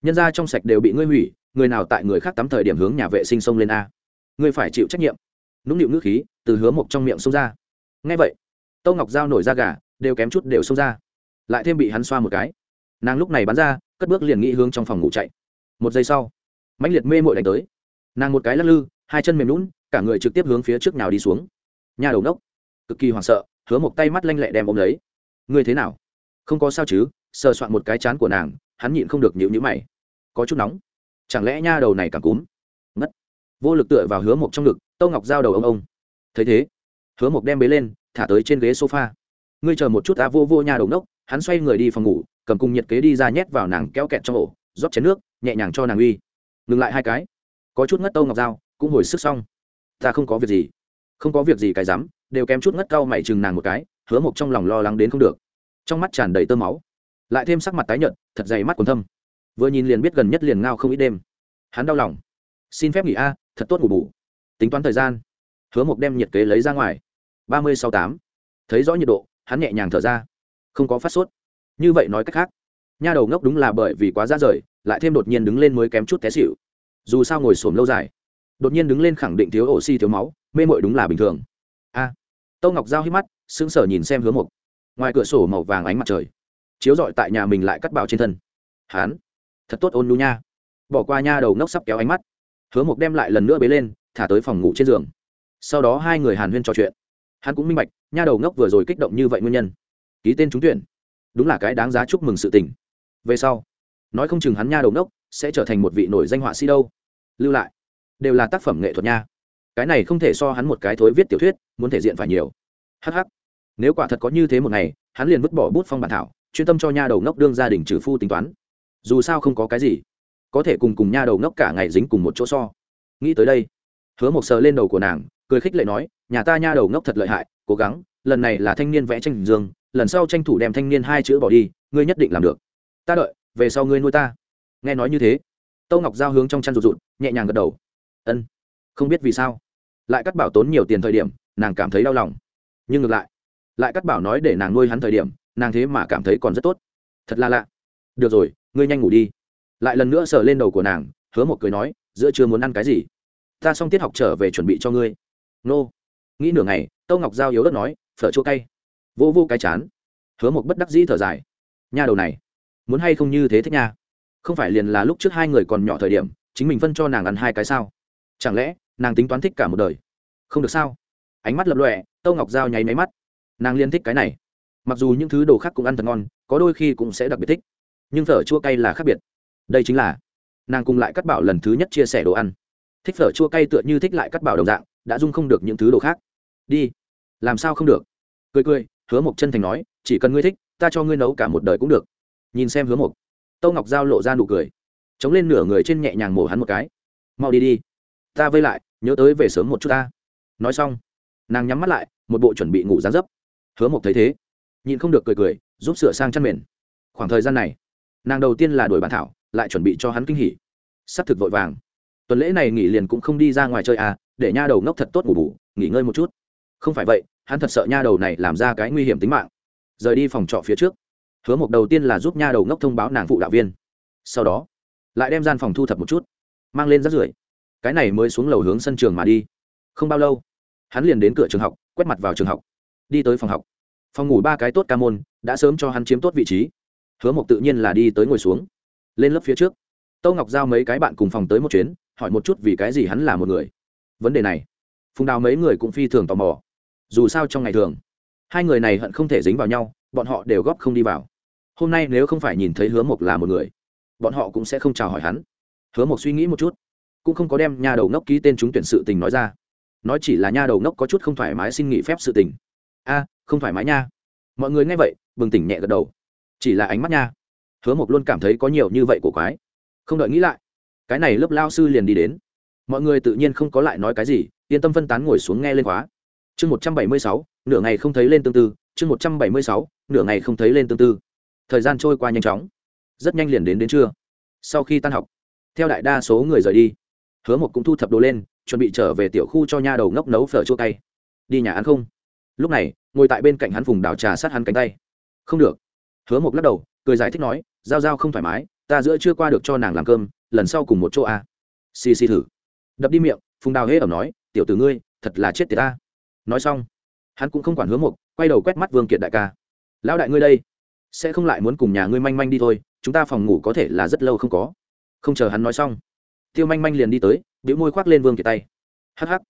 Nhân ra trong sạch đều bị ngươi hủy, người nào tại người khác tắm thời điểm hướng nhà vệ sinh xông lên a? Ngươi phải chịu trách nhiệm. Nũng nịu ngữ khí, từ hứa mộc trong miệng xông ra. Ngay vậy, tâu ngọc dao nổi ra gà, đều kém chút đều xông ra. Lại thêm bị hắn xoa một cái. Nàng lúc này bắn ra, cất bước liền nghĩ hướng trong phòng ngủ chạy. Một giây sau, mãnh liệt mê mội đánh tới. Nàng một cái lắc lư, hai chân mềm lún cả người trực tiếp hướng phía trước nào đi xuống. Nhà đầu nốc, cực kỳ hoảng sợ, hứa một tay mắt lanh lẹ đem ôm lấy. Ngươi thế nào? Không có sao chứ, sờ soạn một cái chán của nàng, hắn nhịn không được nhịu nhữ mày. Có chút nóng. Chẳng lẽ nha đầu này càng cúm? Vô lực tựa vào hứa mộc trong ngực tâu ngọc giao đầu ông ông. Thấy thế hứa mộc đem bế lên thả tới trên ghế sofa. Ngươi chờ một chút ta vô vô nhà đầu nốc hắn xoay người đi phòng ngủ cầm cùng nhiệt kế đi ra nhét vào nàng kéo kẹt trong ổ rót chén nước nhẹ nhàng cho nàng uy. Ngừng lại hai cái. Có chút ngất tâu ngọc dao cũng hồi sức xong. Ta không có việc gì. Không có việc gì cái dám, đều kém chút ngất cau mày chừng nàng một cái hứa mộc trong lòng lo lắng đến không được. Trong mắt tràn đầy tơ máu. Lại thêm sắc mặt tái nhợt thật dày mắt còn thâm. Vừa nhìn liền biết gần nhất liền ngao không ít đêm. Hắn đau lòng. Xin phép nghỉ a thật tốt ngủ bù. Tính toán thời gian. Hứa mộc đem nhiệt kế lấy ra ngoài. ba mươi sáu tám. Thấy rõ nhiệt độ hắn nhẹ nhàng thở ra. Không có phát sốt. Như vậy nói cách khác nha đầu ngốc đúng là bởi vì quá ra rời lại thêm đột nhiên đứng lên mới kém chút té xịu dù sao ngồi xổm lâu dài đột nhiên đứng lên khẳng định thiếu oxy thiếu máu mê mội đúng là bình thường. A. À, tâu ngọc giao hít mắt sững sờ nhìn xem hứa mộc. Ngoài cửa sổ màu vàng ánh mặt trời chiếu rọi tại nhà mình lại cắt bào trên thân. Hán thật tốt ôn nhu nha. Bỏ qua nha đầu ngốc sắp kéo ánh mắt hứa mộc đem lại lần nữa bế lên, thả tới phòng ngủ trên giường. Sau đó hai người hàn huyên trò chuyện. Hắn cũng minh bạch, nha đầu ngốc vừa rồi kích động như vậy nguyên nhân. Ký tên trúng tuyển. Đúng là cái đáng giá chúc mừng sự tình. Về sau, nói không chừng hắn nha đầu ngốc sẽ trở thành một vị nổi danh họa sĩ đâu. Lưu lại. Đều là tác phẩm nghệ thuật nha. Cái này không thể so hắn một cái thối viết tiểu thuyết, muốn thể diện phải nhiều. Hh nếu quả thật có như thế một ngày, hắn liền vứt bỏ bút phong bản thảo, chuyên tâm cho nha đầu ngốc đương gia đình trừ phu tính toán. Dù sao không có cái gì có thể cùng cùng nha đầu ngốc cả ngày dính cùng một chỗ so. Nghĩ tới đây, hứa một sờ lên đầu của nàng, cười khích lệ nói, nhà ta nha đầu ngốc thật lợi hại, cố gắng, lần này là thanh niên vẽ tranh dương, lần sau tranh thủ đem thanh niên hai chữ bỏ đi, ngươi nhất định làm được. Ta đợi, về sau ngươi nuôi ta. Nghe nói như thế, tâu ngọc giao hướng trong chăn rụt rụt, nhẹ nhàng gật đầu. Ân, không biết vì sao. Lại cắt bảo tốn nhiều tiền thời điểm, nàng cảm thấy đau lòng. Nhưng ngược lại lại cắt bảo nói để nàng nuôi hắn thời điểm, nàng thế mà cảm thấy còn rất tốt. Thật là lạ. Được rồi, ngươi nhanh ngủ đi lại lần nữa sờ lên đầu của nàng, hứa một cười nói, giữa chưa muốn ăn cái gì? Ta xong tiết học trở về chuẩn bị cho ngươi. Nô. Nghĩ nửa ngày, tâu ngọc giao yếu đất nói, phở chua cay. Vô vô cái chán. Hứa một bất đắc dĩ thở dài. Nha đầu này, muốn hay không như thế thích nha? Không phải liền là lúc trước hai người còn nhỏ thời điểm, chính mình phân cho nàng ăn hai cái sao? Chẳng lẽ, nàng tính toán thích cả một đời? Không được sao? Ánh mắt lập lọe tâu ngọc giao nháy máy mắt. Nàng liên thích cái này. Mặc dù những thứ đồ khác cũng ăn thật ngon, có đôi khi cũng sẽ đặc biệt thích. Nhưng phở chua cay là khác biệt đây chính là nàng cùng lại cắt bảo lần thứ nhất chia sẻ đồ ăn thích phở chua cay tựa như thích lại cắt bảo đồng dạng đã dung không được những thứ đồ khác đi làm sao không được cười cười hứa mộc chân thành nói chỉ cần ngươi thích ta cho ngươi nấu cả một đời cũng được nhìn xem hứa mộc tâu ngọc giao lộ ra nụ cười chống lên nửa người trên nhẹ nhàng mổ hắn một cái mau đi đi ta vây lại nhớ tới về sớm một chút ta nói xong nàng nhắm mắt lại một bộ chuẩn bị ngủ dán dấp hứa mộc thấy thế nhìn không được cười cười giúp sửa sang chăn mền khoảng thời gian này nàng đầu tiên là đổi bản thảo lại chuẩn bị cho hắn kinh hỉ. Sắp thực vội vàng. Tuần lễ này nghỉ liền cũng không đi ra ngoài chơi à để nha đầu ngốc thật tốt ngủ bủ nghỉ ngơi một chút. Không phải vậy, hắn thật sợ nha đầu này làm ra cái nguy hiểm tính mạng. Rời đi phòng trọ phía trước. Hứa mộc đầu tiên là giúp nha đầu ngốc thông báo nàng phụ đạo viên. Sau đó, lại đem gian phòng thu thập một chút, mang lên rác rưởi. Cái này mới xuống lầu hướng sân trường mà đi. Không bao lâu, hắn liền đến cửa trường học, quét mặt vào trường học. Đi tới phòng học. Phòng ngủ ba cái tốt ca môn, đã sớm cho hắn chiếm tốt vị trí. Hứa mộc tự nhiên là đi tới ngồi xuống lên lớp phía trước. Tâu ngọc giao mấy cái bạn cùng phòng tới một chuyến, hỏi một chút vì cái gì hắn là một người. Vấn đề này, phùng đào mấy người cũng phi thường tò mò. Dù sao trong ngày thường, hai người này hận không thể dính vào nhau, bọn họ đều góp không đi vào. Hôm nay nếu không phải nhìn thấy hứa mộc là một người, bọn họ cũng sẽ không chào hỏi hắn. Hứa mộc suy nghĩ một chút, cũng không có đem nhà đầu ngốc ký tên chúng tuyển sự tình nói ra. Nói chỉ là nha đầu ngốc có chút không thoải mái xin nghỉ phép sự tình. A, không thoải mái nha. Mọi người nghe vậy, bừng tỉnh nhẹ gật đầu. Chỉ là ánh mắt nha hứa mộc luôn cảm thấy có nhiều như vậy của quái. Không đợi nghĩ lại, cái này lớp lao sư liền đi đến. Mọi người tự nhiên không có lại nói cái gì, yên tâm phân tán ngồi xuống nghe lên khóa. Chương một trăm bảy mươi sáu, nửa ngày không thấy lên tương tư. Chương một trăm bảy mươi sáu, nửa ngày không thấy lên tương tư. Thời gian trôi qua nhanh chóng. Rất nhanh liền đến đến trưa. Sau khi tan học, theo đại đa số người rời đi, hứa một cũng thu thập đồ lên, chuẩn bị trở về tiểu khu cho nha đầu ngốc nấu phở chua cay. Đi nhà ăn không? Lúc này, ngồi tại bên cạnh hắn vùng đào trà sát hắn cánh tay. Không được. Hứa một lắc đầu, cười giải thích nói giao giao không thoải mái, ta giữa chưa qua được cho nàng làm cơm, lần sau cùng một chỗ a. À. xì xì thử. Đập đi miệng, phùng đào hễ ẩm nói, tiểu tử ngươi, thật là chết tiệt ta. Nói xong, hắn cũng không quản hứa mục, quay đầu quét mắt vương kiệt đại ca. Lão đại ngươi đây, sẽ không lại muốn cùng nhà ngươi manh manh đi thôi, chúng ta phòng ngủ có thể là rất lâu không có. Không chờ hắn nói xong, tiêu manh manh liền đi tới biểu môi khoác lên vương kiệt tay. Hắc hắc.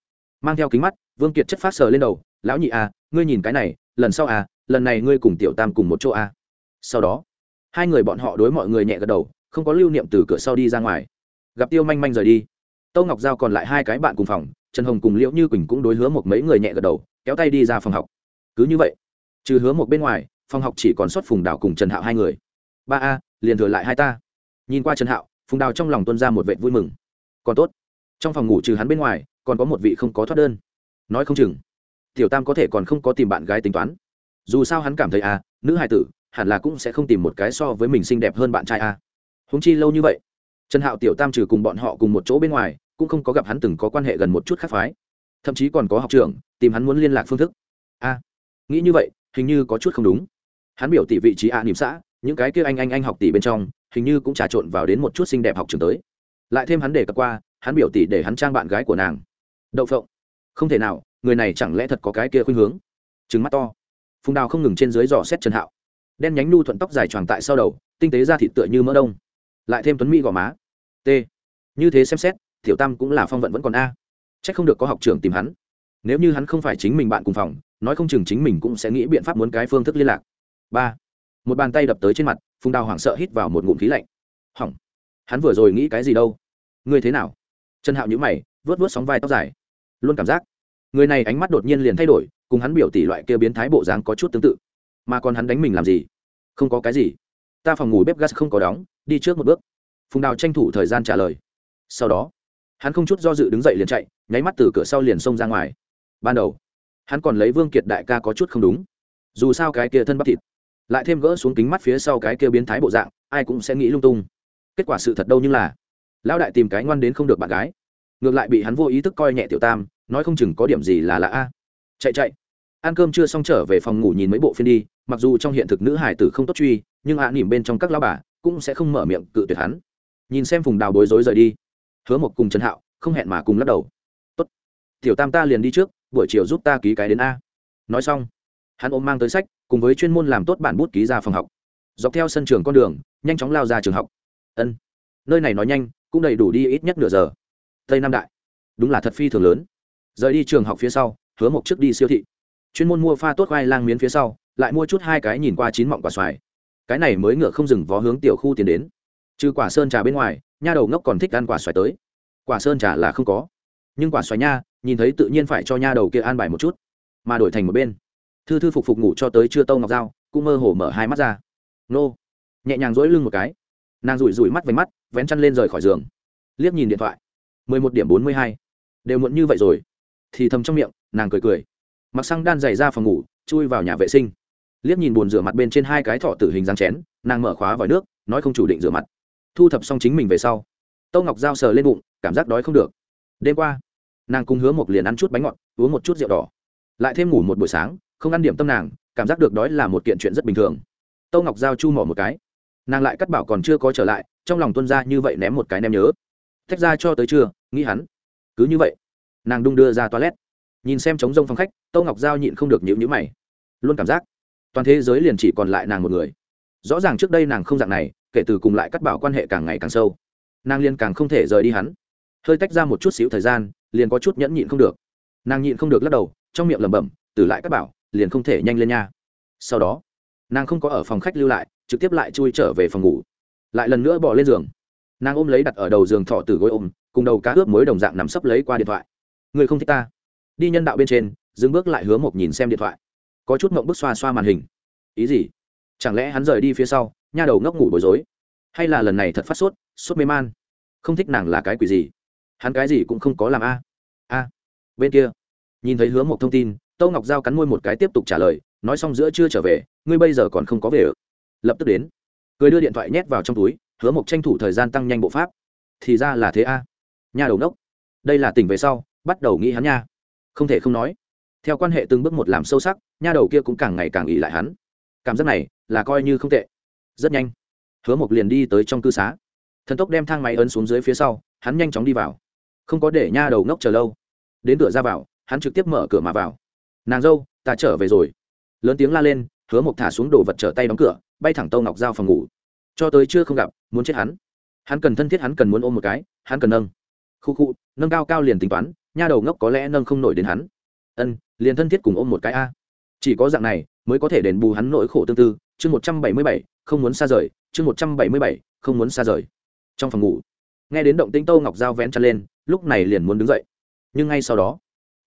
Mang theo kính mắt, vương kiệt chất phát sờ lên đầu, lão nhị à ngươi nhìn cái này, lần sau à lần này ngươi cùng tiểu tam cùng một chỗ à. Sau đó hai người bọn họ đối mọi người nhẹ gật đầu, không có lưu niệm từ cửa sau đi ra ngoài. Gặp tiêu manh manh rời đi, tâu ngọc giao còn lại hai cái bạn cùng phòng, trần hồng cùng liễu như quỳnh cũng đối hứa một mấy người nhẹ gật đầu, kéo tay đi ra phòng học. Cứ như vậy, trừ hứa một bên ngoài, phòng học chỉ còn xuất phùng đào cùng trần hạo hai người. Ba a, liền thừa lại hai ta. Nhìn qua trần hạo, phùng đào trong lòng tuân ra một vệ vui mừng. Còn tốt, trong phòng ngủ trừ hắn bên ngoài, còn có một vị không có thoát đơn. Nói không chừng, tiểu tam có thể còn không có tìm bạn gái tính toán. Dù sao hắn cảm thấy a, nữ hài tử hẳn là cũng sẽ không tìm một cái so với mình xinh đẹp hơn bạn trai a. Húng chi lâu như vậy, trần hạo tiểu tam trừ cùng bọn họ cùng một chỗ bên ngoài, cũng không có gặp hắn từng có quan hệ gần một chút khác phái. Thậm chí còn có học trưởng, tìm hắn muốn liên lạc phương thức. A, nghĩ như vậy, hình như có chút không đúng. Hắn biểu tỷ vị trí a niệm xã, những cái kia anh anh anh học tỷ bên trong, hình như cũng trà trộn vào đến một chút xinh đẹp học trường tới. Lại thêm hắn để cập qua, hắn biểu tỷ để hắn trang bạn gái của nàng. Đậu phộng. Không thể nào, người này chẳng lẽ thật có cái kia khuynh hướng? Trứng mắt to. Phùng đào không ngừng trên dưới dò xét trần hạo đen nhánh nhu thuận tóc dài tròn tại sau đầu, tinh tế ra thịt tựa như mỡ đông. Lại thêm tuấn mỹ gò má. T. Như thế xem xét, tiểu tam cũng là phong vận vẫn còn a. C h ắ c không được có học trưởng tìm hắn. Nếu như hắn không phải chính mình bạn cùng phòng, nói không chừng chính mình cũng sẽ nghĩ biện pháp muốn cái phương thức liên lạc. Ba. Một bàn tay đập tới trên mặt, phùng đào hoảng sợ hít vào một ngụm khí lạnh. Hỏng. Hắn vừa rồi nghĩ cái gì đâu? Ngươi thế nào? Trần hạo nhữ mày vớt vớt sóng vai tóc dài. Luôn cảm giác, người này ánh mắt đột nhiên liền thay đổi, cùng hắn biểu tỷ loại kia biến thái bộ dáng có chút tương tự mà còn hắn đánh mình làm gì? Không có cái gì. Ta phòng ngủ bếp gas không có đóng, đi trước một bước. Phùng đào tranh thủ thời gian trả lời. Sau đó, hắn không chút do dự đứng dậy liền chạy, nháy mắt từ cửa sau liền xông ra ngoài. Ban đầu, hắn còn lấy vương kiệt đại ca có chút không đúng. Dù sao cái kia thân bắp thịt, lại thêm gỡ xuống kính mắt phía sau cái kia biến thái bộ dạng, ai cũng sẽ nghĩ lung tung. Kết quả sự thật đâu nhưng là, lão đại tìm cái ngoan đến không được bạn gái. Ngược lại bị hắn vô ý thức coi nhẹ tiểu tam, nói không chừng có điểm gì là lạ a. Chạy chạy ăn cơm chưa xong trở về phòng ngủ nhìn mấy bộ phim đi, mặc dù trong hiện thực nữ hải tử không tốt truy, nhưng ạ nỉm bên trong các lao bà cũng sẽ không mở miệng cự tuyệt hắn. Nhìn xem phùng đào bối rối rời đi. Hứa một cùng trần hạo không hẹn mà cùng lắc đầu. Tốt. Tiểu tam ta liền đi trước, buổi chiều giúp ta ký cái đến a. Nói xong, hắn ôm mang tới sách, cùng với chuyên môn làm tốt bản bút ký ra phòng học. Dọc theo sân trường con đường, nhanh chóng lao ra trường học. Ân. Nơi này nói nhanh, cũng đầy đủ đi ít nhất nửa giờ. Tây nam đại. Đúng là thật phi thường lớn. Rời đi trường học phía sau, hứa một trước đi siêu thị chuyên môn mua pha tốt khoai lang miến phía sau, lại mua chút hai cái nhìn qua chín mọng quả xoài. Cái này mới ngựa không dừng vó hướng tiểu khu tiến đến. Trừ quả sơn trà bên ngoài, nha đầu ngốc còn thích ăn quả xoài tới. Quả sơn trà là không có. Nhưng quả xoài nha, nhìn thấy tự nhiên phải cho nha đầu kia an bài một chút. Mà đổi thành một bên. Thư thư phục phục ngủ cho tới chưa tâu ngọc dao, cũng mơ hồ mở hai mắt ra. Nô. Nhẹ nhàng dỗi lưng một cái. Nàng rủi rủi mắt váy mắt, vén chăn lên rời khỏi giường. Liếc nhìn điện thoại. Mười một điểm bốn mươi hai. Đều muộn như vậy rồi. Thì thầm trong miệng, nàng cười cười mặc xăng đan dày ra phòng ngủ, chui vào nhà vệ sinh. Liếc nhìn bồn rửa mặt bên trên hai cái thọ tử hình dáng chén, nàng mở khóa vòi nước, nói không chủ định rửa mặt. Thu thập xong chính mình về sau tâu ngọc dao sờ lên bụng, cảm giác đói không được. Đêm qua, nàng cùng hứa một liền ăn chút bánh ngọt, uống một chút rượu đỏ. Lại thêm ngủ một buổi sáng, không ăn điểm tâm nàng, cảm giác được đói là một kiện chuyện rất bình thường. Tâu ngọc giao chu mỏ một cái. Nàng lại cắt bảo còn chưa có trở lại, trong lòng tuân ra như vậy ném một cái ném nhớ. Thách ra cho tới trưa, nghĩ hắn. Cứ như vậy, nàng đung đưa ra toilet nhìn xem trống rông phòng khách tâu ngọc giao nhịn không được nhịu nhữ mày. Luôn cảm giác, toàn thế giới liền chỉ còn lại nàng một người. Rõ ràng trước đây nàng không dạng này, kể từ cùng lại cắt bảo quan hệ càng ngày càng sâu. Nàng liền càng không thể rời đi hắn. Hơi tách ra một chút xíu thời gian, liền có chút nhẫn nhịn không được. Nàng nhịn không được lắc đầu, trong miệng lẩm bẩm, từ lại cắt bảo, liền không thể nhanh lên nha. Sau đó, nàng không có ở phòng khách lưu lại, trực tiếp lại chui trở về phòng ngủ. Lại lần nữa bỏ lên giường. Nàng ôm lấy đặt ở đầu giường thọ từ gối ôm, cùng đầu cá ướp mối đồng dạng nằm sấp lấy qua điện thoại. Người không thích ta đi nhân đạo bên trên, dừng bước lại hứa một nhìn xem điện thoại. Có chút mộng bức xoa xoa màn hình. Ý gì? Chẳng lẽ hắn rời đi phía sau, nha đầu ngốc ngủ bối rối? Hay là lần này thật phát sốt sốt mê man? Không thích nàng là cái quỷ gì? Hắn cái gì cũng không có làm a. A. Bên kia, nhìn thấy hứa một thông tin tâu ngọc giao cắn môi một cái tiếp tục trả lời, nói xong giữa chưa trở về, ngươi bây giờ còn không có về ở lập tức đến. Cười đưa điện thoại nhét vào trong túi, hứa một tranh thủ thời gian tăng nhanh bộ pháp. Thì ra là thế a. Nhà đầu nốc đây là tỉnh về sau, bắt đầu nghĩ hắn nha không thể không nói, theo quan hệ từng bước một làm sâu sắc, nha đầu kia cũng càng ngày càng ỉ lại hắn. Cảm giác này là coi như không tệ. Rất nhanh, hứa mộc liền đi tới trong cư xá. Thần tốc đem thang máy ấn xuống dưới phía sau, hắn nhanh chóng đi vào. Không có để nha đầu ngốc chờ lâu. Đến cửa ra vào, hắn trực tiếp mở cửa mà vào. Nàng dâu, ta trở về rồi. Lớn tiếng la lên, hứa mộc thả xuống đồ vật trở tay đóng cửa, bay thẳng tâu ngọc giao phòng ngủ. Cho tới chưa không gặp, muốn chết hắn. Hắn cần thân thiết, hắn cần muốn ôm một cái, hắn cần nâng khu khu, nâng cao cao liền tính toán, nha đầu ngốc có lẽ nâng không nổi đến hắn. Ân, liền thân thiết cùng ôm một cái a. Chỉ có dạng này, mới có thể đền bù hắn nỗi khổ tương tư. Chương một trăm bảy mươi bảy, không muốn xa rời. Chương một trăm bảy mươi bảy, không muốn xa rời. Trong phòng ngủ, nghe đến động tĩnh tô ngọc dao vén chân lên, lúc này liền muốn đứng dậy. Nhưng ngay sau đó,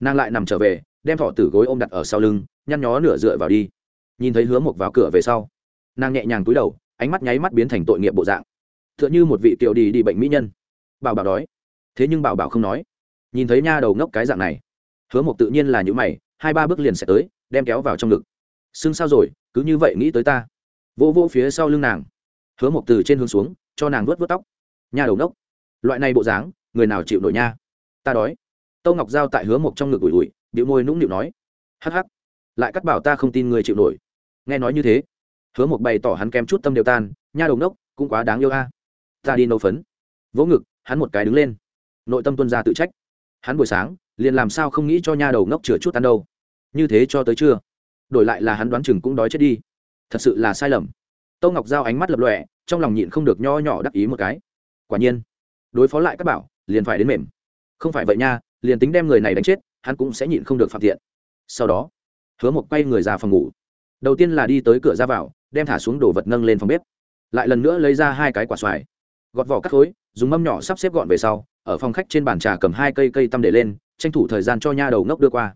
nàng lại nằm trở về, đem thọ tử gối ôm đặt ở sau lưng, nhăn nhó nửa dựa vào đi. Nhìn thấy hứa mộc vào cửa về sau, nàng nhẹ nhàng cúi đầu, ánh mắt nháy mắt biến thành tội nghiệp bộ dạng. T h ư ợ n h ư một vị tiểu đi đi bệnh mỹ nhân. Bảo bảo đói thế nhưng bảo bảo không nói. Nhìn thấy nha đầu ngốc cái dạng này, hứa mộc tự nhiên là những mày, hai ba bước liền sẽ tới, đem kéo vào trong ngực. Xưng sao rồi, cứ như vậy nghĩ tới ta. Vỗ vỗ phía sau lưng nàng. Hứa mộc từ trên hướng xuống, cho nàng vớt vớt tóc. Nha đầu ngốc. Loại này bộ dáng, người nào chịu nổi nha? Ta đói. Tâu ngọc giao tại hứa mộc trong ngực ủi ủi điệu môi nũng nịu nói. Hắc hắc. Lại cắt bảo ta không tin người chịu nổi. Nghe nói như thế, hứa một bày tỏ hắn kém chút tâm đều tan. Nha đầu ngốc, cũng quá đáng yêu a. Ta đi nấu phấn. Vỗ ngực, hắn một cái đứng lên nội tâm tuân ra tự trách. Hắn buổi sáng, liền làm sao không nghĩ cho nha đầu ngốc chừa chút ăn đâu. Như thế cho tới trưa, đổi lại là hắn đoán chừng cũng đói chết đi. Thật sự là sai lầm. Tâu ngọc giao ánh mắt lập lọe trong lòng nhịn không được nho nhỏ đắc ý một cái. Quả nhiên, đối phó lại các bảo, liền phải đến mềm. Không phải vậy nha, liền tính đem người này đánh chết, hắn cũng sẽ nhịn không được phạm thiện. Sau đó, hứa một quay người ra phòng ngủ. Đầu tiên là đi tới cửa ra vào, đem thả xuống đồ vật nâng lên phòng bếp. Lại lần nữa lấy ra hai cái quả xoài gọt vỏ cắt khối, dùng mâm nhỏ sắp xếp gọn về sau, ở phòng khách trên bàn trà cầm hai cây cây tăm để lên, tranh thủ thời gian cho nha đầu ngốc đưa qua.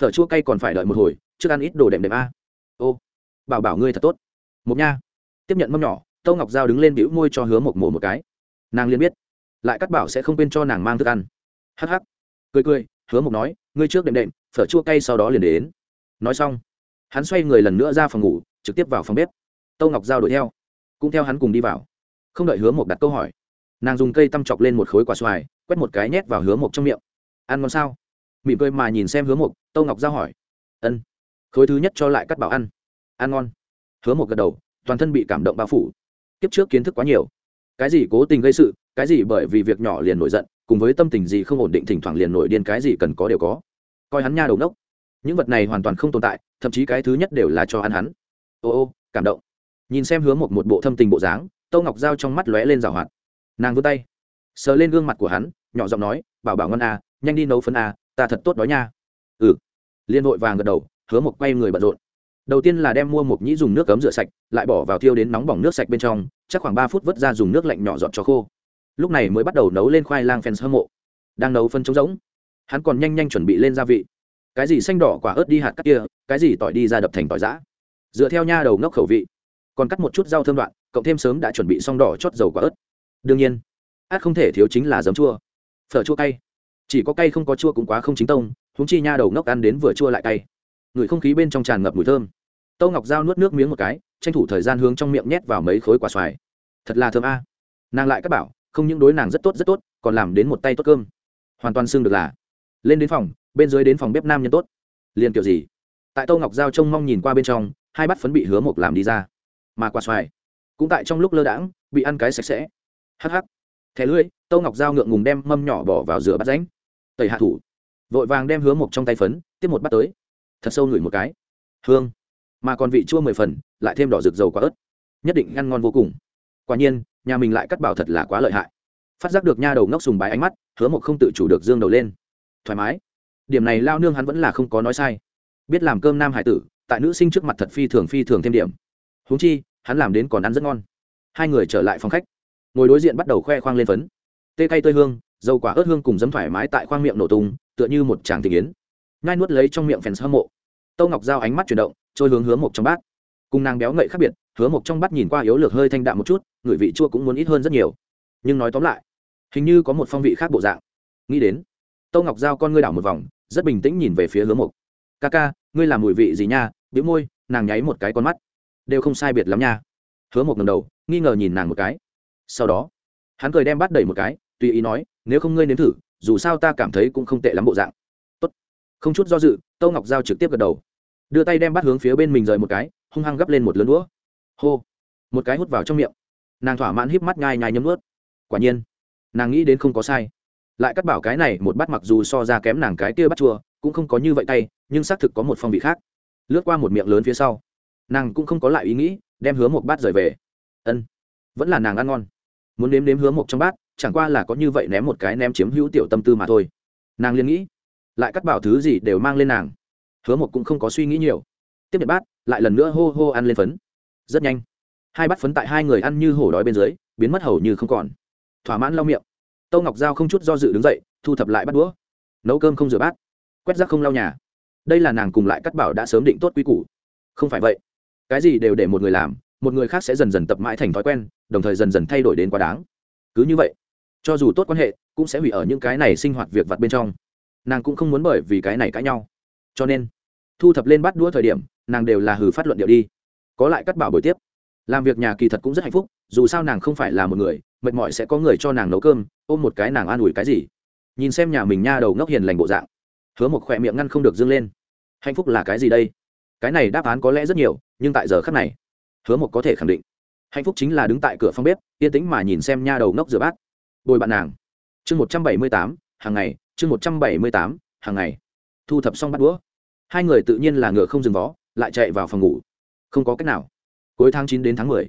Phở chua cay còn phải đợi một hồi, trước ăn ít đồ đệm đệm a. Ô, bảo bảo ngươi thật tốt. Một nha. Tiếp nhận mâm nhỏ, tâu ngọc giao đứng lên bĩu môi cho hứa một mổ một cái. Nàng liền biết, lại cắt bảo sẽ không quên cho nàng mang thức ăn. Hh cười cười, hứa mộc nói, ngươi trước đệm đệm, phở chua cay sau đó liền đến. Nói xong, hắn xoay người lần nữa ra phòng ngủ, trực tiếp vào phòng bếp. Tâu ngọc giao đuổi theo. Cũng theo hắn cùng đi vào không đợi hứa mộc đặt câu hỏi, nàng dùng cây tăm chọc lên một khối quả xoài, quét một cái nhét vào hứa mộc trong miệng. Ăn ngon sao? Mỉm cười mà nhìn xem hứa mộc, tâu ngọc giao hỏi. Ân. Khối thứ nhất cho lại cắt bảo ăn. Ăn ngon. Hứa mộc gật đầu, toàn thân bị cảm động bao phủ. Kiếp trước kiến thức quá nhiều. Cái gì cố tình gây sự, cái gì bởi vì việc nhỏ liền nổi giận, cùng với tâm tình gì không ổn định thỉnh thoảng liền nổi điên cái gì cần có đều có. Coi hắn nha đầu nốc những vật này hoàn toàn không tồn tại, thậm chí cái thứ nhất đều là cho ăn hắn. Ô ô, cảm động. Nhìn xem Hứa một một bộ thâm tình bộ dáng tâu ngọc dao trong mắt lóe lên rào hoạt. Nàng vươn tay, sờ lên gương mặt của hắn, nhỏ giọng nói, bảo bảo ngon à nhanh đi nấu phấn à ta thật tốt đó nha. Ừ. Liên hội vàng gật đầu, hứa một quay người bận rộn. Đầu tiên là đem mua một nhĩ dùng nước cấm rửa sạch, lại bỏ vào thiêu đến nóng bỏng nước sạch bên trong, chắc khoảng ba phút vớt ra dùng nước lạnh nhỏ dọn cho khô. Lúc này mới bắt đầu nấu lên khoai lang fans hâm mộ. Đang nấu phân trống rỗng, hắn còn nhanh nhanh chuẩn bị lên gia vị. Cái gì xanh đỏ quả ớt đi hạt cắt kia, cái gì tỏi đi ra đập thành tỏi giã. Dựa theo nha đầu ngốc khẩu vị, còn cắt một chút rau thơm đoạn cộng thêm sớm đã chuẩn bị xong đỏ chót dầu quả ớt. Đương nhiên, át không thể thiếu chính là giấm chua. Phở chua cay. Chỉ có cay không có chua cũng quá không chính tông húng chi nha đầu ngốc ăn đến vừa chua lại cay. Ngửi không khí bên trong tràn ngập mùi thơm. Tâu ngọc dao nuốt nước miếng một cái, tranh thủ thời gian hướng trong miệng nhét vào mấy khối quả xoài. Thật là thơm a. Nàng lại các bảo, không những đối nàng rất tốt rất tốt, còn làm đến một tay tốt cơm. Hoàn toàn xưng được là. Lên đến phòng, bên dưới đến phòng bếp nam nhân tốt. Liền kiểu gì? Tại tô ngọc giao trông mong nhìn qua bên trong, hai bát phấn bị hứa mộc làm đi ra. Mà quả xoài cũng tại trong lúc lơ đãng, bị ăn cái sạch sẽ. Hắc hắc. Thẻ lưỡi tô ngọc giao ngượng ngùng đem mâm nhỏ bỏ vào rửa bát ránh. Tẩy hạ thủ. Vội vàng đem hứa mộc trong tay phấn, tiếp một bát tới. Thật sâu ngửi một cái. Hương. Mà còn vị chua mười phần, lại thêm đỏ rực dầu quả ớt. Nhất định ăn ngon vô cùng. Quả nhiên, nhà mình lại cắt bảo thật là quá lợi hại. Phát giác được nha đầu ngốc sùng bái ánh mắt, hứa mộc không tự chủ được dương đầu lên. Thoải mái. Điểm này lao nương hắn vẫn là không có nói sai. Biết làm cơm nam hải tử, tại nữ sinh trước mặt thật phi thường phi thường thêm điểm. Huống chi hắn làm đến còn ăn rất ngon. Hai người trở lại phòng khách. Ngồi đối diện bắt đầu khoe khoang lên phấn. Tê cay tươi hương, dầu quả ớt hương cùng dấm thoải mái tại khoang miệng nổ tung, tựa như một tràng tình yến. Ngai nuốt lấy trong miệng phèn hâm mộ. Tâu ngọc giao ánh mắt chuyển động, trôi hướng hướng một trong bát. Cùng nàng béo ngậy khác biệt, hứa một trong bát nhìn qua yếu lược hơi thanh đạm một chút, người vị chua cũng muốn ít hơn rất nhiều. Nhưng nói tóm lại, hình như có một phong vị khác bộ dạng. Nghĩ đến, tâu ngọc giao con ngươi đảo một vòng, rất bình tĩnh nhìn về phía hứa mộc. Ca ca, ngươi làm mùi vị gì nha? Biếu môi, nàng nháy một cái con mắt đều không sai biệt lắm nha. Hứa một ngầm đầu, nghi ngờ nhìn nàng một cái. Sau đó, hắn cười đem bắt đẩy một cái, tùy ý nói, nếu không ngươi nếm thử, dù sao ta cảm thấy cũng không tệ lắm bộ dạng. Tốt. không chút do dự, tâu ngọc giao trực tiếp gật đầu. Đưa tay đem bắt hướng phía bên mình rời một cái, hung hăng gấp lên một lớn đũa hô. Một cái hút vào trong miệng. Nàng thỏa mãn híp mắt nhai nhai nhấm ướt quả nhiên, nàng nghĩ đến không có sai. Lại cắt bảo cái này, một bát mặc dù so ra kém nàng cái kia bắt chua, cũng không có như vậy tay, nhưng xác thực có một phong vị khác. Lướt qua một miệng lớn phía sau nàng cũng không có lại ý nghĩ, đem hứa một bát rời về. Ân, vẫn là nàng ăn ngon. Muốn nếm nếm hứa một trong bát, chẳng qua là có như vậy ném một cái ném chiếm hữu tiểu tâm tư mà thôi. Nàng liền nghĩ, lại cắt bảo thứ gì đều mang lên nàng. Hứa một cũng không có suy nghĩ nhiều. Tiếp nhận bát, lại lần nữa hô hô ăn lên phấn. Rất nhanh, hai bát phấn tại hai người ăn như hổ đói bên dưới, biến mất hầu như không còn. Thỏa mãn lau miệng. Tâu ngọc giao không chút do dự đứng dậy, thu thập lại bắt đũa. Nấu cơm không rửa bát. Quét rác không lau nhà. Đây là nàng cùng lại cắt bảo đã sớm định tốt quy củ. Không phải vậy cái gì đều để một người làm, một người khác sẽ dần dần tập mãi thành thói quen, đồng thời dần dần thay đổi đến quá đáng. Cứ như vậy, cho dù tốt quan hệ, cũng sẽ hủy ở những cái này sinh hoạt việc vặt bên trong. Nàng cũng không muốn bởi vì cái này cãi nhau. Cho nên, thu thập lên bắt đũa thời điểm, nàng đều là hừ phát luận điệu đi. Có lại cắt bảo buổi tiếp. Làm việc nhà kỳ thật cũng rất hạnh phúc, dù sao nàng không phải là một người, mệt mỏi sẽ có người cho nàng nấu cơm, ôm một cái nàng an ủi cái gì. Nhìn xem nhà mình nha đầu ngốc hiền lành bộ dạng, hứa một khỏe miệng ngăn không được dâng lên. Hạnh phúc là cái gì đây? Cái này đáp án có lẽ rất nhiều, nhưng tại giờ khắc này, hứa một có thể khẳng định. Hạnh phúc chính là đứng tại cửa phòng bếp, yên tĩnh mà nhìn xem nha đầu ngốc rửa bát. Bồi bạn nàng. Chương một trăm bảy mươi tám, hàng ngày, chương một trăm bảy mươi tám, hàng ngày. Thu thập xong bắt đũa. Hai người tự nhiên là ngựa không dừng vó, lại chạy vào phòng ngủ. Không có cách nào. Cuối tháng chín đến tháng mười,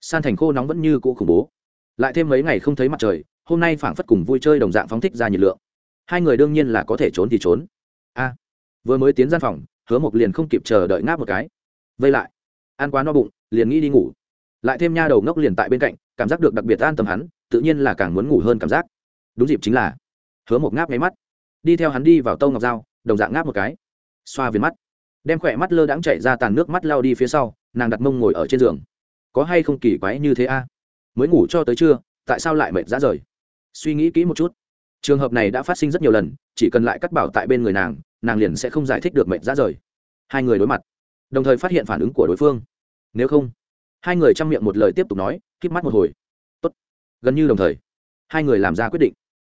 san thành khô nóng vẫn như cũ khủng bố. Lại thêm mấy ngày không thấy mặt trời, hôm nay phảng phất cùng vui chơi đồng dạng phóng thích ra nhiệt lượng. Hai người đương nhiên là có thể trốn thì trốn. A, vừa mới tiến gian phòng hứa mộc liền không kịp chờ đợi ngáp một cái. Vây lại. Ăn quá no bụng, liền nghĩ đi ngủ. Lại thêm nha đầu ngốc liền tại bên cạnh, cảm giác được đặc biệt an tâm hắn, tự nhiên là càng muốn ngủ hơn cảm giác. Đúng dịp chính là. Hứa một ngáp nháy mắt. Đi theo hắn đi vào tâu ngọc dao, đồng dạng ngáp một cái. Xoa viền mắt. Đem khỏe mắt lơ đãng chạy ra tàn nước mắt lao đi phía sau, nàng đặt mông ngồi ở trên giường. Có hay không kỳ quái như thế a? Mới ngủ cho tới trưa, tại sao lại mệt ra rời? Suy nghĩ kỹ một chút trường hợp này đã phát sinh rất nhiều lần, chỉ cần lại cắt bảo tại bên người nàng nàng liền sẽ không giải thích được mệnh ra rời. Hai người đối mặt, đồng thời phát hiện phản ứng của đối phương. Nếu không, hai người chăm miệng một lời tiếp tục nói k mắt một hồi. Tốt. gần như đồng thời, hai người làm ra quyết định.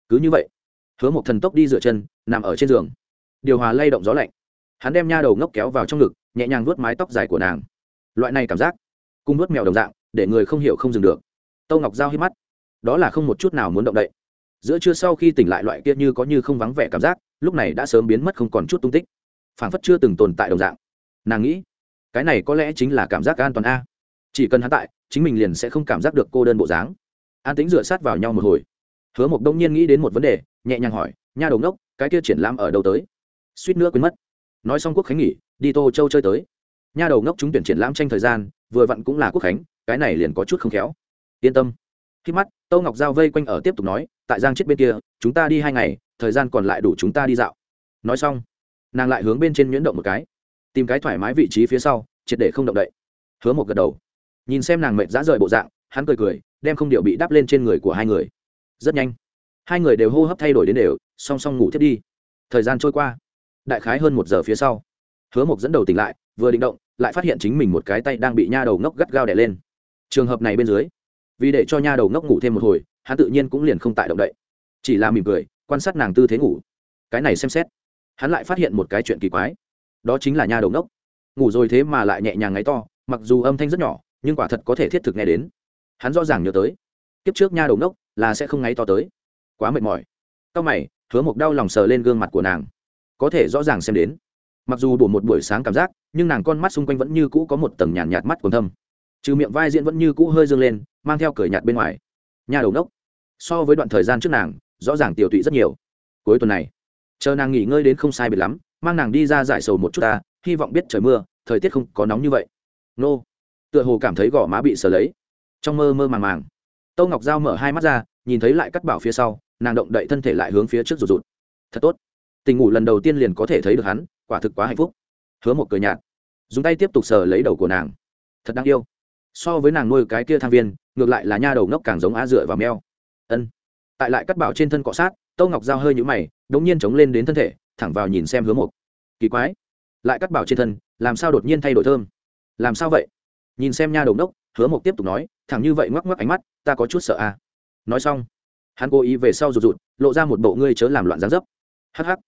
Cứ như vậy, hứa một thần tốc đi dựa chân, nằm ở trên giường. Điều hòa lay động gió lạnh. Hắn đem nha đầu ngốc kéo vào trong ngực, nhẹ nhàng vuốt mái tóc dài của nàng. Loại này cảm giác cung vuốt mèo đồng dạng, để người không hiểu không dừng được. Tâu ngọc giao hít mắt. Đó là không một chút nào muốn động đậy giữa trưa sau khi tỉnh lại loại kia như có như không vắng vẻ cảm giác, lúc này đã sớm biến mất không còn chút tung tích. Phảng phất chưa từng tồn tại đồng dạng. Nàng nghĩ, cái này có lẽ chính là cảm giác an toàn a. Chỉ cần hắn tại, chính mình liền sẽ không cảm giác được cô đơn bộ dáng. An tính dựa sát vào nhau một hồi. Hứa mộc đông nhiên nghĩ đến một vấn đề, nhẹ nhàng hỏi, nha đầu ngốc, cái kia triển lãm ở đâu tới? Suýt nữa quên mất. Nói xong quốc khánh nghỉ, đi tô châu chơi tới. Nha đầu ngốc chúng tuyển triển lãm tranh thời gian, vừa vặn cũng là quốc khánh, cái này liền có chút không khéo. Yên tâm khi mắt, tâu ngọc giao vây quanh ở tiếp tục nói, tại giang chết bên kia, chúng ta đi hai ngày, thời gian còn lại đủ chúng ta đi dạo. Nói xong, nàng lại hướng bên trên nhuyễn động một cái, tìm cái thoải mái vị trí phía sau, triệt để không động đậy. Hứa một gật đầu. Nhìn xem nàng mệt dã rời bộ dạng, hắn cười cười, đem không điệu bị đắp lên trên người của hai người. Rất nhanh, hai người đều hô hấp thay đổi đến đều, song song ngủ thiết đi. Thời gian trôi qua, đại khái hơn một giờ phía sau, hứa mộc dẫn đầu tỉnh lại, vừa định động, lại phát hiện chính mình một cái tay đang bị nha đầu ngốc gắt gao đẻ lên. Trường hợp này bên dưới vì để cho nha đầu ngốc ngủ thêm một hồi hắn tự nhiên cũng liền không tại động đậy. Chỉ là mỉm cười quan sát nàng tư thế ngủ. Cái này xem xét hắn lại phát hiện một cái chuyện kỳ quái. Đó chính là nha đầu ngốc. Ngủ rồi thế mà lại nhẹ nhàng ngáy to mặc dù âm thanh rất nhỏ nhưng quả thật có thể thiết thực nghe đến. Hắn rõ ràng nhớ tới kiếp trước nha đầu ngốc là sẽ không ngáy to tới. Quá mệt mỏi. C mày hứa mộc đau lòng sờ lên gương mặt của nàng. Có thể rõ ràng xem đến. Mặc dù bổ một buổi sáng cảm giác nhưng nàng con mắt xung quanh vẫn như cũ có một tầng nhàn nhạt, nhạt mắt còn thâm trừ miệng vai diễn vẫn như cũ hơi dương lên, mang theo cười nhạt bên ngoài. Nhà đầu đốc, so với đoạn thời gian trước nàng, rõ ràng tiểu tụy rất nhiều. Cuối tuần này, chờ nàng nghỉ ngơi đến không sai biệt lắm, mang nàng đi ra giải sầu một chút ta, hy vọng biết trời mưa, thời tiết không có nóng như vậy. Nô, tựa hồ cảm thấy gò má bị sờ lấy. Trong mơ mơ màng màng, tâu ngọc g mở hai mắt ra, nhìn thấy lại cắt bảo phía sau, nàng động đậy thân thể lại hướng phía trước rụt rụt. Thật tốt. Tình ngủ lần đầu tiên liền có thể thấy được hắn, quả thực quá hạnh phúc. Hứa một cười nhạt, dùng tay tiếp tục sờ lấy đầu của nàng. Thật đáng yêu so với nàng nuôi cái kia thang viên, ngược lại là nha đầu ngốc càng giống á dựa và meo ân. Tại lại cắt bảo trên thân cọ sát, tâu ngọc dao hơi nhũ mày đống nhiên chống lên đến thân thể, thẳng vào nhìn xem hứa một kỳ quái. Lại cắt bảo trên thân, làm sao đột nhiên thay đổi thơm? Làm sao vậy? Nhìn xem nha đầu ngốc, hứa một tiếp tục nói, thẳng như vậy ngoắc ngoắc ánh mắt, ta có chút sợ à. Nói xong, hắn cố ý về sau rụt rụt, lộ ra một bộ ngươi chớ làm loạn dáng dấp. Hắc hắc.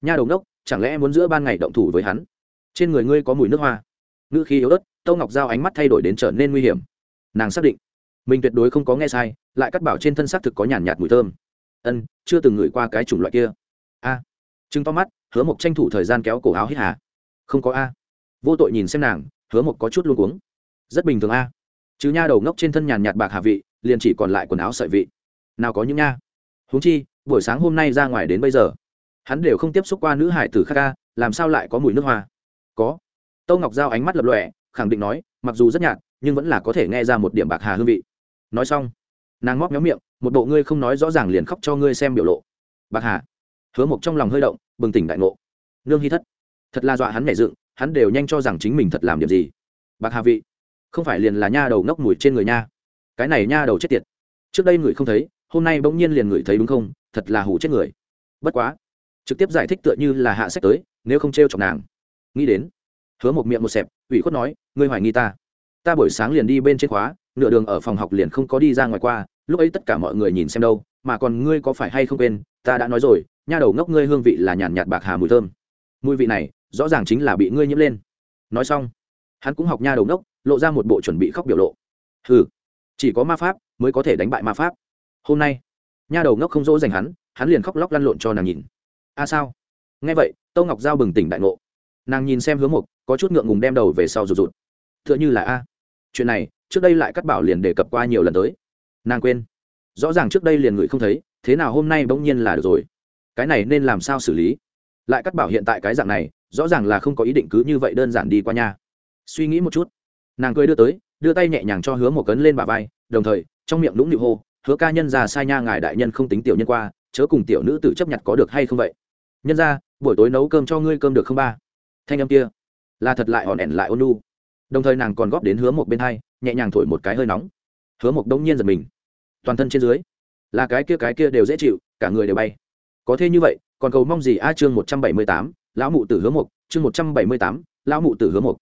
Nha đầu ngốc, chẳng lẽ muốn giữa ban ngày động thủ với hắn? Trên người ngươi có mùi nước hoa. Ngữ khí yếu ớt tâu ngọc giao ánh mắt thay đổi đến trở nên nguy hiểm. Nàng xác định mình tuyệt đối không có nghe sai lại cắt bảo trên thân xác thực có nhàn nhạt mùi thơm. Ân chưa từng ngửi qua cái chủng loại kia. A. À, chứng to mắt hứa mộc tranh thủ thời gian kéo cổ áo hít hà. Không có a. Vô tội nhìn xem nàng hứa mộc có chút luôn uống rất bình thường a. Chứ nha đầu ngốc trên thân nhàn nhạt bạc hạ vị liền chỉ còn lại quần áo sợi vị. Nào có những nha. Huống chi buổi sáng hôm nay ra ngoài đến bây giờ hắn đều không tiếp xúc qua nữ hải tử khác ca làm sao lại có mùi nước hoa? Có. Tâu ngọc giao ánh mắt lập lọe khẳng định nói, mặc dù rất nhạt, nhưng vẫn là có thể nghe ra một điểm bạc hà hương vị. Nói xong, nàng móc méo miệng, một bộ ngươi không nói rõ ràng liền khóc cho ngươi xem biểu lộ. Bạc hà? Hứa mộc trong lòng hơi động, bừng tỉnh đại ngộ. Nương hy thất. Thật là dọa hắn nhảy dựng, hắn đều nhanh cho rằng chính mình thật làm điểm gì. Bạc hà vị, không phải liền là nha đầu ngốc mùi trên người nha. Cái này nha đầu chết tiệt. Trước đây người không thấy, hôm nay bỗng nhiên liền người thấy đúng không? Thật là hủ chết người. Bất quá, trực tiếp giải thích tựa như là hạ sách tới, nếu không t r e o chọc nàng. Nghĩ đến hứa một miệng một xẹp, ủy khuất nói, ngươi hoài nghi ta? Ta buổi sáng liền đi bên trên khóa, nửa đường ở phòng học liền không có đi ra ngoài qua, lúc ấy tất cả mọi người nhìn xem đâu, mà còn ngươi có phải hay không quên, ta đã nói rồi, nha đầu ngốc ngươi hương vị là nhàn nhạt bạc hà mùi thơm. Mùi vị này, rõ ràng chính là bị ngươi nhiễm lên. Nói xong, hắn cũng học nha đầu ngốc, lộ ra một bộ chuẩn bị khóc biểu lộ. Ừ chỉ có ma pháp mới có thể đánh bại ma pháp. Hôm nay, nha đầu ngốc không dỗ dành hắn hắn liền khóc lóc lăn lộn cho nàng nhìn. A sao? Nghe vậy tâu ngọc giao bừng tỉnh đại ngộ nàng nhìn xem hướng mục, có chút ngượng ngùng đem đầu về sau rụt rụt. T h ư ợ n h ư là a. Chuyện này, trước đây lại cắt bảo liền đề cập qua nhiều lần tới. Nàng quên. Rõ ràng trước đây liền người không thấy, thế nào hôm nay bỗng nhiên là được rồi. Cái này nên làm sao xử lý? Lại cắt bảo hiện tại cái dạng này, rõ ràng là không có ý định cứ như vậy đơn giản đi qua nhà suy nghĩ một chút. Nàng cười đưa tới, đưa tay nhẹ nhàng cho hứa một cấn lên bà vai, đồng thời, trong miệng lũng nịu hô, hứa ca nhân già sai nha, ngài đại nhân không tính tiểu nhân qua, chớ cùng tiểu nữ tử chấp nhận có được hay không vậy? Nhân ra buổi tối nấu cơm cho ngươi cơm được không ba? Thanh âm kia là thật lại hòn ẻn lại ôn nu. Đồng thời nàng còn góp đến hứa một bên hai, nhẹ nhàng thổi một cái hơi nóng. Hứa một đông nhiên giật mình. Toàn thân trên dưới, là cái kia cái kia đều dễ chịu, cả người đều bay. Có thế như vậy, còn cầu mong gì? A, chương một trăm bảy mươi tám, lão mụ tử hứa một chương một trăm bảy mươi tám, lão mụ tử hứa một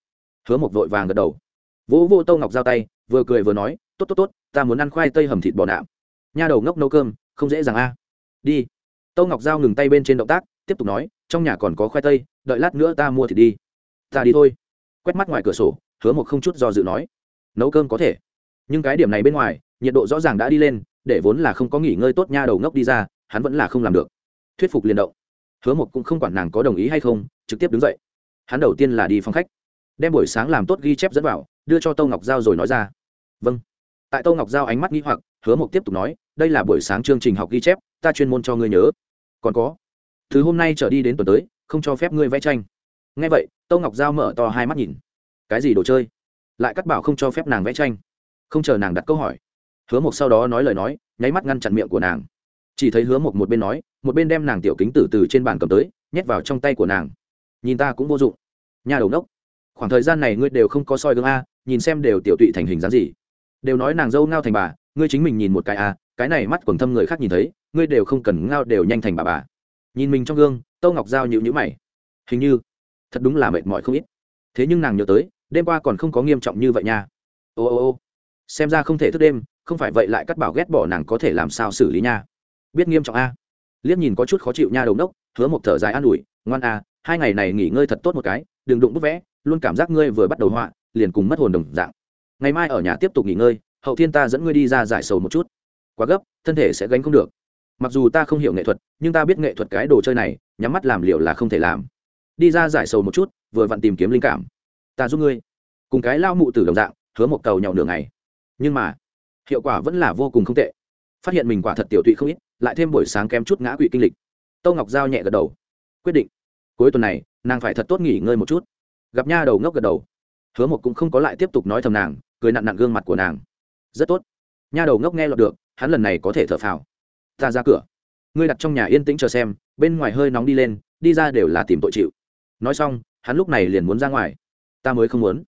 hứa một vội vàng gật đầu. Vỗ vô tâu ngọc giao tay, vừa cười vừa nói, tốt tốt tốt, ta muốn ăn khoai tây hầm thịt bò nạm. Nha đầu ngốc nấu cơm, không dễ dàng a. Đi. Tâu ngọc giao ngừng tay bên trên động tác, tiếp tục nói, trong nhà còn có khoai tây đợi lát nữa ta mua thịt đi. Ta đi thôi. Quét mắt ngoài cửa sổ, hứa một không chút do dự nói. Nấu cơm có thể. Nhưng cái điểm này bên ngoài, nhiệt độ rõ ràng đã đi lên, để vốn là không có nghỉ ngơi tốt nha đầu ngốc đi ra, hắn vẫn là không làm được. Thuyết phục liền động. Hứa một cũng không quản nàng có đồng ý hay không, trực tiếp đứng dậy. Hắn đầu tiên là đi phòng khách. Đem buổi sáng làm tốt ghi chép dẫn vào, đưa cho tâu ngọc giao rồi nói ra. Vâng. Tại tâu ngọc giao ánh mắt nghĩ hoặc, hứa mộc tiếp tục nói, đây là buổi sáng chương trình học ghi chép, ta chuyên môn cho ngươi nhớ. Còn có. Thứ hôm nay trở đi đến tuần tới không cho phép ngươi vẽ tranh. Ngay vậy, tâu ngọc giao mở to hai mắt nhìn. Cái gì đồ chơi? Lại cắt bảo không cho phép nàng vẽ tranh. Không chờ nàng đặt câu hỏi. Hứa mộc sau đó nói lời nói, nháy mắt ngăn chặn miệng của nàng. Chỉ thấy hứa mộc một bên nói, một bên đem nàng tiểu kính từ từ trên bàn cầm tới, nhét vào trong tay của nàng. Nhìn ta cũng vô dụng. Nhà đầu nốc. Khoảng thời gian này ngươi đều không có soi gương a, nhìn xem đều tiểu tụy thành hình dáng gì. Đều nói nàng dâu ngao thành bà, ngươi chính mình nhìn một cái a, cái này mắt quần thâm người khác nhìn thấy, ngươi đều không cần ngao đều nhanh thành bà bà. Nhìn mình trong gương tâu ngọc giao nhịu nhữ mày. Hình như, thật đúng là mệt mỏi không ít. Thế nhưng nàng nhớ tới, đêm qua còn không có nghiêm trọng như vậy nha. Ô ô ô. Xem ra không thể thức đêm, không phải vậy lại cắt bảo ghét bỏ nàng có thể làm sao xử lý nha. Biết nghiêm trọng a. Liếc nhìn có chút khó chịu nha đầu nốc, hứa một thở dài an ủi, ngoan a, hai ngày này nghỉ ngơi thật tốt một cái, đừng đụng bút vẽ, luôn cảm giác ngươi vừa bắt đầu họa, liền cùng mất hồn đồng dạng. Ngày mai ở nhà tiếp tục nghỉ ngơi, hậu thiên ta dẫn ngươi đi ra giải sầu một chút. Quá gấp, thân thể sẽ gánh không được mặc dù ta không hiểu nghệ thuật, nhưng ta biết nghệ thuật cái đồ chơi này, nhắm mắt làm liệu là không thể làm. Đi ra giải sầu một chút, vừa vặn tìm kiếm linh cảm. Ta giúp ngươi. Cùng cái lao mụ tử đồng dạng, hứa một cầu nhậu nửa ngày. Nhưng mà, hiệu quả vẫn là vô cùng không tệ. Phát hiện mình quả thật tiểu tụy không ít, lại thêm buổi sáng kém chút ngã quỵ kinh lịch. Tâu ngọc giao nhẹ gật đầu. Quyết định. Cuối tuần này, nàng phải thật tốt nghỉ ngơi một chút. Gặp nha đầu ngốc gật đầu. Hứa một cũng không có lại tiếp tục nói thầm nàng, cười nặn nặn gương mặt của nàng. Rất tốt. Nha đầu ngốc nghe lọt được, hắn lần này có thể thở phào ta ra cửa. Ngươi đặt trong nhà yên tĩnh chờ xem, bên ngoài hơi nóng đi lên, đi ra đều là tìm tội chịu. Nói xong, hắn lúc này liền muốn ra ngoài. Ta mới không muốn.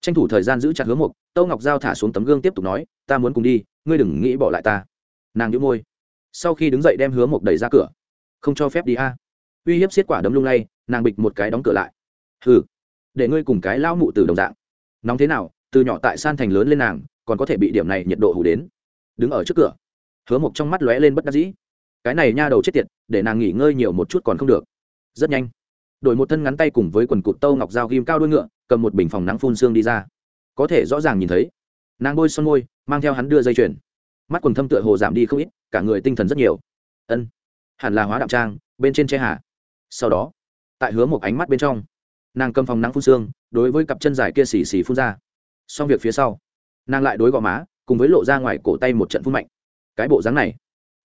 Tranh thủ thời gian giữ chặt Hứa mục, tâu ngọc giao thả xuống tấm gương tiếp tục nói, ta muốn cùng đi, ngươi đừng nghĩ bỏ lại ta. Nàng nhũ môi. Sau khi đứng dậy đem hứa mục đẩy ra cửa. Không cho phép đi a. Uy hiếp xiết quả đấm lung lay, nàng bịch một cái đóng cửa lại. Hừ, để ngươi cùng cái lão mụ từ đồng dạng. Nóng thế nào, từ nhỏ tại san thành lớn lên nàng, còn có thể bị điểm này nhiệt độ hủ đến. Đứng ở trước cửa hứa mộc trong mắt lóe lên bất đắc dĩ. Cái này nha đầu chết tiệt, để nàng nghỉ ngơi nhiều một chút còn không được. Rất nhanh, đổi một thân ngắn tay cùng với quần cụt tâu ngọc dao ghim cao đuôi ngựa, cầm một bình phòng nắng phun xương đi ra. Có thể rõ ràng nhìn thấy, nàng bôi son môi, mang theo hắn đưa dây chuyền. Mắt quần thâm tựa hồ giảm đi không ít, cả người tinh thần rất nhiều. Ân, hẳn là hóa đạm trang, bên trên che hà. Sau đó, tại hứa một ánh mắt bên trong, nàng cầm phòng nắng phun xương, đối với cặp chân dài kia xì xì phun ra. Xong việc phía sau, nàng lại đối gò má, cùng với lộ ra ngoài cổ tay một trận phun mạnh cái bộ dáng này,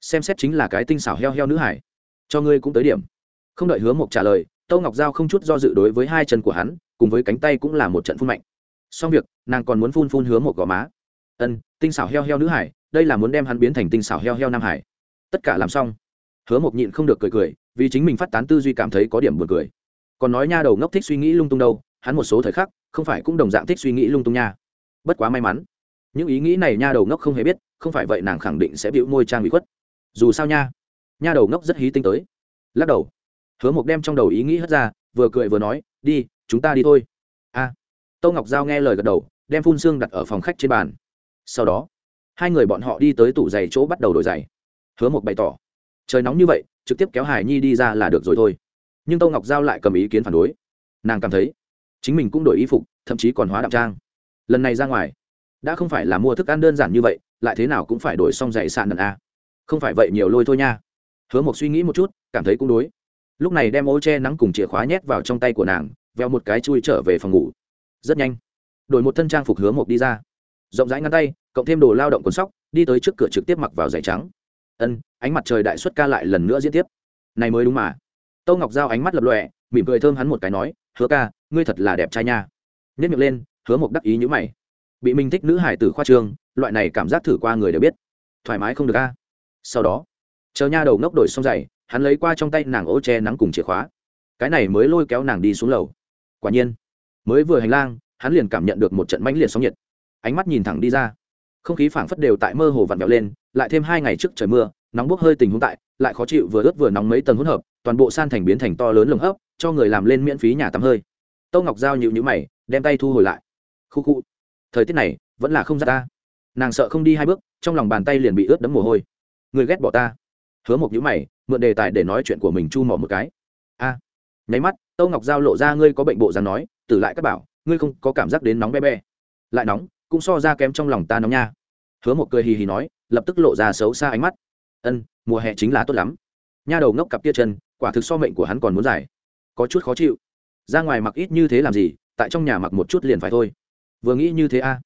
xem xét chính là cái tinh xảo heo heo nữ hải, cho ngươi cũng tới điểm. Không đợi hứa mộc trả lời, tâu ngọc giao không chút do dự đối với hai chân của hắn, cùng với cánh tay cũng là một trận phun mạnh. Xong việc, nàng còn muốn phun phun hứa một gò má. Ân, tinh xảo heo heo nữ hải, đây là muốn đem hắn biến thành tinh xảo heo heo nam hải. Tất cả làm xong, hứa mộc nhịn không được cười cười, vì chính mình phát tán tư duy cảm thấy có điểm buồn cười. Còn nói nha đầu ngốc thích suy nghĩ lung tung đâu, hắn một số thời khắc, không phải cũng đồng dạng thích suy nghĩ lung tung nha. Bất quá may mắn những ý nghĩ này nha đầu ngốc không hề biết không phải vậy nàng khẳng định sẽ bịu môi trang bị khuất. Dù sao nha nha đầu ngốc rất hí tinh tới. Lắc đầu. Hứa mộc đem trong đầu ý nghĩ hất ra vừa cười vừa nói đi chúng ta đi thôi. A. À, tâu ngọc giao nghe lời gật đầu đem phun xương đặt ở phòng khách trên bàn. Sau đó hai người bọn họ đi tới tủ giày chỗ bắt đầu đổi giày. Hứa mộc bày tỏ trời nóng như vậy trực tiếp kéo hải nhi đi ra là được rồi thôi. Nhưng tâu ngọc giao lại cầm ý kiến phản đối. Nàng cảm thấy chính mình cũng đổi y phục thậm chí còn hóa đạo trang. Lần này ra ngoài đã không phải là mua thức ăn đơn giản như vậy, lại thế nào cũng phải đổi xong dạy sạn đần a. Không phải vậy nhiều lôi thôi nha. Hứa một suy nghĩ một chút, cảm thấy cũng đối. Lúc này đem ô che nắng cùng chìa khóa nhét vào trong tay của nàng, veo một cái chui trở về phòng ngủ. Rất nhanh, đổi một thân trang phục hứa một đi ra. Rộng rãi ngăn tay, cộng thêm đồ lao động quần sóc, đi tới trước cửa trực tiếp mặc vào giày trắng. Ân, ánh mặt trời đại xuất ca lại lần nữa diễn tiếp. Này mới đúng mà. Tâu ngọc giao ánh mắt lập lọe mỉm cười thơm hắn một cái nói, hứa ca, ngươi thật là đẹp trai nha. Nhất miệng lên, hứa một đắc ý nhữ mày bị mình thích nữ hải tử khoa trương, loại này cảm giác thử qua người đều biết. Thoải mái không được a. Sau đó, chờ nha đầu ngốc đổi xong giày, hắn lấy qua trong tay nàng ô che nắng cùng chìa khóa. Cái này mới lôi kéo nàng đi xuống lầu. Quả nhiên, mới vừa hành lang, hắn liền cảm nhận được một trận mãnh liệt sóng nhiệt. Ánh mắt nhìn thẳng đi ra. Không khí phảng phất đều tại mơ hồ vặn vẹo lên, lại thêm hai ngày trước trời mưa, nóng bốc hơi tình huống tại, lại khó chịu vừa ướt vừa nóng mấy tầng hỗn hợp, toàn bộ san thành biến thành to lớn lồng hấp, cho người làm lên miễn phí nhà tắm hơi. Tâu ngọc giao nhịu nhữ mày, đem tay thu hồi lại. Khu khu thời tiết này vẫn là không ra ta. Nàng sợ không đi hai bước, trong lòng bàn tay liền bị ướt đẫm mồ hôi. Người ghét bỏ ta. Hứa một nhữ mày, mượn đề tài để nói chuyện của mình chu mỏ một cái. A. Nháy mắt, tâu ngọc giao lộ ra ngươi có bệnh bộ dáng nói, tử lại các bảo, ngươi không có cảm giác đến nóng be be. Lại nóng, cũng so ra kém trong lòng ta nóng nha. Hứa một cười hì hì nói, lập tức lộ ra xấu xa ánh mắt. Ân, mùa hè chính là tốt lắm. Nha đầu ngốc cặp tia chân, quả thực so mệnh của hắn còn muốn dài. Có chút khó chịu. Ra ngoài mặc ít như thế làm gì, tại trong nhà mặc một chút liền phải thôi vừa nghĩ như thế a,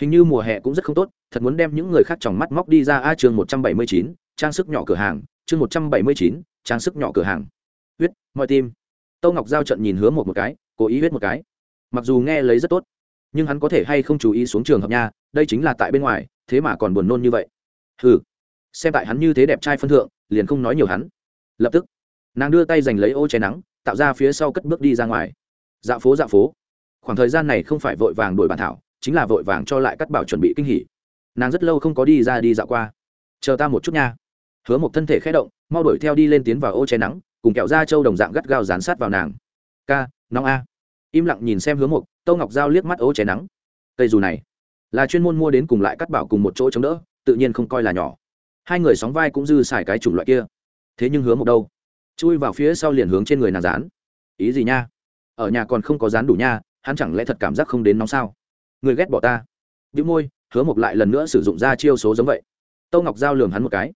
hình như mùa hè cũng rất không tốt, thật muốn đem những người khác trong mắt móc đi ra a chương một trăm bảy mươi chín, trang sức nhỏ cửa hàng, chương một trăm bảy mươi chín, trang sức nhỏ cửa hàng. Huyết, mọi tim. Tâu ngọc giao trận nhìn hứa một một cái, cố ý huyết một cái. Mặc dù nghe lấy rất tốt, nhưng hắn có thể hay không chú ý xuống trường hợp nha, đây chính là tại bên ngoài, thế mà còn buồn nôn như vậy. Hừ, xem tại hắn như thế đẹp trai phân thượng, liền không nói nhiều hắn. Lập tức, nàng đưa tay giành lấy ô che nắng, tạo ra phía sau cất bước đi ra ngoài. Dạo phố dạo phố khoảng thời gian này không phải vội vàng đổi bản thảo chính là vội vàng cho lại cắt bảo chuẩn bị kinh hỉ. Nàng rất lâu không có đi ra đi dạo qua. Chờ ta một chút nha. Hứa một thân thể khẽ động mau đuổi theo đi lên tiến vào ô che nắng cùng kẹo da trâu đồng dạng gắt gao dán sát vào nàng. Ca nóng a. Im lặng nhìn xem hứa một, tâu ngọc giao liếc mắt ô che nắng. Cây dù này là chuyên môn mua đến cùng lại cắt bảo cùng một chỗ chống đỡ tự nhiên không coi là nhỏ. Hai người sóng vai cũng dư xài cái chủng loại kia. Thế nhưng hứa một đâu? Chui vào phía sau liền hướng trên người nàng dán. Ý gì nha? Ở nhà còn không có dán đủ nha hắn chẳng lẽ thật cảm giác không đến nóng sao? Người ghét bỏ ta. Bị môi, hứa một lại lần nữa sử dụng ra chiêu số giống vậy. Tâu ngọc giao lường hắn một cái.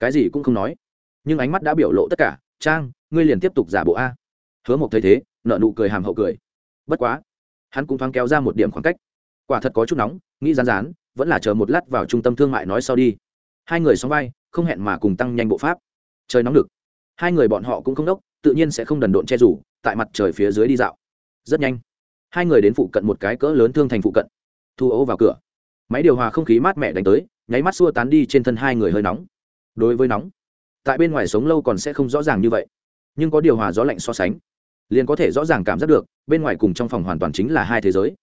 Cái gì cũng không nói. Nhưng ánh mắt đã biểu lộ tất cả. Trang, ngươi liền tiếp tục giả bộ a. Hứa một thấy thế nợ nụ cười hàm hậu cười. Bất quá, hắn cũng thoáng kéo ra một điểm khoảng cách. Quả thật có chút nóng, nghĩ rán rán, vẫn là chờ một lát vào trung tâm thương mại nói sau đi. Hai người sóng vai, không hẹn mà cùng tăng nhanh bộ pháp. Trời nóng được hai người bọn họ cũng không đốc, tự nhiên sẽ không đần độn che rủ, tại mặt trời phía dưới đi dạo. Rất nhanh hai người đến phụ cận một cái cỡ lớn thương thành phụ cận. Thu ô vào cửa. Máy điều hòa không khí mát mẻ đánh tới, nháy mắt xua tán đi trên thân hai người hơi nóng. Đối với nóng, tại bên ngoài sống lâu còn sẽ không rõ ràng như vậy, nhưng có điều hòa gió lạnh so sánh, liền có thể rõ ràng cảm giác được, bên ngoài cùng trong phòng hoàn toàn chính là hai thế giới.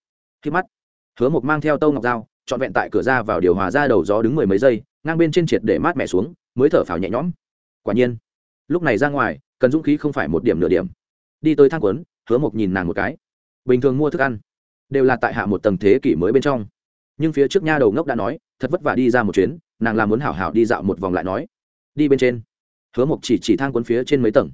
Khi mắt, hứa mộc mang theo tâu ngọc dao trọn vẹn tại cửa ra vào điều hòa ra đầu gió đứng mười mấy giây, ngang bên trên triệt để mát mẻ xuống, mới thở phào nhẹ nhõm. Quả nhiên, lúc này ra ngoài, cần dũng khí không phải một điểm nửa điểm. Đi tới thang quấn hứa mộc nhìn nàng một cái bình thường mua thức ăn đều là tại hạ một tầng thế kỷ mới bên trong. Nhưng phía trước nha đầu ngốc đã nói, thật vất vả đi ra một chuyến, nàng làm muốn hảo hảo đi dạo một vòng lại nói. Đi bên trên. Hứa mộc chỉ chỉ thang quấn phía trên mấy tầng.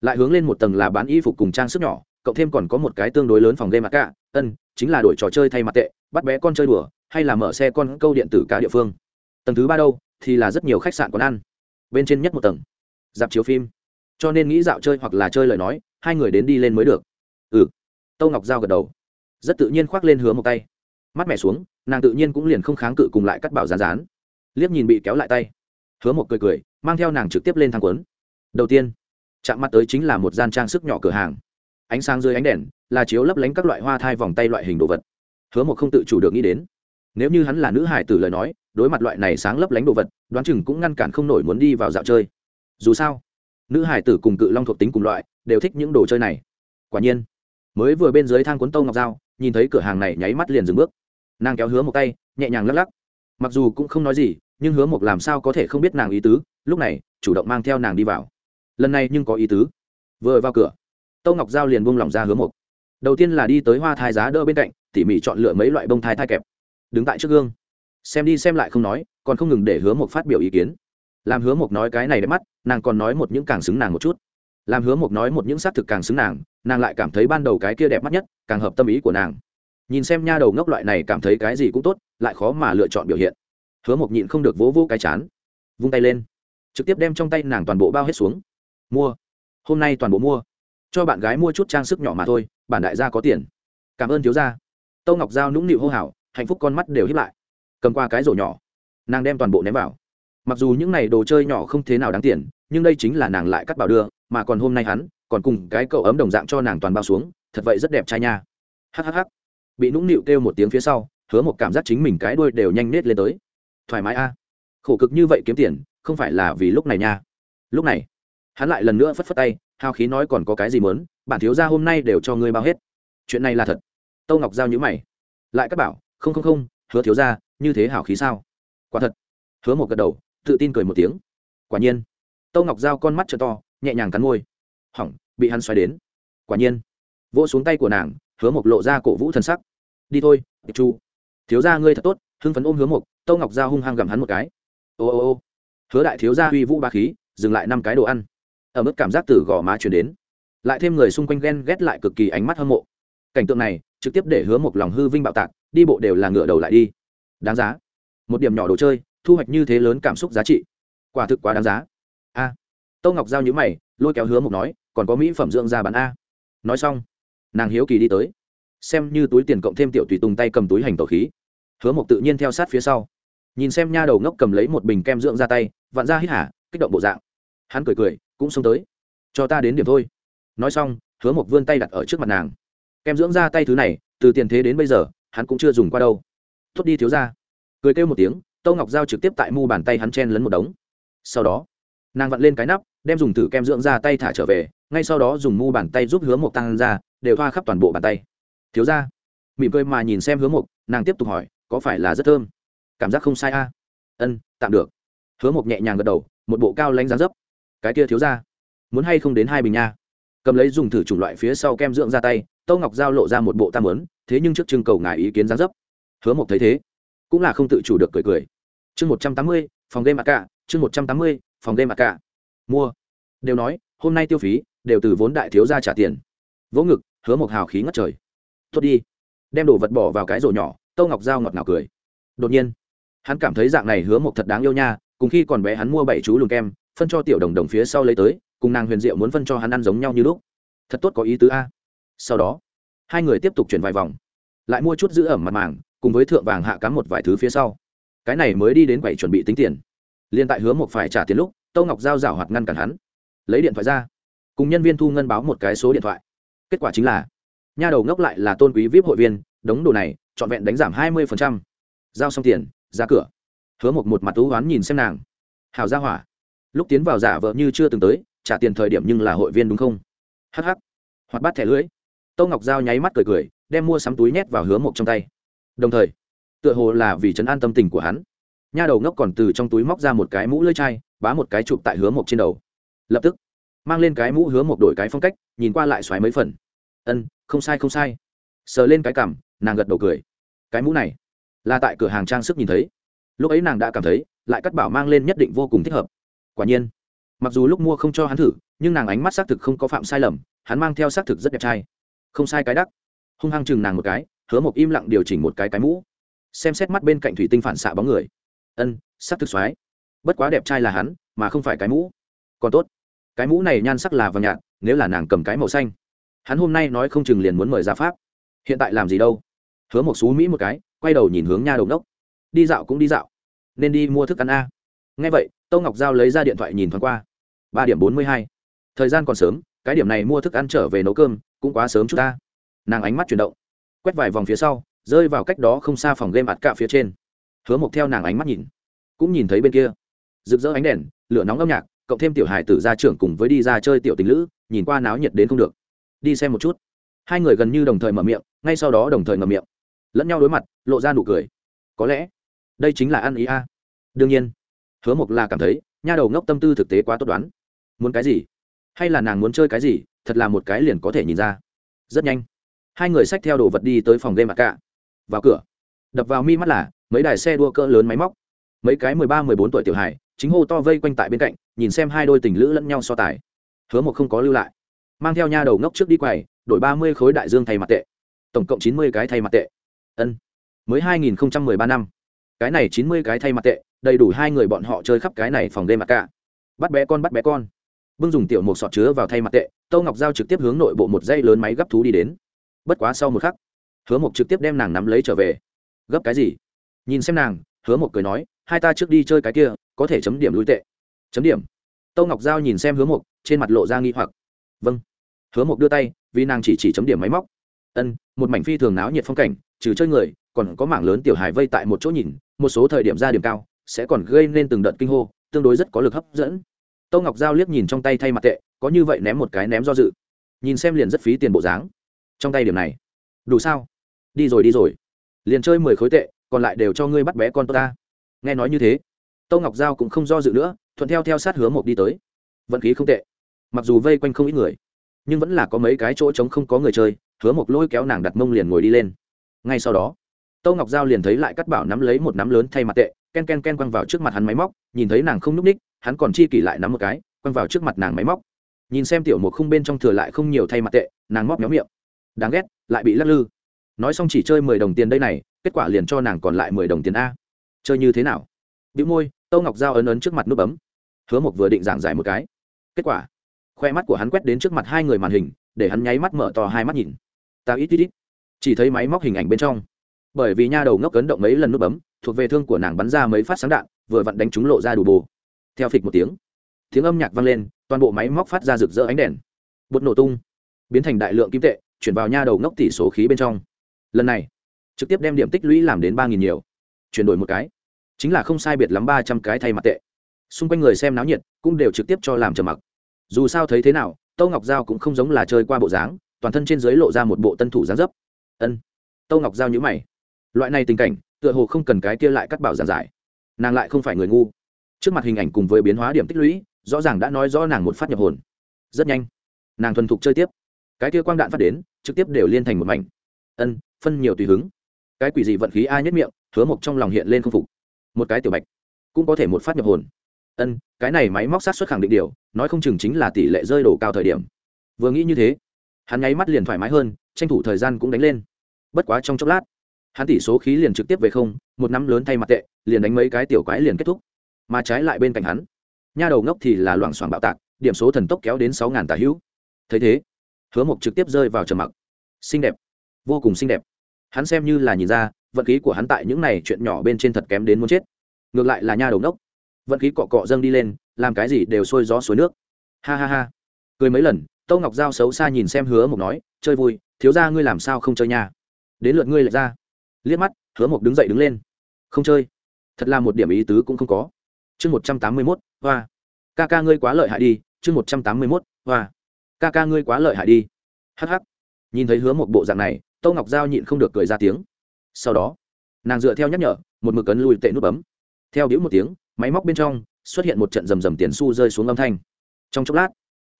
Lại hướng lên một tầng là bán y phục cùng trang sức nhỏ, cộng thêm còn có một cái tương đối lớn phòng game mặt cả. Ân, chính là đổi trò chơi thay mặt tệ, bắt bé con chơi đùa, hay là mở xe con câu điện tử cả địa phương. Tầng thứ ba đâu, thì là rất nhiều khách sạn quán ăn. Bên trên nhất một tầng. Dạp chiếu phim. Cho nên nghĩ dạo chơi hoặc là chơi lời nói, hai người đến đi lên mới được. Ừ tâu ngọc giao gật đầu. Rất tự nhiên khoác lên hứa một tay. Mắt mẹ xuống, nàng tự nhiên cũng liền không kháng cự cùng lại cắt bảo rán rán liếc nhìn bị kéo lại tay. Hứa một cười cười, mang theo nàng trực tiếp lên thang quấn. Đầu tiên, chạm mắt tới chính là một gian trang sức nhỏ cửa hàng. Ánh sáng dưới ánh đèn là chiếu lấp lánh các loại hoa thai vòng tay loại hình đồ vật. Hứa một không tự chủ được nghĩ đến, nếu như hắn là nữ hải tử lời nói, đối mặt loại này sáng lấp lánh đồ vật, đoán chừng cũng ngăn cản không nổi muốn đi vào dạo chơi. Dù sao, nữ hải tử cùng cự long thuộc tính cùng loại, đều thích những đồ chơi này. Quả nhiên mới vừa bên dưới thang cuốn tâu ngọc dao, nhìn thấy cửa hàng này nháy mắt liền dừng bước. Nàng kéo hứa một tay, nhẹ nhàng lắc lắc. Mặc dù cũng không nói gì, nhưng hứa một làm sao có thể không biết nàng ý tứ, lúc này, chủ động mang theo nàng đi vào. Lần này nhưng có ý tứ. Vừa vào cửa, tâu ngọc giao liền buông lỏng ra hứa một đầu tiên là đi tới hoa thai giá đỡ bên cạnh, tỉ mỉ chọn lựa mấy loại bông thai thai kẹp. Đứng tại trước gương. Xem đi xem lại không nói, còn không ngừng để hứa một phát biểu ý kiến. Làm hứa một nói cái này đẹp mắt, nàng còn nói một những càng xứng nàng một chút làm hứa mộc nói một những xác thực càng xứng nàng nàng lại cảm thấy ban đầu cái kia đẹp mắt nhất, càng hợp tâm ý của nàng. Nhìn xem nha đầu ngốc loại này cảm thấy cái gì cũng tốt, lại khó mà lựa chọn biểu hiện. Hứa mộc nhịn không được vỗ vỗ cái chán, vung tay lên, trực tiếp đem trong tay nàng toàn bộ bao hết xuống. Mua. Hôm nay toàn bộ mua. Cho bạn gái mua chút trang sức nhỏ mà thôi, bản đại gia có tiền. Cảm ơn thiếu gia. Tâu ngọc giao nũng nịu hô hào, hạnh phúc con mắt đều hiếp lại. Cầm qua cái rổ nhỏ, nàng đem toàn bộ ném vào. Mặc dù những này đồ chơi nhỏ không thế nào đáng tiền, nhưng đây chính là nàng lại cắt bảo đưa mà còn hôm nay hắn, còn cùng cái cậu ấm đồng dạng cho nàng toàn bao xuống, thật vậy rất đẹp trai nha. Hhh bị nũng nịu kêu một tiếng phía sau, hứa một cảm giác chính mình cái đuôi đều nhanh nết lên tới. Thoải mái a. Khổ cực như vậy kiếm tiền, không phải là vì lúc này nha. Lúc này, hắn lại lần nữa phất phất tay, hao khí nói còn có cái gì mớn bản thiếu ra hôm nay đều cho ngươi bao hết. Chuyện này là thật. Tâu ngọc giao nhữ mày. Lại các bảo, không không không, hứa thiếu ra như thế hảo khí sao? Quả thật. Hứa một gật đầu, tự tin cười một tiếng. Quả nhiên. Tâu ngọc giao con mắt t to nhẹ nhàng cắn môi. Hỏng, bị hắn xoáy đến. Quả nhiên, vỗ xuống tay của nàng, hứa mộc lộ ra cổ vũ thân sắc. Đi thôi chu. Thiếu gia ngươi thật tốt, hưng phấn ôm hứa mộc, tâu ngọc giao hung hăng gặm hắn một cái. Ô ô ô. Hứa đại thiếu gia uy vũ ba khí, dừng lại năm cái đồ ăn. Ở mức cảm giác từ gò má chuyển đến. Lại thêm người xung quanh ghen ghét lại cực kỳ ánh mắt hâm mộ. Cảnh tượng này, trực tiếp để hứa một lòng hư vinh bạo tạc, đi bộ đều là ngựa đầu lại đi. Đáng giá. Một điểm nhỏ đồ chơi, thu hoạch như thế lớn cảm xúc giá trị. Quả thực quá đáng giá tâu ngọc giao nhữ mày, lôi kéo hứa một nói, còn có mỹ phẩm dưỡng ra bán a. Nói xong, nàng hiếu kỳ đi tới, xem như túi tiền cộng thêm tiểu tùy tùng tay cầm túi hành tổ khí. Hứa một tự nhiên theo sát phía sau, nhìn xem nha đầu ngốc cầm lấy một bình kem dưỡng ra tay, vặn ra hít hả kích động bộ dạng. Hắn cười cười, cũng xông tới, cho ta đến điểm thôi. Nói xong, hứa một vươn tay đặt ở trước mặt nàng. Kem dưỡng ra tay thứ này, từ tiền thế đến bây giờ, hắn cũng chưa dùng qua đâu. Thốt đi thiếu ra cười kêu một tiếng tâu ngọc giao trực tiếp tại mu bàn tay hắn chen lấn một đống. Sau đó nàng vặn lên cái nắp, đem dùng thử kem dưỡng ra tay thả trở về, ngay sau đó dùng mu bàn tay giúp hứa một tăng ra đều thoa khắp toàn bộ bàn tay. Thiếu ra mỉm cười mà nhìn xem hứa mộc, nàng tiếp tục hỏi, có phải là rất thơm? Cảm giác không sai a. Ân, tạm được. Hứa mộc nhẹ nhàng gật đầu, một bộ cao lánh dáng dấp. Cái kia thiếu ra muốn hay không đến hai bình nha? Cầm lấy dùng thử chủng loại phía sau kem dưỡng ra tay, tâu ngọc giao lộ ra một bộ tam ớn thế nhưng trước trưng cầu ngài ý kiến dáng dấp. Hứa mộc thấy thế, cũng là không tự chủ được cười cười. Chương một trăm tám mươi, phòng game mặc cả chương một trăm tám mươi phòng đêm mặt cả. Mua. Đều nói, hôm nay tiêu phí, đều từ vốn đại thiếu ra trả tiền. Vỗ ngực, hứa một hào khí ngất trời. Tốt đi. Đem đồ vật bỏ vào cái rổ nhỏ, tâu ngọc dao ngọt ngào cười. Đột nhiên, hắn cảm thấy dạng này hứa một thật đáng yêu nha, cùng khi còn bé hắn mua bảy chú lùn kem, phân cho tiểu đồng đồng phía sau lấy tới, cùng nàng huyền diệu muốn phân cho hắn ăn giống nhau như lúc. Thật tốt có ý tứ a. Sau đó, hai người tiếp tục chuyển vài vòng. Lại mua chút giữ ẩm mặt màng, cùng với thượng vàng hạ cắm một vài thứ phía sau. Cái này mới đi đến quầy chuẩn bị tính tiền liên tại hứa một phải trả tiền lúc tâu ngọc giao rảo hoạt ngăn cản hắn. Lấy điện thoại ra. Cùng nhân viên thu ngân báo một cái số điện thoại. Kết quả chính là, nha đầu ngốc lại là tôn quý vip hội viên, đống đồ này, trọn vẹn đánh giảm hai mươi giao xong tiền, ra cửa. Hứa một một mặt tú hoán nhìn xem nàng. Hào ra hỏa. Lúc tiến vào giả vợ như chưa từng tới, trả tiền thời điểm nhưng là hội viên đúng không? Hh hoặc bắt thẻ lưỡi. Tâu ngọc giao nháy mắt cười cười, đem mua sắm túi nhét vào hứa một trong tay. Đồng thời, tựa hồ là vì chấn an tâm tình của hắn nha đầu ngốc còn từ trong túi móc ra một cái mũ lưỡi chai, bá một cái chụp tại hứa một trên đầu. Lập tức, mang lên cái mũ hứa một đổi cái phong cách, nhìn qua lại xoáy mấy phần. Ân, không sai không sai. Sờ lên cái cảm nàng gật đầu cười. Cái mũ này là tại cửa hàng trang sức nhìn thấy. Lúc ấy nàng đã cảm thấy, lại cắt bảo mang lên nhất định vô cùng thích hợp. Quả nhiên, mặc dù lúc mua không cho hắn thử, nhưng nàng ánh mắt xác thực không có phạm sai lầm, hắn mang theo xác thực rất đẹp trai. Không sai cái đắc. Hung hăng chừng nàng một cái, hứa một im lặng điều chỉnh một cái cái mũ. Xem xét mắt bên cạnh thủy tinh phản xạ bóng người ân, sắc thực xoái bất quá đẹp trai là hắn, mà không phải cái mũ. Còn tốt. Cái mũ này nhan sắc là vàng nhạt, nếu là nàng cầm cái màu xanh. Hắn hôm nay nói không chừng liền muốn mời ra pháp. Hiện tại làm gì đâu? Hứa một xú mỹ một cái, quay đầu nhìn hướng nha đầu đốc. đi dạo cũng đi dạo. Nên đi mua thức ăn a. Ngay vậy, tâu ngọc giao lấy ra điện thoại nhìn thoáng qua. Ba điểm bốn mươi hai. Thời gian còn sớm, cái điểm này mua thức ăn trở về nấu cơm, cũng quá sớm chút ta. Nàng ánh mắt chuyển động, quét vài vòng phía sau, rơi vào cách đó không xa phòng game ạt cạ phía trên hứa mộc theo nàng ánh mắt nhìn, cũng nhìn thấy bên kia. Rực rỡ ánh đèn, lửa nóng âm nhạc, cộng thêm tiểu hài tử ra trưởng cùng với đi ra chơi tiểu tình lữ, nhìn qua náo nhiệt đến không được. Đi xem một chút. Hai người gần như đồng thời mở miệng, ngay sau đó đồng thời mở miệng. Lẫn nhau đối mặt, lộ ra nụ cười. Có lẽ, đây chính là ăn ý a. Đương nhiên, hứa mộc là cảm thấy, nha đầu ngốc tâm tư thực tế quá tốt đoán. Muốn cái gì? Hay là nàng muốn chơi cái gì, thật là một cái liền có thể nhìn ra. Rất nhanh, hai người xách theo đồ vật đi tới phòng game mặt cả vào cửa. Đập vào mi mắt là mấy đài xe đua cỡ lớn máy móc. Mấy cái mười ba, mười bốn tuổi tiểu hải chính hô to vây quanh tại bên cạnh, nhìn xem hai đôi tình lữ lẫn nhau so tài. Hứa một không có lưu lại. Mang theo nha đầu ngốc trước đi quầy, đổi ba mươi khối đại dương thay mặt tệ. Tổng cộng chín mươi cái thay mặt tệ. Ân. Mới hai nghìn không trăm mười ba năm. Cái này chín mươi cái thay mặt tệ, đầy đủ hai người bọn họ chơi khắp cái này phòng đêm mặt cả. Bắt bé con, bắt bé con. Bưng dùng tiểu một sọt chứa vào thay mặt tệ, tâu ngọc giao trực tiếp hướng nội bộ một dây lớn máy gấp thú đi đến. Bất quá sau một khắc, hứa mộc trực tiếp đem nàng nắm lấy trở về. Gấp cái gì? Nhìn xem nàng, hứa mộc cười nói, hai ta trước đi chơi cái kia, có thể chấm điểm lui tệ. Chấm điểm? Tâu ngọc giao nhìn xem hứa mộc trên mặt lộ ra nghi hoặc. Vâng. Hứa mộc đưa tay, vì nàng chỉ chỉ chấm điểm máy móc. Ân, một mảnh phi thường náo nhiệt phong cảnh, trừ chơi người, còn có mảng lớn tiểu hài vây tại một chỗ nhìn, một số thời điểm ra điểm cao, sẽ còn gây nên từng đợt kinh hô, tương đối rất có lực hấp dẫn. Tâu ngọc giao liếc nhìn trong tay thay mặt tệ, có như vậy ném một cái ném do dự. Nhìn xem liền rất phí tiền bộ dáng. Trong tay điểm này. Đủ sao? Đi rồi đi rồi. Liền chơi mười khối tệ còn lại đều cho ngươi bắt bé con tôi ta. Nghe nói như thế tô ngọc giao cũng không do dự nữa, thuận theo theo sát hứa mộc đi tới. Vận khí không tệ. Mặc dù vây quanh không ít người, nhưng vẫn là có mấy cái chỗ trống không có người chơi, hứa mộc lôi kéo nàng đặt mông liền ngồi đi lên. Ngay sau đó tô ngọc giao liền thấy lại cắt bảo nắm lấy một nắm lớn thay mặt tệ, ken ken ken quăng vào trước mặt hắn máy móc, nhìn thấy nàng không n ú c ních, hắn còn chi kỷ lại nắm một cái, quăng vào trước mặt nàng máy móc. Nhìn xem tiểu một khung bên trong thừa lại không nhiều thay mặt tệ, nàng móc méo miệng. Đáng ghét, lại bị lắc lư. Nói xong chỉ chơi mười đồng tiền đây này kết quả liền cho nàng còn lại mười đồng tiền a. Chơi như thế nào? Bị môi, tâu ngọc giao ấn ấn trước mặt nút bấm. Hứa mộc vừa định giảng giải một cái. Kết quả, khoe mắt của hắn quét đến trước mặt hai người màn hình, để hắn nháy mắt mở to hai mắt nhìn. Ta ít ít ít. Chỉ thấy máy móc hình ảnh bên trong. Bởi vì nha đầu ngốc cấn động mấy lần nút bấm, thuộc về thương của nàng bắn ra mấy phát sáng đạn, vừa vặn đánh trúng lộ ra đủ bồ. Theo phịch một tiếng tiếng âm nhạc vang lên, toàn bộ máy móc phát ra rực rỡ ánh đèn. Bột nổ tung, biến thành đại lượng kim tệ, chuyển vào nha đầu ngốc tỷ số khí bên trong. Lần này trực tiếp đem điểm tích lũy làm đến ba nghìn nhiều. Chuyển đổi một cái. Chính là không sai biệt lắm ba trăm cái thay mặt tệ. Xung quanh người xem náo nhiệt cũng đều trực tiếp cho làm trầm mặc. Dù sao thấy thế nào, tâu ngọc giao cũng không giống là chơi qua bộ dáng, toàn thân trên dưới lộ ra một bộ tân thủ dáng dấp. Ân. Tâu ngọc giao nhữ mày. Loại này tình cảnh, tựa hồ không cần cái kia lại cắt bảo giảng giải. Nàng lại không phải người ngu. Trước mặt hình ảnh cùng với biến hóa điểm tích lũy, rõ ràng đã nói rõ nàng một phát nhập hồn. Rất nhanh. Nàng thuần thục chơi tiếp. Cái kia quang đạn phát đến, trực tiếp đều liên thành một mảnh. Ân, phân nhiều tùy hứng cái quỷ gì vận khí ai nhất miệng, hứa mộc trong lòng hiện lên không phục. Một cái tiểu bạch, cũng có thể một phát nhập hồn. Ân, cái này máy móc sát xuất khẳng định điều, nói không chừng chính là tỷ lệ rơi đổ cao thời điểm. Vừa nghĩ như thế, hắn nháy mắt liền thoải mái hơn, tranh thủ thời gian cũng đánh lên. Bất quá trong chốc lát, hắn tỷ số khí liền trực tiếp về không, một năm lớn thay mặt tệ, liền đánh mấy cái tiểu quái liền kết thúc. Mà trái lại bên cạnh hắn, nha đầu ngốc thì là loảng xoảng bạo tạc, điểm số thần tốc kéo đến sáu ngàn tà hữu. Thấy thế, hứa mộc trực tiếp rơi vào trầm mặc. Xinh đẹp, vô cùng xinh đẹp hắn xem như là nhìn ra vận khí của hắn tại những này chuyện nhỏ bên trên thật kém đến muốn chết. Ngược lại là nha đầu nốc, vận khí cọ cọ dâng đi lên làm cái gì đều sôi gió suối nước. Ha ha ha. Cười mấy lần tâu ngọc giao xấu xa nhìn xem hứa mộc nói chơi vui thiếu ra ngươi làm sao không chơi nha? Đến lượt ngươi lại ra. Liếc mắt hứa mộc đứng dậy đứng lên. Không chơi. Thật là một điểm ý tứ cũng không có. Chương một trăm tám mươi mốt hoa. Ca ca ngươi quá lợi hại đi. Chương một trăm tám mươi mốt hoa. Ca ca ngươi quá lợi hại đi. Hh nhìn thấy hứa một bộ dạng này tâu ngọc giao nhịn không được cười ra tiếng. Sau đó, nàng dựa theo nhắc nhở, một mực cấn lùi tệ nút bấm. Theo đĩu một tiếng, máy móc bên trong xuất hiện một trận rầm rầm tiền su rơi xuống âm thanh. Trong chốc lát,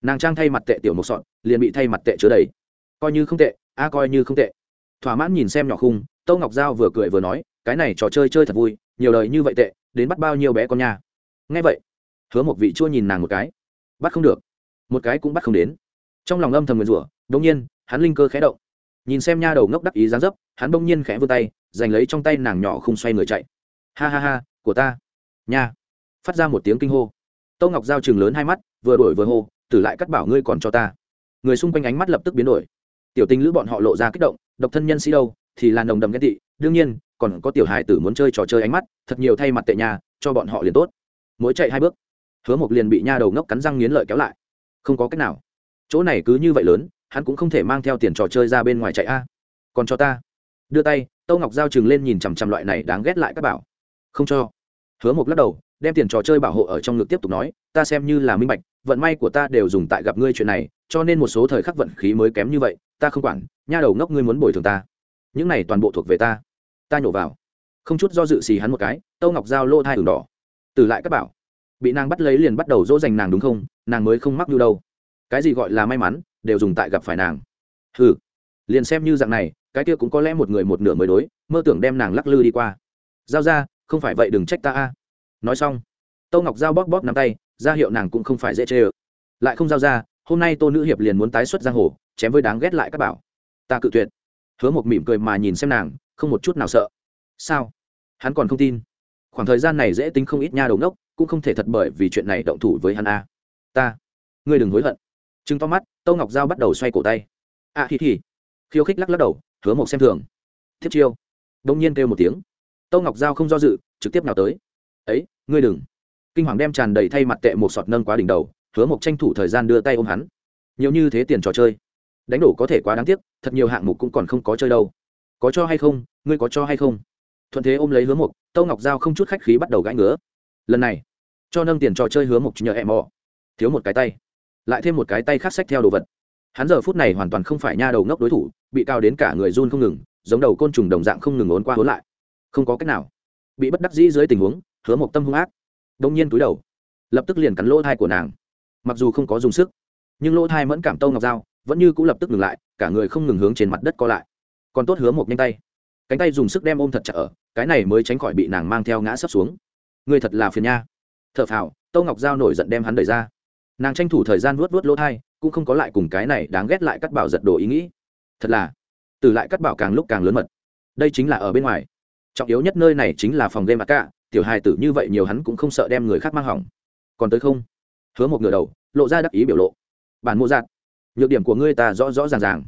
nàng trang thay mặt tệ tiểu một sọn liền bị thay mặt tệ chứa đầy. Coi như không tệ, a coi như không tệ. Thỏa mãn nhìn xem nhỏ khung tâu ngọc giao vừa cười vừa nói, cái này trò chơi chơi thật vui, nhiều lời như vậy tệ, đến bắt bao nhiêu bé con nha. Ngay vậy, hứa một vị chua nhìn nàng một cái. Bắt không được. Một cái cũng bắt không đến. Trong lòng âm thầm nguyền rủa đông nhiên, hắn linh cơ khé động nhìn xem nha đầu ngốc đắc ý dáng dấp, hắn bỗng nhiên khẽ vươn tay, giành lấy trong tay nàng nhỏ không xoay người chạy. Ha ha ha, của ta. Nha. Phát ra một tiếng kinh hô. Tâu ngọc giao chừng lớn hai mắt, vừa đổi vừa hô, tử lại cắt bảo ngươi còn cho ta. Người xung quanh ánh mắt lập tức biến đổi. Tiểu tình lữ bọn họ lộ ra kích động, độc thân nhân sĩ đâu, thì là nồng đầm ghen tị, đương nhiên, còn có tiểu hài tử muốn chơi trò chơi ánh mắt, thật nhiều thay mặt tệ nhà cho bọn họ liền tốt. Mỗi chạy hai bước, hứa một liền bị nha đầu ngốc cắn răng nghiến lợi kéo lại. Không có cách nào. Chỗ này cứ như vậy lớn hắn cũng không thể mang theo tiền trò chơi ra bên ngoài chạy a. Còn cho ta. Đưa tay, tâu ngọc giao chừng lên nhìn chằm chằm loại này đáng ghét lại các bảo. Không cho. Hứa một lắc đầu, đem tiền trò chơi bảo hộ ở trong ngực tiếp tục nói, ta xem như là minh bạch, vận may của ta đều dùng tại gặp ngươi chuyện này, cho nên một số thời khắc vận khí mới kém như vậy, ta không quản, nha đầu ngốc ngươi muốn bồi thường ta. Những này toàn bộ thuộc về ta. Ta nhổ vào. Không chút do dự xì hắn một cái, tâu ngọc giao lô thai đường đỏ. Từ lại các bảo. Bị nàng bắt lấy liền bắt đầu dỗ dành nàng đúng không? Nàng mới không mắc như đâu. Cái gì gọi là may mắn? Đều dùng tại gặp phải nàng. Ừ liền xem như dạng này, cái kia cũng có lẽ một người một nửa mới đối, mơ tưởng đem nàng lắc lư đi qua. Giao ra, không phải vậy đừng trách ta a. Nói xong, tâu ngọc giao bóp bóp nắm tay, ra hiệu nàng cũng không phải dễ chê ơ. Lại không giao ra, hôm nay tô nữ hiệp liền muốn tái xuất giang hồ, chém với đáng ghét lại các bảo. Ta cự tuyệt. Hứa một mỉm cười mà nhìn xem nàng, không một chút nào sợ. Sao? Hắn còn không tin. Khoảng thời gian này dễ tính không ít nha đầu ngốc, cũng không thể thật bởi vì chuyện này động thủ với hắn a. Ta, ngươi đừng hối hận chứng to mắt tâu ngọc giao bắt đầu xoay cổ tay. A à, hì hì. Khiêu khích lắc lắc đầu hứa một xem thường. Thiết chiêu. Đông nhiên kêu một tiếng. Tâu ngọc giao không do dự trực tiếp nào tới. Ấy ngươi đừng. Kinh hoàng đem tràn đầy thay mặt tệ một sọt nâng quá đỉnh đầu hứa một tranh thủ thời gian đưa tay ôm hắn. Nhiều như thế tiền trò chơi. Đánh đổ có thể quá đáng tiếc thật nhiều hạng mục cũng còn không có chơi đâu. Có cho hay không ngươi có cho hay không? Thuận thế ôm lấy hứa mục tâu ngọc giao không chút khách khí bắt đầu gãi ngứa. Lần này cho nâng tiền trò chơi hứa mục nhờ em mò thiếu một cái tay lại thêm một cái tay khác xách theo đồ vật. Hắn giờ phút này hoàn toàn không phải nha đầu ngốc đối thủ, bị cao đến cả người run không ngừng, giống đầu côn trùng đồng dạng không ngừng ốn qua hốn lại. Không có cách nào. Bị bất đắc dĩ dưới tình huống, hứa một tâm hung ác. Đông nhiên túi đầu, lập tức liền cắn lỗ thai của nàng. Mặc dù không có dùng sức, nhưng lỗ thai mẫn cảm tâu ngọc dao vẫn như cũng lập tức ngừng lại, cả người không ngừng hướng trên mặt đất co lại. Còn tốt hứa một nhanh tay. Cánh tay dùng sức đem ôm thật chặt ở, cái này mới tránh khỏi bị nàng mang theo ngã sấp xuống. Người thật là phiền nha. T h ở phào, tâu ngọc dao nổi giận đem hắn đẩy ra nàng tranh thủ thời gian vuốt vuốt lỗ thai, cũng không có lại cùng cái này đáng ghét lại cắt bảo giật đồ ý nghĩ. Thật là, từ lại cắt bảo càng lúc càng lớn mật. Đây chính là ở bên ngoài. Trọng yếu nhất nơi này chính là phòng game mặt cả, tiểu hài tử như vậy nhiều hắn cũng không sợ đem người khác mang hỏng. Còn tới không? Hứa một ngửa đầu, lộ ra đắc ý biểu lộ. Bản mô giạt nhược điểm của ngươi ta rõ rõ ràng ràng.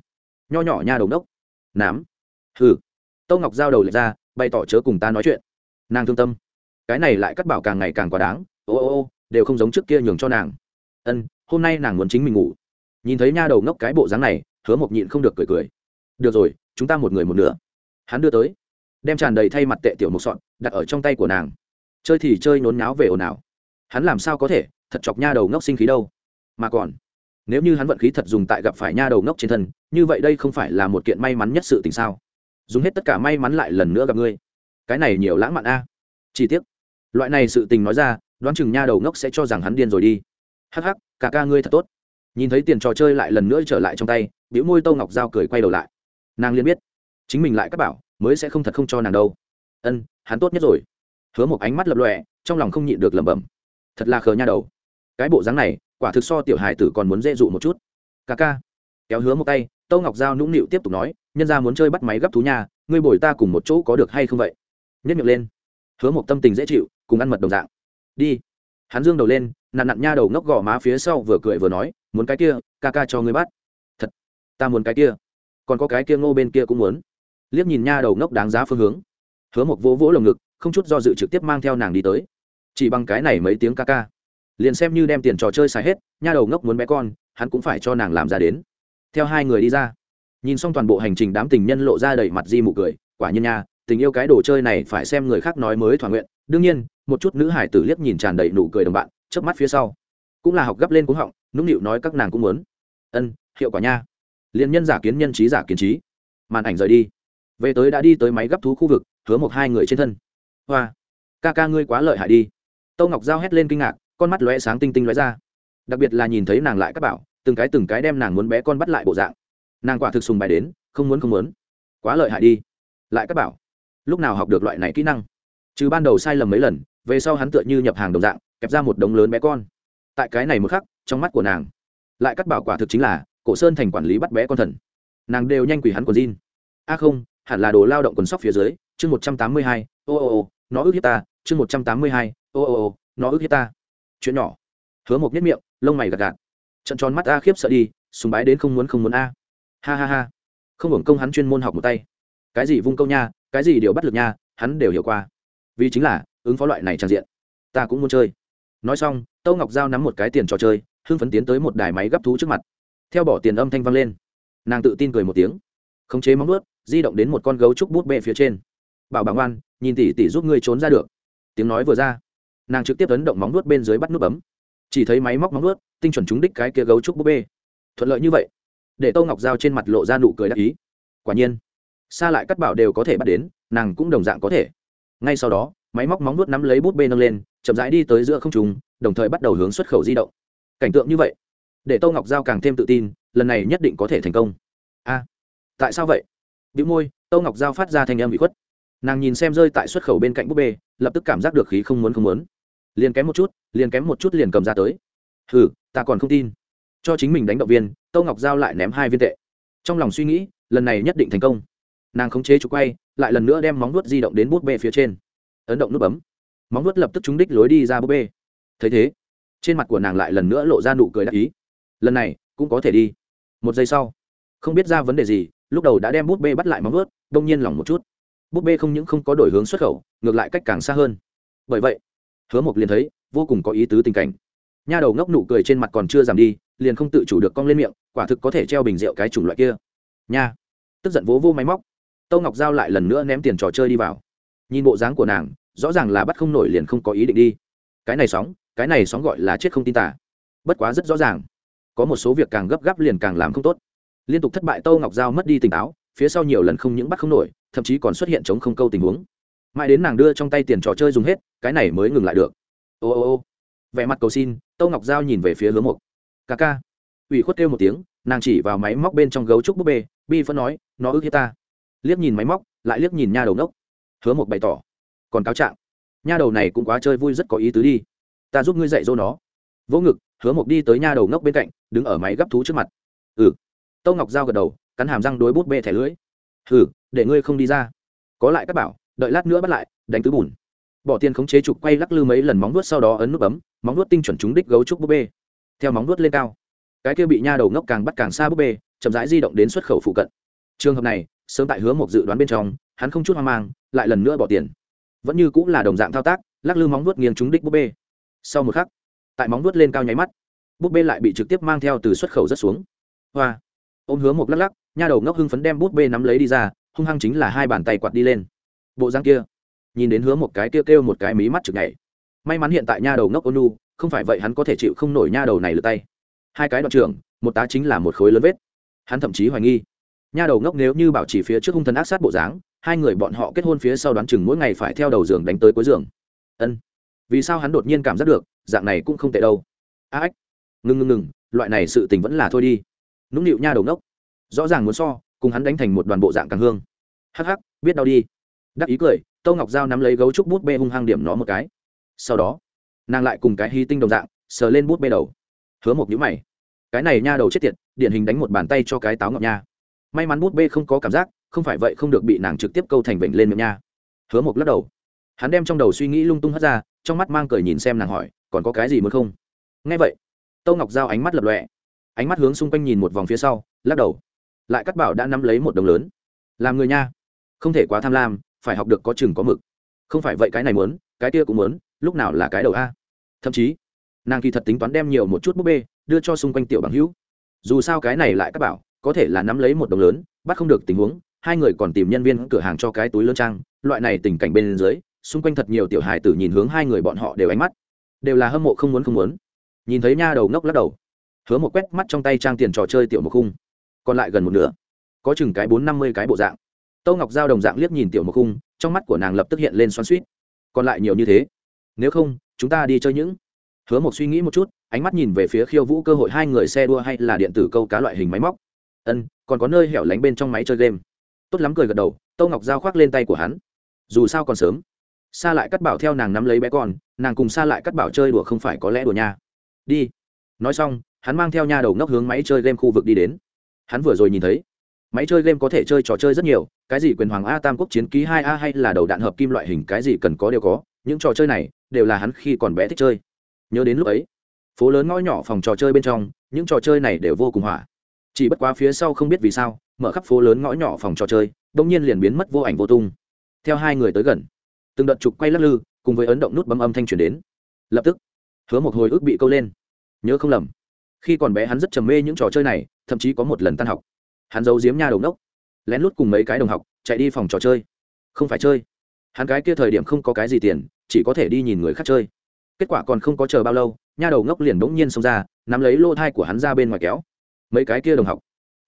Nho nhỏ nha đầu đốc. Nám. Hừ. Tâu ngọc giao đầu lệch ra, bày tỏ chớ cùng ta nói chuyện. Nàng thương tâm. Cái này lại cắt bảo càng ngày càng quá đáng. Ô ô ô, đều không giống trước kia nhường cho nàng ân, hôm nay nàng muốn chính mình ngủ. Nhìn thấy nha đầu ngốc cái bộ dáng này, hứa mộc nhịn không được cười cười. Được rồi, chúng ta một người một nửa. Hắn đưa tới, đem tràn đầy thay mặt tệ tiểu mộc sọn đặt ở trong tay của nàng. Chơi thì chơi nhốn náo về ồn ào. Hắn làm sao có thể, thật chọc nha đầu ngốc sinh khí đâu. Mà còn, nếu như hắn vận khí thật dùng tại gặp phải nha đầu ngốc trên thân, như vậy đây không phải là một kiện may mắn nhất sự tình sao? Dùng hết tất cả may mắn lại lần nữa gặp ngươi. Cái này nhiều lãng mạn a. Chi tiết loại này sự tình nói ra, đoán chừng nha đầu ngốc sẽ cho rằng hắn điên rồi đi hắc hắc cả ca ngươi thật tốt. Nhìn thấy tiền trò chơi lại lần nữa trở lại trong tay biểu môi tâu ngọc g cười quay đầu lại. Nàng liền biết, chính mình lại các bảo, mới sẽ không thật không cho nàng đâu. Ân, hắn tốt nhất rồi. Hứa một ánh mắt lập lọe trong lòng không nhịn được lẩm bẩm. Thật là khờ nha đầu. Cái bộ dáng này, quả thực so tiểu hài tử còn muốn dễ dụ một chút. Ca ca. Kéo hứa một tay, tâu ngọc giao nũng nịu tiếp tục nói, nhân ra muốn chơi bắt máy gấp thú nhà ngươi bồi ta cùng một chỗ có được hay không vậy? Nhất miệng lên. Hứa một tâm tình dễ chịu, cùng ăn mật đồng dạng. Đi. Hắn dương đầu lên nặn nặn nha đầu ngốc gò má phía sau vừa cười vừa nói, muốn cái kia, ca ca cho ngươi bắt. Thật, ta muốn cái kia. Còn có cái kia ngô bên kia cũng muốn. Liếc nhìn nha đầu ngốc đáng giá phương hướng. Hứa một vỗ vỗ lồng ngực, không chút do dự trực tiếp mang theo nàng đi tới. Chỉ bằng cái này mấy tiếng ca ca, liền xem như đem tiền trò chơi xài hết, nha đầu ngốc muốn bé con, hắn cũng phải cho nàng làm ra đến. Theo hai người đi ra, nhìn xong toàn bộ hành trình đám tình nhân lộ ra đầy mặt di mụ cười, quả nhiên nha, tình yêu cái đồ chơi này phải xem người khác nói mới thỏa nguyện. Đương nhiên, một chút nữ hải tử liếc nhìn tràn đầy nụ cười đồng bạn chớp mắt phía sau. Cũng là học gấp lên cuống họng, nũng nịu nói các nàng cũng muốn. Ân, hiệu quả nha. Liền nhân giả kiến nhân trí giả kiến trí. Màn ảnh rời đi. Về tới đã đi tới máy gấp thú khu vực, hứa một hai người trên thân. Hoa, ca ca ngươi quá lợi hại đi. Tâu ngọc giao hét lên kinh ngạc, con mắt lóe sáng tinh tinh lóe ra. Đặc biệt là nhìn thấy nàng lại các bảo, từng cái từng cái đem nàng muốn bé con bắt lại bộ dạng. Nàng quả thực sùng bài đến, không muốn không muốn. Quá lợi hại đi. Lại các bảo. Lúc nào học được loại này kỹ năng? Trừ ban đầu sai lầm mấy lần, về sau hắn tựa như nhập hàng đồng dạng kẹp ra một đống lớn bé con. Tại cái này một khắc, trong mắt của nàng, lại cắt bảo quả thực chính là, cổ sơn thành quản lý bắt bé con thần. Nàng đều nhanh quỷ hắn còn jean. A không, hẳn là đồ lao động quần sóc phía dưới, chương một trăm tám mươi hai, ô ô ô, nó ước hiếp ta, chương một trăm tám mươi hai, ô ô ô, nó ước hiếp ta. Chuyện nhỏ. Hứa một nhất miệng, lông mày gạt gạt. Trận tròn mắt a khiếp sợ đi, sùng bái đến không muốn không muốn a. Ha ha ha. Không hưởng công hắn chuyên môn học một tay. Cái gì vung câu nha, cái gì điều bắt lực nha, hắn đều hiểu qua. Vì chính là, ứng phó loại này trang diện. Ta cũng muốn chơi nói xong, tâu ngọc giao nắm một cái tiền trò chơi, hưng phấn tiến tới một đài máy gấp thú trước mặt. Theo bỏ tiền âm thanh vang lên, nàng tự tin cười một tiếng. Khống chế móng ướt di động đến một con gấu trúc bút bê phía trên. Bảo bà ngoan, nhìn tỉ tỉ giúp ngươi trốn ra được. Tiếng nói vừa ra, nàng trực tiếp ấn động móng nuốt bên dưới bắt nút bấm. Chỉ thấy máy móc móng nuốt tinh chuẩn trúng đích cái kia gấu trúc bút bê. Thuận lợi như vậy, để tâu ngọc giao trên mặt lộ ra nụ cười đắc ý. Quả nhiên, xa lại cắt bảo đều có thể bắt đến, nàng cũng đồng dạng có thể. Ngay sau đó, máy móc móng nuốt nắm lấy bút bê nâng lên chậm rãi đi tới giữa không trùng đồng thời bắt đầu hướng xuất khẩu di động. Cảnh tượng như vậy, để tô ngọc giao càng thêm tự tin, lần này nhất định có thể thành công. A, tại sao vậy? Bị môi, tô ngọc giao phát ra thành âm bị khuất. Nàng nhìn xem rơi tại xuất khẩu bên cạnh búp bê, lập tức cảm giác được khí không muốn không muốn. Liền kém một chút, liền kém một chút liền cầm ra tới. Hừ, ta còn không tin. Cho chính mình đánh động viên, tô ngọc giao lại ném hai viên tệ. Trong lòng suy nghĩ, lần này nhất định thành công. Nàng khống chế chụp quay, lại lần nữa đem móng nuốt di động đến bút bê phía trên. Ấn động nút bấm móng vuốt lập tức trúng đích lối đi ra búp bê. Thấy thế trên mặt của nàng lại lần nữa lộ ra nụ cười đắc ý. Lần này cũng có thể đi. Một giây sau không biết ra vấn đề gì lúc đầu đã đem búp bê bắt lại móng vuốt, đông nhiên lỏng một chút. Búp bê không những không có đổi hướng xuất khẩu ngược lại cách càng xa hơn. Bởi vậy hứa mộc liền thấy vô cùng có ý tứ tình cảnh. Nha đầu ngốc nụ cười trên mặt còn chưa giảm đi liền không tự chủ được cong lên miệng quả thực có thể treo bình rượu cái chủng loại kia. Nha tức giận vỗ vô máy móc. Tâu ngọc giao lại lần nữa ném tiền trò chơi đi vào. Nhìn bộ dáng của nàng rõ ràng là bắt không nổi liền không có ý định đi. Cái này sóng, cái này sóng gọi là chết không tin tả bất quá rất rõ ràng, có một số việc càng gấp gáp liền càng làm không tốt. Liên tục thất bại tâu ngọc giao mất đi tỉnh táo, phía sau nhiều lần không những bắt không nổi, thậm chí còn xuất hiện chống không câu tình huống. Mãi đến nàng đưa trong tay tiền trò chơi dùng hết, cái này mới ngừng lại được. Ô ô ô. Vẻ mặt cầu xin, tâu ngọc giao nhìn về phía hứa một. ca ca. Ủy khuất kêu một tiếng, nàng chỉ vào máy móc bên trong gấu trúc búp bê, bi phân nói, nó ước hiếp ta. Liếc nhìn máy móc, lại liếc nhìn nha đầu nốc. Hứa một bày tỏ còn cáo trạng. Nha đầu này cũng quá chơi vui rất có ý tứ đi. Ta giúp ngươi dạy dỗ nó. Vỗ ngực, hứa mộc đi tới nha đầu ngốc bên cạnh, đứng ở máy gấp thú trước mặt. Ừ. Tâu ngọc giao gật đầu, cắn hàm răng đối bút bê thẻ lưới ừ để ngươi không đi ra. Có lại các bảo, đợi lát nữa bắt lại, đánh tứ bùn. Bỏ tiền khống chế trục quay lắc lư mấy lần móng nuốt sau đó ấn nút bấm, móng nuốt tinh chuẩn trúng đích gấu trúc búp bê. Theo móng nuốt lên cao. Cái kia bị nha đầu ngốc càng bắt càng xa búp bê, chậm rãi di động đến xuất khẩu phụ cận. Trường hợp này, sớm tại hứa một dự đoán bên trong, hắn không chút hoang mang, lại lần nữa bỏ tiền vẫn như cũng là đồng dạng thao tác, lắc lư móng nuốt nghiêng trúng đích búp bê. Sau một khắc, tại móng nuốt lên cao nháy mắt, búp bê lại bị trực tiếp mang theo từ xuất khẩu rất xuống. Hoa! Ôm hứa một lắc lắc, nha đầu ngốc hưng phấn đem Búp bê nắm lấy đi ra, hung hăng chính là hai bàn tay quạt đi lên. Bộ răng kia, nhìn đến hứa một cái kêu kêu một cái mí mắt chực nhảy. May mắn hiện tại nha đầu ngốc ônu không phải vậy hắn có thể chịu không nổi nha đầu này lượt tay. Hai cái đoạn trưởng, một tá chính là một khối lớn vết. Hắn thậm chí hoài nghi. Nha đầu ngốc nếu như bảo chỉ phía trước hung thần ác sát bộ dáng hai người bọn họ kết hôn phía sau đoán chừng mỗi ngày phải theo đầu giường đánh tới cuối giường. Ân. Vì sao hắn đột nhiên cảm giác được, dạng này cũng không tệ đâu. A ếch ngừng ngừng ngừng, loại này sự tình vẫn là thôi đi. Nũng nịu nha đầu ngốc. Rõ ràng muốn so, cùng hắn đánh thành một đoàn bộ dạng càng hương. Hắc hắc, biết đau đi. Đắc ý cười, tâu ngọc g nắm lấy gấu trúc bút bê hung hăng điểm nó một cái. Sau đó, nàng lại cùng cái hy tinh đồng dạng, sờ lên bút bê đầu. Hứa một nhũ mày. Cái này nha đầu chết tiệt, điển hình đánh một bàn tay cho cái táo ngọc nha. May mắn bút bê không có cảm giác không phải vậy không được bị nàng trực tiếp câu thành vịnh lên miệng nha. Hứa một lắc đầu. Hắn đem trong đầu suy nghĩ lung tung hất ra, trong mắt mang cười nhìn xem nàng hỏi, còn có cái gì muốn không? Nghe vậy, tâu ngọc giao ánh mắt lập lọe ánh mắt hướng xung quanh nhìn một vòng phía sau, lắc đầu. Lại cắt bảo đã nắm lấy một đồng lớn. Làm người nha, không thể quá tham lam, phải học được có chừng có mực. Không phải vậy cái này muốn, cái kia cũng muốn, lúc nào là cái đầu a? Thậm chí, nàng kỳ thật tính toán đem nhiều một chút búp bê, đưa cho xung quanh tiểu bằng hữu. Dù sao cái này lại các bảo, có thể là nắm lấy một đồng lớn, bắt không được tình huống hai người còn tìm nhân viên cửa hàng cho cái túi lớn trang, loại này tình cảnh bên dưới, xung quanh thật nhiều tiểu hài tử nhìn hướng hai người bọn họ đều ánh mắt đều là hâm mộ không muốn không muốn. Nhìn thấy nha đầu ngốc lắc đầu, hứa một quét mắt trong tay trang tiền trò chơi tiểu một khung, còn lại gần một nửa, có chừng cái bốn năm mươi cái bộ dạng. Tâu ngọc giao đồng dạng liếc nhìn tiểu một khung, trong mắt của nàng lập tức hiện lên xoắn suýt còn lại nhiều như thế, nếu không, chúng ta đi chơi những. Hứa một suy nghĩ một chút, ánh mắt nhìn về phía khiêu vũ cơ hội hai người xe đua hay là điện tử câu cá loại hình máy móc. Ân, còn có nơi hẻo lánh bên trong máy chơi game tốt lắm cười gật đầu tâu ngọc giao khoác lên tay của hắn. Dù sao còn sớm. Xa lại cắt bảo theo nàng nắm lấy bé con, nàng cùng xa lại cắt bảo chơi đùa không phải có lẽ đùa nha. Đi. Nói xong, hắn mang theo nha đầu ngốc hướng máy chơi game khu vực đi đến. Hắn vừa rồi nhìn thấy, máy chơi game có thể chơi trò chơi rất nhiều, cái gì quyền hoàng a tam quốc chiến ký hai a hay là đầu đạn hợp kim loại hình cái gì cần có đều có, những trò chơi này đều là hắn khi còn bé thích chơi. Nhớ đến lúc ấy, phố lớn ngõ nhỏ phòng trò chơi bên trong, những trò chơi này đều vô cùng hỏa. Chỉ bất quá phía sau không biết vì sao mở khắp phố lớn ngõ nhỏ phòng trò chơi đông nhiên liền biến mất vô ảnh vô tung. Theo hai người tới gần, từng đợt trục quay lắc lư, cùng với ấn động nút bấm âm thanh chuyển đến. Lập tức, hứa một hồi ức bị câu lên. Nhớ không lầm, khi còn bé hắn rất trầm mê những trò chơi này, thậm chí có một lần tan học. Hắn giấu giếm nha đầu nốc lén lút cùng mấy cái đồng học chạy đi phòng trò chơi. Không phải chơi. Hắn cái kia thời điểm không có cái gì tiền, chỉ có thể đi nhìn người khác chơi. Kết quả còn không có chờ bao lâu, nha đầu ngốc liền bỗng nhiên xông ra, nắm lấy lô thai của hắn ra bên ngoài kéo. Mấy cái kia đồng học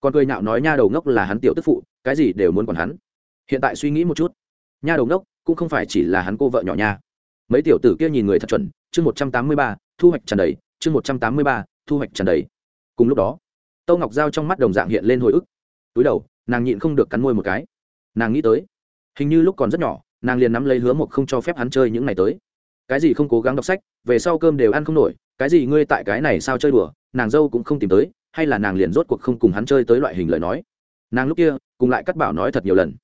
còn cười nhạo nói nha đầu ngốc là hắn tiểu tức phụ, cái gì đều muốn còn hắn. Hiện tại suy nghĩ một chút. Nha đầu ngốc cũng không phải chỉ là hắn cô vợ nhỏ nha. Mấy tiểu tử kia nhìn người thật chuẩn, chương một trăm tám mươi ba, thu hoạch tràn đầy, chương một trăm tám mươi ba, thu hoạch tràn đầy. Cùng lúc đó, tâu ngọc g trong mắt đồng dạng hiện lên hồi ức. Túi đầu, nàng nhịn không được cắn môi một cái. Nàng nghĩ tới, hình như lúc còn rất nhỏ, nàng liền nắm lấy hứa một không cho phép hắn chơi những ngày tới. Cái gì không cố gắng đọc sách, về sau cơm đều ăn không nổi, cái gì ngươi tại cái này sao chơi đùa, nàng dâu cũng không tìm tới hay là nàng liền rốt cuộc không cùng hắn chơi tới loại hình lời nói. Nàng lúc kia, cùng lại cắt bảo nói thật nhiều lần.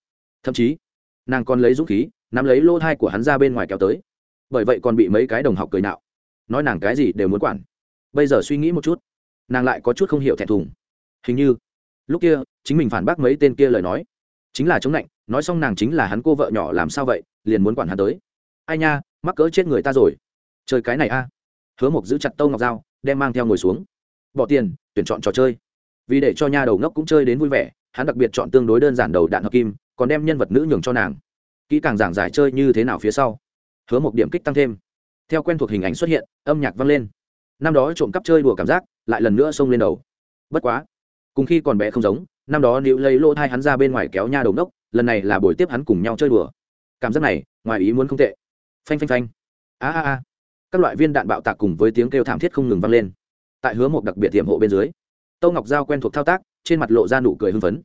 Thậm chí, nàng còn lấy dũng khí, nắm lấy lô thai của hắn ra bên ngoài kéo tới. Bởi vậy còn bị mấy cái đồng học cười nạo. Nói nàng cái gì đều muốn quản. Bây giờ suy nghĩ một chút, nàng lại có chút không hiểu thẹn thùng. Hình như, lúc kia, chính mình phản bác mấy tên kia lời nói. Chính là chống lạnh nói xong nàng chính là hắn cô vợ nhỏ làm sao vậy, liền muốn quản hắn tới. Ai nha, mắc cỡ chết người ta rồi. Chơi cái này a. Hứa mộc giữ chặt tâu ngọc dao đem mang theo ngồi xuống bỏ tiền, tuyển chọn trò chơi. Vì để cho nha đầu ngốc cũng chơi đến vui vẻ, hắn đặc biệt chọn tương đối đơn giản đầu đạn hợp kim, còn đem nhân vật nữ nhường cho nàng. Kỹ càng giảng giải chơi như thế nào phía sau. Hứa một điểm kích tăng thêm. Theo quen thuộc hình ảnh xuất hiện, âm nhạc vang lên. Năm đó trộm cắp chơi đùa cảm giác, lại lần nữa xông lên đầu. Bất quá, cùng khi còn bé không giống, năm đó nữ lấy lỗ thai hắn ra bên ngoài kéo nha đầu đốc lần này là buổi tiếp hắn cùng nhau chơi đùa. Cảm giác này, ngoài ý muốn không tệ. Phanh phanh phanh. A a a. Các loại viên đạn bạo tạc cùng với tiếng kêu thảm thiết không ngừng vang lên tại hứa một đặc biệt tiềm hộ bên dưới. Tâu ngọc giao quen thuộc thao tác, trên mặt lộ ra nụ cười hưng phấn.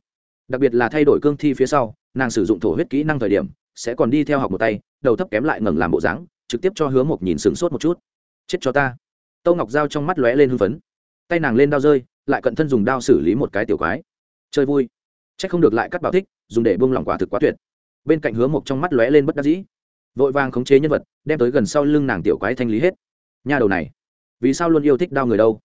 Đặc biệt là thay đổi cương thi phía sau, nàng sử dụng thổ huyết kỹ năng thời điểm, sẽ còn đi theo học một tay, đầu thấp kém lại ngẩng làm bộ dáng, trực tiếp cho hứa một nhìn sửng sốt một chút. Chết cho ta. Tâu ngọc giao trong mắt lóe lên hưng phấn. Tay nàng lên đao rơi, lại cận thân dùng đao xử lý một cái tiểu quái. Chơi vui. C h ắ c không được lại cắt bảo thích, dùng để buông lỏng quả thực quá tuyệt. Bên cạnh hứa một trong mắt lóe lên bất đắc dĩ. Vội vàng khống chế nhân vật, đem tới gần sau lưng nàng tiểu quái thanh lý hết. Nha đầu này vì sao luôn yêu thích đao người đâu?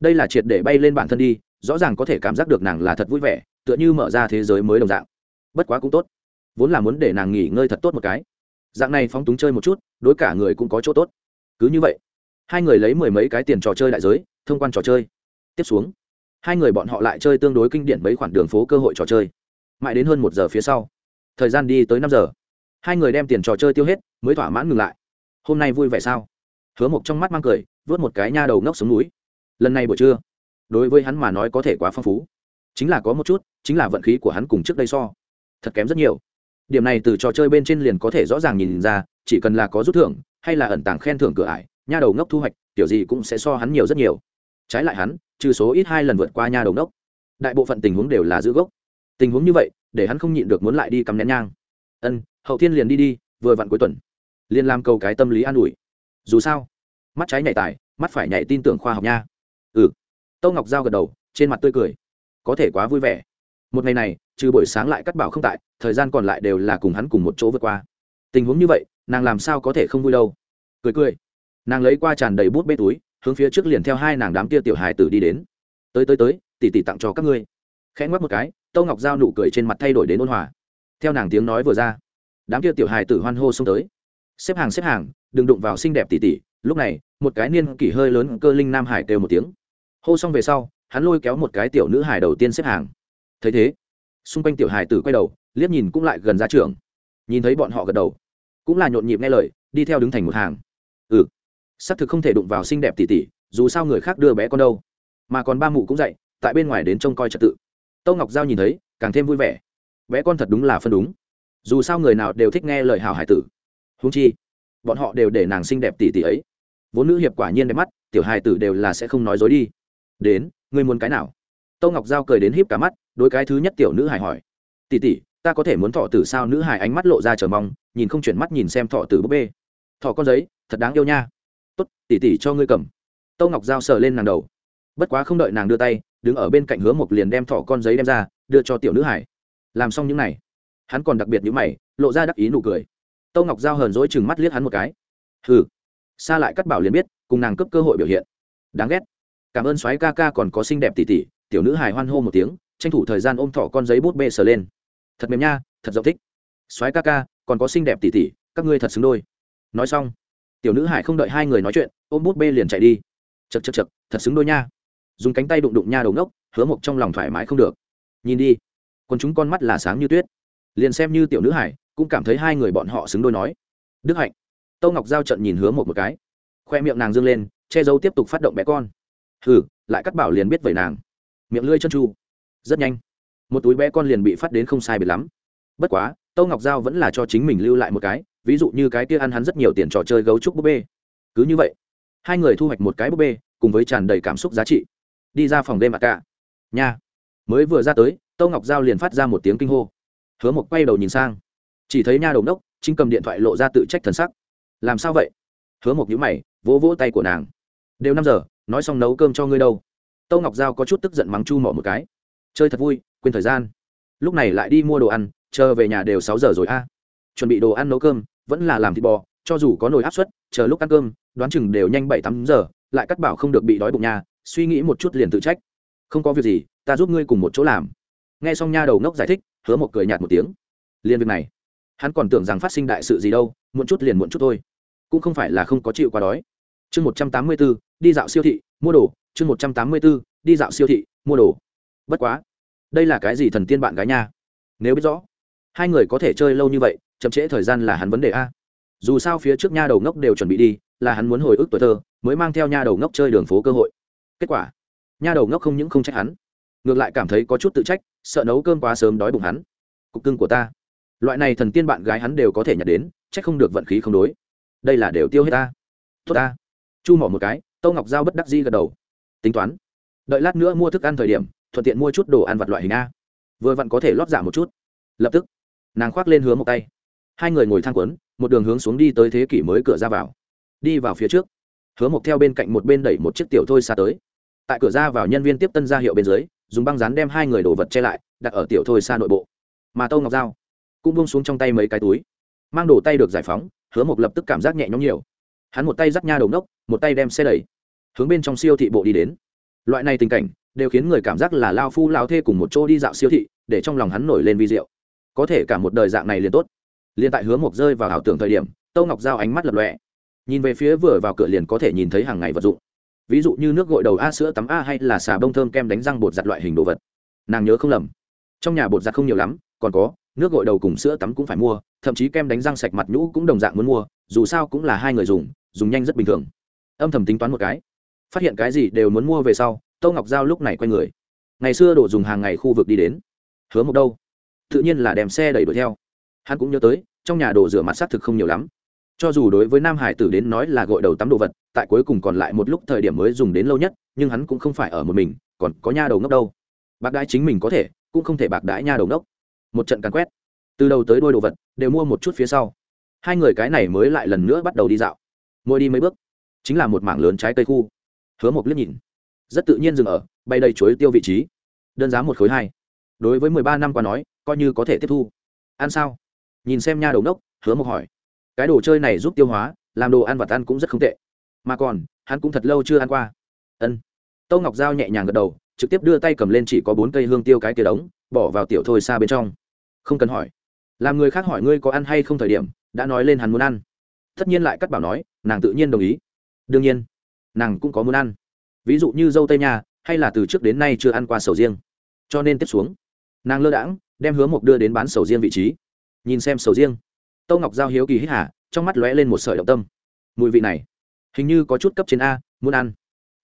Đây là triệt để bay lên bản thân đi, rõ ràng có thể cảm giác được nàng là thật vui vẻ, tựa như mở ra thế giới mới đồng dạng. Bất quá cũng tốt. Vốn là muốn để nàng nghỉ ngơi thật tốt một cái. Dạng này phóng túng chơi một chút, đối cả người cũng có chỗ tốt. Cứ như vậy, hai người lấy mười mấy cái tiền trò chơi đại giới, thông quan trò chơi. Tiếp xuống, hai người bọn họ lại chơi tương đối kinh điển mấy khoản đường phố cơ hội trò chơi. Mãi đến hơn một giờ phía sau, thời gian đi tới năm giờ. Hai người đem tiền trò chơi tiêu hết, mới thỏa mãn ngừng lại. Hôm nay vui vẻ sao? Hứa một trong mắt mang cười vớt một cái nha đầu ngốc xuống núi. Lần này buổi trưa, đối với hắn mà nói có thể quá phong phú. Chính là có một chút, chính là vận khí của hắn cùng trước đây so, thật kém rất nhiều. Điểm này từ trò chơi bên trên liền có thể rõ ràng nhìn ra, chỉ cần là có rút thưởng, hay là ẩn tàng khen thưởng cửa ải, nha đầu ngốc thu hoạch, kiểu gì cũng sẽ so hắn nhiều rất nhiều. Trái lại hắn, trừ số ít hai lần vượt qua nha đầu ngốc, đại bộ phận tình huống đều là giữ gốc. Tình huống như vậy, để hắn không nhịn được muốn lại đi cắm nén nhang. Ân, hậu thiên liền đi đi, vừa vặn cuối tuần, liền làm cầu cái tâm lý an ủi. Dù sao mắt trái nhảy tài, mắt phải nhảy tin tưởng khoa học nha. Ừ. Tâu ngọc giao gật đầu, trên mặt tươi cười. Có thể quá vui vẻ. Một ngày này, trừ buổi sáng lại cắt bảo không tại, thời gian còn lại đều là cùng hắn cùng một chỗ vượt qua. Tình huống như vậy, nàng làm sao có thể không vui đâu? Cười cười. Nàng lấy qua tràn đầy bút bê túi, hướng phía trước liền theo hai nàng đám kia tiểu hài tử đi đến. Tới tới tới, tỉ tỉ tặng cho các ngươi. Khẽ ngoắc một cái, tâu ngọc giao nụ cười trên mặt thay đổi đến ôn hòa. Theo nàng tiếng nói vừa ra, đám kia tiểu hài tử hoan hô xông tới. Xếp hàng xếp hàng, đừng đụng vào xinh đẹp tỉ tỉ lúc này, một cái niên kỷ hơi lớn cơ linh nam hải kêu một tiếng. Hô xong về sau, hắn lôi kéo một cái tiểu nữ hải đầu tiên xếp hàng. Thấy thế, xung quanh tiểu hải tử quay đầu, liếc nhìn cũng lại gần ra trường. Nhìn thấy bọn họ gật đầu. Cũng là nhộn nhịp nghe lời, đi theo đứng thành một hàng. Ừ xác thực không thể đụng vào xinh đẹp tỉ tỉ dù sao người khác đưa bé con đâu. Mà còn ba mụ cũng dậy, tại bên ngoài đến trông coi trật tự. Tâu ngọc giao nhìn thấy, càng thêm vui vẻ. Bé con thật đúng là phân đúng. Dù sao người nào đều thích nghe lời hào hải tử. Húng chi, bọn họ đều để nàng xinh đẹp tỉ tỉ ấy vốn nữ hiệp quả nhiên đẹp mắt tiểu hài tử đều là sẽ không nói dối đi. Đến ngươi muốn cái nào? Tâu ngọc giao cười đến híp cả mắt đối cái thứ nhất tiểu nữ hài hỏi. Tỉ tỉ ta có thể muốn thọ tử sao? Nữ hài ánh mắt lộ ra chờ mong nhìn không chuyển mắt nhìn xem thọ tử búp bê. Thọ con giấy thật đáng yêu nha. Tốt tỉ tỉ cho ngươi cầm. Tâu ngọc giao sờ lên nàng đầu. Bất quá không đợi nàng đưa tay đứng ở bên cạnh hứa mộc liền đem thọ con giấy đem ra đưa cho tiểu nữ hải làm xong những này, hắn còn đặc biệt nhữ mày lộ ra đắc ý nụ cười. Tâu ngọc giao hờn dỗi chừng mắt liếc hắn một cái. Hừ xa lại cắt bảo liền biết, cùng nàng cấp cơ hội biểu hiện. Đáng ghét. Cảm ơn soái ca ca còn có xinh đẹp tỉ tỉ tiểu nữ hài hoan hô một tiếng, tranh thủ thời gian ôm thỏ con giấy bút bê sờ lên. Thật mềm nha, thật rộng thích. Soái ca ca, còn có xinh đẹp tỉ tỉ các ngươi thật xứng đôi. Nói xong, tiểu nữ hải không đợi hai người nói chuyện, ôm bút bê liền chạy đi. Chật chật chật thật xứng đôi nha. Dùng cánh tay đụng đụng nha đầu ngốc, hứa mộc trong lòng thoải mái không được. Nhìn đi còn chúng con mắt là sáng như tuyết. Liền xem như tiểu nữ hải cũng cảm thấy hai người bọn họ xứng đôi nói. Đức hạnh tâu ngọc giao trận nhìn hứa một một cái. Khoe miệng nàng dương lên, che giấu tiếp tục phát động bé con. Hừ, lại cắt bảo liền biết vậy nàng. Miệng lưỡi chân tru. Rất nhanh. Một túi bé con liền bị phát đến không sai biệt lắm. Bất quá tâu ngọc giao vẫn là cho chính mình lưu lại một cái, ví dụ như cái kia ăn hắn rất nhiều tiền trò chơi gấu trúc búp bê. Cứ như vậy, hai người thu hoạch một cái búp bê, cùng với tràn đầy cảm xúc giá trị. Đi ra phòng đêm ạ cả. Nha. Mới vừa ra tới tâu ngọc giao liền phát ra một tiếng kinh hô. Hứa một quay đầu nhìn sang. Chỉ thấy nha đầu đốc, chính cầm điện thoại lộ ra tự trách thần sắc làm sao vậy? Hứa một nhữ mày, vỗ vỗ tay của nàng. Đều năm giờ, nói xong nấu cơm cho ngươi đâu. Tâu ngọc giao có chút tức giận mắng chu mỏ một cái. Chơi thật vui, quên thời gian. Lúc này lại đi mua đồ ăn, chờ về nhà đều sáu giờ rồi a. Chuẩn bị đồ ăn nấu cơm, vẫn là làm thịt bò, cho dù có nồi áp suất, chờ lúc ăn cơm, đoán chừng đều nhanh bảy, tám giờ, lại cắt bảo không được bị đói bụng nhà, suy nghĩ một chút liền tự trách. Không có việc gì, ta giúp ngươi cùng một chỗ làm. Nghe xong nha đầu ngốc giải thích, hứa một cười nhạt một tiếng. Liên việc này hắn còn tưởng rằng phát sinh đại sự gì đâu, muộn chút liền muộn chút thôi. Cũng không phải là không có chịu qua đói. Chương một trăm tám mươi bốn đi dạo siêu thị, mua đồ. Chương một trăm tám mươi bốn đi dạo siêu thị, mua đồ. Bất quá, đây là cái gì thần tiên bạn gái nha? Nếu biết rõ, hai người có thể chơi lâu như vậy, chậm trễ thời gian là hắn vấn đề a. Dù sao phía trước nha đầu ngốc đều chuẩn bị đi, là hắn muốn hồi ức tuổi thơ, mới mang theo nha đầu ngốc chơi đường phố cơ hội. Kết quả, nha đầu ngốc không những không trách hắn, ngược lại cảm thấy có chút tự trách, sợ nấu cơm quá sớm đói bụng hắn. Cục cưng của ta loại này thần tiên bạn gái hắn đều có thể nhặt đến c h ắ c không được vận khí không đối. Đây là đều tiêu hết ta. Tốt ta. Chu mỏ một cái, tâu ngọc giao bất đắc di gật đầu. Tính toán. Đợi lát nữa mua thức ăn thời điểm, thuận tiện mua chút đồ ăn vặt loại hình a. Vừa vặn có thể lót giả một chút. Lập tức, nàng khoác lên hướng một tay. Hai người ngồi thang quấn, một đường hướng xuống đi tới thế kỷ mới cửa ra vào. Đi vào phía trước. Hứa mộc theo bên cạnh một bên đẩy một chiếc tiểu thôi xa tới. Tại cửa ra vào nhân viên tiếp tân ra hiệu bên dưới, dùng băng rán đem hai người đồ vật che lại, đặt ở tiểu thôi xa nội bộ. Mà tâu ngọc Giao cũng buông xuống trong tay mấy cái túi. Mang đồ tay được giải phóng, hứa mộc lập tức cảm giác nhẹ nhõm nhiều. Hắn một tay dắt nha đầu nốc một tay đem xe đẩy, hướng bên trong siêu thị bộ đi đến. Loại này tình cảnh đều khiến người cảm giác là lao phu lao thê cùng một chỗ đi dạo siêu thị, để trong lòng hắn nổi lên vi rượu có thể cả một đời dạng này liền tốt. Liền tại hứa mộc rơi vào ảo tưởng thời điểm, tâu ngọc giao ánh mắt lập lọe nhìn về phía vừa vào cửa liền có thể nhìn thấy hàng ngày vật dụng. Ví dụ như nước gội đầu a sữa tắm a hay là xà bông thơm kem đánh răng bột giặt loại hình đồ vật. Nàng nhớ không lầm. Trong nhà bột giặt không nhiều lắm, còn có nước gội đầu cùng sữa tắm cũng phải mua, thậm chí kem đánh răng sạch mặt nhũ cũng đồng dạng muốn mua, dù sao cũng là hai người dùng dùng nhanh rất bình thường. Âm thầm tính toán một cái. Phát hiện cái gì đều muốn mua về sau tâu ngọc giao lúc này quay người. Ngày xưa đổ dùng hàng ngày khu vực đi đến. Hứa một đâu? Tự nhiên là đem xe đẩy đuổi theo. Hắn cũng nhớ tới, trong nhà đồ rửa mặt xác thực không nhiều lắm. Cho dù đối với nam hải tử đến nói là gội đầu tắm đồ vật, tại cuối cùng còn lại một lúc thời điểm mới dùng đến lâu nhất, nhưng hắn cũng không phải ở một mình, còn có nha đầu ngốc đâu. Bạc đãi chính mình có thể, cũng không thể bạc đãi nha đầu ngốc một trận càn quét. Từ đầu tới đôi đồ vật đều mua một chút phía sau. Hai người cái này mới lại lần nữa bắt đầu đi dạo. Mỗi đi mấy bước, chính là một mảng lớn trái cây khu. Hứa một liếc nhìn, rất tự nhiên dừng ở bay đầy chuối tiêu vị trí. Đơn giá một khối hai. Đối với mười ba năm qua nói, coi như có thể tiếp thu. Ăn sao? Nhìn xem nha đầu đốc, hứa một hỏi. Cái đồ chơi này giúp tiêu hóa, làm đồ ăn và ăn cũng rất không tệ. Mà còn, hắn cũng thật lâu chưa ăn qua. Ân. Tâu ngọc g nhẹ nhàng gật đầu, trực tiếp đưa tay cầm lên chỉ có bốn cây hương tiêu cái kia đống, bỏ vào tiểu thôi xa bên trong không cần hỏi. Làm người khác hỏi ngươi có ăn hay không thời điểm, đã nói lên hắn muốn ăn. Tất nhiên lại cắt bảo nói, nàng tự nhiên đồng ý. Đương nhiên, nàng cũng có muốn ăn. Ví dụ như dâu tây nhà hay là từ trước đến nay chưa ăn qua sầu riêng. Cho nên tiếp xuống, nàng lơ đãng, đem hứa mộc đưa đến bán sầu riêng vị trí. Nhìn xem sầu riêng. Tâu ngọc giao hiếu kỳ hít hả trong mắt lóe lên một sợi động tâm. Mùi vị này, hình như có chút cấp trên a, muốn ăn.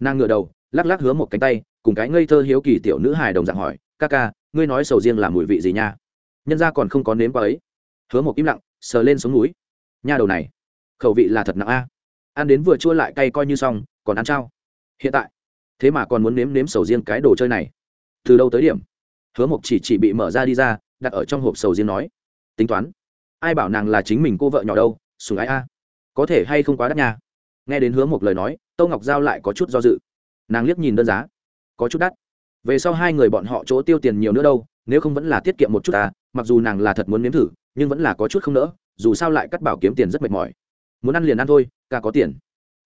Nàng ngửa đầu, lắc lắc hứa một cánh tay, cùng cái ngây thơ hiếu kỳ tiểu nữ hài đồng dạng hỏi, ca ca, ngươi nói sầu riêng là mùi vị gì nha? Nhân ra còn không có nếm qua ấy. Hứa một im lặng, sờ lên xuống núi. Nha đầu này, khẩu vị là thật nặng a. Ăn đến vừa chua lại cay coi như xong, còn ăn trao hiện tại, thế mà còn muốn nếm nếm sầu riêng cái đồ chơi này. Từ đâu tới điểm? Hứa mộc chỉ chỉ bị mở ra đi ra, đặt ở trong hộp sầu riêng nói. Tính toán, ai bảo nàng là chính mình cô vợ nhỏ đâu, sùng ái a. Có thể hay không quá đắt nha. Nghe đến hứa một lời nói tâu ngọc giao lại có chút do dự. Nàng liếc nhìn đơn giá, có chút đắt. Về sau hai người bọn họ chỗ tiêu tiền nhiều nữa đâu nếu không vẫn là tiết kiệm một chút ta, mặc dù nàng là thật muốn nếm thử nhưng vẫn là có chút không nỡ dù sao lại cắt bảo kiếm tiền rất mệt mỏi. Muốn ăn liền ăn thôi ca có tiền.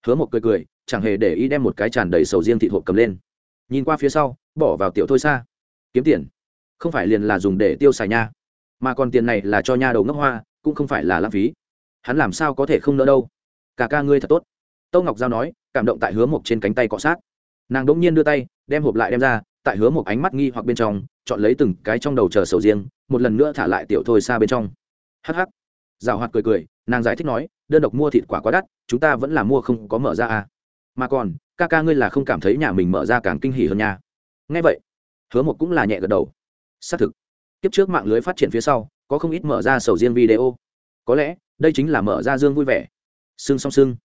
Hứa một cười cười chẳng hề để ý đem một cái tràn đầy sầu riêng thịt hộp cầm lên. Nhìn qua phía sau bỏ vào tiểu thôi xa. Kiếm tiền? Không phải liền là dùng để tiêu xài nha. Mà còn tiền này là cho nha đầu ngốc hoa cũng không phải là lãng phí. Hắn làm sao có thể không nỡ đâu? Cả ca ngươi thật tốt. Tâu ngọc giao nói cảm động tại hứa mộc trên cánh tay cọ sát. Nàng đ ỗ n g nhiên đưa tay đem hộp lại đem ra tại hứa một ánh mắt nghi hoặc bên trong chọn lấy từng cái trong đầu chờ sầu riêng, một lần nữa thả lại tiểu thôi xa bên trong. Hh rào hoạt cười cười, nàng giải thích nói, đơn độc mua thịt quả quá đắt, chúng ta vẫn là mua không có mở ra à. Mà còn, ca ca ngươi là không cảm thấy nhà mình mở ra càng kinh hỉ hơn nha. Ngay vậy, hứa một cũng là nhẹ gật đầu. Xác thực. Kiếp trước mạng lưới phát triển phía sau, có không ít mở ra sầu riêng video. Có lẽ, đây chính là mở ra dương vui vẻ. Xương song xương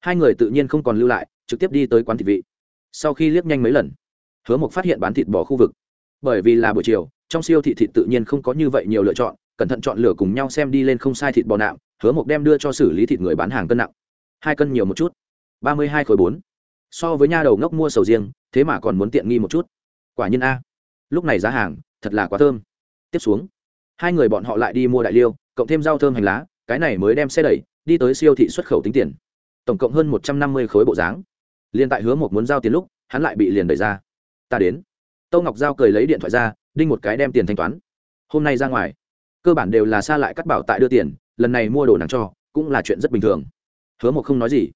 hai người tự nhiên không còn lưu lại, trực tiếp đi tới quán thịt vị. Sau khi liếc nhanh mấy lần, hứa mộc phát hiện bán thịt bò khu vực bởi vì là buổi chiều, trong siêu thị thịt tự nhiên không có như vậy nhiều lựa chọn, cẩn thận chọn lựa cùng nhau xem đi lên không sai thịt bò nạm hứa mộc đem đưa cho xử lý thịt người bán hàng cân nặng. Hai cân nhiều một chút. Ba mươi hai khối bốn. So với nha đầu ngốc mua sầu riêng, thế mà còn muốn tiện nghi một chút. Quả nhiên a. Lúc này giá hàng, thật là quá thơm. Tiếp xuống, hai người bọn họ lại đi mua đại liêu, cộng thêm rau thơm hành lá, cái này mới đem xe đẩy, đi tới siêu thị xuất khẩu tính tiền. Tổng cộng hơn một trăm năm mươi khối bộ dáng. Liền tại hứa một muốn giao tiền lúc, hắn lại bị liền đẩy ra. Ta đến tâu ngọc giao cười lấy điện thoại ra, đinh một cái đem tiền thanh toán. Hôm nay ra ngoài, cơ bản đều là xa lại cắt bảo tại đưa tiền, lần này mua đồ nàng cho, cũng là chuyện rất bình thường. Hứa một không nói gì.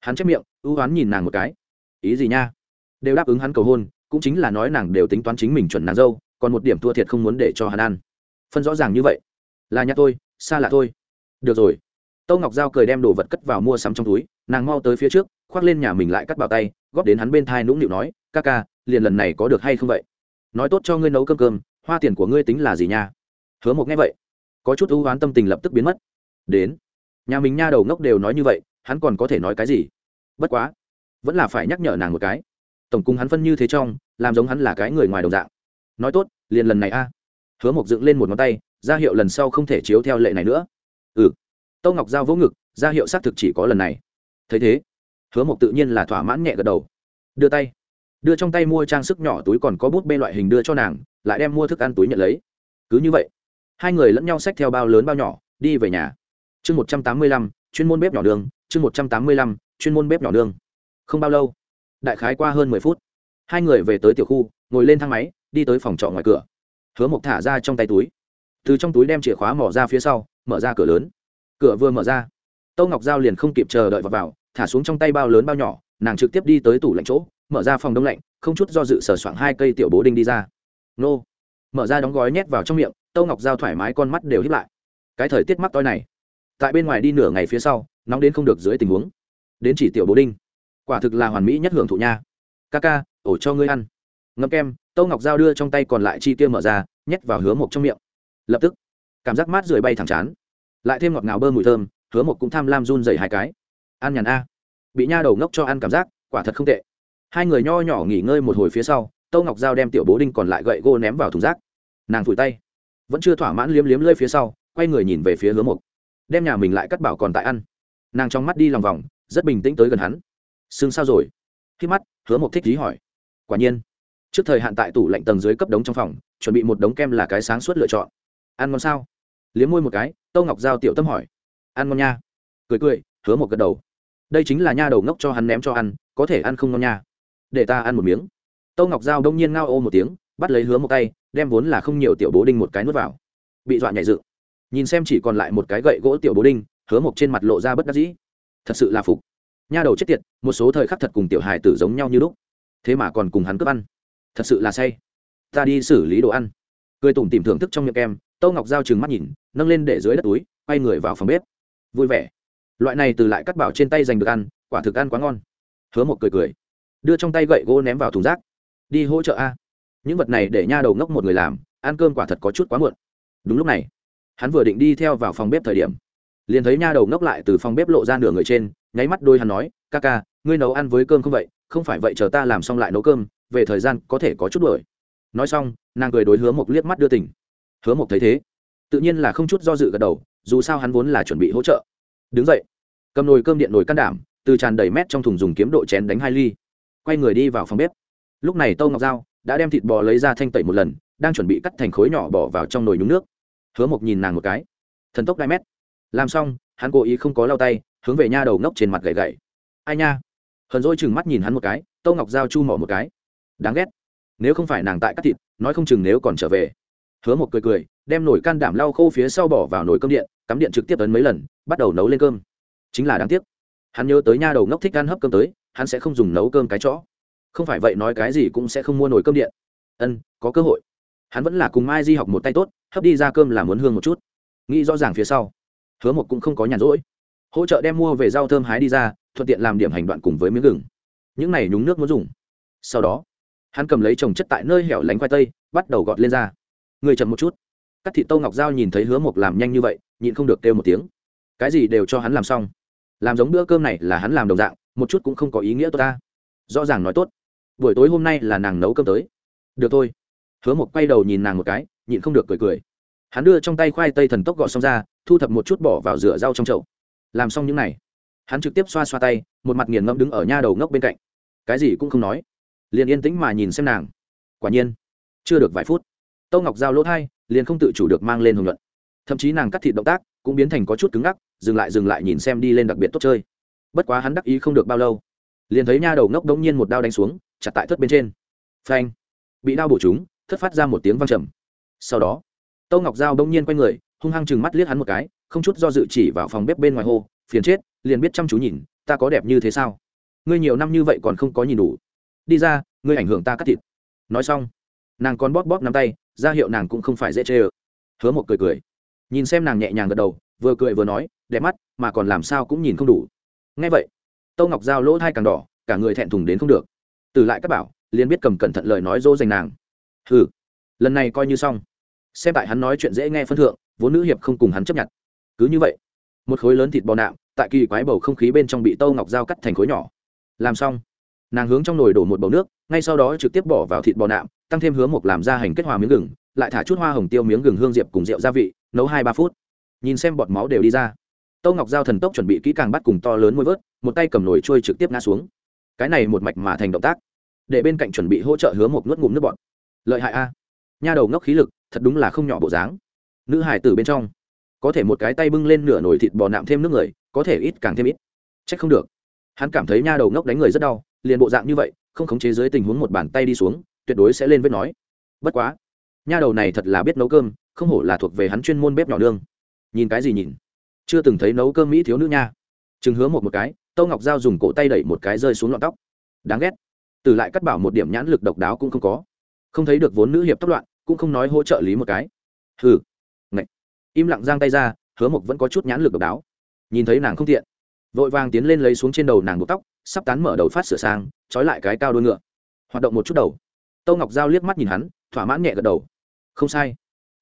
Hắn chép miệng, ưu oán nhìn nàng một cái. Ý gì nha? Đều đáp ứng hắn cầu hôn, cũng chính là nói nàng đều tính toán chính mình chuẩn nàng dâu, còn một điểm thua thiệt không muốn để cho hắn ăn. Phân rõ ràng như vậy. Là nhà tôi, xa lạ thôi. Được rồi. Tâu ngọc giao cười đem đồ vật cất vào mua sắm trong túi, nàng mau tới phía trước, khoác lên nhà mình lại cắt vào tay, góp đến hắn bên thai nũng nịu nói, ca ca liền lần này có được hay không vậy? Nói tốt cho ngươi nấu cơm cơm, hoa tiền của ngươi tính là gì nha? Hứa một nghe vậy, có chút ưu oán tâm tình lập tức biến mất. Đến, nhà mình nha đầu ngốc đều nói như vậy, hắn còn có thể nói cái gì? Bất quá, vẫn là phải nhắc nhở nàng một cái. Tổng cung hắn phân như thế trong, làm giống hắn là cái người ngoài đồng dạng. Nói tốt, liền lần này a. Hứa mộc dựng lên một ngón tay, ra hiệu lần sau không thể chiếu theo lệ này nữa. Ừ. Tâu ngọc giao vỗ ngực, ra hiệu xác thực chỉ có lần này. Thấy thế, hứa mộc tự nhiên là thỏa mãn nhẹ gật đầu. Đưa tay đưa trong tay mua trang sức nhỏ túi còn có bút bê loại hình đưa cho nàng lại đem mua thức ăn túi nhận lấy. Cứ như vậy hai người lẫn nhau xách theo bao lớn bao nhỏ đi về nhà. Chương một trăm tám mươi lăm chuyên môn bếp nhỏ đường chương một trăm tám mươi lăm chuyên môn bếp nhỏ đường không bao lâu đại khái qua hơn mười phút hai người về tới tiểu khu ngồi lên thang máy đi tới phòng trọ ngoài cửa. Hứa mộc thả ra trong tay túi. Từ trong túi đem chìa khóa mỏ ra phía sau mở ra cửa lớn. Cửa vừa mở ra tâu ngọc giao liền không kịp chờ đợi vào, vào thả xuống trong tay bao lớn bao nhỏ nàng trực tiếp đi tới tủ lạnh chỗ mở ra phòng đông lạnh, không chút do dự sờ soạng hai cây tiểu bố đinh đi ra. Nô. Mở ra đóng gói nhét vào trong miệng, tâu ngọc giao thoải mái con mắt đều hiếp lại. Cái thời tiết mắc toi này, tại bên ngoài đi nửa ngày phía sau, nóng đến không được dưới tình huống. Đến chỉ tiểu bố đinh. Quả thực là hoàn mỹ nhất hưởng thụ nha. Ca ca ổ cho ngươi ăn. Ngâm kem, tâu ngọc dao đưa trong tay còn lại chi tiêu mở ra, nhét vào hứa mộc trong miệng. Lập tức, cảm giác mát rời bay thẳng chán. Lại thêm ngọt ngào bơ mùi thơm, hứa mộc cũng tham lam run dày hai cái. Ăn nhàn a. Bị nha đầu ngốc cho ăn cảm giác, quả thật không tệ hai người nho nhỏ nghỉ ngơi một hồi phía sau tâu ngọc Giao đem tiểu bố đinh còn lại gậy gô ném vào thùng rác. Nàng phủi tay. Vẫn chưa thỏa mãn liếm liếm lơi phía sau quay người nhìn về phía hứa Mục, đem nhà mình lại cắt bảo còn tại ăn. Nàng trong mắt đi lòng vòng rất bình tĩnh tới gần hắn. Xương sao rồi? Khi mắt hứa Mục thích lý hỏi. Quả nhiên. Trước thời hạn tại tủ lạnh tầng dưới cấp đống trong phòng chuẩn bị một đống kem là cái sáng suốt lựa chọn. Ăn ngon sao? Liếm môi một cái tâu ngọc giao tiểu tâm hỏi. Ăn ngon nha. Cười cười hứa một gật đầu. Đây chính là nha đầu ngốc cho hắn ném cho ăn có thể ăn không ngon nha để ta ăn một miếng. Tâu ngọc giao đông nhiên ngao ô một tiếng, bắt lấy hứa một tay, đem vốn là không nhiều tiểu bố đinh một cái nuốt vào. Bị dọa nhảy dựng nhìn xem chỉ còn lại một cái gậy gỗ tiểu bố đinh, hứa một trên mặt lộ ra bất đắc dĩ. Thật sự là phục. Nha đầu chết tiệt, một số thời khắc thật cùng tiểu hài tử giống nhau như lúc. Thế mà còn cùng hắn cướp ăn. Thật sự là say. Ta đi xử lý đồ ăn. Cười tủm tìm thưởng thức trong miệng kem tâu ngọc giao trừng mắt nhìn, nâng lên để dưới đất túi, quay người vào phòng bếp. Vui vẻ. Loại này từ lại cắt bảo trên tay giành được ăn, quả thực ăn quá ngon. Hứa một cười cười đưa trong tay gậy gỗ ném vào thùng rác. Đi hỗ trợ a. Những vật này để nha đầu ngốc một người làm, ăn cơm quả thật có chút quá muộn. Đúng lúc này, hắn vừa định đi theo vào phòng bếp thời điểm, liền thấy nha đầu ngốc lại từ phòng bếp lộ ra nửa người trên, nháy mắt đôi hắn nói, ca ca, ngươi nấu ăn với cơm không vậy? Không phải vậy chờ ta làm xong lại nấu cơm, về thời gian có thể có chút đuổi. Nói xong, nàng cười đối hứa một liếc mắt đưa tỉnh hứa một thấy thế, tự nhiên là không chút do dự gật đầu, dù sao hắn vốn là chuẩn bị hỗ trợ. Đứng dậy, cầm nồi cơm điện nồi can đảm, từ tràn đầy mét trong thùng dùng kiếm độ chén đánh hai ly quay người đi vào phòng bếp. Lúc này tâu ngọc dao đã đem thịt bò lấy ra thanh tẩy một lần, đang chuẩn bị cắt thành khối nhỏ bỏ vào trong nồi nhúng nước. Hứa mộc nhìn nàng một cái. Thần tốc đai mét. Làm xong, hắn cố ý không có lau tay, hướng về nha đầu ngốc trên mặt gậy gậy ai nha? Hờn dỗi chừng mắt nhìn hắn một cái tâu ngọc dao chu mỏ một cái. Đáng ghét. Nếu không phải nàng tại cắt thịt, nói không chừng nếu còn trở về. Hứa một cười cười, đem nồi can đảm lau khô phía sau bỏ vào nồi cơm điện, cắm điện trực tiếp ấn mấy lần, bắt đầu nấu lên cơm. Chính là đáng tiếc. Hắn nhớ tới nha đầu ngốc thích ăn hấp cơm tới hắn sẽ không dùng nấu cơm cái chó. Không phải vậy nói cái gì cũng sẽ không mua nồi cơm điện. Ân, có cơ hội. Hắn vẫn là cùng mai di học một tay tốt, hấp đi ra cơm là muốn hương một chút. Nghĩ rõ ràng phía sau, hứa một cũng không có nhàn rỗi. Hỗ trợ đem mua về rau thơm hái đi ra, thuận tiện làm điểm hành đoạn cùng với miếng gừng. Những này nhúng nước muốn dùng. Sau đó, hắn cầm lấy trồng chất tại nơi hẻo lánh khoai tây, bắt đầu gọt lên ra. Người chậm một chút. Các thị tâu ngọc giao nhìn thấy hứa mộc làm nhanh như vậy, nhịn không được kêu một tiếng. Cái gì đều cho hắn làm xong. Làm giống bữa cơm này là hắn làm đồng dạng một chút cũng không có ý nghĩa tốt ta. Rõ ràng nói tốt. Buổi tối hôm nay là nàng nấu cơm tới. Được thôi. Hứa một quay đầu nhìn nàng một cái, nhịn không được cười cười. Hắn đưa trong tay khoai tây thần tốc gọt xong ra, thu thập một chút bỏ vào rửa rau trong chậu. Làm xong những n à y hắn trực tiếp xoa xoa tay, một mặt nghiền ngẫm đứng ở nha đầu ngốc bên cạnh. Cái gì cũng không nói. Liền yên tĩnh mà nhìn xem nàng. Quả nhiên, chưa được vài phút, tâu ngọc giao lỗ thai, liền không tự chủ được mang lên hồng luận thậm chí nàng cắt thịt động tác cũng biến thành có chút cứng ngắc, dừng lại dừng lại nhìn xem đi lên đặc biệt tốt chơi bất quá hắn đắc ý không được bao lâu, liền thấy nha đầu ngốc đống nhiên một đao đánh xuống, chặt tại thất bên trên. Phanh! Bị đao bổ chúng thất phát ra một tiếng văng trầm. Sau đó tâu ngọc giao đống nhiên quay người, hung hăng chừng mắt liếc hắn một cái, không chút do dự chỉ vào phòng bếp bên ngoài hô, phiền chết, liền biết chăm chú nhìn, ta có đẹp như thế sao? Ngươi nhiều năm như vậy còn không có nhìn đủ. Đi ra, ngươi ảnh hưởng ta cắt thịt. Nói xong, nàng còn bóp bóp nắm tay, ra hiệu nàng cũng không phải dễ chê ơ. Hứa một cười cười. Nhìn xem nàng nhẹ nhàng gật đầu, vừa cười vừa nói, đẹp mắt, mà còn làm sao cũng nhìn không đủ ngay vậy tâu ngọc giao lỗ thai càng đỏ, cả người thẹn thùng đến không được. Từ lại các bảo, liền biết cầm cẩn thận lời nói dỗ dành nàng. Ừ lần này coi như xong. Xem tại hắn nói chuyện dễ nghe phân thượng, vốn nữ hiệp không cùng hắn chấp nhận. Cứ như vậy, một khối lớn thịt bò nạm, tại kỳ quái bầu không khí bên trong bị tâu ngọc dao cắt thành khối nhỏ. Làm xong, nàng hướng trong nồi đổ một bầu nước, ngay sau đó trực tiếp bỏ vào thịt bò nạm, tăng thêm hướng một làm ra hành kết hòa miếng gừng, lại thả chút hoa hồng tiêu miếng gừng hương diệp cùng rượu gia vị, nấu hai ba phút. Nhìn xem bọt máu đều đi ra tâu ngọc giao thần tốc chuẩn bị kỹ càng bắt cùng to lớn môi vớt, một tay cầm nồi trôi trực tiếp ngã xuống. Cái này một mạch mà thành động tác. Để bên cạnh chuẩn bị hỗ trợ hứa một nuốt ngụm nước bọt. Lợi hại a. Nha đầu ngốc khí lực, thật đúng là không nhỏ bộ dáng. Nữ hải tử bên trong, có thể một cái tay bưng lên nửa nồi thịt bò nạm thêm nước người, có thể ít càng thêm ít. Trách không được. Hắn cảm thấy nha đầu ngốc đánh người rất đau, liền bộ dạng như vậy, không khống chế dưới tình huống một bàn tay đi xuống, tuyệt đối sẽ lên vết nói. Bất quá, nha đầu này thật là biết nấu cơm, không hổ là thuộc về hắn chuyên môn bếp nhỏ nương. Nhìn cái gì nhìn? Chưa từng thấy nấu cơm mỹ thiếu nữ nha. Chừng hứa một một cái tâu ngọc g dùng cổ tay đẩy một cái rơi xuống lọn tóc. Đáng ghét. Từ lại cắt bảo một điểm nhãn lực độc đáo cũng không có. Không thấy được vốn nữ hiệp tóc loạn, cũng không nói hỗ trợ lý một cái. Hừ. Ngậy. im lặng giang tay ra, hứa mộc vẫn có chút nhãn lực độc đáo. Nhìn thấy nàng không tiện. Vội vàng tiến lên lấy xuống trên đầu nàng buộc tóc, sắp tán mở đầu phát sửa sang, trói lại cái cao đôi ngựa. Hoạt động một chút đầu. Tâu ngọc giao liếc mắt nhìn hắn, thỏa mãn nhẹ gật đầu. Không sai.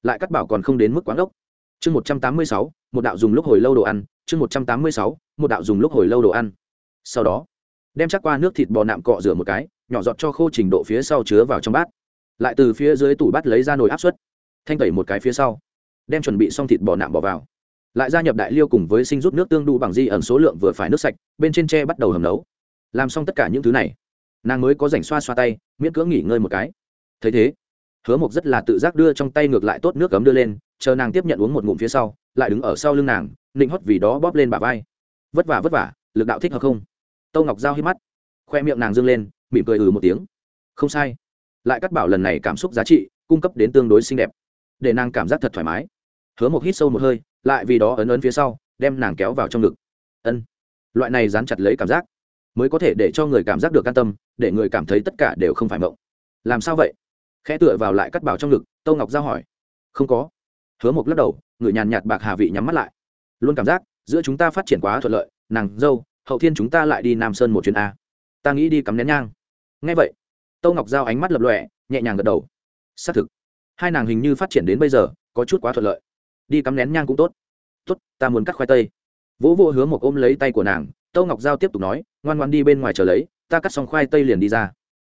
Lại cắt bảo còn không đến mức quán ốc chương một trăm tám mươi sáu, một đạo dùng lúc hồi lâu đồ ăn. Chương một trăm tám mươi sáu, một đạo dùng lúc hồi lâu đồ ăn. Sau đó, đem chắc qua nước thịt bò nạm cọ rửa một cái, nhỏ giọt cho khô trình độ phía sau chứa vào trong bát. Lại từ phía dưới tủ bát lấy ra nồi áp suất, thanh tẩy một cái phía sau, đem chuẩn bị xong thịt bò nạm bỏ vào. Lại gia nhập đại liêu cùng với sinh rút nước tương đu bằng di ẩn số lượng vừa phải nước sạch, bên trên tre bắt đầu hầm nấu. Làm xong tất cả những thứ này, nàng mới có rảnh xoa xoa tay, miễn cưỡng nghỉ ngơi một cái. Thấy thế, hứa mộc rất là tự giác đưa trong tay ngược lại tốt nước cấm đưa lên chờ nàng tiếp nhận uống một ngụm phía sau, lại đứng ở sau lưng nàng, nịnh hót vì đó bóp lên bà vai. Vất vả vất vả, lực đạo thích hợp không? Tâu ngọc giao hít mắt, khoe miệng nàng dâng lên, mỉm cười ừ một tiếng. Không sai. Lại cắt bảo lần này cảm xúc giá trị, cung cấp đến tương đối xinh đẹp, để nàng cảm giác thật thoải mái. Hứa một hít sâu một hơi, lại vì đó ấn ấn phía sau, đem nàng kéo vào trong ngực. Ân. Loại này dán chặt lấy cảm giác, mới có thể để cho người cảm giác được an tâm, để người cảm thấy tất cả đều không phải mộng. Làm sao vậy? Khẽ tựa vào lại cắt bảo trong ngực, tâu ngọc giao hỏi. Không có hứa một lắc đầu, người nhàn nhạt bạc hà vị nhắm mắt lại. Luôn cảm giác, giữa chúng ta phát triển quá thuận lợi, nàng dâu, hậu thiên chúng ta lại đi nam sơn một chuyến a. Ta nghĩ đi cắm nén nhang. Ngay vậy, tâu ngọc giao ánh mắt lập lọe nhẹ nhàng gật đầu. Xác thực, hai nàng hình như phát triển đến bây giờ, có chút quá thuận lợi. Đi cắm nén nhang cũng tốt. Tốt, ta muốn cắt khoai tây. Vỗ vỗ hứa một ôm lấy tay của nàng, tâu ngọc giao tiếp tục nói, ngoan ngoan đi bên ngoài chờ lấy, ta cắt xong khoai tây liền đi ra.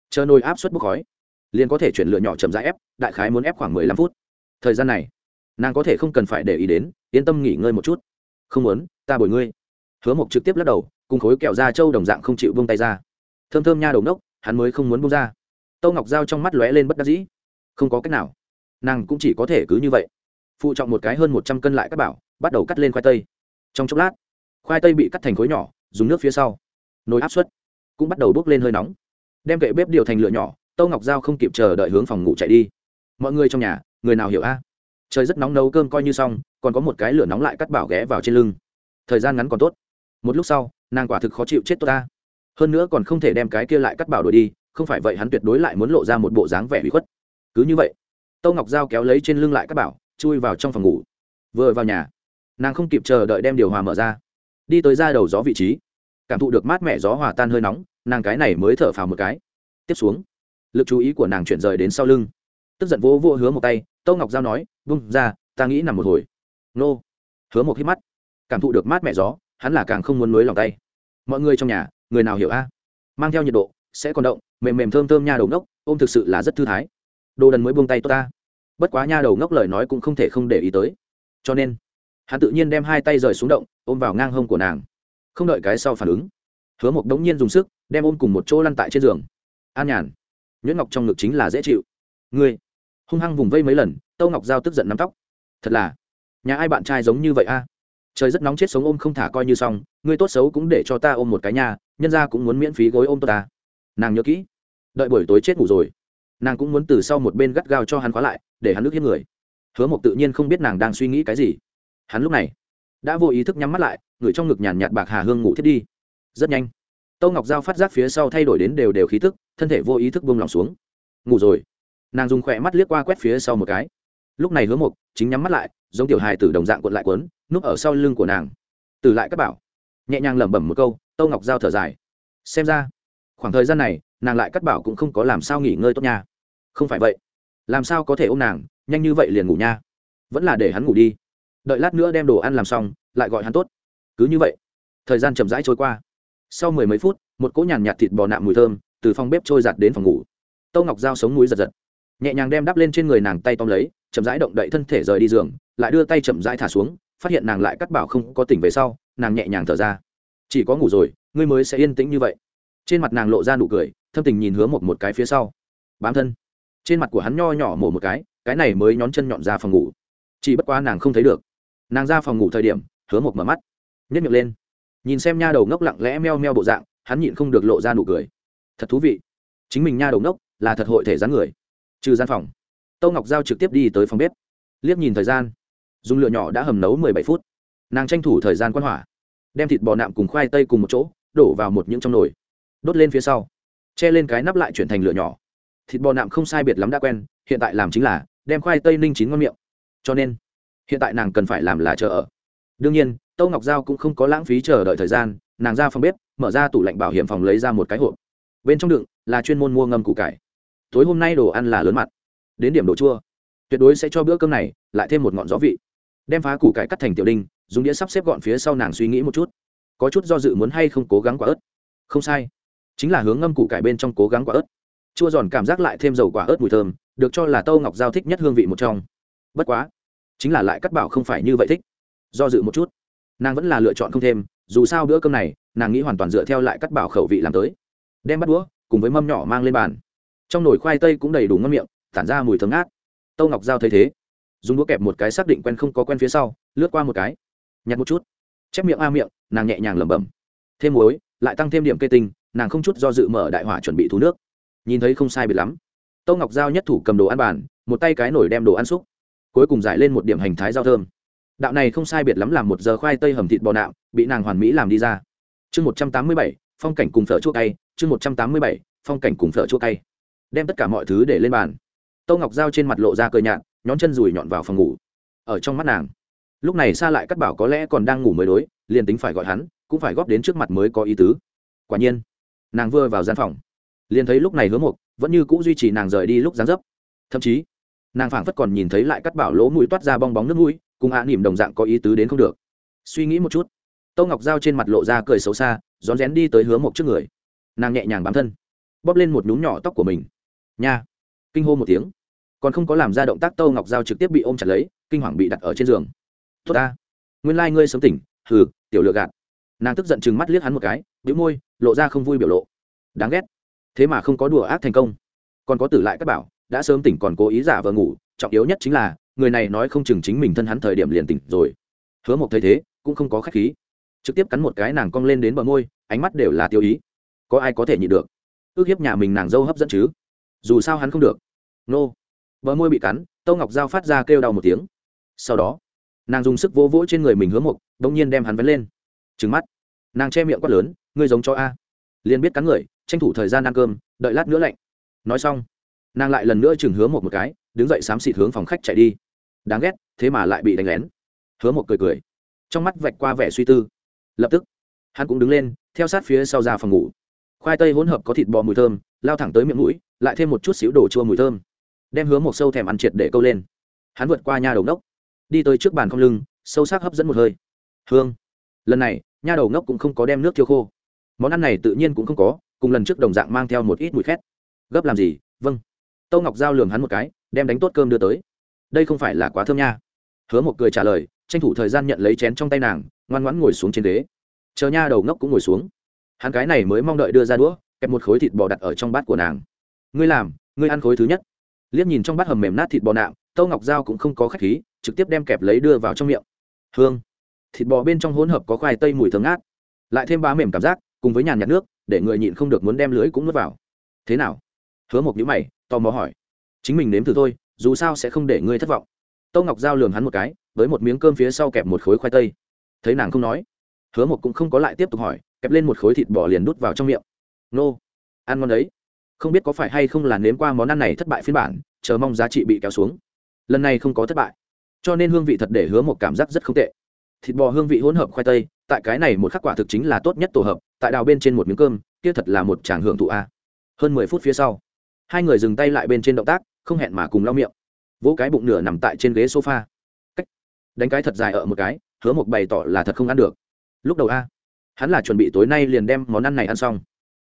Chờ nồi áp suất bốc khói, liền có thể chuyển lửa nhỏ chậm rãi ép, đại khái muốn ép khoảng mười lăm phút. Thời gian này nàng có thể không cần phải để ý đến, yên tâm nghỉ ngơi một chút. Không muốn, ta bồi ngươi. Hứa mộc trực tiếp lắc đầu, cùng khối kẹo da trâu đồng dạng không chịu bông tay ra. Thơm thơm nha đầu nốc, hắn mới không muốn bông ra. Tâu ngọc dao trong mắt lóe lên bất đắc dĩ. Không có cách nào. Nàng cũng chỉ có thể cứ như vậy. Phụ trọng một cái hơn một trăm cân lại các bảo, bắt đầu cắt lên khoai tây. Trong chốc lát, khoai tây bị cắt thành khối nhỏ, dùng nước phía sau. Nồi áp suất cũng bắt đầu bốc lên hơi nóng. Đem kệ bếp điều thành lửa nhỏ, tâu ngọc giao không kịp chờ đợi hướng phòng ngủ chạy đi. Mọi người trong nhà, người nào hiểu a? Trời rất nóng nấu cơm coi như xong, còn có một cái lửa nóng lại cắt bảo ghé vào trên lưng. Thời gian ngắn còn tốt. Một lúc sau, nàng quả thực khó chịu chết tôi ta. Hơn nữa còn không thể đem cái kia lại cắt bảo đổi đi, không phải vậy hắn tuyệt đối lại muốn lộ ra một bộ dáng vẻ bị khuất. Cứ như vậy tâu ngọc giao kéo lấy trên lưng lại cắt bảo, chui vào trong phòng ngủ. Vừa vào nhà, nàng không kịp chờ đợi đem điều hòa mở ra. Đi tới ra đầu gió vị trí, cảm thụ được mát mẻ gió hòa tan hơi nóng, nàng cái này mới thở phào một cái. Tiếp xuống, lực chú ý của nàng chuyển rời đến sau lưng. Tức giận vỗ vỗ hứa một tay tâu ngọc giao nói bung ra, ta nghĩ nằm một hồi. Nô. Hứa một hít mắt, cảm thụ được mát mẻ gió, hắn là càng không muốn nối lòng tay. Mọi người trong nhà, người nào hiểu a? Mang theo nhiệt độ, sẽ còn động, mềm mềm thơm thơm nha đầu ngốc, ôm thực sự là rất thư thái. Đồ đần mới buông tay tốt ta. Bất quá nha đầu ngốc lời nói cũng không thể không để ý tới. Cho nên, hắn tự nhiên đem hai tay rời xuống động, ôm vào ngang hông của nàng, không đợi cái sau phản ứng. Hứa một đống nhiên dùng sức, đem ôm cùng một chỗ lăn tại trên giường. An nhàn, nhuyễn ngọc trong ngực chính là dễ chịu. Ngươi hung hăng vùng vây mấy lần, tâu ngọc giao tức giận nắm tóc. Thật là, nhà ai bạn trai giống như vậy a? Trời rất nóng chết sống ôm không thả coi như xong, người tốt xấu cũng để cho ta ôm một cái nhà nhân ra cũng muốn miễn phí gối ôm tôi ta. Nàng nhớ kỹ, đợi buổi tối chết ngủ rồi, nàng cũng muốn từ sau một bên gắt gao cho hắn khóa lại, để hắn nước hiếp người. Hứa mộc tự nhiên không biết nàng đang suy nghĩ cái gì. Hắn lúc này đã vô ý thức nhắm mắt lại ngửi trong ngực nhàn nhạt bạc hà hương ngủ thiết đi. Rất nhanh, tâu ngọc giao phát giác phía sau thay đổi đến đều đều khí thức thân thể vô ý thức buông lỏng xuống. Ngủ rồi nàng dùng khỏe mắt liếc qua quét phía sau một cái. Lúc này hứa mục chính nhắm mắt lại, giống tiểu hài tử đồng dạng cuộn lại quấn núp ở sau lưng của nàng. Từ lại các bảo, nhẹ nhàng lẩm bẩm một câu, tâu ngọc giao thở dài. Xem ra, khoảng thời gian này, nàng lại cắt bảo cũng không có làm sao nghỉ ngơi tốt nha. Không phải vậy. Làm sao có thể ôm nàng, nhanh như vậy liền ngủ nha. Vẫn là để hắn ngủ đi. Đợi lát nữa đem đồ ăn làm xong, lại gọi hắn tốt. Cứ như vậy, thời gian chậm rãi trôi qua. Sau mười mấy phút, một cỗ nhàn nhạt thịt bò nạm mùi thơm từ phòng bếp trôi giặt đến phòng ngủ. Tâu ngọc dao sống núi giật giật nhẹ nhàng đem đắp lên trên người nàng tay tóm lấy, chậm rãi động đậy thân thể rời đi giường, lại đưa tay chậm rãi thả xuống, phát hiện nàng lại cắt bảo không có tỉnh về sau, nàng nhẹ nhàng thở ra. Chỉ có ngủ rồi, ngươi mới sẽ yên tĩnh như vậy. Trên mặt nàng lộ ra nụ cười, thâm tình nhìn hứa một một cái phía sau. Bám thân. Trên mặt của hắn nho nhỏ mổ một cái cái này mới nhón chân nhọn ra phòng ngủ. Chỉ bất quá nàng không thấy được. Nàng ra phòng ngủ thời điểm, hứa một mở mắt nhét miệng lên. Nhìn xem nha đầu ngốc lặng lẽ meo meo bộ dạng, hắn nhịn không được lộ ra nụ cười. Thật thú vị. Chính mình nha đầu ngốc, là thật hội thể dáng người trừ gian phòng, tâu ngọc giao trực tiếp đi tới phòng bếp. Liếc nhìn thời gian, dùng lửa nhỏ đã hầm nấu mười bảy phút. Nàng tranh thủ thời gian quan hỏa, đem thịt bò nạm cùng khoai tây cùng một chỗ, đổ vào một những trong nồi. Đốt lên phía sau, che lên cái nắp lại chuyển thành lửa nhỏ. Thịt bò nạm không sai biệt lắm đã quen, hiện tại làm chính là đem khoai tây ninh chín ngon miệng. Cho nên, hiện tại nàng cần phải làm là chờ ở. Đương nhiên, tâu ngọc giao cũng không có lãng phí chờ đợi thời gian, nàng ra phòng bếp, mở ra tủ lạnh bảo hiểm phòng lấy ra một cái hộp. Bên trong đựng là chuyên môn mua ngâm củ cải tối hôm nay đồ ăn là lớn mặt. Đến điểm đồ chua. Tuyệt đối sẽ cho bữa cơm này lại thêm một ngọn gió vị. Đem phá củ cải cắt thành tiểu đinh, dùng đĩa sắp xếp gọn phía sau nàng suy nghĩ một chút. Có chút do dự muốn hay không cố gắng quả ớt. Không sai. Chính là hướng ngâm củ cải bên trong cố gắng quả ớt. Chua giòn cảm giác lại thêm dầu quả ớt mùi thơm, được cho là tâu ngọc giao thích nhất hương vị một trong. Bất quá, chính là lại cắt bảo không phải như vậy thích. Do dự một chút, nàng vẫn là lựa chọn không thêm, dù sao bữa cơm này, nàng nghĩ hoàn toàn dựa theo lại cắt bảo khẩu vị làm tới. Đem bắt đũa cùng với mâm nhỏ mang lên bàn trong nồi khoai tây cũng đầy đủ ngâm miệng, tản ra mùi thơm ngát. Tâu ngọc giao thấy thế, dùng đũa kẹp một cái xác định quen không có quen phía sau, lướt qua một cái. Nhặt một chút. Chép miệng a miệng, nàng nhẹ nhàng lẩm bẩm. Thêm muối, lại tăng thêm điểm cây tinh, nàng không chút do dự mở đại hỏa chuẩn bị thú nước. Nhìn thấy không sai biệt lắm. Tâu ngọc giao nhất thủ cầm đồ ăn bàn, một tay cái nổi đem đồ ăn xúc. Cuối cùng giải lên một điểm hành thái giao thơm. Đạo này không sai biệt lắm làm một giờ khoai tây hầm thịt bò nạm, bị nàng hoàn mỹ làm đi ra. Chương một trăm tám mươi bảy, phong cảnh cùng phở chua cay. Chương một trăm tám mươi bảy, phong cảnh cùng phở chua cay đem tất cả mọi thứ để lên bàn. Tâu ngọc dao trên mặt lộ ra cờ nhạt, nhón chân rùi nhọn vào phòng ngủ. Ở trong mắt nàng lúc này xa lại cắt bảo có lẽ còn đang ngủ mới đối liền tính phải gọi hắn cũng phải góp đến trước mặt mới có ý tứ. Quả nhiên nàng vừa vào gian phòng liền thấy lúc này hứa mục vẫn như c ũ duy trì nàng rời đi lúc gián dấp. Thậm chí nàng phảng phất còn nhìn thấy lại cắt bảo lỗ mũi toát ra bong bóng nước mũi cùng ạ nỉm đồng dạng có ý tứ đến không được. Suy nghĩ một chút tâu ngọc dao trên mặt lộ ra cười xấu xa rón rén đi tới hứa mộc trước người. Nàng nhẹ nhàng bám thân bóp lên một nhúm nhỏ tóc của mình nha kinh hô một tiếng còn không có làm ra động tác tâu ngọc dao trực tiếp bị ôm chặt lấy kinh hoàng bị đặt ở trên giường tốt ta nguyên lai、like、ngươi sớm tỉnh hừ tiểu lựa gạt nàng tức giận chừng mắt liếc hắn một cái b môi lộ ra không vui biểu lộ đáng ghét thế mà không có đùa ác thành công còn có tử lại các bảo đã sớm tỉnh còn cố ý giả vờ ngủ trọng yếu nhất chính là người này nói không chừng chính mình thân hắn thời điểm liền tỉnh rồi hứa một thấy thế cũng không có khách khí trực tiếp cắn một cái nàng cong lên đến bờ môi ánh mắt đều là tiêu ý có ai có thể nhịn được ước hiếp nhà mình nàng dâu hấp dẫn chứ dù sao hắn không được. Nô. Bờ môi bị cắn, tâu ngọc dao phát ra kêu đau một tiếng. Sau đó, nàng dùng sức vỗ vỗ trên người mình hứa mục đ ỗ n g nhiên đem hắn vén lên. Trứng mắt. Nàng che miệng quát lớn, ngươi giống cho a. Liền biết cắn người, tranh thủ thời gian ăn cơm, đợi lát nữa lạnh. Nói xong, nàng lại lần nữa chừng hứa một một cái, đứng dậy xám xịt hướng phòng khách chạy đi. Đáng ghét, thế mà lại bị đánh lén. Hứa một cười cười, trong mắt vạch qua vẻ suy tư. Lập tức, hắn cũng đứng lên, theo sát phía sau ra phòng ngủ. Khoai tây hỗn hợp có thịt bò mùi thơm lao thẳng tới miệng mũi, lại thêm một chút xíu đồ chua mùi thơm, đem hứa một sâu thèm ăn triệt để câu lên. Hắn vượt qua nha đầu nốc đi tới trước bàn không lưng, sâu sắc hấp dẫn một hơi. Hương. Lần này, nha đầu ngốc cũng không có đem nước thiêu khô. Món ăn này tự nhiên cũng không có, cùng lần trước đồng dạng mang theo một ít mùi khét. Gấp làm gì? Vâng. Tâu ngọc giao lường hắn một cái, đem đánh tốt cơm đưa tới. Đây không phải là quá thơm nha. Hứa một cười trả lời, tranh thủ thời gian nhận lấy chén trong tay nàng, ngoan ngoãn ngồi xuống trên ghế. Chờ nha đầu ngốc cũng ngồi xuống. Hắn cái này mới mong đợi đưa ra đũa kẹp một khối thịt bò đặt ở trong bát của nàng. Ngươi làm, ngươi ăn khối thứ nhất. Liếc nhìn trong bát hầm mềm nát thịt bò nạm, tâu ngọc dao cũng không có khách khí, trực tiếp đem kẹp lấy đưa vào trong miệng. Hương. Thịt bò bên trong hỗn hợp có khoai tây mùi thơm ngát, lại thêm bá mềm cảm giác, cùng với nhàn nhạt nước, để người nhịn không được muốn đem lưới cũng nuốt vào. Thế nào? Hứa một nhữ mày, tò mò hỏi. Chính mình nếm thử thôi, dù sao sẽ không để ngươi thất vọng. Tâu ngọc giao lường hắn một cái, với một miếng cơm phía sau kẹp một khối khoai tây. Thấy nàng không nói, hứa một cũng không có lại tiếp tục hỏi, kẹp lên một khối thịt bò liền đút vào trong miệng nô, ăn món đấy. Không biết có phải hay không là nếm qua món ăn này thất bại phiên bản, chờ mong giá trị bị kéo xuống. Lần này không có thất bại, cho nên hương vị thật để hứa một cảm giác rất không tệ. Thịt bò hương vị hỗn hợp khoai tây, tại cái này một khắc quả thực chính là tốt nhất tổ hợp, tại đào bên trên một miếng cơm, kia thật là một tràng hưởng thụ a. Hơn mười phút phía sau, hai người dừng tay lại bên trên động tác, không hẹn mà cùng lau miệng. Vỗ cái bụng nửa nằm tại trên ghế sofa. Cách, đánh cái thật dài ở một cái, hứa một bày tỏ là thật không ăn được. Lúc đầu a, hắn là chuẩn bị tối nay liền đem món ăn này ăn xong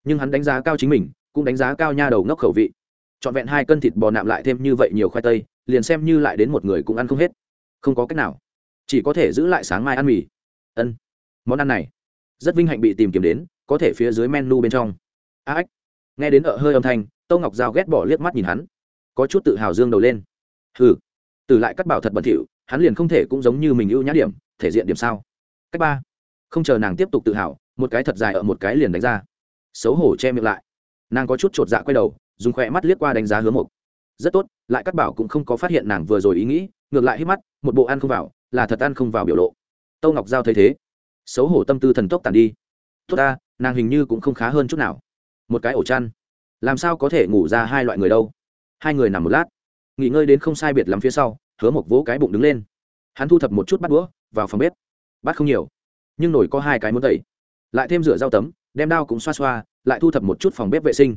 nhưng hắn đánh giá cao chính mình, cũng đánh giá cao nha đầu ngốc khẩu vị. Trọn vẹn hai cân thịt bò nạm lại thêm như vậy nhiều khoai tây, liền xem như lại đến một người cũng ăn không hết. Không có cách nào. Chỉ có thể giữ lại sáng mai ăn mì. Ân, món ăn này rất vinh hạnh bị tìm kiếm đến, có thể phía dưới menu bên trong. A ếch nghe đến ợ hơi âm thanh tâu ngọc giao ghét bỏ liếc mắt nhìn hắn. Có chút tự hào dương đầu lên. Hừ, từ lại cắt bảo thật bẩn thỉu, hắn liền không thể cũng giống như mình ưu nhã điểm, thể diện điểm sao? Cách ba, không chờ nàng tiếp tục tự hào, một cái thật dài ở một cái liền đánh ra xấu hổ che miệng lại. Nàng có chút chột dạ quay đầu, dùng khỏe mắt liếc qua đánh giá hứa mộc. Rất tốt, lại cắt bảo cũng không có phát hiện nàng vừa rồi ý nghĩ, ngược lại hít mắt, một bộ ăn không vào, là thật ăn không vào biểu lộ. Tâu ngọc giao thấy thế, xấu hổ tâm tư thần tốc tàn đi. Tốt ta, nàng hình như cũng không khá hơn chút nào. Một cái ổ chăn. Làm sao có thể ngủ ra hai loại người đâu? Hai người nằm một lát. Nghỉ ngơi đến không sai biệt lắm phía sau, hứa một vỗ cái bụng đứng lên. Hắn thu thập một chút bắt đũa, vào phòng bếp. Bắt không nhiều, nhưng nổi có hai cái muốn tẩy. Lại thêm rửa dao tấm đem đao cũng xoa xoa, lại thu thập một chút phòng bếp vệ sinh.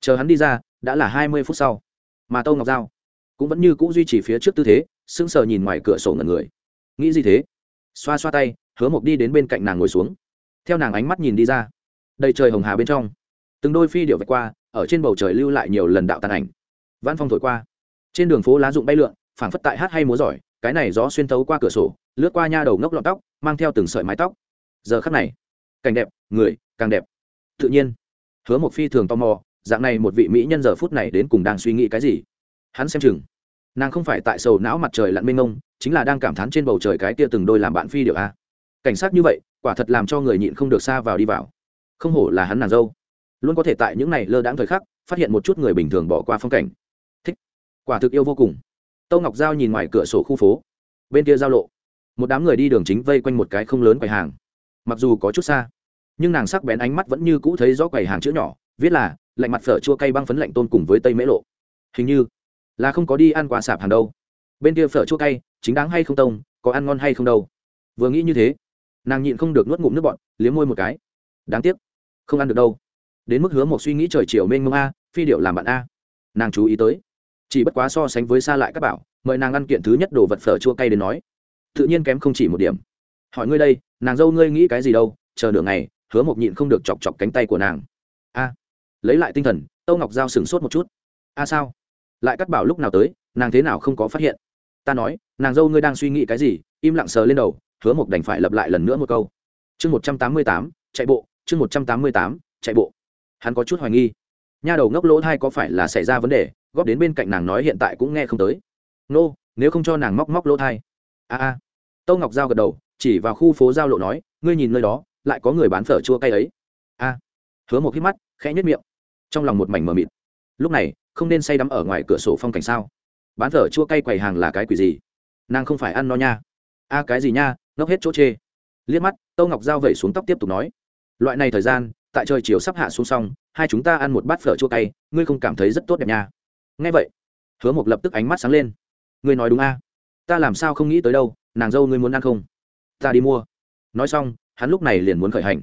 Chờ hắn đi ra, đã là hai mươi phút sau. Mà tâu ngọc giao cũng vẫn như c ũ duy trì phía trước tư thế, sững sờ nhìn ngoài cửa sổ ngần người. Nghĩ gì thế? Xoa xoa tay, hứa mộc đi đến bên cạnh nàng ngồi xuống. Theo nàng ánh mắt nhìn đi ra. Đầy trời hồng hà bên trong, từng đôi phi điệu vạch qua, ở trên bầu trời lưu lại nhiều lần đạo tàn ảnh. Văn phong thổi qua. Trên đường phố lá rụng bay lượn, phảng phất tại hát hay múa giỏi, cái này gió xuyên thấu qua cửa sổ, lướt qua nha đầu ngốc lọn tóc, mang theo từng sợi mái tóc. Giờ khắc này, cảnh đẹp, người càng đẹp. Tự nhiên. Hứa một phi thường tò mò, dạng này một vị mỹ nhân giờ phút này đến cùng đang suy nghĩ cái gì? Hắn xem chừng. Nàng không phải tại sầu não mặt trời lặn mênh ngông chính là đang cảm thán trên bầu trời cái kia từng đôi làm bạn phi điệu a. Cảnh sát như vậy, quả thật làm cho người nhịn không được xa vào đi vào. Không hổ là hắn nàng dâu. Luôn có thể tại những ngày lơ đãng thời khắc, phát hiện một chút người bình thường bỏ qua phong cảnh. Thích. Quả thực yêu vô cùng. Tâu ngọc giao nhìn ngoài cửa sổ khu phố. Bên kia giao lộ. Một đám người đi đường chính vây quanh một cái không lớn quầy hàng. Mặc dù có chút xa nhưng nàng sắc bén ánh mắt vẫn như cũ thấy rõ quầy hàng chữ nhỏ, viết là, lạnh mặt phở chua cay băng phấn lạnh tôn cùng với tây mễ lộ. Hình như là không có đi ăn quà sạp hàng đâu. Bên kia phở chua cay, chính đáng hay không tông, có ăn ngon hay không đâu. Vừa nghĩ như thế, nàng nhịn không được nuốt ngụm nước bọn liếm môi một cái. Đáng tiếc, không ăn được đâu. Đến mức hứa một suy nghĩ trời chiều mênh mông a, phi điệu làm bạn a. Nàng chú ý tới, chỉ bất quá so sánh với xa lại các bảo, mời nàng ăn kiện thứ nhất đồ vật phở chua cay đến nói. Tự nhiên kém không chỉ một điểm. Hỏi ngươi đây, nàng dâu ngươi nghĩ cái gì đâu, chờ nửa ngày hứa mộc nhịn không được chọc chọc cánh tay của nàng. A lấy lại tinh thần tâu ngọc giao sửng sốt một chút. A sao? Lại cắt bảo lúc nào tới nàng thế nào không có phát hiện? Ta nói nàng dâu ngươi đang suy nghĩ cái gì? Im lặng sờ lên đầu hứa mộc đành phải lặp lại lần nữa một câu. Chương một trăm tám mươi tám chạy bộ chương một trăm tám mươi tám chạy bộ. Hắn có chút hoài nghi. Nha đầu ngốc lỗ thai có phải là xảy ra vấn đề góp đến bên cạnh nàng nói hiện tại cũng nghe không tới. Nô、no, nếu không cho nàng móc móc lỗ thai. A a. Tâu ngọc giao gật đầu chỉ vào khu phố giao lộ nói ngươi nhìn nơi đó lại có người bán phở chua cay ấy. A, hứa một hít mắt, khẽ nhất miệng. Trong lòng một mảnh mờ mịt. Lúc này, không nên say đắm ở ngoài cửa sổ phong cảnh sao? Bán phở chua cay quầy hàng là cái quỷ gì? Nàng không phải ăn no nha. A, cái gì nha, ngốc hết chỗ chê. Liếc mắt, tâu ngọc giao vẩy xuống tóc tiếp tục nói. Loại này thời gian, tại trời chiều sắp hạ xuống xong, hai chúng ta ăn một bát phở chua cay, ngươi không cảm thấy rất tốt đẹp nha. Ngay vậy, hứa một lập tức ánh mắt sáng lên. Ngươi nói đúng a. Ta làm sao không nghĩ tới đâu, nàng dâu ngươi muốn ăn không? Ta đi mua. Nói xong hắn lúc này liền muốn khởi hành.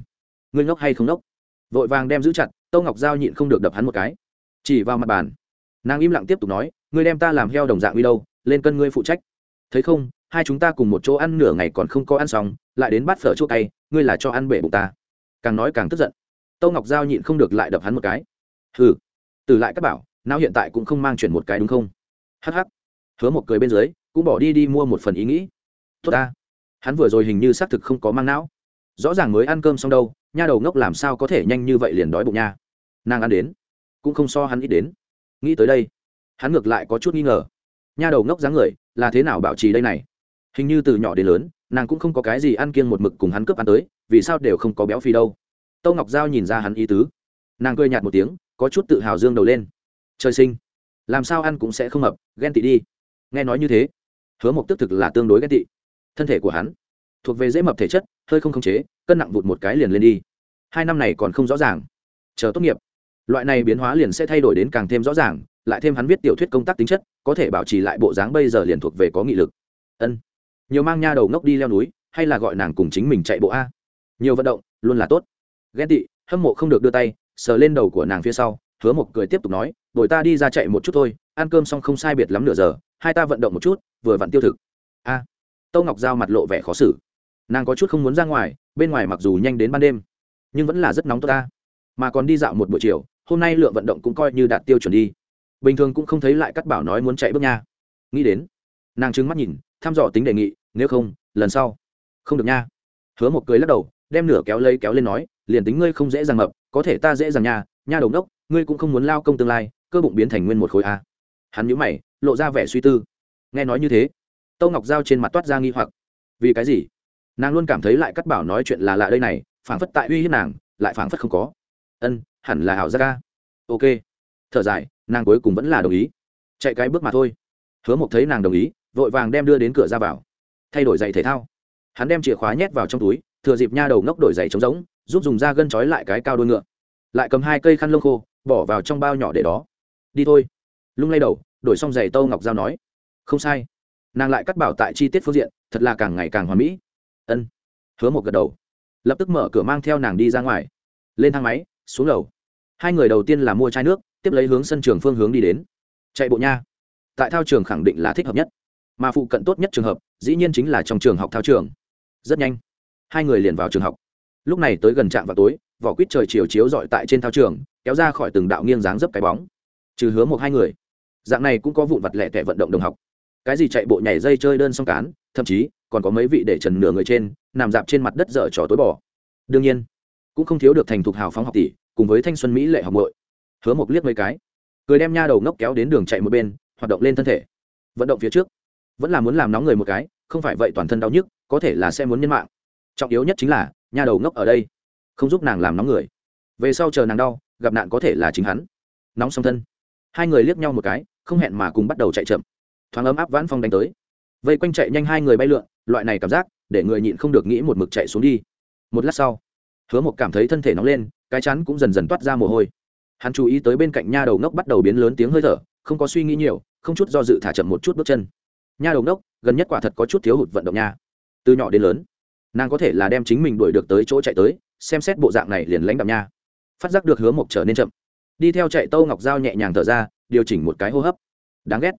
Ngươi ngốc hay không ngốc? Vội vàng đem giữ chặt, tâu ngọc giao nhịn không được đập hắn một cái. Chỉ vào mặt bàn, nàng im lặng tiếp tục nói, ngươi đem ta làm heo đồng dạng uy đâu, lên cân ngươi phụ trách. Thấy không, hai chúng ta cùng một chỗ ăn nửa ngày còn không có ăn xong, lại đến bát phở chua cay, ngươi là cho ăn bể bụng ta. Càng nói càng tức giận. Tâu ngọc giao nhịn không được lại đập hắn một cái. Hừ, từ lại các bảo, nào hiện tại cũng không mang chuyển một cái đúng không? Hh hứa một cười bên dưới, cũng bỏ đi đi mua một phần ý nghĩ. Tốt ta. Hắn vừa rồi hình như xác thực không có mang não rõ ràng mới ăn cơm xong đâu, nha đầu ngốc làm sao có thể nhanh như vậy liền đói bụng nha. Nàng ăn đến, cũng không so hắn ít đến. Nghĩ tới đây, hắn ngược lại có chút nghi ngờ. Nha đầu ngốc dáng người, là thế nào bảo trì đây này? Hình như từ nhỏ đến lớn, nàng cũng không có cái gì ăn kiêng một mực cùng hắn cướp ăn tới, vì sao đều không có béo phi đâu. Tâu ngọc giao nhìn ra hắn ý tứ. Nàng cười nhạt một tiếng, có chút tự hào dương đầu lên. Trời sinh, làm sao ăn cũng sẽ không mập, ghen tị đi. Nghe nói như thế, hứa mộc tức thực là tương đối ghen tị. Thân thể của hắn thuộc về dễ mập thể chất hơi không khống chế cân nặng vụt một cái liền lên đi. Hai năm này còn không rõ ràng. Chờ tốt nghiệp. Loại này biến hóa liền sẽ thay đổi đến càng thêm rõ ràng lại thêm hắn viết tiểu thuyết công tác tính chất có thể bảo trì lại bộ dáng bây giờ liền thuộc về có nghị lực. Ân. Nhiều mang nha đầu ngốc đi leo núi hay là gọi nàng cùng chính mình chạy bộ a. Nhiều vận động luôn là tốt. Ghen tị hâm mộ không được đưa tay sờ lên đầu của nàng phía sau hứa một cười tiếp tục nói đổi ta đi ra chạy một chút thôi ăn cơm xong không sai biệt lắm nửa giờ hai ta vận động một chút vừa vặn tiêu thực. A. À, tâu ngọc giao mặt lộ vẻ khó xử nàng có chút không muốn ra ngoài, bên ngoài mặc dù nhanh đến ban đêm, nhưng vẫn là rất nóng tốt ta. Mà còn đi dạo một buổi chiều, hôm nay lượng vận động cũng coi như đạt tiêu chuẩn đi. Bình thường cũng không thấy lại cắt bảo nói muốn chạy bước nha. Nghĩ đến, nàng trứng mắt nhìn, thăm dò tính đề nghị, nếu không, lần sau. Không được nha. Hứa một cười lắc đầu, đem nửa kéo lấy kéo lên nói, liền tính ngươi không dễ dàng mập có thể ta dễ dàng nha nha đồng đốc, ngươi cũng không muốn lao công tương lai, cơ bụng biến thành nguyên một khối a. Hắn nhíu mày, lộ ra vẻ suy tư. Nghe nói như thế, tâu ngọc giao trên mặt toát ra nghi hoặc. Vì cái gì? Nàng luôn cảm thấy lại cắt bảo nói chuyện là lạ đây này, phảng phất tại uy hiếp nàng, lại phảng phất không có. Ân, hẳn là hảo gia ca ok. Thở dài, nàng cuối cùng vẫn là đồng ý. Chạy cái bước mà thôi. Hứa mộc thấy nàng đồng ý, vội vàng đem đưa đến cửa ra vào. Thay đổi giày thể thao. Hắn đem chìa khóa nhét vào trong túi, thừa dịp nha đầu ngốc đổi giày trống rỗng, giúp dùng da gân trói lại cái cao đôi ngựa. Lại cầm hai cây khăn lông khô, bỏ vào trong bao nhỏ để đó. Đi thôi. Lung lay đầu, đổi xong giày tâu ngọc giao nói, không sai. Nàng lại cắt bảo tại chi tiết phương diện, thật là càng ngày càng hoàn mỹ ân. Hứa một gật đầu, lập tức mở cửa mang theo nàng đi ra ngoài. Lên thang máy, xuống lầu. Hai người đầu tiên là mua chai nước, tiếp lấy hướng sân trường phương hướng đi đến. Chạy bộ nha. Tại thao trường khẳng định là thích hợp nhất. Mà phụ cận tốt nhất trường hợp, dĩ nhiên chính là trong trường học thao trường. Rất nhanh, hai người liền vào trường học. Lúc này tới gần trạm vào tối, vỏ quýt trời chiều chiếu dọi tại trên thao trường, kéo ra khỏi từng đạo nghiêng dáng dấp cái bóng. Trừ hứa một hai người, dạng này cũng có vụn vặt lẻ tẻ vận động đồng học. Cái gì chạy bộ nhảy dây chơi đơn song cán, thậm chí còn có mấy vị để trần nửa người trên, nằm dạp trên mặt đất dở trò tối bỏ đương nhiên, cũng không thiếu được thành thục hào phóng học tỷ, cùng với thanh xuân mỹ lệ học bội hứa một liếc mấy cái, cười đem nha đầu ngốc kéo đến đường chạy một bên, hoạt động lên thân thể. Vận động phía trước, vẫn là muốn làm nóng người một cái, không phải vậy toàn thân đau nhức, có thể là sẽ muốn nhân mạng. Trọng yếu nhất chính là, nha đầu ngốc ở đây, không giúp nàng làm nóng người. Về sau chờ nàng đau, gặp nạn có thể là chính hắn. Nóng song thân, hai người liếc nhau một cái, không hẹn mà cùng bắt đầu chạy chậm. Thoáng ấm áp vãn phong đánh tới. Vây quanh chạy nhanh hai người bay lượn loại này cảm giác, để người nhịn không được nghĩ một mực chạy xuống đi. Một lát sau, hứa một cảm thấy thân thể nóng lên, cái chắn cũng dần dần toát ra mồ hôi. Hắn chú ý tới bên cạnh nha đầu ngốc bắt đầu biến lớn tiếng hơi thở, không có suy nghĩ nhiều, không chút do dự thả chậm một chút bước chân. Nha đầu ngốc, gần nhất quả thật có chút thiếu hụt vận động nha. Từ nhỏ đến lớn, nàng có thể là đem chính mình đuổi được tới chỗ chạy tới, xem xét bộ dạng này liền lãnh đạm nha. Phát giác được hứa mộc trở nên chậm. Đi theo chạy tâu ngọc dao nhẹ nhàng thở ra, điều chỉnh một cái hô hấp. Đáng ghét,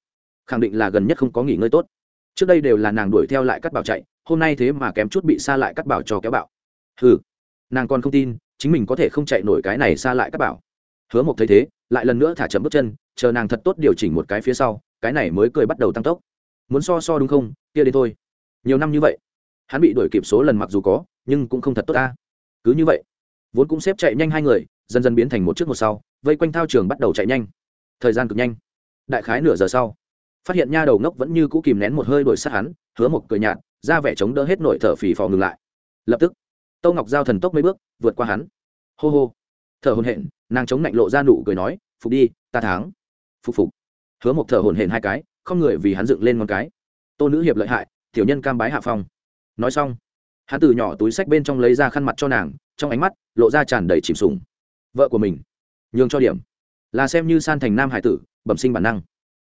khẳng định là gần nhất không có nghỉ ngơi tốt trước đây đều là nàng đuổi theo lại cắt bảo chạy hôm nay thế mà kém chút bị xa lại cắt bảo cho kéo bạo. Hừ, nàng còn không tin chính mình có thể không chạy nổi cái này xa lại cắt bảo. Hứa mộc thấy thế lại lần nữa thả chậm bước chân chờ nàng thật tốt điều chỉnh một cái phía sau cái này mới cười bắt đầu tăng tốc. Muốn so so đúng không? Kia đến thôi. Nhiều năm như vậy hắn bị đuổi kịp số lần mặc dù có nhưng cũng không thật tốt ta. Cứ như vậy vốn cũng xếp chạy nhanh hai người dần dần biến thành một trước một sau vây quanh thao trường bắt đầu chạy nhanh. Thời gian cực nhanh. Đại khái nửa giờ sau phát hiện nha đầu ngốc vẫn như cũ kìm nén một hơi đổi sát hắn, hứa một cười nhạt, ra vẻ chống đỡ hết nội thở phì phò ngừng lại. Lập tức, tâu ngọc giao thần tốc mấy bước, vượt qua hắn. Hô hô, thở hồn hển, nàng chống lạnh lộ ra nụ cười nói, phục đi, ta thắng. Phục phục. Hứa một thở hồn hển hai cái, không người vì hắn dựng lên ngón cái. Tô nữ hiệp lợi hại, tiểu nhân cam bái hạ phong. Nói xong, hắn từ nhỏ túi sách bên trong lấy ra khăn mặt cho nàng, trong ánh mắt lộ ra tràn đầy chìm sùng. Vợ của mình, nhường cho điểm. Là xem như san thành nam hải tử, bẩm sinh bản năng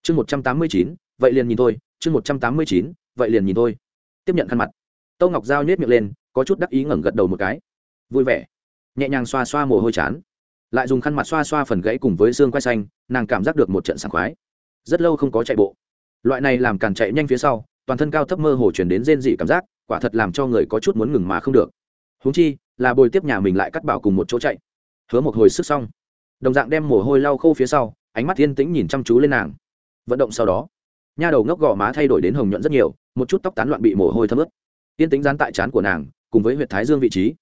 chương một trăm tám mươi chín, vậy liền nhìn thôi, chương một trăm tám mươi chín, vậy liền nhìn thôi. Tiếp nhận khăn mặt. Tâu ngọc giao nhét miệng lên, có chút đắc ý ngẩng gật đầu một cái. Vui vẻ. Nhẹ nhàng xoa xoa mồ hôi chán. Lại dùng khăn mặt xoa xoa phần gãy cùng với xương quay xanh, nàng cảm giác được một trận sảng khoái. Rất lâu không có chạy bộ. Loại này làm càn chạy nhanh phía sau, toàn thân cao thấp mơ hồ chuyển đến rên dị cảm giác, quả thật làm cho người có chút muốn ngừng mà không được. Húng chi, là bồi tiếp nhà mình lại cắt bảo cùng một chỗ chạy. Hứa một hồi sức xong. Đồng dạng đem mồ hôi lau khô phía sau, ánh mắt thiên tĩnh nhìn chăm chú lên nàng vận động sau đó. Nha đầu ngốc gò má thay đổi đến hồng nhuận rất nhiều, một chút tóc tán loạn bị mồ hôi thấm ướt. Tiên tính dán tại trán của nàng, cùng với huyệt thái dương vị trí.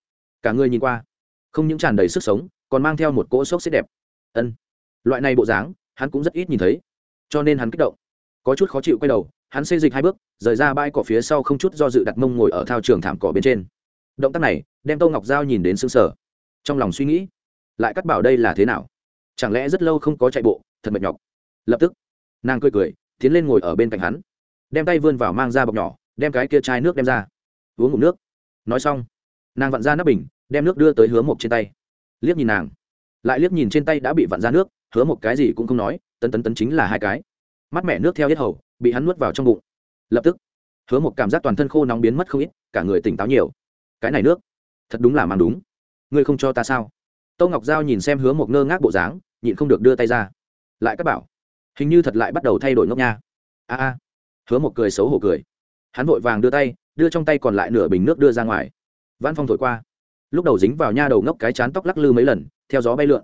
Cả người nhìn qua, không những tràn đầy sức sống, còn mang theo một cỗ sốc xếp đẹp. Ân. Loại này bộ dáng, hắn cũng rất ít nhìn thấy, cho nên hắn kích động. Có chút khó chịu quay đầu, hắn xây dịch hai bước, rời ra bãi cỏ phía sau không chút do dự đặt mông ngồi ở thao trường thảm cỏ bên trên. Động tác này, đem tô ngọc giao nhìn đến xương sở trong lòng suy nghĩ, lại cắt bảo đây là thế nào? Chẳng lẽ rất lâu không có chạy bộ, thật mệt nhọc. Lập tức nàng cười cười, tiến lên ngồi ở bên cạnh hắn. Đem tay vươn vào mang ra bọc nhỏ, đem cái kia chai nước đem ra. Uống ngụm nước. Nói xong, nàng vặn ra nắp bình, đem nước đưa tới hứa mộc trên tay. Liếc nhìn nàng. Lại liếc nhìn trên tay đã bị vặn ra nước, hứa một cái gì cũng không nói, tấn tấn tấn chính là hai cái. Mắt mẹ nước theo hết hầu, bị hắn nuốt vào trong bụng. Lập tức, hứa một cảm giác toàn thân khô nóng biến mất không ít, cả người tỉnh táo nhiều. Cái này nước, thật đúng là mang đúng. Ngươi không cho ta sao? Tâu ngọc giao nhìn xem hứa một ngơ ngác bộ dáng, nhịn không được đưa tay ra. Lại các bảo hình như thật lại bắt đầu thay đổi ngốc nha. A a, hứa một cười xấu hổ cười. Hắn vội vàng đưa tay, đưa trong tay còn lại nửa bình nước đưa ra ngoài. Văn phong thổi qua. Lúc đầu dính vào nha đầu ngốc cái chán tóc lắc lư mấy lần, theo gió bay lượn.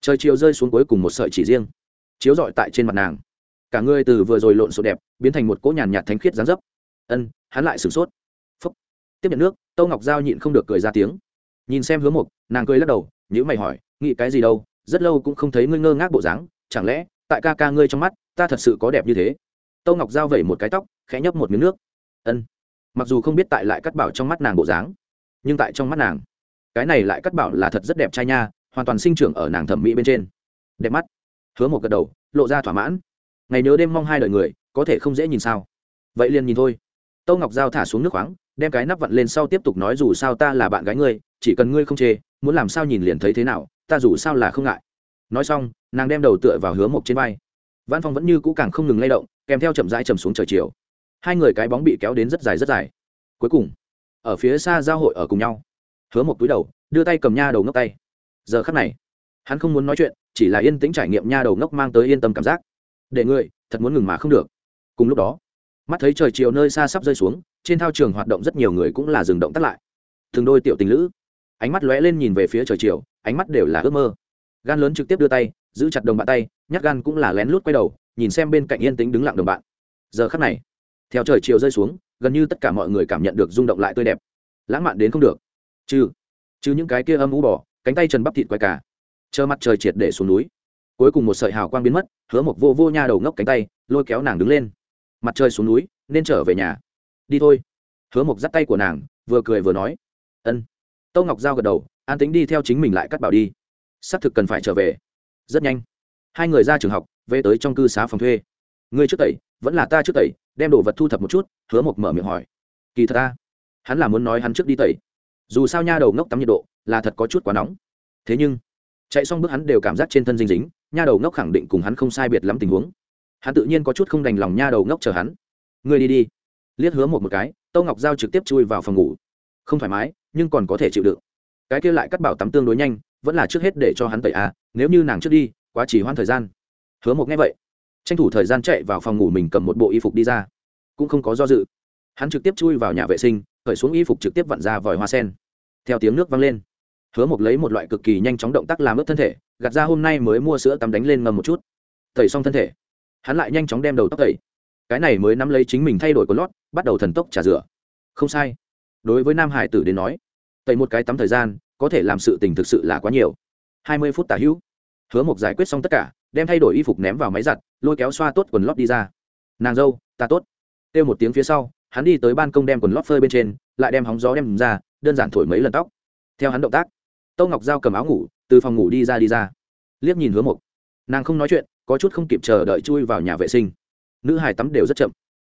Trời chiều rơi xuống cuối cùng một sợi chỉ riêng. Chiếu rọi tại trên mặt nàng. Cả người từ vừa rồi lộn xộn đẹp, biến thành một cỗ nhàn nhạt thánh khiết dáng dấp. Ân, hắn lại sửng sốt. Phúc. Tiếp nhận nước, tâu ngọc giao nhịn không được cười ra tiếng. Nhìn xem Hứa mục, nàng cười lắc đầu nhữ mày hỏi, nghĩ cái gì đâu? Rất lâu cũng không thấy ngươi ngơ ngác bộ dáng, chẳng lẽ tại ca ca ngươi trong mắt, ta thật sự có đẹp như thế. Tâu ngọc giao vẩy một cái tóc, khẽ nhấp một miếng nước. Ân. Mặc dù không biết tại lại cắt bảo trong mắt nàng bộ dáng, nhưng tại trong mắt nàng, cái này lại cắt bảo là thật rất đẹp trai nha, hoàn toàn sinh trưởng ở nàng thẩm mỹ bên trên. Đẹp mắt. Hứa một gật đầu, lộ ra thỏa mãn. Ngày nhớ đêm mong hai đời người, có thể không dễ nhìn sao? Vậy liền nhìn thôi. Tâu ngọc giao thả xuống nước khoáng, đem cái nắp vặn lên sau tiếp tục nói dù sao ta là bạn gái ngươi, chỉ cần ngươi không chê, muốn làm sao nhìn liền thấy thế nào, ta dù sao là không ngại nói xong, nàng đem đầu tựa vào hứa mộc trên vai. Văn phong vẫn như cũ càng không ngừng lay động, kèm theo chậm rãi chầm xuống trời chiều. Hai người cái bóng bị kéo đến rất dài rất dài. Cuối cùng, ở phía xa giao hội ở cùng nhau. Hứa một túi đầu, đưa tay cầm nha đầu ngốc tay. Giờ khắc này, hắn không muốn nói chuyện, chỉ là yên tĩnh trải nghiệm nha đầu ngốc mang tới yên tâm cảm giác. Để người thật muốn ngừng mà không được. Cùng lúc đó, mắt thấy trời chiều nơi xa sắp rơi xuống, trên thao trường hoạt động rất nhiều người cũng là dừng động tắt lại. Thường đôi tiểu tình lữ, ánh mắt lóe lên nhìn về phía trời chiều, ánh mắt đều là ước mơ gan lớn trực tiếp đưa tay, giữ chặt đồng bạn tay, nhát gan cũng là lén lút quay đầu, nhìn xem bên cạnh yên tĩnh đứng lặng đồng bạn. Giờ khắc này, theo trời chiều rơi xuống, gần như tất cả mọi người cảm nhận được rung động lại tươi đẹp. Lãng mạn đến không được. Chứ chứ những cái kia âm u bỏ cánh tay trần bắp thịt quay cả. Chờ mặt trời triệt để xuống núi, cuối cùng một sợi hào quang biến mất, hứa một vô vô nha đầu ngốc cánh tay, lôi kéo nàng đứng lên. Mặt trời xuống núi, nên trở về nhà. Đi thôi. Hứa một dắt tay của nàng, vừa cười vừa nói. Ân. Tâu ngọc giao gật đầu, an tính đi theo chính mình lại cắt bảo đi xác thực cần phải trở về. Rất nhanh. Hai người ra trường học, về tới trong cư xá phòng thuê. Ngươi trước tẩy, vẫn là ta trước tẩy, đem đồ vật thu thập một chút, hứa mộc mở miệng hỏi. Kỳ thật ta, hắn là muốn nói hắn trước đi tẩy. Dù sao nha đầu ngốc tắm nhiệt độ, là thật có chút quá nóng. Thế nhưng, chạy xong bước hắn đều cảm giác trên thân dinh dính, nha đầu ngốc khẳng định cùng hắn không sai biệt lắm tình huống. Hắn tự nhiên có chút không đành lòng nha đầu ngốc chờ hắn. Ngươi đi đi. Liếc hứa một một cái, tâu ngọc giao trực tiếp chui vào phòng ngủ. Không thoải mái, nhưng còn có thể chịu đựng. Cái kia lại cắt bảo tắm tương đối nhanh vẫn là trước hết để cho hắn tẩy à nếu như nàng trước đi, quá chỉ hoãn thời gian. Hứa một nghe vậy, tranh thủ thời gian chạy vào phòng ngủ mình cầm một bộ y phục đi ra. Cũng không có do dự. Hắn trực tiếp chui vào nhà vệ sinh, khởi xuống y phục trực tiếp vặn ra vòi hoa sen. Theo tiếng nước vang lên, hứa một lấy một loại cực kỳ nhanh chóng động tác làm ướt thân thể, gạt ra hôm nay mới mua sữa tắm đánh lên ngầm một chút. Tẩy xong thân thể, hắn lại nhanh chóng đem đầu tóc tẩy. Cái này mới nắm lấy chính mình thay đổi của lót, bắt đầu thần tốc trả rửa. Không sai. Đối với nam hải tử đến nói, tẩy một cái tắm thời gian có thể làm sự tình thực sự là quá nhiều. Hai mươi phút tả hữu. Hứa mộc giải quyết xong tất cả, đem thay đổi y phục ném vào máy giặt, lôi kéo xoa tốt quần lót đi ra. Nàng dâu, ta tốt. Kêu một tiếng phía sau, hắn đi tới ban công đem quần lót phơi bên trên, lại đem hóng gió đem ra, đơn giản thổi mấy lần tóc. Theo hắn động tác tâu ngọc giao cầm áo ngủ, từ phòng ngủ đi ra đi ra. Liếc nhìn hứa mộc, nàng không nói chuyện, có chút không kịp chờ đợi chui vào nhà vệ sinh. Nữ hải tắm đều rất chậm.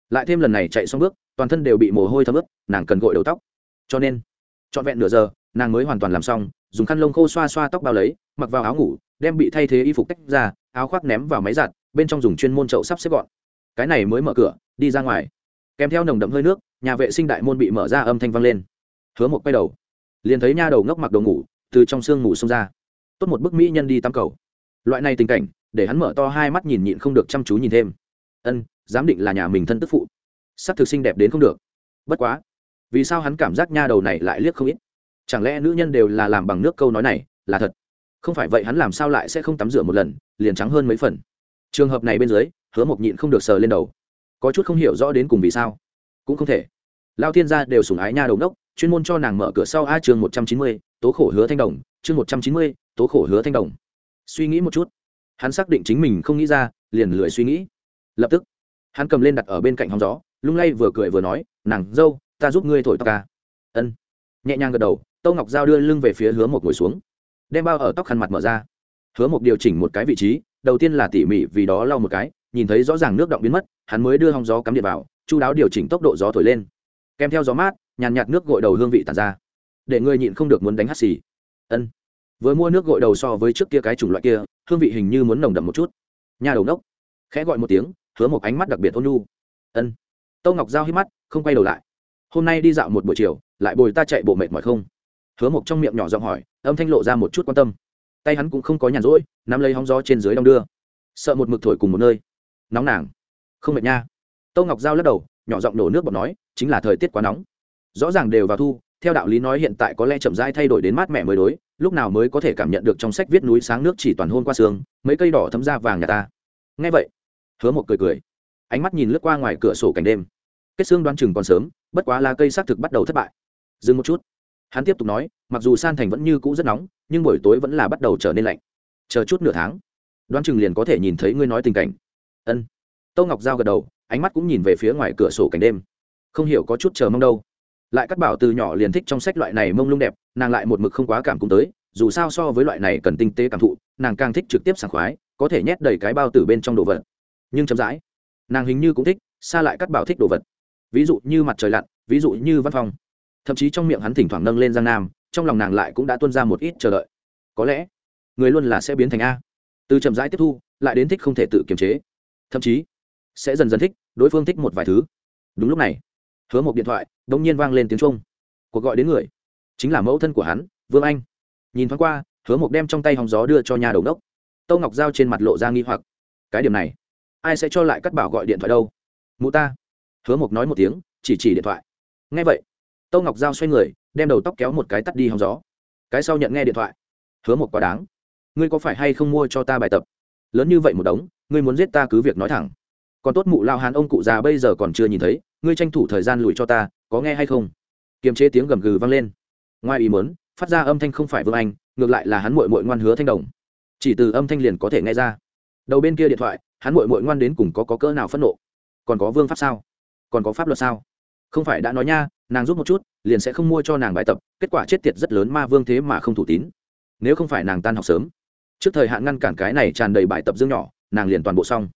Lại thêm lần này chạy xong bước, toàn thân đều bị mồ hôi thấm ướt, nàng cần gội đầu tóc. Cho nên, trọn vẹn nửa giờ nàng mới hoàn toàn làm xong, dùng khăn lông khô xoa xoa tóc bao lấy, mặc vào áo ngủ, đem bị thay thế y phục tách ra, áo khoác ném vào máy giặt, bên trong dùng chuyên môn chậu sắp xếp gọn. Cái này mới mở cửa, đi ra ngoài. Kèm theo nồng đậm hơi nước, nhà vệ sinh đại môn bị mở ra âm thanh vang lên. Hứa một quay đầu, liền thấy nha đầu ngốc mặc đồ ngủ, từ trong sương ngủ xông ra. Tốt một bức mỹ nhân đi tắm cầu. Loại này tình cảnh, để hắn mở to hai mắt nhìn nhịn không được chăm chú nhìn thêm. Ân, giám định là nhà mình thân tức phụ. Sắc thực sinh đẹp đến không được. Bất quá, vì sao hắn cảm giác nha đầu này lại liếc không ít? Chẳng lẽ nữ nhân đều là làm bằng nước câu nói này, là thật? Không phải vậy hắn làm sao lại sẽ không tắm rửa một lần, liền trắng hơn mấy phần? Trường hợp này bên dưới, hứa mộc nhịn không được sờ lên đầu. Có chút không hiểu rõ đến cùng vì sao. Cũng không thể. Lao thiên gia đều sủng ái nha đầu đốc chuyên môn cho nàng mở cửa sau a chương một trăm chín mươi, tố khổ hứa thanh đồng, chương một trăm chín mươi, tố khổ hứa thanh đồng. Suy nghĩ một chút. Hắn xác định chính mình không nghĩ ra, liền lười suy nghĩ. Lập tức, hắn cầm lên đặt ở bên cạnh hóng gió, lung lay vừa cười vừa nói, nàng dâu, ta giúp ngươi thổi tóc ca. Ân. Nhẹ nhàng gật đầu Tô ngọc giao đưa lưng về phía hứa một ngồi xuống. Đem bao ở tóc khăn mặt mở ra. Hứa một điều chỉnh một cái vị trí, đầu tiên là tỉ mỉ vì đó lau một cái, nhìn thấy rõ ràng nước động biến mất, hắn mới đưa hong gió cắm điện vào, chu đáo điều chỉnh tốc độ gió thổi lên. Kèm theo gió mát, nhàn nhạt nước gội đầu hương vị tàn ra. Để người nhịn không được muốn đánh hắt xì. Ân. Vừa mua nước gội đầu so với trước kia cái chủng loại kia, hương vị hình như muốn nồng đậm một chút. Nhà đầu nốc khẽ gọi một tiếng, hứa một ánh mắt đặc biệt ôn nhu. Ân. Tâu ngọc giao hít mắt, không quay đầu lại. Hôm nay đi dạo một buổi chiều, lại bồi ta chạy bộ mệt mỏi không? Hứa một trong miệng nhỏ giọng hỏi, âm thanh lộ ra một chút quan tâm. Tay hắn cũng không có nhàn rỗi, nắm lấy hóng gió trên dưới đong đưa. Sợ một mực thổi cùng một nơi. Nóng nàng. Không mệt nha. Tâu ngọc giao lắc đầu, nhỏ giọng nổ nước bọt nói, chính là thời tiết quá nóng. Rõ ràng đều vào thu, theo đạo lý nói hiện tại có lẽ chậm rãi thay đổi đến mát mẻ mới đối, lúc nào mới có thể cảm nhận được trong sách viết núi sáng nước chỉ toàn hôn qua sương, mấy cây đỏ thấm ra vàng nhà ta. Nghe vậy, hứa một cười cười, ánh mắt nhìn lướt qua ngoài cửa sổ cảnh đêm. Kết xương đoán chừng còn sớm, bất quá là cây xác thực bắt đầu thất bại. Dừng một chút hắn tiếp tục nói, mặc dù san thành vẫn như cũ rất nóng, nhưng buổi tối vẫn là bắt đầu trở nên lạnh. Chờ chút nửa tháng, đoán chừng liền có thể nhìn thấy ngươi nói tình cảnh. Ân. Tâu ngọc giao gật đầu, ánh mắt cũng nhìn về phía ngoài cửa sổ cảnh đêm. Không hiểu có chút chờ mong đâu. Lại cắt bảo từ nhỏ liền thích trong sách loại này mông lung đẹp, nàng lại một mực không quá cảm cũng tới, dù sao so với loại này cần tinh tế cảm thụ, nàng càng thích trực tiếp sảng khoái, có thể nhét đầy cái bao tử bên trong đồ vật. Nhưng chậm rãi, nàng hình như cũng thích, xa lại cắt bảo thích đồ vật. Ví dụ như mặt trời lặn, ví dụ như văn phòng thậm chí trong miệng hắn thỉnh thoảng nâng lên giang nam, trong lòng nàng lại cũng đã tuân ra một ít chờ đợi. Có lẽ, người luôn là sẽ biến thành a. Từ chậm rãi tiếp thu, lại đến thích không thể tự kiềm chế. Thậm chí, sẽ dần dần thích, đối phương thích một vài thứ. Đúng lúc này, hứa một điện thoại đ ỗ n g nhiên vang lên tiếng trung cuộc gọi đến người, chính là mẫu thân của hắn, vương anh. Nhìn thoáng qua, hứa một đem trong tay hòng gió đưa cho nhà đầu đốc. Tâu ngọc giao trên mặt lộ ra nghi hoặc. Cái điểm này, ai sẽ cho lại cắt bảo gọi điện thoại đâu? Mụ ta. Hứa một nói một tiếng, chỉ chỉ điện thoại. Ngay vậy tâu ngọc giao xoay người đem đầu tóc kéo một cái tắt đi hòng gió. Cái sau nhận nghe điện thoại. Hứa một quá đáng. Ngươi có phải hay không mua cho ta bài tập? Lớn như vậy một đống ngươi muốn giết ta cứ việc nói thẳng. Còn tốt mụ lao hán ông cụ già bây giờ còn chưa nhìn thấy ngươi tranh thủ thời gian lùi cho ta có nghe hay không? Kiềm chế tiếng gầm gừ vang lên. Ngoài ý mớn phát ra âm thanh không phải vương anh ngược lại là hắn mội mội ngoan hứa thanh đồng. Chỉ từ âm thanh liền có thể nghe ra. Đầu bên kia điện thoại hắn mội mội ngoan đến cùng có, có cỡ nào phẫn nộ? Còn có vương pháp sao? Còn có pháp luật sao? Không phải đã nói nha nàng giúp một chút, liền sẽ không mua cho nàng bài tập, kết quả chết tiệt rất lớn ma vương thế mà không thủ tín. Nếu không phải nàng tan học sớm. Trước thời hạn ngăn cản cái này tràn đầy bài tập dương nhỏ, nàng liền toàn bộ xong.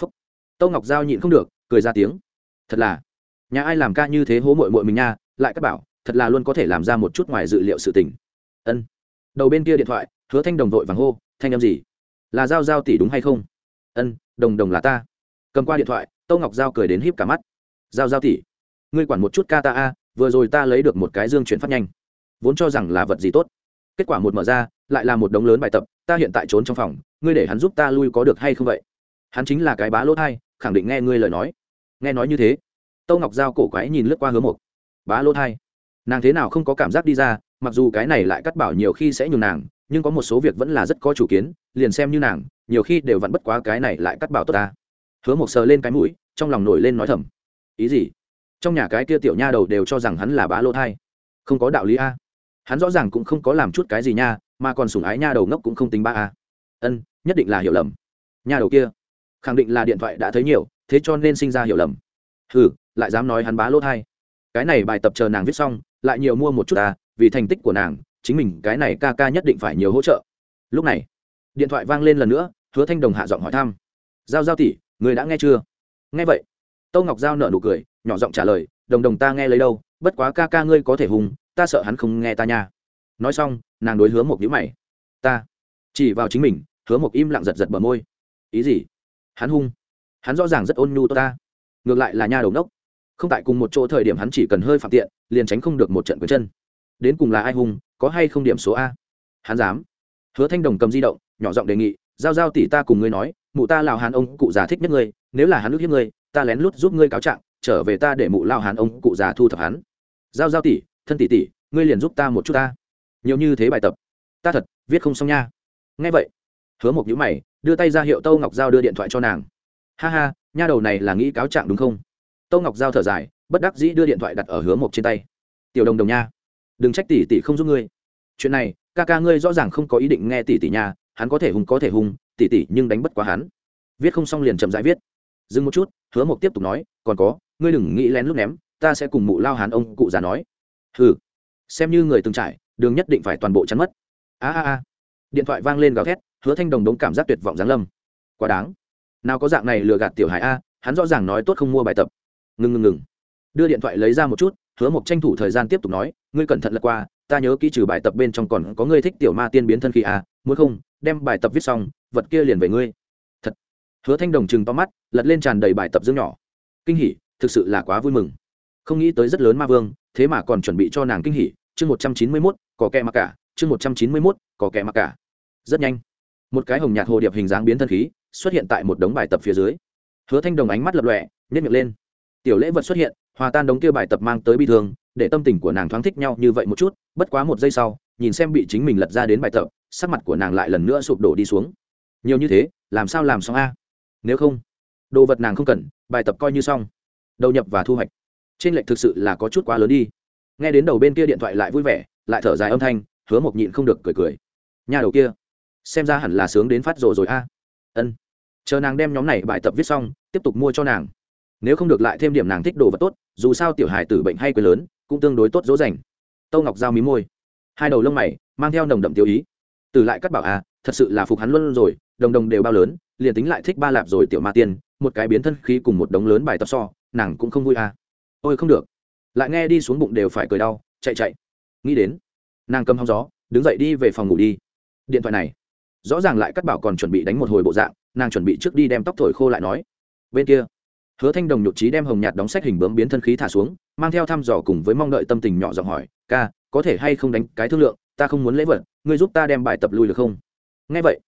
Phúc. Tâu ngọc giao nhịn không được, cười ra tiếng. Thật là. Nhà ai làm ca như thế hố mội mội mình nha, lại các bảo, thật là luôn có thể làm ra một chút ngoài dự liệu sự tình. Ân. Đầu bên kia điện thoại, hứa thanh đồng vội vàng hô, thanh em gì? Là giao giao tỷ đúng hay không? Ân, đồng đồng là ta. Cầm qua điện thoại, tâu ngọc giao cười đến híp cả mắt. Giao giao tỷ ngươi quản một chút ca ta a, vừa rồi ta lấy được một cái dương chuyển phát nhanh. Vốn cho rằng là vật gì tốt. Kết quả một mở ra, lại là một đống lớn bài tập, ta hiện tại trốn trong phòng, ngươi để hắn giúp ta lui có được hay không vậy? Hắn chính là cái bá lỗ thai, khẳng định nghe ngươi lời nói. Nghe nói như thế, tâu ngọc giao cổ quái nhìn lướt qua hứa một bá lỗ thai. Nàng thế nào không có cảm giác đi ra, mặc dù cái này lại cắt bảo nhiều khi sẽ nhường nàng, nhưng có một số việc vẫn là rất có chủ kiến, liền xem như nàng, nhiều khi đều vẫn bất quá cái này lại cắt bảo tốt ta. Hứa một sờ lên cái mũi, trong lòng nổi lên nói thầm. Ý gì? Trong nhà cái kia tiểu nha đầu đều cho rằng hắn là bá lô thai. Không có đạo lý a. Hắn rõ ràng cũng không có làm chút cái gì nha, mà còn sủng ái nha đầu ngốc cũng không tính ba a. Ân, nhất định là hiểu lầm. Nha đầu kia, khẳng định là điện thoại đã thấy nhiều, thế cho nên sinh ra hiểu lầm. Ừ lại dám nói hắn bá lô thai. Cái này bài tập chờ nàng viết xong, lại nhiều mua một chút ta vì thành tích của nàng, chính mình cái này ca ca nhất định phải nhiều hỗ trợ. Lúc này, điện thoại vang lên lần nữa, hứa thanh đồng hạ giọng hỏi thăm. Giao giao tỷ, người đã nghe chưa? Nghe vậy tâu ngọc giao nở nụ cười nhỏ giọng trả lời, đồng đồng ta nghe lấy đâu, bất quá ca ca ngươi có thể hùng, ta sợ hắn không nghe ta nha. Nói xong, nàng đối hứa một nhữ mày. Ta chỉ vào chính mình, hứa một im lặng giật giật bờ môi. Ý gì? Hắn hung? Hắn rõ ràng rất ôn nhu tốt ta. Ngược lại là nha đầu đốc. Không tại cùng một chỗ thời điểm hắn chỉ cần hơi phạm tiện, liền tránh không được một trận quyền chân. Đến cùng là ai hung, có hay không điểm số a? Hắn dám. Hứa thanh đồng cầm di động, nhỏ giọng đề nghị, giao giao tỷ ta cùng ngươi nói, mụ ta lào hàn ông, cụ già thích nhất ngươi, nếu là hắn ước hiếp ngươi, ta lén lút giúp ngươi cáo trạng trở về ta để mụ lao hán ông cụ già thu thập hắn. Giao giao tỷ, thân tỷ tỷ, ngươi liền giúp ta một chút ta. Nhiều như thế bài tập. Ta thật, viết không xong nha. Nghe vậy, hứa một nhữ mày, đưa tay ra hiệu tâu ngọc giao đưa điện thoại cho nàng. Ha ha, nha đầu này là nghĩ cáo trạng đúng không? Tâu ngọc giao thở dài, bất đắc dĩ đưa điện thoại đặt ở hứa một trên tay. Tiểu đồng đồng nha, đừng trách tỷ tỷ không giúp ngươi. Chuyện này, ca ca ngươi rõ ràng không có ý định nghe tỷ tỷ nha, hắn có thể hùng có thể hùng, tỷ tỷ nhưng đánh bất quá hắn. Viết không xong liền chậm rãi viết. Dừng một chút, hứa mộc tiếp tục nói, còn có ngươi đừng nghĩ lén lúc ném, ta sẽ cùng mụ lao hán ông cụ già nói. Hừ, xem như người từng trải, đường nhất định phải toàn bộ chắn mất. A a a. Điện thoại vang lên gào thét, hứa thanh đồng đống cảm giác tuyệt vọng giáng lâm. Quá đáng. Nào có dạng này lừa gạt tiểu hải a, hắn rõ ràng nói tốt không mua bài tập. Ngừng ngừng ngừng đưa điện thoại lấy ra một chút, hứa mộc tranh thủ thời gian tiếp tục nói, ngươi cẩn thận lật qua, ta nhớ kỹ trừ bài tập bên trong còn có ngươi thích tiểu ma tiên biến thân khi a, muốn không, đem bài tập viết xong, vật kia liền về ngươi. Thật. Hứa thanh đồng chừng to mắt, lật lên tràn đầy bài tập dương nhỏ. Kinh hỉ thực sự là quá vui mừng. Không nghĩ tới rất lớn ma vương, thế mà còn chuẩn bị cho nàng kinh hỉ. Chương một trăm chín mươi mốt, có kẹ mặc cả. Chương một trăm chín mươi mốt, có kẹ mặc cả. Rất nhanh, một cái hồng nhạt hồ điệp hình dáng biến thân khí xuất hiện tại một đống bài tập phía dưới. Hứa thanh đồng ánh mắt lập lọe nhét miệng lên. Tiểu lễ vật xuất hiện, hòa tan đống kia bài tập mang tới bi thương, để tâm tình của nàng thoáng thích nhau như vậy một chút, bất quá một giây sau, nhìn xem bị chính mình lật ra đến bài tập, sắc mặt của nàng lại lần nữa sụp đổ đi xuống. Nhiều như thế, làm sao làm xong a? Nếu không, đồ vật nàng không cần, bài tập coi như xong đầu nhập và thu hoạch. Trên lệch thực sự là có chút quá lớn đi. Nghe đến đầu bên kia điện thoại lại vui vẻ, lại thở dài âm thanh, hứa một nhịn không được cười cười. Nhà đầu kia, xem ra hẳn là sướng đến phát rồ rồi a. Ân. Chờ nàng đem nhóm này bài tập viết xong, tiếp tục mua cho nàng. Nếu không được lại thêm điểm nàng thích đồ vật tốt, dù sao tiểu hài tử bệnh hay quê lớn, cũng tương đối tốt dỗ dành. Tâu ngọc giao mí môi. Hai đầu lông mày, mang theo nồng đậm tiêu ý. Từ lại cắt bảo à thật sự là phục hắn luôn rồi, đồng đồng đều bao lớn, liền tính lại thích ba lạp rồi tiểu ma tiên một cái biến thân khí cùng một đống lớn bài tập so, nàng cũng không vui à. Ôi, không được. Lại nghe đi xuống bụng đều phải cười đau, chạy chạy. Nghĩ đến, nàng cầm hóng gió, đứng dậy đi về phòng ngủ đi. Điện thoại này, rõ ràng lại cắt bảo còn chuẩn bị đánh một hồi bộ dạng, nàng chuẩn bị trước đi đem tóc thổi khô lại nói. Bên kia, hứa thanh đồng nhục trí đem hồng nhạt đóng sách hình bướm biến thân khí thả xuống, mang theo thăm dò cùng với mong đợi tâm tình nhỏ giọng hỏi, ca, có thể hay không đánh cái thương lượng, ta không muốn lễ vật, ngươi giúp ta đem bài tập lui được không? Nghe vậy,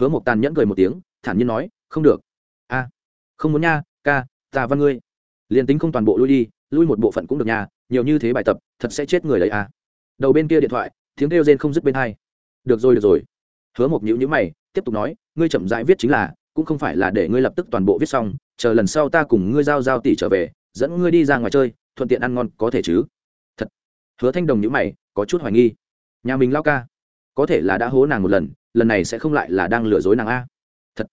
hứa mộc tàn nhẫn cười một tiếng, thản nhiên nói, không được không muốn nha ca ta văn ngươi. Liền tính không toàn bộ lui đi lui một bộ phận cũng được nhà, nhiều như thế bài tập thật sẽ chết người đấy à. Đầu bên kia điện thoại tiếng kêu rên không dứt bên hai. Được rồi được rồi. Hứa một nhữ nhữ mày tiếp tục nói ngươi chậm rãi viết chính là cũng không phải là để ngươi lập tức toàn bộ viết xong chờ lần sau ta cùng ngươi giao giao tỷ trở về dẫn ngươi đi ra ngoài chơi thuận tiện ăn ngon có thể chứ? Thật. Hứa thanh đồng nhữ mày có chút hoài nghi. Nhà mình lao ca. Có thể là đã hố nàng một lần lần này sẽ không lại là đang lừa dối nàng a. Thật.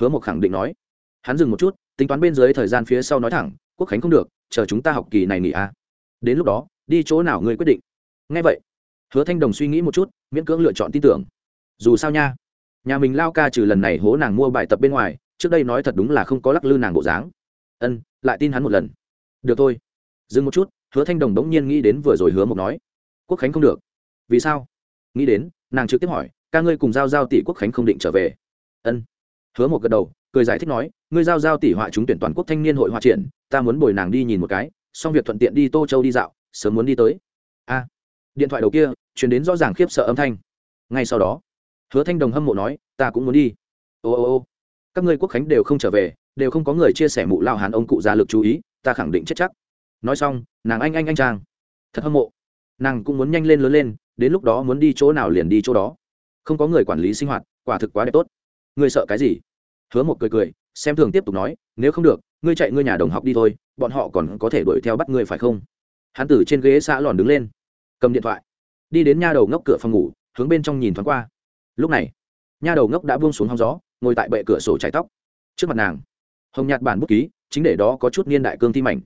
Hứa một khẳng định nói hắn dừng một chút, tính toán bên dưới thời gian phía sau nói thẳng, quốc khánh không được, chờ chúng ta học kỳ này nghỉ à? đến lúc đó, đi chỗ nào ngươi quyết định? Ngay vậy, hứa thanh đồng suy nghĩ một chút, miễn cưỡng lựa chọn tin tưởng. Dù sao nha, nhà mình lao ca trừ lần này hố nàng mua bài tập bên ngoài, trước đây nói thật đúng là không có lắc lư nàng bộ dáng. Ân, lại tin hắn một lần. Được thôi. Dừng một chút, hứa thanh đồng đống nhiên nghĩ đến vừa rồi hứa mộc nói. Quốc khánh không được. Vì sao? Nghĩ đến, nàng trực tiếp hỏi, ca ngươi cùng giao giao tỷ quốc khánh không định trở về. Ân. Hứa một gật đầu cười giải thích nói, ngươi giao giao tỷ họa chúng tuyển toàn quốc thanh niên hội họa triển, ta muốn bồi nàng đi nhìn một cái, xong việc thuận tiện đi tô châu đi dạo, sớm muốn đi tới. A. Điện thoại đầu kia chuyển đến rõ ràng khiếp sợ âm thanh. Ngay sau đó, hứa thanh đồng hâm mộ nói, ta cũng muốn đi. Ô ô ô, các ngươi quốc khánh đều không trở về, đều không có người chia sẻ mụ lao hán ông cụ gia lực chú ý, ta khẳng định chết chắc. Nói xong, nàng anh anh anh trang. Thật hâm mộ. Nàng cũng muốn nhanh lên lớn lên, đến lúc đó muốn đi chỗ nào liền đi chỗ đó. Không có người quản lý sinh hoạt, quả thực quá đẹp tốt. Ngươi sợ cái gì? Hứa một cười cười, xem thường tiếp tục nói, nếu không được, ngươi chạy ngươi nhà đồng học đi thôi, bọn họ còn có thể đuổi theo bắt ngươi phải không? Hắn từ trên ghế xã lòn đứng lên, cầm điện thoại, đi đến nha đầu ngốc cửa phòng ngủ, hướng bên trong nhìn thoáng qua. Lúc này, nha đầu ngốc đã buông xuống hóng gió, ngồi tại bệ cửa sổ trái tóc. Trước mặt nàng, hồng nhạt bản bút ký, chính để đó có chút niên đại cương thi mảnh.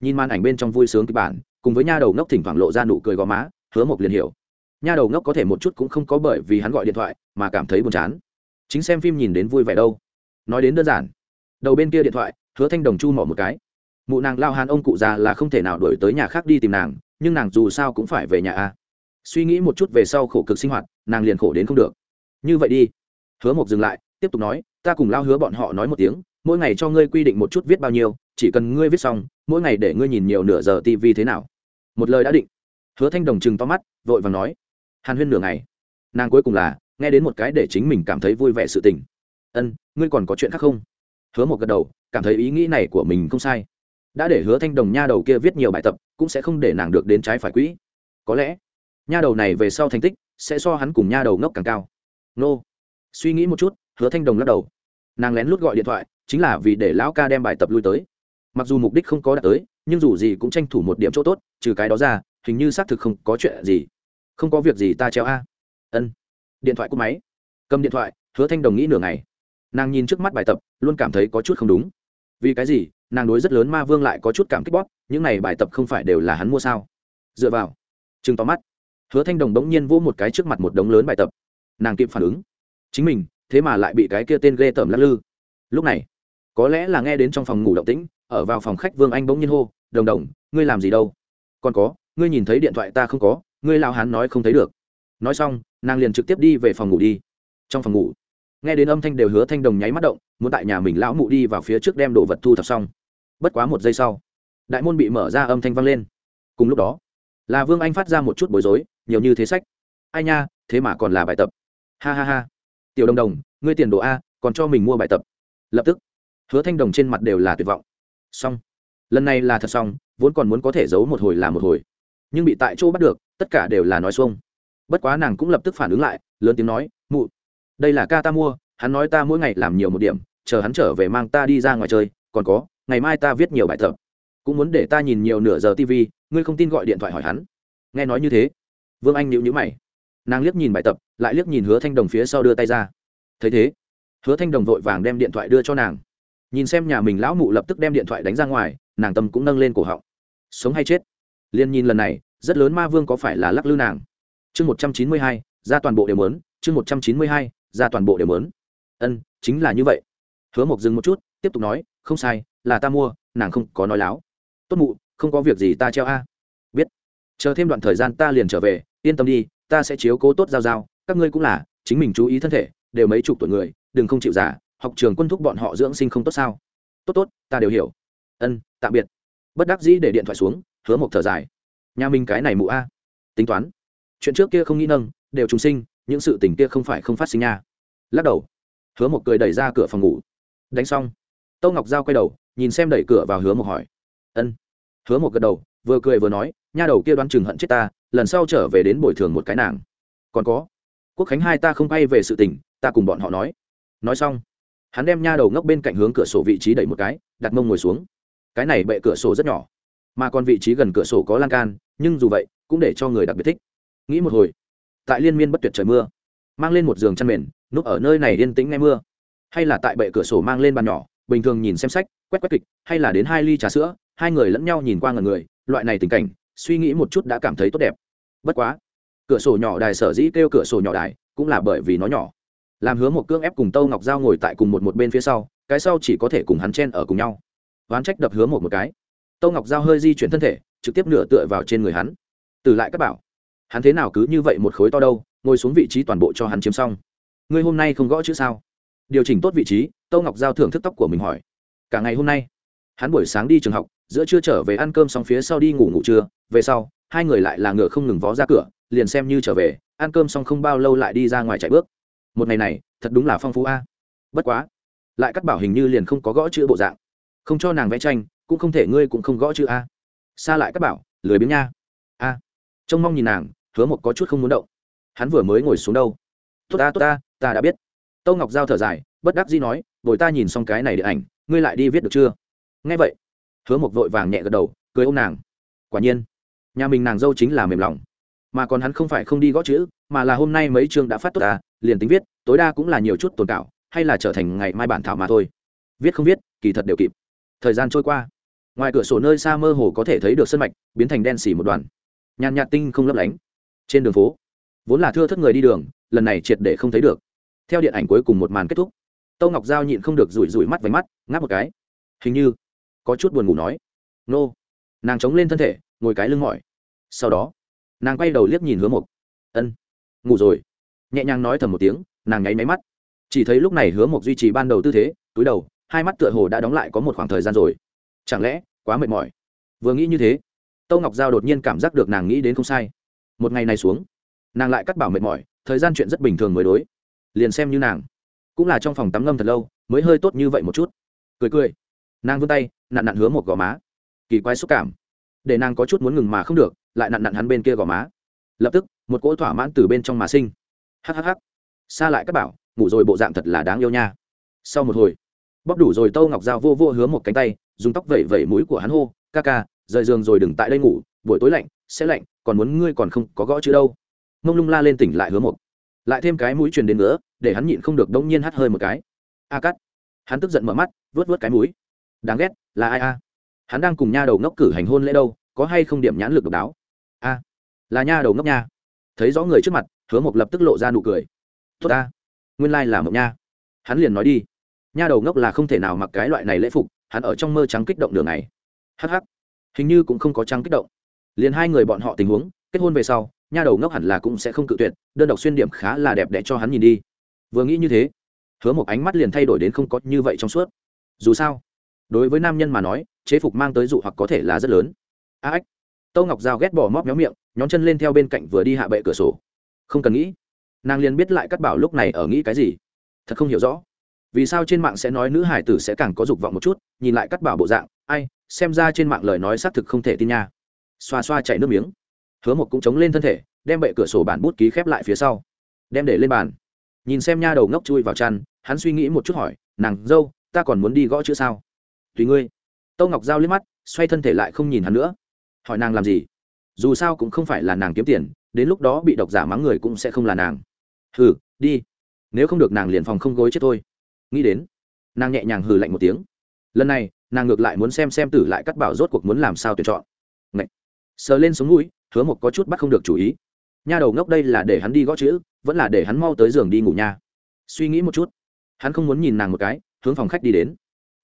Nhìn màn ảnh bên trong vui sướng kịch bản, cùng với nha đầu ngốc thỉnh thoảng lộ ra nụ cười gò má, hứa một liền hiểu. Nha đầu ngốc có thể một chút cũng không có bởi vì hắn gọi điện thoại, mà cảm thấy buồn chán. Chính xem phim nhìn đến vui vẻ đâu nói đến đơn giản. Đầu bên kia điện thoại, hứa thanh đồng chu mỏ một cái. Mụ nàng lao hàn ông cụ già là không thể nào đổi tới nhà khác đi tìm nàng, nhưng nàng dù sao cũng phải về nhà a suy nghĩ một chút về sau khổ cực sinh hoạt, nàng liền khổ đến không được. Như vậy đi. Hứa mộc dừng lại, tiếp tục nói, ta cùng lao hứa bọn họ nói một tiếng, mỗi ngày cho ngươi quy định một chút viết bao nhiêu, chỉ cần ngươi viết xong, mỗi ngày để ngươi nhìn nhiều nửa giờ tv thế nào. Một lời đã định. Hứa thanh đồng chừng to mắt, vội vàng nói, hàn huyên nửa ngày. Nàng cuối cùng là nghe đến một cái để chính mình cảm thấy vui vẻ sự tình ân, ngươi còn có chuyện khác không? Hứa một gật đầu, cảm thấy ý nghĩ này của mình không sai. Đã để hứa thanh đồng nha đầu kia viết nhiều bài tập, cũng sẽ không để nàng được đến trái phải quỹ. Có lẽ, nha đầu này về sau thành tích sẽ so hắn cùng nha đầu ngốc càng cao. Nô. Suy nghĩ một chút, hứa thanh đồng lắc đầu. Nàng lén lút gọi điện thoại, chính là vì để lão ca đem bài tập lui tới. Mặc dù mục đích không có đạt tới, nhưng dù gì cũng tranh thủ một điểm chỗ tốt, trừ cái đó ra, hình như xác thực không có chuyện gì. Không có việc gì ta treo a. Ân. Điện thoại cúp máy. Cầm điện thoại, hứa thanh đồng nghĩ nửa ngày nàng nhìn trước mắt bài tập, luôn cảm thấy có chút không đúng. Vì cái gì? Nàng đối rất lớn ma vương lại có chút cảm kích bóp, những này bài tập không phải đều là hắn mua sao? Dựa vào. Chừng tóm mắt. Hứa thanh đồng bỗng nhiên vỗ một cái trước mặt một đống lớn bài tập. Nàng kịp phản ứng. Chính mình, thế mà lại bị cái kia tên ghê tởm lắc lư. Lúc này, có lẽ là nghe đến trong phòng ngủ động tĩnh, ở vào phòng khách vương anh bỗng nhiên hô, đồng đồng, ngươi làm gì đâu? Còn có, ngươi nhìn thấy điện thoại ta không có, ngươi lao hán nói không thấy được. Nói xong, nàng liền trực tiếp đi về phòng ngủ đi. Trong phòng ngủ nghe đến âm thanh đều hứa thanh đồng nháy mắt động, muốn tại nhà mình lão mụ đi vào phía trước đem đồ vật thu thập xong. Bất quá một giây sau, đại môn bị mở ra âm thanh vang lên. Cùng lúc đó, là vương anh phát ra một chút bối rối, nhiều như thế sách. Ai nha, thế mà còn là bài tập. Ha ha ha. Tiểu đồng đồng, ngươi tiền đồ a, còn cho mình mua bài tập. Lập tức, hứa thanh đồng trên mặt đều là tuyệt vọng. Xong. Lần này là thật xong, vốn còn muốn có thể giấu một hồi là một hồi. Nhưng bị tại chỗ bắt được, tất cả đều là nói xuông. Bất quá nàng cũng lập tức phản ứng lại, lớn tiếng nói, mụ đây là ca ta mua, hắn nói ta mỗi ngày làm nhiều một điểm, chờ hắn trở về mang ta đi ra ngoài chơi, còn có, ngày mai ta viết nhiều bài tập. Cũng muốn để ta nhìn nhiều nửa giờ tv ngươi không tin gọi điện thoại hỏi hắn. Nghe nói như thế, vương anh nhịu nhữ mày. Nàng liếc nhìn bài tập, lại liếc nhìn hứa thanh đồng phía sau đưa tay ra. Thấy thế, hứa thanh đồng vội vàng đem điện thoại đưa cho nàng. Nhìn xem nhà mình lão mụ lập tức đem điện thoại đánh ra ngoài, nàng tâm cũng nâng lên cổ họng. Sống hay chết? Liên nhìn lần này, rất lớn ma vương có phải là lắc lư nàng? Chương một trăm chín mươi hai, ra toàn bộ đều mớn chương một trăm chín mươi hai ra toàn bộ đều mớn. Ân, chính là như vậy. Hứa mộc dừng một chút, tiếp tục nói, không sai, là ta mua, nàng không có nói láo. Tốt mụ, không có việc gì ta treo a. Biết. Chờ thêm đoạn thời gian ta liền trở về, yên tâm đi, ta sẽ chiếu cố tốt giao giao, các ngươi cũng là, chính mình chú ý thân thể, đều mấy chục tuổi người, đừng không chịu giả học trường quân thúc bọn họ dưỡng sinh không tốt sao? Tốt tốt, ta đều hiểu. Ân, tạm biệt. Bất đắc dĩ để điện thoại xuống, hứa một thở dài. Nhà mình cái này mụ a. Tính toán. Chuyện trước kia không nghĩ nâng, đều trùng sinh những sự tình kia không phải không phát sinh nha. Lắc đầu. Hứa một cười đẩy ra cửa phòng ngủ. Đánh xong, tâu ngọc giao quay đầu, nhìn xem đẩy cửa vào hứa một hỏi. Ân. Hứa một gật đầu, vừa cười vừa nói, nha đầu kia đoán chừng hận chết ta, lần sau trở về đến bồi thường một cái nàng. Còn có, quốc khánh hai ta không quay về sự tình, ta cùng bọn họ nói. Nói xong, hắn đem nha đầu ngốc bên cạnh hướng cửa sổ vị trí đẩy một cái, đặt mông ngồi xuống. Cái này bệ cửa sổ rất nhỏ, mà còn vị trí gần cửa sổ có lan can, nhưng dù vậy, cũng để cho người đặc biệt thích. Nghĩ một hồi tại liên miên bất tuyệt trời mưa, mang lên một giường chăn mền, núp ở nơi này yên tĩnh nghe mưa. Hay là tại bệ cửa sổ mang lên bàn nhỏ, bình thường nhìn xem sách, quét quét kịch, hay là đến hai ly trà sữa, hai người lẫn nhau nhìn qua ngần người, loại này tình cảnh, suy nghĩ một chút đã cảm thấy tốt đẹp. Bất quá, cửa sổ nhỏ đài sở dĩ kêu cửa sổ nhỏ đài, cũng là bởi vì nó nhỏ. Làm hứa một cương ép cùng tâu ngọc giao ngồi tại cùng một một bên phía sau, cái sau chỉ có thể cùng hắn chen ở cùng nhau. Oán trách đập hứa một một cái. Tâu ngọc giao hơi di chuyển thân thể, trực tiếp nửa tựa vào trên người hắn. Từ lại các bảo hắn thế nào cứ như vậy một khối to đâu, ngồi xuống vị trí toàn bộ cho hắn chiếm xong. Ngươi hôm nay không gõ chữ sao? Điều chỉnh tốt vị trí, tâu ngọc giao thưởng thức tóc của mình hỏi. Cả ngày hôm nay, hắn buổi sáng đi trường học, giữa trưa trở về ăn cơm xong phía sau đi ngủ ngủ trưa, về sau, hai người lại là ngựa không ngừng vó ra cửa, liền xem như trở về, ăn cơm xong không bao lâu lại đi ra ngoài chạy bước. Một ngày này, thật đúng là phong phú a. Bất quá, lại cắt bảo hình như liền không có gõ chữ bộ dạng. Không cho nàng vẽ tranh, cũng không thể, ngươi cũng không gõ chữ a. Xa lại cắt bảo, lười biếng nha. A. Trông mong nhìn nàng hứa một có chút không muốn động. Hắn vừa mới ngồi xuống đâu? Tốt ta tốt ta ta đã biết. Tâu ngọc giao thở dài, bất đắc dĩ nói, bồi ta nhìn xong cái này điện ảnh, ngươi lại đi viết được chưa? Nghe vậy. Hứa một vội vàng nhẹ gật đầu, cười ô m nàng. Quả nhiên, nhà mình nàng dâu chính là mềm lòng. Mà còn hắn không phải không đi gõ chữ, mà là hôm nay mấy chương đã phát tốt ta, liền tính viết, tối đa cũng là nhiều chút tồn cảo hay là trở thành ngày mai bản thảo mà thôi. Viết không viết, kỳ thật đều kịp. Thời gian trôi qua. Ngoài cửa sổ nơi xa mơ hồ có thể thấy được sân mạch, biến thành đen xỉ một đoàn. Nhàn nhạt tinh không lấp lánh trên đường phố, vốn là thưa thất người đi đường, lần này triệt để không thấy được. Theo điện ảnh cuối cùng một màn kết thúc, tâu ngọc giao nhịn không được rủi rủi mắt váy mắt, ngáp một cái. Hình như có chút buồn ngủ nói, nô. Nàng chống lên thân thể, ngồi cái lưng mỏi. Sau đó, nàng quay đầu liếc nhìn hứa mộc. Ân, ngủ rồi. Nhẹ nhàng nói thầm một tiếng, nàng nháy máy mắt. Chỉ thấy lúc này hứa mộc duy trì ban đầu tư thế, túi đầu, hai mắt tựa hồ đã đóng lại có một khoảng thời gian rồi. Chẳng lẽ quá mệt mỏi? Vừa nghĩ như thế, tâu ngọc giao đột nhiên cảm giác được nàng nghĩ đến không sai một ngày này xuống. Nàng lại cắt bảo mệt mỏi, thời gian chuyện rất bình thường mới đối. Liền xem như nàng. Cũng là trong phòng tắm ngâm thật lâu, mới hơi tốt như vậy một chút. Cười cười. Nàng vươn tay, nặn nặn hứa một gò má. Kỳ quái xúc cảm. Để nàng có chút muốn ngừng mà không được, lại nặn nặn hắn bên kia gò má. Lập tức, một cỗ thỏa mãn từ bên trong mà sinh. Hhh xa lại các bảo, ngủ rồi bộ dạng thật là đáng yêu nha. Sau một hồi, bóp đủ rồi tâu ngọc dao vô vô hứa một cánh tay, dùng tóc vẩy vẩy mũi của hắn hô, ca ca, rời giường rồi đừng tại đây ngủ, buổi tối lạnh, sẽ lạnh còn muốn ngươi còn không có gõ chữ đâu. Mông lung la lên tỉnh lại hứa một lại thêm cái mũi truyền đến nữa, để hắn nhịn không được đống nhiên hắt hơi một cái. A cắt. Hắn tức giận mở mắt vớt vớt cái mũi. Đáng ghét, là ai a? Hắn đang cùng nha đầu ngốc cử hành hôn lễ đâu, có hay không điểm nhãn lực độc đáo? A. Là nha đầu ngốc nha. Thấy rõ người trước mặt, hứa một lập tức lộ ra nụ cười. Tốt ta nguyên lai、like、là mộc nha. Hắn liền nói đi. Nha đầu ngốc là không thể nào mặc cái loại này lễ phục, hắn ở trong mơ trắng kích động đường này hh hình như cũng không có trắng kích động liền hai người bọn họ tình huống, kết hôn về sau, nha đầu ngốc hẳn là cũng sẽ không cự tuyệt, đơn độc xuyên điểm khá là đẹp đẽ cho hắn nhìn đi. Vừa nghĩ như thế, hứa một ánh mắt liền thay đổi đến không có như vậy trong suốt. Dù sao, đối với nam nhân mà nói, chế phục mang tới dụ hoặc có thể là rất lớn. A ếch tâu ngọc dao ghét bỏ móp méo miệng, nhón chân lên theo bên cạnh vừa đi hạ bệ cửa sổ. Không cần nghĩ, nàng liền biết lại cắt bảo lúc này ở nghĩ cái gì. Thật không hiểu rõ, vì sao trên mạng sẽ nói nữ hải tử sẽ càng có dục vọng một chút, nhìn lại cắt bảo bộ dạng, ai, xem ra trên mạng lời nói xác thực không thể tin nha xoa xoa chạy nước miếng. Hứa một cũng chống lên thân thể, đem bệ cửa sổ bản bút ký khép lại phía sau. Đem để lên bàn. Nhìn xem nha đầu ngốc chui vào chăn, hắn suy nghĩ một chút hỏi, nàng, dâu, ta còn muốn đi gõ chữ sao? Tùy ngươi. Tâu ngọc giao liếc mắt, xoay thân thể lại không nhìn hắn nữa. Hỏi nàng làm gì? Dù sao cũng không phải là nàng kiếm tiền, đến lúc đó bị độc giả mắng người cũng sẽ không là nàng. Hừ, đi. Nếu không được nàng liền phòng không gối chết thôi. Nghĩ đến, nàng nhẹ nhàng hừ lạnh một tiếng. Lần này, nàng ngược lại muốn xem xem tử lại cắt bảo rốt cuộc muốn làm sao tuyển chọn sờ lên sống mũi, hứa một có chút bắt không được chủ ý. Nha đầu ngốc đây là để hắn đi gõ chữ, vẫn là để hắn mau tới giường đi ngủ nha. Suy nghĩ một chút. Hắn không muốn nhìn nàng một cái, hướng phòng khách đi đến.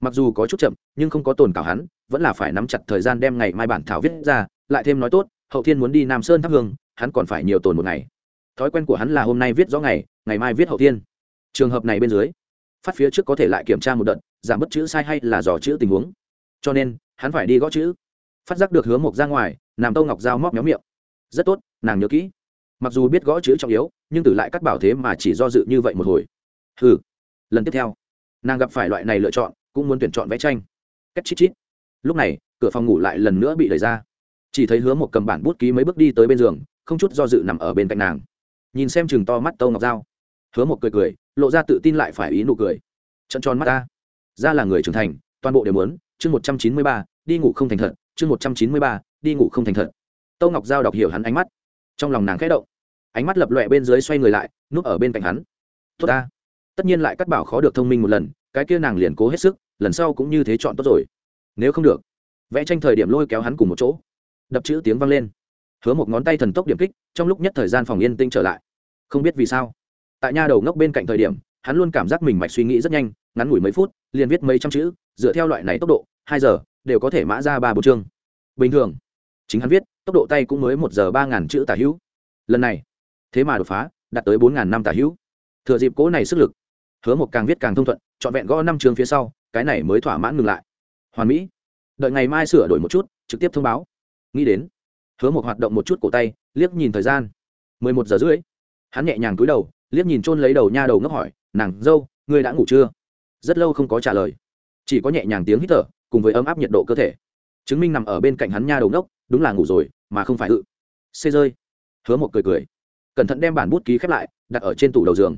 Mặc dù có chút chậm, nhưng không có tồn cảo hắn, vẫn là phải nắm chặt thời gian đem ngày mai bản thảo viết ra, lại thêm nói tốt, hậu thiên muốn đi nam sơn thắp hương, hắn còn phải nhiều tồn một ngày. Thói quen của hắn là hôm nay viết rõ ngày ngày mai viết hậu thiên. Trường hợp này bên dưới, phát phía trước có thể lại kiểm tra một đợt, giảm bất chữ sai hay là dò chữ tình huống. Cho nên, hắn phải đi gõ chữ phát giác được hướng mộc ra ngoài làm tâu ngọc dao móc méo miệng. Rất tốt, nàng nhớ kỹ. Mặc dù biết gõ chữ trọng yếu, nhưng tử lại cắt bảo thế mà chỉ do dự như vậy một hồi. Hừ. Lần tiếp theo, nàng gặp phải loại này lựa chọn, cũng muốn tuyển chọn vẽ tranh. Cách chít chít. Lúc này, cửa phòng ngủ lại lần nữa bị đẩy ra. Chỉ thấy hứa một cầm bản bút ký mấy bước đi tới bên giường, không chút do dự nằm ở bên cạnh nàng. Nhìn xem chừng to mắt tâu ngọc dao hứa một cười cười, lộ ra tự tin lại phải ý nụ cười. Trận tròn mắt ta. Ra là người trưởng thành, toàn bộ đều muốn. Chương một trăm chín mươi ba, đi ngủ không thành thật chương một trăm chín mươi ba, đi ngủ không thành thật. Tâu ngọc giao đọc hiểu hắn ánh mắt. Trong lòng nàng khẽ động. Ánh mắt lập lọe bên dưới xoay người lại, núp ở bên cạnh hắn. Tốt ta. Tất nhiên lại cắt bảo khó được thông minh một lần, cái kia nàng liền cố hết sức, lần sau cũng như thế chọn tốt rồi. Nếu không được, vẽ tranh thời điểm lôi kéo hắn cùng một chỗ. Đập chữ tiếng vang lên. Hứa một ngón tay thần tốc điểm kích, trong lúc nhất thời gian phòng yên tĩnh trở lại. Không biết vì sao, tại nha đầu ngốc bên cạnh thời điểm, hắn luôn cảm giác mình mạch suy nghĩ rất nhanh, ngắn ngủi mấy phút, liền viết mấy trăm chữ, dựa theo loại này tốc độ, hai giờ đều có thể mã ra ba bộ chương. Bình thường, chính hắn viết, tốc độ tay cũng mới một giờ ba ngàn chữ tả hữu. Lần này, thế mà đột phá, đạt tới bốn ngàn năm tả hữu. Thừa dịp cố này sức lực, hứa một càng viết càng thông thuận, trọn vẹn gõ năm chương phía sau, cái này mới thỏa mãn ngừng lại. Hoàn mỹ, đợi ngày mai sửa đổi một chút, trực tiếp thông báo. Nghĩ đến, hứa một hoạt động một chút cổ tay, liếc nhìn thời gian. Mười một giờ rưỡi, hắn nhẹ nhàng cúi đầu, liếc nhìn trôn lấy đầu nha đầu ngốc hỏi, nàng dâu, ngươi đã ngủ chưa? Rất lâu không có trả lời, chỉ có nhẹ nhàng tiếng hít thở cùng với ấm áp nhiệt độ cơ thể. Chứng minh nằm ở bên cạnh hắn nha đầu ngốc, đúng là ngủ rồi, mà không phải ự. Xê rơi. Hứa một cười cười. Cẩn thận đem bản bút ký khép lại, đặt ở trên tủ đầu giường.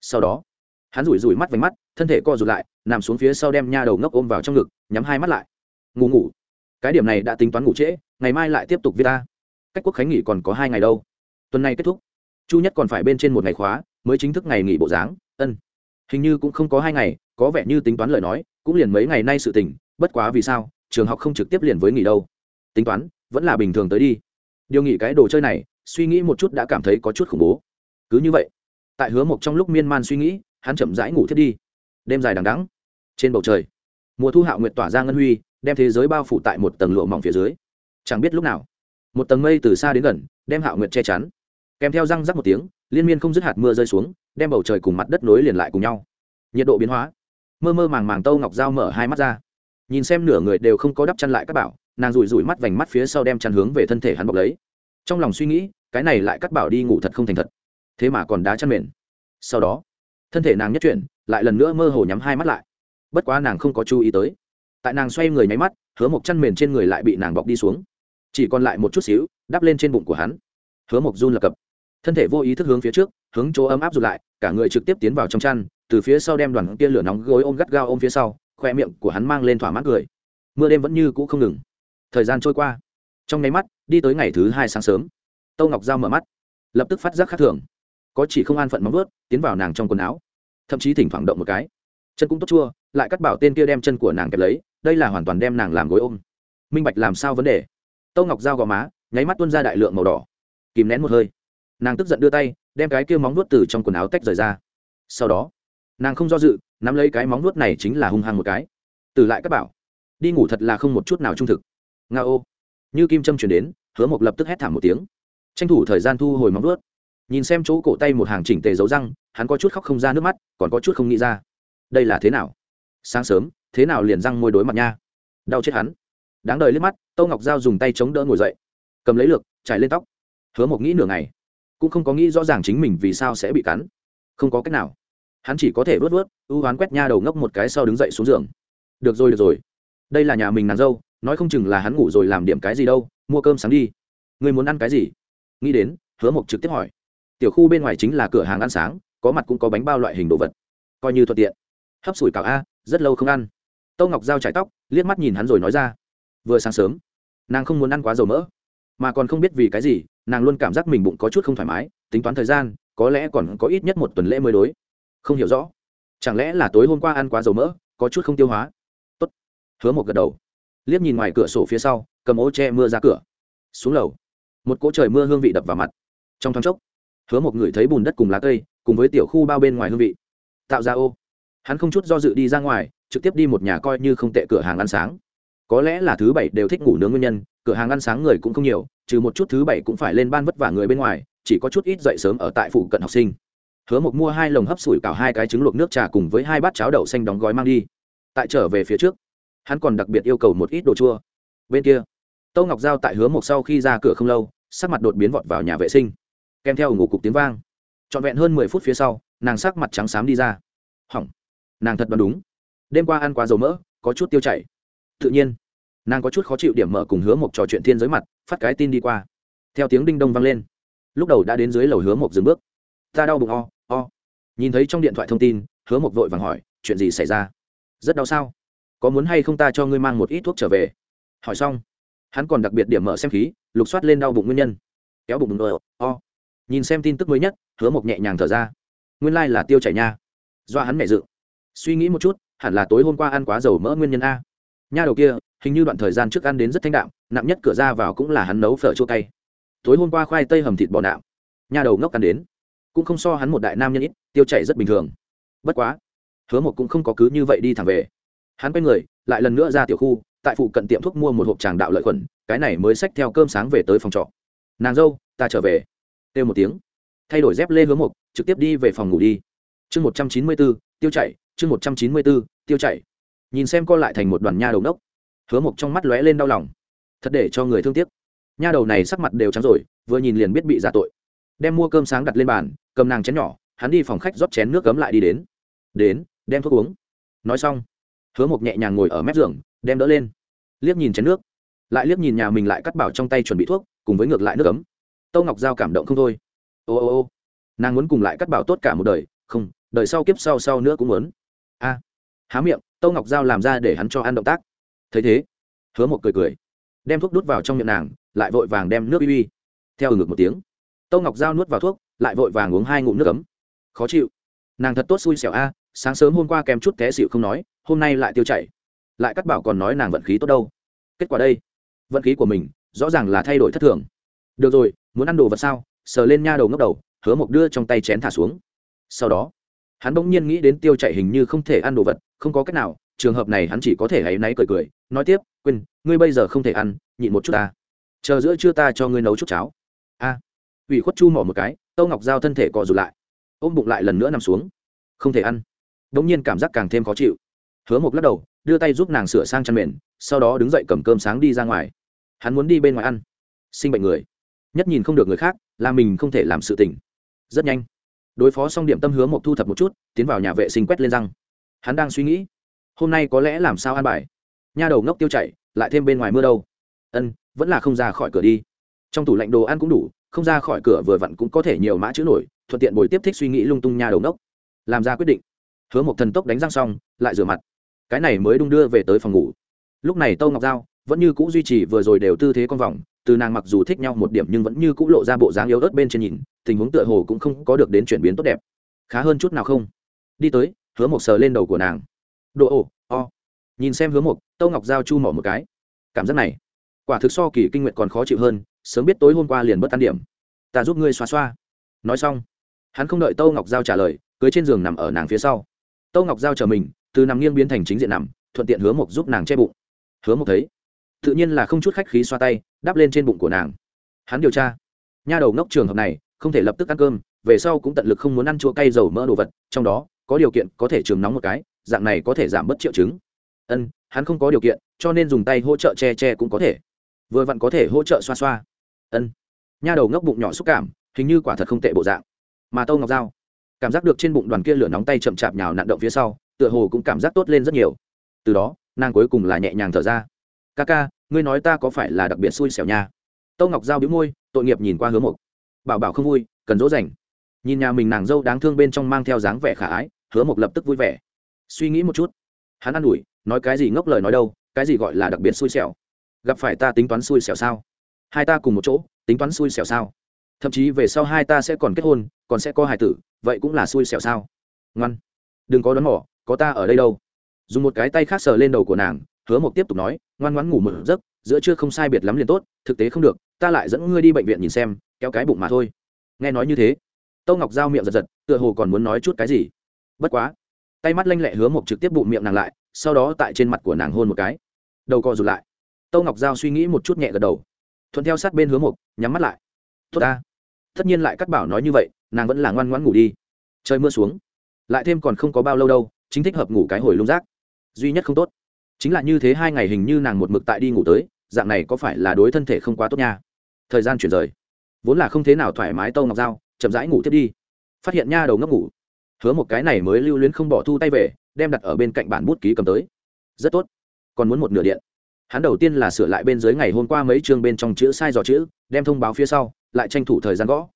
Sau đó, hắn rủi rủi mắt vánh mắt, thân thể co rụt lại, nằm xuống phía sau đem nha đầu ngốc ôm vào trong ngực, nhắm hai mắt lại. Ngủ ngủ. Cái điểm này đã tính toán ngủ trễ, ngày mai lại tiếp tục viết ta. Cách quốc khánh nghỉ còn có hai ngày đâu. Tuần này kết thúc. Chu nhất còn phải bên trên một ngày khóa, mới chính thức ngày nghỉ bộ dáng. Ân. Hình như cũng không có hai ngày, có vẻ như tính toán lời nói, cũng liền mấy ngày nay sự tình bất quá vì sao, trường học không trực tiếp liền với nghỉ đâu? Tính toán, vẫn là bình thường tới đi. Điều nghỉ cái đồ chơi này, suy nghĩ một chút đã cảm thấy có chút khủng bố. Cứ như vậy, tại hứa mộc trong lúc miên man suy nghĩ, hắn chậm rãi ngủ thiết đi. Đêm dài đằng đắng trên bầu trời, mùa thu hạo nguyện tỏa ra ngân huy, đem thế giới bao phủ tại một tầng lụa mỏng phía dưới. Chẳng biết lúc nào, một tầng mây từ xa đến gần, đem hạo nguyện che chắn. Kèm theo răng rắc một tiếng, liên miên không dứt hạt mưa rơi xuống, đem bầu trời cùng mặt đất nối liền lại cùng nhau. Nhiệt độ biến hóa. Mơ mơ màng màng tâu ngọc dao mở hai mắt ra nhìn xem nửa người đều không có đắp chăn lại các bảo, nàng rủi rủi mắt vành mắt phía sau đem chăn hướng về thân thể hắn bọc lấy. Trong lòng suy nghĩ, cái này lại cắt bảo đi ngủ thật không thành thật. Thế mà còn đá chăn mền. Sau đó, thân thể nàng nhất chuyển, lại lần nữa mơ hồ nhắm hai mắt lại. Bất quá nàng không có chú ý tới. Tại nàng xoay người nháy mắt, hứa một chăn mền trên người lại bị nàng bọc đi xuống. Chỉ còn lại một chút xíu, đắp lên trên bụng của hắn. Hứa một run lập cập. Thân thể vô ý thức hướng phía trước, hướng chỗ ấm áp rụt lại, cả người trực tiếp tiến vào trong chăn, từ phía sau đem đoàn kia lửa nóng gối ôm gắt gao ôm phía sau khoe miệng của hắn mang lên thỏa mãn cười. Mưa đêm vẫn như cũ không ngừng. Thời gian trôi qua. Trong nháy mắt, đi tới ngày thứ hai sáng sớm. Tâu ngọc giao mở mắt, lập tức phát giác khác thường. Có chỉ không an phận móng vớt tiến vào nàng trong quần áo. Thậm chí thỉnh thoảng động một cái. Chân cũng tốt chua, lại cắt bảo tên kia đem chân của nàng kẹp lấy, đây là hoàn toàn đem nàng làm gối ôm. Minh bạch làm sao vấn đề? Tâu ngọc dao gò má, nháy mắt tuân ra đại lượng màu đỏ. Kìm nén một hơi. Nàng tức giận đưa tay, đem cái kia móng vuốt từ trong quần áo tách rời ra. Sau đó, nàng không do dự nắm lấy cái móng nuốt này chính là hung hăng một cái. Từ lại các bảo, đi ngủ thật là không một chút nào trung thực. Nga ô, như kim trâm chuyển đến, hứa mộc lập tức hét thảm một tiếng. Tranh thủ thời gian thu hồi móng nuốt nhìn xem chỗ cổ tay một hàng chỉnh tề dấu răng, hắn có chút khóc không ra nước mắt, còn có chút không nghĩ ra. Đây là thế nào? Sáng sớm, thế nào liền răng môi đối mặt nha? Đau chết hắn. Đáng đời liếc mắt, tâu ngọc g dùng tay chống đỡ ngồi dậy. Cầm lấy lược trải lên tóc. Hứa mộc nghĩ nửa ngày, cũng không có nghĩ rõ ràng chính mình vì sao sẽ bị cắn. Không có cách nào hắn chỉ có thể vớt vớt, ưu hoán quét nha đầu ngốc một cái sau đứng dậy xuống giường. Được rồi được rồi. Đây là nhà mình nàng dâu, nói không chừng là hắn ngủ rồi làm điểm cái gì đâu, mua cơm sáng đi. Người muốn ăn cái gì? Nghĩ đến, hứa mộc trực tiếp hỏi. Tiểu khu bên ngoài chính là cửa hàng ăn sáng, có mặt cũng có bánh bao loại hình đồ vật. Coi như thuận tiện. Hấp sủi cảo a, rất lâu không ăn. Tâu ngọc dao trải tóc, liếc mắt nhìn hắn rồi nói ra. Vừa sáng sớm, nàng không muốn ăn quá dầu mỡ, mà còn không biết vì cái gì, nàng luôn cảm giác mình bụng có chút không thoải mái, tính toán thời gian, có lẽ còn có ít nhất một tuần lễ mới đối không hiểu rõ. Chẳng lẽ là tối hôm qua ăn quá dầu mỡ, có chút không tiêu hóa? Tốt. Hứa một gật đầu. Liếc nhìn ngoài cửa sổ phía sau, cầm ô che mưa ra cửa. Xuống lầu. Một cỗ trời mưa hương vị đập vào mặt. Trong thoáng chốc, hứa một người thấy bùn đất cùng lá cây, cùng với tiểu khu bao bên ngoài hương vị. Tạo ra ô. Hắn không chút do dự đi ra ngoài, trực tiếp đi một nhà coi như không tệ cửa hàng ăn sáng. Có lẽ là thứ bảy đều thích ngủ nướng nguyên nhân, cửa hàng ăn sáng người cũng không nhiều, trừ một chút thứ bảy cũng phải lên ban vất vả người bên ngoài, chỉ có chút ít dậy sớm ở tại phụ cận học sinh hứa mộc mua hai lồng hấp sủi cảo hai cái trứng luộc nước trà cùng với hai bát cháo đậu xanh đóng gói mang đi. Tại trở về phía trước, hắn còn đặc biệt yêu cầu một ít đồ chua. Bên kia, tâu ngọc giao tại hứa mộc sau khi ra cửa không lâu, sắc mặt đột biến vọt vào nhà vệ sinh. Kèm theo ngủ cục tiếng vang. Trọn vẹn hơn mười phút phía sau, nàng sắc mặt trắng xám đi ra. Hỏng. Nàng thật đoán đúng. Đêm qua ăn quá dầu mỡ, có chút tiêu chảy. Tự nhiên, nàng có chút khó chịu điểm mở cùng hứa Mộc trò chuyện thiên giới mặt, phát cái tin đi qua. Theo tiếng đinh đông vang lên. Lúc đầu đã đến dưới lầu hứa Mộc dừng bước. Ta đau bụng o、oh. nhìn thấy trong điện thoại thông tin, hứa một vội vàng hỏi, chuyện gì xảy ra? Rất đau sao? Có muốn hay không ta cho ngươi mang một ít thuốc trở về? Hỏi xong, hắn còn đặc biệt điểm mở xem khí, lục soát lên đau bụng nguyên nhân. Kéo bụng bụng o. Nhìn xem tin tức mới nhất, hứa một nhẹ nhàng thở ra. Nguyên lai là tiêu chảy nha. Do hắn mẹ dự. Suy nghĩ một chút, hẳn là tối hôm qua ăn quá dầu mỡ nguyên nhân a. Nha đầu kia, hình như đoạn thời gian trước ăn đến rất thanh đạm, nặng nhất cửa ra vào cũng là hắn nấu phở chua cay. Tối hôm qua khoai tây hầm thịt bò nạm. Nha đầu ngốc ăn đến cũng không so hắn một đại nam nhân ít, tiêu chảy rất bình thường. Bất quá, hứa một cũng không có cứ như vậy đi thẳng về. Hắn quay người, lại lần nữa ra tiểu khu, tại phụ cận tiệm thuốc mua một hộp tràng đạo lợi khuẩn, cái này mới xách theo cơm sáng về tới phòng trọ. Nàng dâu, ta trở về. Têu một tiếng. Thay đổi dép lê hứa một trực tiếp đi về phòng ngủ đi. Chương một trăm chín mươi bốn, tiêu chảy, chương một trăm chín mươi bốn, tiêu chảy. Nhìn xem co lại thành một đoàn nha đầu nốc, hứa một trong mắt lóe lên đau lòng. Thật để cho người thương tiếc. Nha đầu này sắc mặt đều trắng rồi, vừa nhìn liền biết bị ra tội. Đem mua cơm sáng đặt lên bàn cầm nàng chén nhỏ, hắn đi phòng khách rót chén nước cấm lại đi đến. Đến, đem thuốc uống. Nói xong, hứa mộc nhẹ nhàng ngồi ở mép giường, đem đỡ lên. Liếc nhìn chén nước, lại liếc nhìn nhà mình lại cắt bảo trong tay chuẩn bị thuốc, cùng với ngược lại nước cấm. tâu ngọc giao cảm động không thôi. Ô ô ô, nàng muốn cùng lại cắt bảo tốt cả một đời, không, đời sau kiếp sau sau nữa cũng muốn. A, há miệng, tâu ngọc giao làm ra để hắn cho ăn động tác. Thấy thế, hứa một cười cười, đem thuốc đút vào trong miệng nàng, lại vội vàng đem nước uy uy theo ừ ngực một tiếng, tâu ngọc giao nuốt vào thuốc lại vội vàng uống hai ngụm nước ấm. Khó chịu. Nàng thật tốt xui xẻo a, sáng sớm hôm qua kèm chút té xịu không nói, hôm nay lại tiêu chảy. Lại cắt bảo còn nói nàng vận khí tốt đâu. Kết quả đây. Vận khí của mình, rõ ràng là thay đổi thất thường. Được rồi, muốn ăn đồ vật sao? Sờ lên nha đầu ngốc đầu, hứa mộc đưa trong tay chén thả xuống. Sau đó, hắn bỗng nhiên nghĩ đến tiêu chảy hình như không thể ăn đồ vật, không có cách nào, trường hợp này hắn chỉ có thể hãy náy cười cười, nói tiếp, quên, ngươi bây giờ không thể ăn, nhịn một chút ta. Chờ giữa trưa ta cho ngươi nấu chút cháo. A. Ủy khuất chu mỏ một cái tâu ngọc giao thân thể cọ rụt lại, ôm bụng lại lần nữa nằm xuống. Không thể ăn. Bỗng nhiên cảm giác càng thêm khó chịu. Hứa Mục lắc đầu, đưa tay giúp nàng sửa sang chăn mền, sau đó đứng dậy cầm cơm sáng đi ra ngoài. Hắn muốn đi bên ngoài ăn. Sinh bệnh người. Nhất nhìn không được người khác, là mình không thể làm sự tỉnh rất nhanh. Đối phó xong điểm tâm hứa mộc thu thập một chút, tiến vào nhà vệ sinh quét lên răng. Hắn đang suy nghĩ, hôm nay có lẽ làm sao ăn bài? Nha đầu ngốc tiêu chảy lại thêm bên ngoài mưa đâu. Ân, vẫn là không ra khỏi cửa đi. Trong tủ lạnh đồ ăn cũng đủ không ra khỏi cửa vừa vặn cũng có thể nhiều mã chữ nổi, thuận tiện bồi tiếp thích suy nghĩ lung tung nha đầu nốc làm ra quyết định. Hứa một thần tốc đánh răng xong, lại rửa mặt. Cái này mới đung đưa về tới phòng ngủ. Lúc này tâu ngọc giao vẫn như c ũ duy trì vừa rồi đều tư thế con vòng, từ nàng mặc dù thích nhau một điểm nhưng vẫn như c ũ lộ ra bộ dáng yếu ớt bên trên nhìn, tình huống tựa hồ cũng không có được đến chuyển biến tốt đẹp. Khá hơn chút nào không? Đi tới, hứa một sờ lên đầu của nàng. Độ ồ o. Nhìn xem hứa một tâu ngọc giao chu mỏ một cái. Cảm giác này, quả thực so kỳ kinh nguyện còn khó chịu hơn sớm biết tối hôm qua liền bất tan điểm. Ta giúp ngươi xoa xoa. Nói xong, hắn không đợi tâu ngọc giao trả lời, cưới trên giường nằm ở nàng phía sau. Tâu ngọc giao chờ mình, từ nằm nghiêng biến thành chính diện nằm, thuận tiện hứa mộc giúp nàng che bụng. Hứa mộc thấy, tự nhiên là không chút khách khí xoa tay, đắp lên trên bụng của nàng. Hắn điều tra, nha đầu ngốc trường hợp này, không thể lập tức ăn cơm, về sau cũng tận lực không muốn ăn chua cay dầu mỡ đồ vật, trong đó, có điều kiện có thể trường nóng một cái, dạng này có thể giảm bớt triệu chứng. Ân, hắn không có điều kiện, cho nên dùng tay hỗ trợ che che cũng có thể. Vừa vặn có thể hỗ trợ xoa xoa ân. Nha đầu ngốc bụng nhỏ xúc cảm, hình như quả thật không tệ bộ dạng. Mà tâu ngọc dao cảm giác được trên bụng đoàn kia lửa nóng tay chậm chạp nhào nặn động phía sau, tựa hồ cũng cảm giác tốt lên rất nhiều. Từ đó, nàng cuối cùng là nhẹ nhàng thở ra. Ca ca, ngươi nói ta có phải là đặc biệt xui xẻo nha? Tâu ngọc giao bĩu môi, tội nghiệp nhìn qua Hứa mục bảo bảo không vui, cần dỗ dành. Nhìn nhà mình nàng dâu đáng thương bên trong mang theo dáng vẻ khả ái, hứa mộc lập tức vui vẻ. Suy nghĩ một chút, hắn ă n ủi, nói cái gì ngốc lời nói đâu, cái gì gọi là đặc biệt xui xẻo? Gặp phải ta tính toán xui xẻo sao? Hai ta cùng một chỗ, tính toán xui xẻo sao? Thậm chí về sau hai ta sẽ còn kết hôn, còn sẽ có hài tử, vậy cũng là xui xẻo sao? Ngoan, đừng có đón mỏ có ta ở đây đâu. Dùng một cái tay khác sờ lên đầu của nàng, hứa mộc tiếp tục nói, ngoan ngoãn ngủ một giấc, giữa trưa không sai biệt lắm liền tốt, thực tế không được, ta lại dẫn ngươi đi bệnh viện nhìn xem, kéo cái bụng mà thôi. Nghe nói như thế, tâu ngọc giao miệng giật giật, tựa hồ còn muốn nói chút cái gì. Bất quá, tay mắt lanh lẹ hứa mộc trực tiếp bụng miệng nàng lại, sau đó tại trên mặt của nàng hôn một cái. Đầu co rụt lại. Tâu ngọc giao suy nghĩ một chút nhẹ gật đầu thuận theo sát bên hướng một, nhắm mắt lại. Tốt ta. Tất nhiên lại cắt bảo nói như vậy nàng vẫn là ngoan ngoãn ngủ đi. Trời mưa xuống lại thêm còn không có bao lâu đâu chính thích hợp ngủ cái hồi lung rác duy nhất không tốt chính là như thế hai ngày hình như nàng một mực tại đi ngủ tới dạng này có phải là đối thân thể không quá tốt nha? Thời gian chuyển rời vốn là không thế nào thoải mái tâu ngọc dao chậm rãi ngủ tiếp đi. Phát hiện nha đầu ngốc ngủ hứa một cái này mới lưu luyến không bỏ thu tay về đem đặt ở bên cạnh bản bút ký cầm tới. Rất tốt còn muốn một nửa điện hắn đầu tiên là sửa lại bên dưới ngày hôm qua mấy chương bên trong chữ sai dò chữ, đem thông báo phía sau, lại tranh thủ thời gian gõ.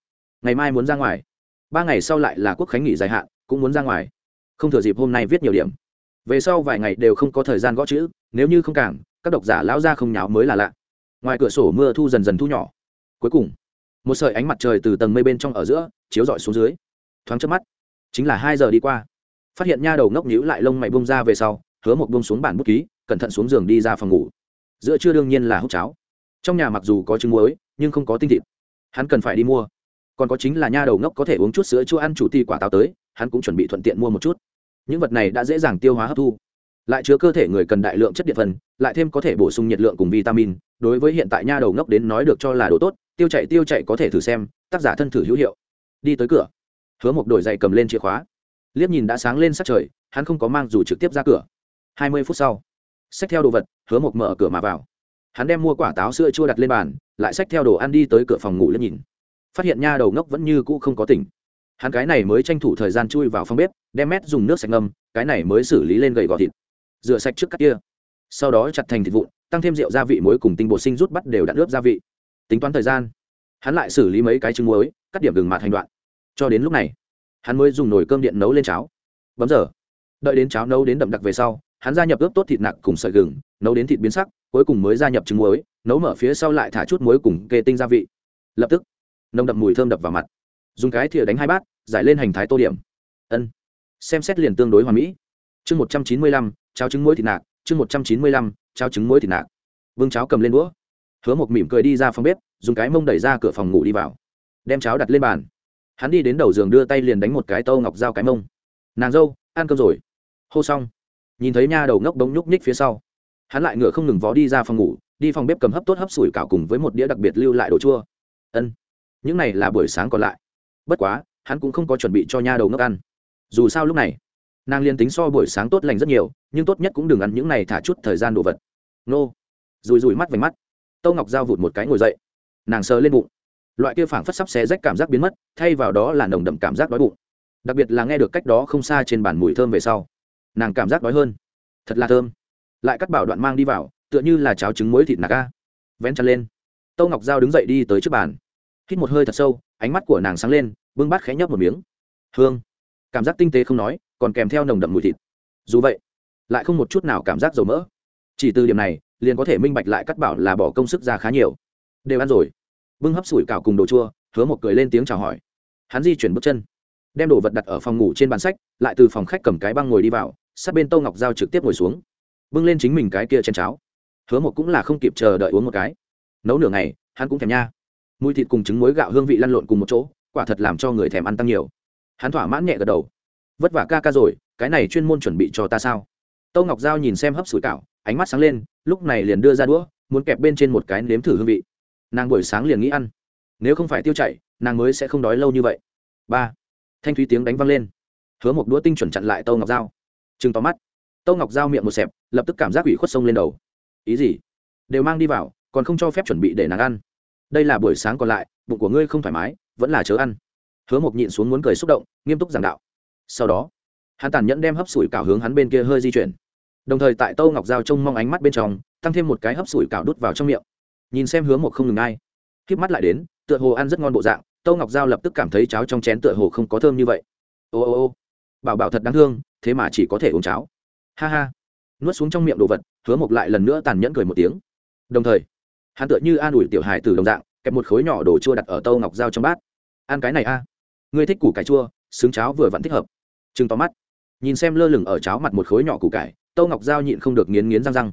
Ngày mai muốn ra ngoài. Ba ngày sau lại là quốc khánh nghỉ dài hạn, cũng muốn ra ngoài. Không thừa dịp hôm nay viết nhiều điểm. Về sau vài ngày đều không có thời gian gõ chữ, nếu như không càng, các độc giả lão ra không nháo mới là lạ. Ngoài cửa sổ mưa thu dần dần thu nhỏ. Cuối cùng, một sợi ánh mặt trời từ tầng mây bên trong ở giữa, chiếu rọi xuống dưới. Thoáng trước mắt, chính là hai giờ đi qua. Phát hiện nha đầu ngốc nhíu lại lông mày bông ra về sau, hứa một bông xuống bản bút ký, cẩn thận xuống giường đi ra phòng ngủ giữa trưa đương nhiên là hút cháo. Trong nhà mặc dù có trứng muối, nhưng không có tinh thịt. Hắn cần phải đi mua. Còn có chính là nha đầu ngốc có thể uống chút sữa chua ăn chủ ti quả táo tới, hắn cũng chuẩn bị thuận tiện mua một chút. Những vật này đã dễ dàng tiêu hóa hấp thu. Lại chứa cơ thể người cần đại lượng chất điện phần, lại thêm có thể bổ sung nhiệt lượng cùng vitamin, đối với hiện tại nha đầu ngốc đến nói được cho là đồ tốt, tiêu chạy tiêu chạy có thể thử xem, tác giả thân thử hữu hiệu. Đi tới cửa. Hứa một đổi dậy cầm lên chìa khóa. Liếc nhìn đã sáng lên sát trời, hắn không có mang dù trực tiếp ra cửa. Hai mươi phút sau xách theo đồ vật, hứa một mở cửa mà vào. Hắn đem mua quả táo sữa chua đặt lên bàn, lại xách theo đồ ăn đi tới cửa phòng ngủ lên nhìn. Phát hiện nha đầu ngốc vẫn như cũ không có tỉnh. Hắn cái này mới tranh thủ thời gian chui vào phòng bếp, đem mét dùng nước sạch ngâm, cái này mới xử lý lên gậy gò thịt. Rửa sạch trước cắt kia. Sau đó chặt thành thịt vụn, tăng thêm rượu gia vị muối cùng tinh bột sinh rút bắt đều đặt ướp gia vị. Tính toán thời gian, hắn lại xử lý mấy cái trứng muối, cắt điểm gừng mạt thành đoạn. Cho đến lúc này, hắn mới dùng nồi cơm điện nấu lên cháo. Bấm giờ. Đợi đến cháo nấu đến đậm đặc về sau hắn gia nhập ướp tốt thịt nạc cùng sợi gừng, nấu đến thịt biến sắc, cuối cùng mới gia nhập trứng muối, nấu mở phía sau lại thả chút muối cùng kê tinh gia vị. Lập tức, nồng đậm mùi thơm đập vào mặt. Dùng cái thìa đánh hai bát, giải lên hành thái tô điểm. Ân. Xem xét liền tương đối hoàn mỹ. Chương một trăm chín mươi lăm, cháo trứng muối thịt nạc, chương một trăm chín mươi lăm, cháo trứng muối thịt nạc. Vương cháo cầm lên đũa. Hứa một mỉm cười đi ra phòng bếp, dùng cái mông đẩy ra cửa phòng ngủ đi vào. Đem cháo đặt lên bàn. Hắn đi đến đầu giường đưa tay liền đánh một cái tâu ngọc dao cái mông. Nàng dâu, ăn cơm rồi. Hô xong nhìn thấy nha đầu ngốc bỗng nhúc nhích phía sau. Hắn lại ngựa không ngừng vó đi ra phòng ngủ, đi phòng bếp cầm hấp tốt hấp sủi cảo cùng với một đĩa đặc biệt lưu lại đồ chua. Ân, những này là buổi sáng còn lại. Bất quá, hắn cũng không có chuẩn bị cho nha đầu ngốc ăn. Dù sao lúc này, nàng liên tính so buổi sáng tốt lành rất nhiều, nhưng tốt nhất cũng đừng ăn những này thả chút thời gian đồ vật. Nô, rùi rùi mắt vành mắt. Tâu ngọc dao vụt một cái ngồi dậy. Nàng sờ lên bụng. Loại kia phảng phất sắp xé rách cảm giác biến mất, thay vào đó là nồng đậm cảm giác đói bụng. Đặc biệt là nghe được cách đó không xa trên bàn mùi thơm về sau nàng cảm giác đói hơn. Thật là thơm. Lại cắt bảo đoạn mang đi vào, tựa như là cháo trứng muối thịt nạc ca vén chăn lên. Tâu ngọc g đứng dậy đi tới trước bàn. Hít một hơi thật sâu, ánh mắt của nàng sáng lên, bưng bát khẽ nhấp một miếng. Hương. Cảm giác tinh tế không nói, còn kèm theo nồng đậm mùi thịt. Dù vậy, lại không một chút nào cảm giác dầu mỡ. Chỉ từ điểm này, liền có thể minh bạch lại cắt bảo là bỏ công sức ra khá nhiều. Đều ăn rồi. Bưng hấp sủi cảo cùng đồ chua, hứa một cười lên tiếng chào hỏi. Hắn di chuyển bước chân, đem đồ vật đặt ở phòng ngủ trên bàn sách, lại từ phòng khách cầm cái băng ngồi đi vào sát bên tô ngọc g trực tiếp ngồi xuống, bưng lên chính mình cái kia chen cháo. Hứa một cũng là không kịp chờ đợi uống một cái. Nấu nửa ngày, hắn cũng thèm nha. Mùi thịt cùng trứng muối gạo hương vị lăn lộn cùng một chỗ, quả thật làm cho người thèm ăn tăng nhiều. Hắn thỏa mãn nhẹ gật đầu. Vất vả ca ca rồi, cái này chuyên môn chuẩn bị cho ta sao? Tâu ngọc giao nhìn xem hấp sủi cảo, ánh mắt sáng lên, lúc này liền đưa ra đũa, muốn kẹp bên trên một cái nếm thử hương vị. Nàng buổi sáng liền nghĩ ăn. Nếu không phải tiêu chảy, nàng mới sẽ không đói lâu như vậy. Ba. Thanh thúy tiếng đánh văng lên. Hứa một đũa tinh chuẩn chặn lại tâu ngọc Giao chừng tóm mắt. Tâu ngọc Giao miệng một xẹp, lập tức cảm giác ủy khuất sông lên đầu. Ý gì? Đều mang đi vào, còn không cho phép chuẩn bị để nàng ăn. Đây là buổi sáng còn lại, bụng của ngươi không thoải mái, vẫn là chớ ăn. Hứa Mộc nhịn xuống muốn cười xúc động, nghiêm túc giảng đạo. Sau đó, hắn tàn nhẫn đem hấp sủi cảo hướng hắn bên kia hơi di chuyển. Đồng thời tại tâu ngọc Giao trông mong ánh mắt bên trong, tăng thêm một cái hấp sủi cảo đút vào trong miệng. Nhìn xem hứa Mộc không ngừng ai. K mắt lại đến, tựa hồ ăn rất ngon bộ dạng tâu ngọc giao lập tức cảm thấy cháo trong chén tựa hồ không có thơm như vậy. Ô ô ô bảo bảo thật đáng thương, thế mà chỉ có thể uống cháo. Ha ha. Nuốt xuống trong miệng đồ vật, hứa mộc lại lần nữa tàn nhẫn cười một tiếng. Đồng thời, hắn tựa như an ủi tiểu hài từ đồng dạng, kẹp một khối nhỏ đồ chua đặt ở tâu ngọc dao trong bát. Ăn cái này a. Ngươi thích củ cải chua, xứng cháo vừa vẫn thích hợp. Chừng tóm mắt. Nhìn xem lơ lửng ở cháo mặt một khối nhỏ củ cải, tâu ngọc dao nhịn không được nghiến nghiến răng răng.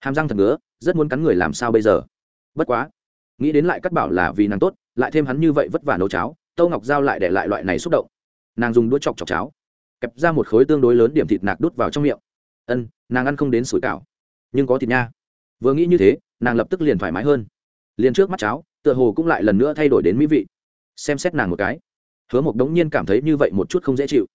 Hàm răng thật ngứa, rất muốn cắn người làm sao bây giờ? Bất quá, nghĩ đến lại cắt bảo là vì nàng tốt, lại thêm hắn như vậy vất vả nấu cháo, tâu ngọc giao lại để lại loại này xúc động. Nàng dùng đũa chọc chọc cháo kẹp ra một khối tương đối lớn điểm thịt nạc đút vào trong miệng. Ân, nàng ăn không đến sủi cảo. Nhưng có thịt nha. Vừa nghĩ như thế, nàng lập tức liền thoải mái hơn. Liền trước mắt cháo, tựa hồ cũng lại lần nữa thay đổi đến mỹ vị. Xem xét nàng một cái. Hứa một đống nhiên cảm thấy như vậy một chút không dễ chịu.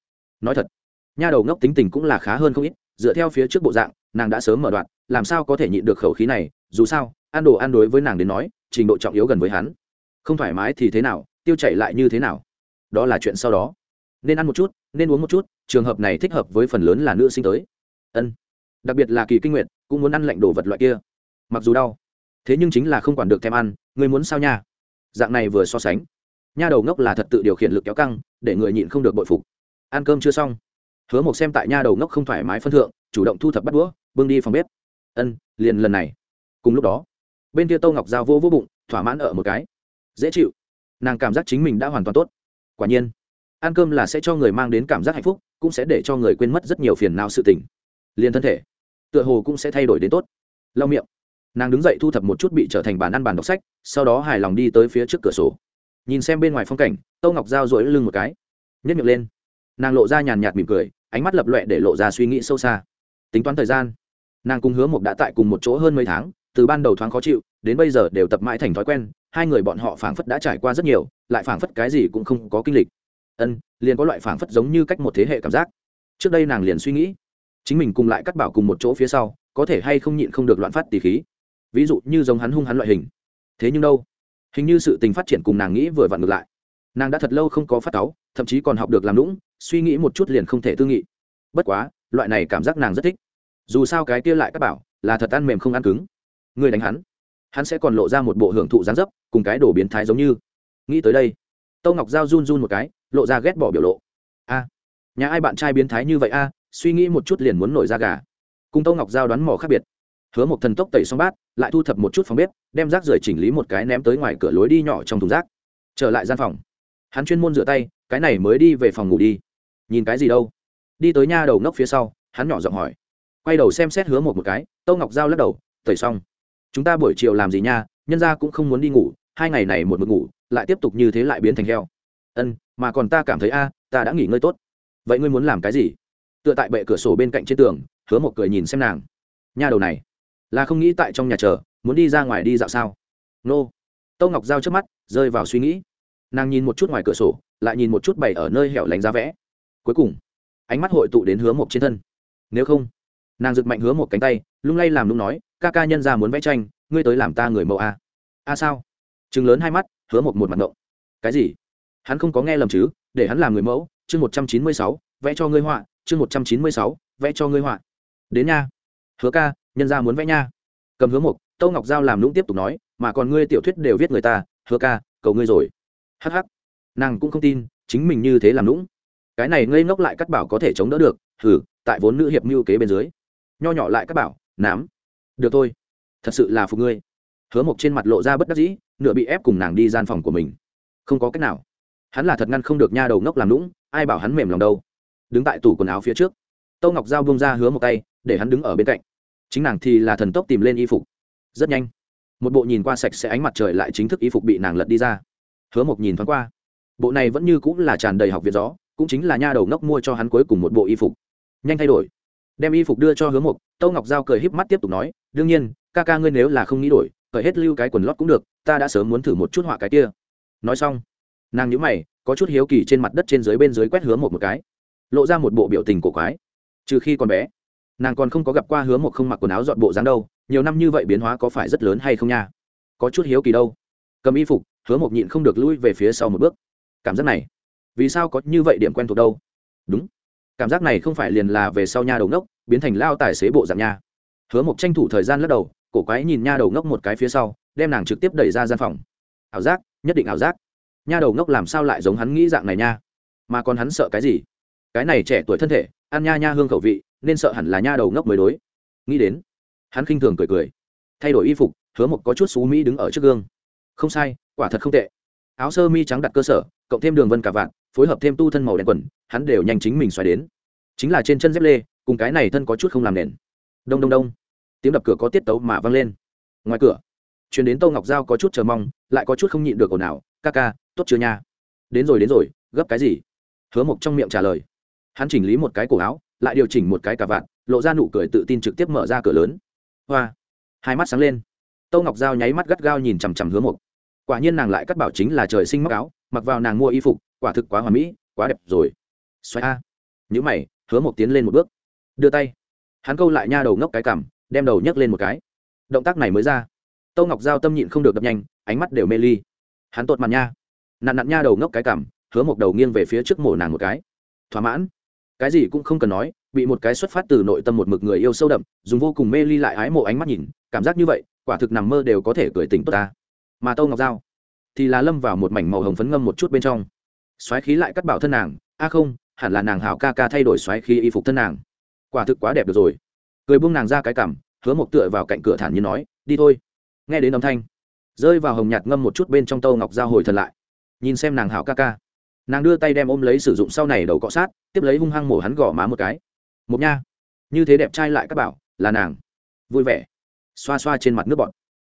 Nói thật, nha đầu ngốc tính tình cũng là khá hơn không ít, dựa theo phía trước bộ dạng, nàng đã sớm mở đoạn, làm sao có thể nhịn được khẩu khí này, dù sao, ăn đồ ăn đối với nàng đến nói, trình độ trọng yếu gần với hắn. Không thoải mái thì thế nào, tiêu chảy lại như thế nào? Đó là chuyện sau đó. Nên ăn một chút nên uống một chút, trường hợp này thích hợp với phần lớn là nữ sinh tới. Ân. Đặc biệt là kỳ kinh nguyện cũng muốn ăn lạnh đồ vật loại kia. Mặc dù đau, thế nhưng chính là không quản được thèm ăn, người muốn sao nha? Dạng này vừa so sánh, nha đầu ngốc là thật tự điều khiển lực kéo căng, để người nhịn không được bội phục. Ăn cơm chưa xong. Hứa một xem tại nha đầu ngốc không thoải mái phân thượng, chủ động thu thập bắt đũa, bưng đi phòng bếp. Ân, liền lần này. Cùng lúc đó, bên kia tô ngọc giao vô vô bụng, thỏa mãn ở một cái. Dễ chịu. Nàng cảm giác chính mình đã hoàn toàn tốt. Quả nhiên ăn cơm là sẽ cho người mang đến cảm giác hạnh phúc, cũng sẽ để cho người quên mất rất nhiều phiền não sự tình. Liền thân thể, tựa hồ cũng sẽ thay đổi đến tốt. Lau miệng, nàng đứng dậy thu thập một chút bị trở thành bàn ăn bàn đọc sách, sau đó hài lòng đi tới phía trước cửa sổ. Nhìn xem bên ngoài phong cảnh, tâu ngọc giao dội lưng một cái nhất miệng lên. Nàng lộ ra nhàn nhạt mỉm cười, ánh mắt lập loẹ để lộ ra suy nghĩ sâu xa. Tính toán thời gian, nàng cùng hứa mộc đã tại cùng một chỗ hơn mấy tháng, từ ban đầu thoáng khó chịu, đến bây giờ đều tập mãi thành thói quen, hai người bọn họ phảng phất đã trải qua rất nhiều, lại phảng phất cái gì cũng không có kinh lịch ân liền có loại phảng phất giống như cách một thế hệ cảm giác. Trước đây nàng liền suy nghĩ chính mình cùng lại cắt bảo cùng một chỗ phía sau có thể hay không nhịn không được loạn phát tỉ khí. Ví dụ như giống hắn hung hắn loại hình. Thế nhưng đâu? Hình như sự tình phát triển cùng nàng nghĩ vừa vặn ngược lại. Nàng đã thật lâu không có phát táo, thậm chí còn học được làm lũng suy nghĩ một chút liền không thể tư nghị. Bất quá loại này cảm giác nàng rất thích. Dù sao cái kia lại các bảo là thật ăn mềm không ăn cứng. Người đánh hắn hắn sẽ còn lộ ra một bộ hưởng thụ gián dấp cùng cái đổ biến thái giống như. Nghĩ tới đây tâu ngọc giao run run một cái lộ ra ghét bỏ biểu lộ. A, nhà ai bạn trai biến thái như vậy a? Suy nghĩ một chút liền muốn nổi ra gà. Cùng tâu ngọc giao đoán mò khác biệt. Hứa một thần tốc tẩy xong bát, lại thu thập một chút phòng bếp, đem rác rưởi chỉnh lý một cái ném tới ngoài cửa lối đi nhỏ trong thùng rác. Trở lại gian phòng. Hắn chuyên môn rửa tay, cái này mới đi về phòng ngủ đi. Nhìn cái gì đâu? Đi tới nha đầu ngốc phía sau, hắn nhỏ giọng hỏi. Quay đầu xem xét hứa một một cái, tâu ngọc giao lắc đầu, tẩy xong. Chúng ta buổi chiều làm gì nha? Nhân ra cũng không muốn đi ngủ, hai ngày này một mực ngủ, lại tiếp tục như thế lại biến thành heo. Ân mà còn ta cảm thấy a, ta đã nghỉ ngơi tốt. Vậy ngươi muốn làm cái gì? Tựa tại bệ cửa sổ bên cạnh trên tường, hứa một cười nhìn xem nàng. Nhà đầu này, là không nghĩ tại trong nhà chờ, muốn đi ra ngoài đi dạo sao? Nô. Tâu ngọc giao trước mắt, rơi vào suy nghĩ. Nàng nhìn một chút ngoài cửa sổ, lại nhìn một chút bày ở nơi hẻo lánh ra vẽ. Cuối cùng, ánh mắt hội tụ đến hứa một trên thân. Nếu không, nàng giựt mạnh hứa một cánh tay, lung lay làm lung nói, ca ca nhân ra muốn vẽ tranh, ngươi tới làm ta người mẫu a. A sao? Chừng lớn hai mắt, hứa một một mặt ngộng. Cái gì? Hắn không có nghe lầm chứ, để hắn làm người mẫu, chương một trăm chín mươi sáu, vẽ cho ngươi họa, chương một trăm chín mươi sáu, vẽ cho ngươi họa. Đến nha. Hứa ca, nhân ra muốn vẽ nha. Cầm hứa mục, tâu ngọc giao làm lũng tiếp tục nói, mà còn ngươi tiểu thuyết đều viết người ta, hứa ca, cầu ngươi rồi. Hh nàng cũng không tin, chính mình như thế làm lũng. Cái này ngây ngốc lại cắt bảo có thể chống đỡ được hử tại vốn nữ hiệp mưu kế bên dưới. Nho nhỏ lại cắt bảo, nám. Được thôi. Thật sự là phục ngươi. Hứa mộc trên mặt lộ ra bất đắc dĩ, nửa bị ép cùng nàng đi gian phòng của mình. Không có cách nào hắn là thật ngăn không được nha đầu ngốc làm lũng ai bảo hắn mềm lòng đâu. Đứng tại tủ quần áo phía trước, tâu ngọc giao bông ra hứa một tay, để hắn đứng ở bên cạnh. Chính nàng thì là thần tốc tìm lên y phục. Rất nhanh, một bộ nhìn qua sạch sẽ ánh mặt trời lại chính thức y phục bị nàng lật đi ra. Hứa một nhìn thoáng qua, bộ này vẫn như cũng là tràn đầy học viện gió, cũng chính là nha đầu ngốc mua cho hắn cuối cùng một bộ y phục. Nhanh thay đổi, đem y phục đưa cho hứa Mục. tâu ngọc giao cười híp mắt tiếp tục nói, đương nhiên, ca ca ngươi nếu là không nghĩ đổi, cởi hết lưu cái quần lót cũng được, ta đã sớm muốn thử một chút họa cái kia. Nói xong nàng nhữ mày, có chút hiếu kỳ trên mặt đất trên dưới bên dưới quét hướng một một cái. Lộ ra một bộ biểu tình cổ quái. Trừ khi còn bé, nàng còn không có gặp qua hướng một không mặc quần áo dọn bộ dáng đâu, nhiều năm như vậy biến hóa có phải rất lớn hay không nha? Có chút hiếu kỳ đâu. Cầm y phục, hứa một nhịn không được lui về phía sau một bước. Cảm giác này, vì sao có như vậy điểm quen thuộc đâu? Đúng, cảm giác này không phải liền là về sau nha đầu ngốc, biến thành lao tài xế bộ dạng nha. Hứa một tranh thủ thời gian lắc đầu, cổ quái nhìn nha đầu ngốc một cái phía sau, đem nàng trực tiếp đẩy ra gian phòng. Ảo giác, nhất định ảo giác nha đầu ngốc làm sao lại giống hắn nghĩ dạng này nha? Mà còn hắn sợ cái gì? Cái này trẻ tuổi thân thể, ăn nha nha hương khẩu vị, nên sợ hẳn là nha đầu ngốc mới đối. Nghĩ đến, hắn khinh thường cười cười. Thay đổi y phục, hứa một có chút xú mỹ đứng ở trước gương. Không sai, quả thật không tệ. Áo sơ mi trắng đặt cơ sở, cộng thêm đường vân cả vạn phối hợp thêm tu thân màu đen quần, hắn đều nhanh chính mình xoài đến. Chính là trên chân dép lê, cùng cái này thân có chút không làm nền. Đông đông đông. Tiếng đập cửa có tiết tấu mà vang lên. Ngoài cửa chuyển đến tô ngọc giao có chút chờ mong, lại có chút không nhịn được ồn ào ca ca, tốt chưa nha? Đến rồi đến rồi, gấp cái gì? Hứa mộc trong miệng trả lời. Hắn chỉnh lý một cái cổ áo, lại điều chỉnh một cái cà vạt, lộ ra nụ cười tự tin trực tiếp mở ra cửa lớn. Hoa! Hai mắt sáng lên. Tâu ngọc giao nháy mắt gắt gao nhìn chằm chằm hứa mộc. Quả nhiên nàng lại cắt bảo chính là trời sinh mắc áo, mặc vào nàng mua y phục, quả thực quá hoàn mỹ, quá đẹp rồi. Xoay a! Nhữ mày, hứa mộc tiến lên một bước. Đưa tay. Hắn câu lại nha đầu ngốc cái cằm, đem đầu nhấc lên một cái. Động tác này mới ra. Tâu ngọc giao tâm nhịn không được đập nhanh, ánh mắt đều mê ly hắn tột mặt nha nạn nạn nha đầu ngốc cái cảm, hứa một đầu nghiêng về phía trước mổ nàng một cái. thỏa mãn. cái gì cũng không cần nói, bị một cái xuất phát từ nội tâm một mực người yêu sâu đậm, dùng vô cùng mê ly lại ái mộ ánh mắt nhìn, cảm giác như vậy, quả thực nằm mơ đều có thể cười tỉnh tốt ta. mà tâu ngọc dao, thì là lâm vào một mảnh màu hồng phấn ngâm một chút bên trong. xoáy khí lại cắt bảo thân nàng, a không, hẳn là nàng hảo ca ca thay đổi xoáy khí y phục thân nàng. quả thực quá đẹp được rồi. cười buông nàng ra cái cảm, hứa một tựa vào cạnh cửa thản như nói, đi thôi. nghe đến âm thanh rơi vào hồng nhạt ngâm một chút bên trong tâu ngọc giao hồi thần lại. Nhìn xem nàng hảo ca ca. Nàng đưa tay đem ôm lấy sử dụng sau này đầu cọ sát, tiếp lấy hung hăng mổ hắn gõ má một cái. Một nha, như thế đẹp trai lại các bảo, là nàng. Vui vẻ. Xoa xoa trên mặt nước bọt.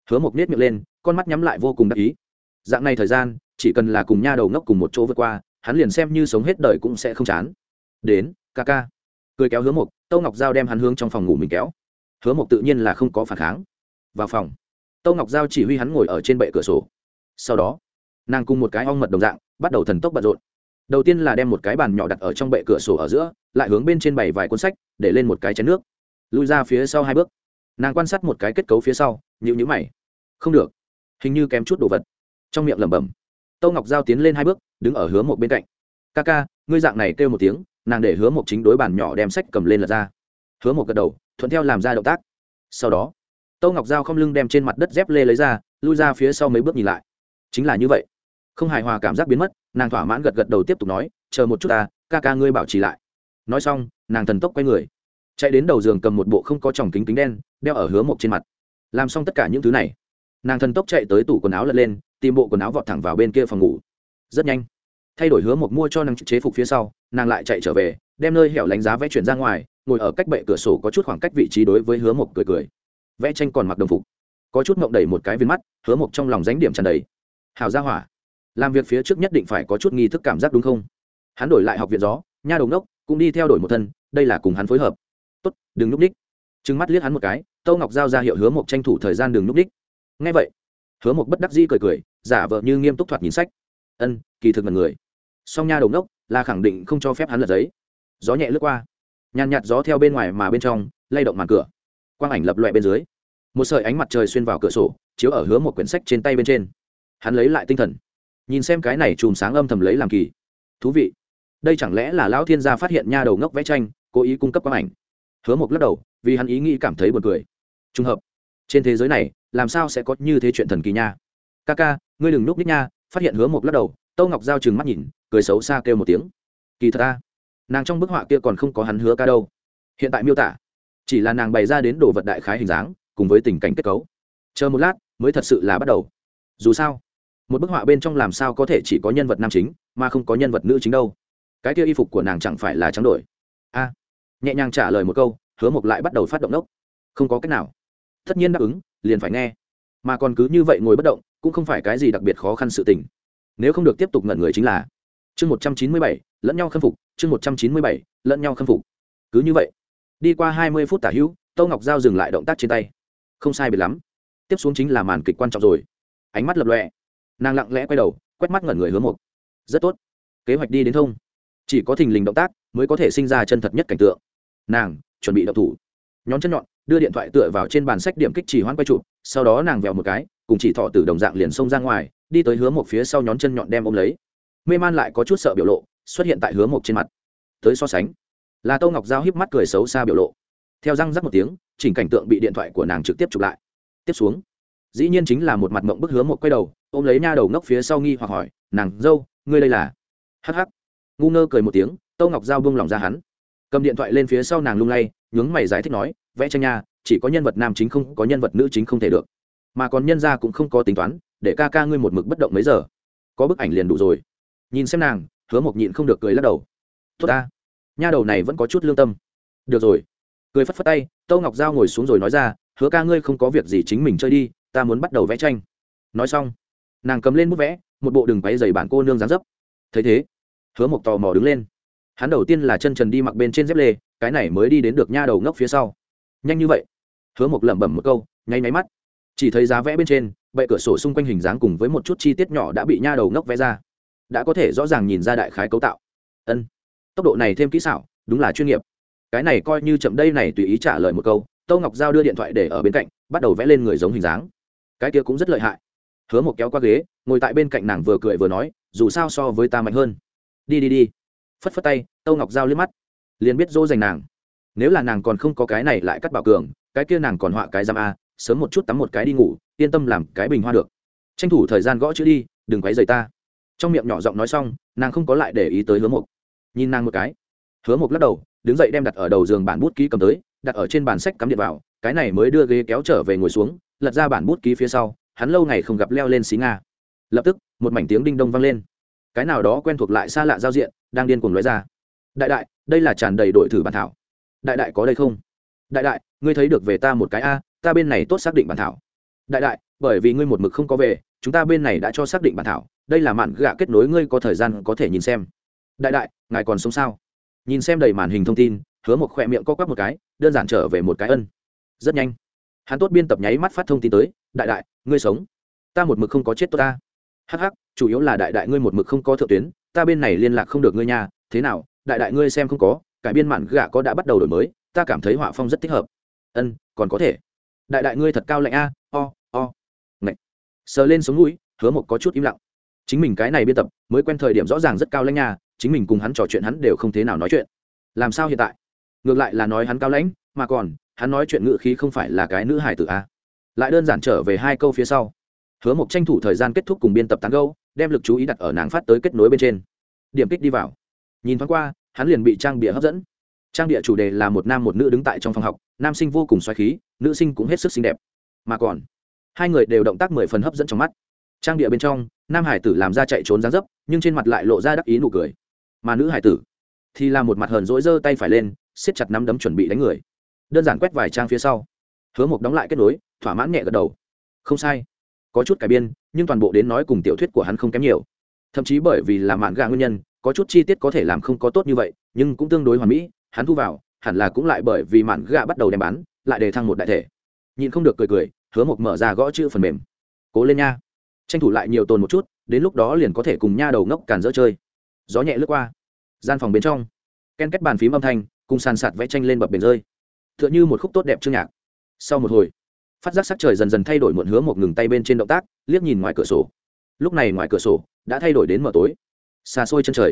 Hứa một nết miệng lên, con mắt nhắm lại vô cùng đắc ý. Dạng này thời gian, chỉ cần là cùng nha đầu ngốc cùng một chỗ vượt qua, hắn liền xem như sống hết đời cũng sẽ không chán. Đến, ca ca. Cười kéo hứa mộc tâu ngọc giao đem hắn hướng trong phòng ngủ mình kéo. Hứa mộc tự nhiên là không có phản kháng. Vào phòng tâu ngọc giao chỉ huy hắn ngồi ở trên bệ cửa sổ. Sau đó, nàng cùng một cái ong mật đồng dạng, bắt đầu thần tốc bận rộn. Đầu tiên là đem một cái bàn nhỏ đặt ở trong bệ cửa sổ ở giữa, lại hướng bên trên bày vài cuốn sách, để lên một cái chén nước. Lui ra phía sau hai bước. Nàng quan sát một cái kết cấu phía sau nhịu nhữ mày. Không được. Hình như kém chút đồ vật. Trong miệng lẩm bẩm. Tâu ngọc giao tiến lên hai bước, đứng ở hứa một bên cạnh. Ca ca, ngươi dạng này kêu một tiếng, nàng để hứa một chính đối bàn nhỏ đem sách cầm lên lật ra. Hứa một gật đầu, thuận theo làm ra động tác. Sau đó tâu ngọc giao không lưng đem trên mặt đất dép lê lấy ra, lui ra phía sau mấy bước nhìn lại. Chính là như vậy. Không hài hòa cảm giác biến mất, nàng thỏa mãn gật gật đầu tiếp tục nói, chờ một chút ta, ca ca ngươi bảo trì lại. Nói xong, nàng thần tốc quay người. Chạy đến đầu giường cầm một bộ không có tròng kính kính đen, đeo ở hứa một trên mặt. Làm xong tất cả những thứ này, nàng thần tốc chạy tới tủ quần áo lật lên, tìm bộ quần áo vọt thẳng vào bên kia phòng ngủ. Rất nhanh, thay đổi hứa một mua cho nàng chế phục phía sau, nàng lại chạy trở về, đem nơi hẻo lánh giá vẽ chuyển ra ngoài, ngồi ở cách bệ cửa sổ có chút khoảng cách vị trí đối với hứa một cười cười vẽ tranh còn mặc đồng phục. Có chút mộng đầy một cái viên mắt, hứa mộc trong lòng ránh điểm tràn đầy. Hào ra hỏa. Làm việc phía trước nhất định phải có chút nghi thức cảm giác đúng không? Hắn đổi lại học viện gió, nha đồng đốc cũng đi theo đổi một thân, đây là cùng hắn phối hợp. Tốt, đừng núp đích trừng mắt liếc hắn một cái, tâu ngọc giao ra hiệu hứa mộc tranh thủ thời gian đừng núp đích ngay vậy, hứa mộc bất đắc dĩ cười cười, giả vờ như nghiêm túc thoạt nhìn sách. Ân, kỳ thực mật người. Song nha đồng đốc là khẳng định không cho phép hắn lật giấy. Gió nhẹ lướt qua. Nhàn nhạt gió theo bên ngoài mà bên trong, lay động màn cửa quang ảnh lập loại bên dưới. Một sợi ánh mặt trời xuyên vào cửa sổ, chiếu ở hứa một quyển sách trên tay bên trên. Hắn lấy lại tinh thần. Nhìn xem cái này chùm sáng âm thầm lấy làm kỳ. Thú vị. Đây chẳng lẽ là lão thiên gia phát hiện nha đầu ngốc vẽ tranh, cố ý cung cấp quang ảnh? Hứa một lắc đầu, vì hắn ý nghĩ cảm thấy buồn cười. Trùng hợp. Trên thế giới này, làm sao sẽ có như thế chuyện thần kỳ nha? Ca ca ngươi đừng núp ních nha, phát hiện hứa một lắc đầu, tâu ngọc giao chừng mắt nhìn, cười xấu xa kêu một tiếng. Kỳ thật ta, nàng trong bức họa kia còn không có hắn hứa ca đâu. Hiện tại miêu tả chỉ là nàng bày ra đến đồ vật đại khái hình dáng, cùng với tình cảnh kết cấu. Chờ một lát, mới thật sự là bắt đầu. Dù sao, một bức họa bên trong làm sao có thể chỉ có nhân vật nam chính, mà không có nhân vật nữ chính đâu. Cái kia y phục của nàng chẳng phải là trắng đổi. A. Nhẹ nhàng trả lời một câu, hứa mộc lại bắt đầu phát động đốc. Không có cách nào. Tất nhiên đáp ứng, liền phải nghe. Mà còn cứ như vậy ngồi bất động, cũng không phải cái gì đặc biệt khó khăn sự tình. Nếu không được tiếp tục ngẩn người chính là, chương một trăm chín mươi bảy, lẫn nhau khâm phục, chương một trăm chín mươi bảy, lẫn nhau khâm phục. Cứ như vậy đi qua hai mươi phút tả hữu, Tô ngọc giao dừng lại động tác trên tay. Không sai biệt lắm. Tiếp xuống chính là màn kịch quan trọng rồi. Ánh mắt lập lọe nàng lặng lẽ quay đầu, quét mắt ngẩn người hướng một rất tốt. Kế hoạch đi đến thông. Chỉ có thình lình động tác mới có thể sinh ra chân thật nhất cảnh tượng. Nàng chuẩn bị động thủ. Nhón chân nhọn, đưa điện thoại tựa vào trên bàn sách điểm kích chỉ hoãn quay chụp, sau đó nàng vèo một cái, cùng chỉ thọ từ đồng dạng liền xông ra ngoài, đi tới hứa một phía sau nhón chân nhọn đem ôm lấy. Mê man lại có chút sợ biểu lộ, xuất hiện tại hứa một trên mặt. Tới so sánh là tô ngọc giao híp mắt cười xấu xa biểu lộ. Theo răng rắc một tiếng, chỉnh cảnh tượng bị điện thoại của nàng trực tiếp chụp lại. Tiếp xuống, dĩ nhiên chính là một mặt mộng bức hứa một quay đầu, ôm lấy nha đầu ngốc phía sau nghi hoặc hỏi, nàng, dâu, ngươi đây là? Hh ngu ngơ cười một tiếng, tô ngọc giao bông lòng ra hắn. Cầm điện thoại lên phía sau nàng lung lay, nhướng mày giải thích nói, vẽ tranh nha, chỉ có nhân vật nam chính không, có nhân vật nữ chính không thể được. Mà còn nhân ra cũng không có tính toán, để ca ca ngươi một mực bất động mấy giờ. Có bức ảnh liền đủ rồi. Nhìn xem nàng, hứa một nhịn không được cười lắc đầu. Tốt ta nha đầu này vẫn có chút lương tâm. Được rồi. Cười phất phất tay, tâu ngọc giao ngồi xuống rồi nói ra, hứa ca ngươi không có việc gì chính mình chơi đi, ta muốn bắt đầu vẽ tranh. Nói xong, nàng cầm lên bút vẽ, một bộ đường váy dày bản cô nương dán dấp. Thấy thế, hứa một tò mò đứng lên. Hắn đầu tiên là chân trần đi mặc bên trên dép lê, cái này mới đi đến được nha đầu ngốc phía sau. Nhanh như vậy? Hứa một lẩm bẩm một câu, nháy máy mắt. Chỉ thấy giá vẽ bên trên, bệ cửa sổ xung quanh hình dáng cùng với một chút chi tiết nhỏ đã bị nha đầu ngốc vẽ ra. Đã có thể rõ ràng nhìn ra đại khái cấu tạo. Ân tốc độ này thêm kỹ xảo, đúng là chuyên nghiệp. Cái này coi như chậm đây này tùy ý trả lời một câu, tâu ngọc giao đưa điện thoại để ở bên cạnh, bắt đầu vẽ lên người giống hình dáng. Cái kia cũng rất lợi hại. Hứa một kéo qua ghế, ngồi tại bên cạnh nàng vừa cười vừa nói, dù sao so với ta mạnh hơn. Đi đi đi. Phất phất tay, tâu ngọc giao liếc mắt. Liền biết dỗ dành nàng. Nếu là nàng còn không có cái này lại cắt bảo cường, cái kia nàng còn họa cái giam a, sớm một chút tắm một cái đi ngủ, yên tâm làm cái bình hoa được. Tranh thủ thời gian gõ chữ đi, đừng quấy rầy ta. Trong miệng nhỏ giọng nói xong, nàng không có lại để ý tới hứa mộc nhìn nàng một cái. Hứa mộc lắc đầu, đứng dậy đem đặt ở đầu giường bản bút ký cầm tới, đặt ở trên bàn sách cắm điện vào, cái này mới đưa ghế kéo trở về ngồi xuống, lật ra bản bút ký phía sau, hắn lâu ngày không gặp leo lên xí nga. Lập tức, một mảnh tiếng đinh đông vang lên. Cái nào đó quen thuộc lại xa lạ giao diện, đang điên cuồng nói ra. Đại đại, đây là tràn đầy đội thử bản thảo. Đại đại có đây không? Đại đại, ngươi thấy được về ta một cái a, ta bên này tốt xác định bản thảo. Đại đại, bởi vì ngươi một mực không có về, chúng ta bên này đã cho xác định bản thảo. Đây là mạn gạ kết nối, ngươi có thời gian có thể nhìn xem đại đại, ngài còn sống sao? Nhìn xem đầy màn hình thông tin, hứa một khoe miệng co quắp một cái, đơn giản trở về một cái ân. Rất nhanh. Hắn tốt biên tập nháy mắt phát thông tin tới, đại đại, ngươi sống. Ta một mực không có chết tốt ta. Hh chủ yếu là đại đại ngươi một mực không có thượng tuyến, ta bên này liên lạc không được ngươi nhà thế nào, đại đại ngươi xem không có, cải biên mạn gạ có đã bắt đầu đổi mới, ta cảm thấy họa phong rất thích hợp. Ân, còn có thể. Đại đại ngươi thật cao lạnh a, o o. Ngạy sờ lên sống mũi, hứa một có chút im lặng. Chính mình cái này biên tập, mới quen thời điểm rõ ràng rất cao lãnh nhà chính mình cùng hắn trò chuyện hắn đều không thế nào nói chuyện. Làm sao hiện tại? Ngược lại là nói hắn cao lãnh, mà còn, hắn nói chuyện ngự khí không phải là cái nữ hải tử a lại đơn giản trở về hai câu phía sau. Hứa mộc tranh thủ thời gian kết thúc cùng biên tập tán gâu đem lực chú ý đặt ở nàng phát tới kết nối bên trên. Điểm kích đi vào. Nhìn thoáng qua, hắn liền bị trang bịa hấp dẫn. Trang bịa chủ đề là một nam một nữ đứng tại trong phòng học, nam sinh vô cùng xoáy khí, nữ sinh cũng hết sức xinh đẹp. Mà còn, hai người đều động tác mười phần hấp dẫn trong mắt. Trang địa bên trong, nam hải tử làm ra chạy trốn dáng dấp, nhưng trên mặt lại lộ ra đắc ý nụ cười mà nữ hải tử, thì là một mặt hờn rỗi giơ tay phải lên, siết chặt nắm đấm chuẩn bị đánh người. Đơn giản quét vài trang phía sau, hứa mộc đóng lại kết nối, thỏa mãn nhẹ gật đầu. Không sai, có chút cải biên, nhưng toàn bộ đến nói cùng tiểu thuyết của hắn không kém nhiều. Thậm chí bởi vì là mạn gà nguyên nhân, có chút chi tiết có thể làm không có tốt như vậy, nhưng cũng tương đối hoàn mỹ, hắn thu vào, hẳn là cũng lại bởi vì mạn gà bắt đầu đem bán, lại đề thăng một đại thể. Nhìn không được cười cười, hứa mộc mở ra gõ chữ phần mềm. Cố lên nha. Tranh thủ lại nhiều tồn một chút, đến lúc đó liền có thể cùng nha đầu ngốc càn dỡ chơi gió nhẹ lướt qua. Gian phòng bên trong, ken kết bàn phím âm thanh, cùng sàn sạt vẽ tranh lên bập bền rơi. T h ư ợ n h ư một khúc tốt đẹp chương nhạc. Sau một hồi, phát giác sắc trời dần dần thay đổi muộn hứa một ngừng tay bên trên động tác, liếc nhìn ngoài cửa sổ. Lúc này ngoài cửa sổ đã thay đổi đến mở tối. Xa xôi chân trời,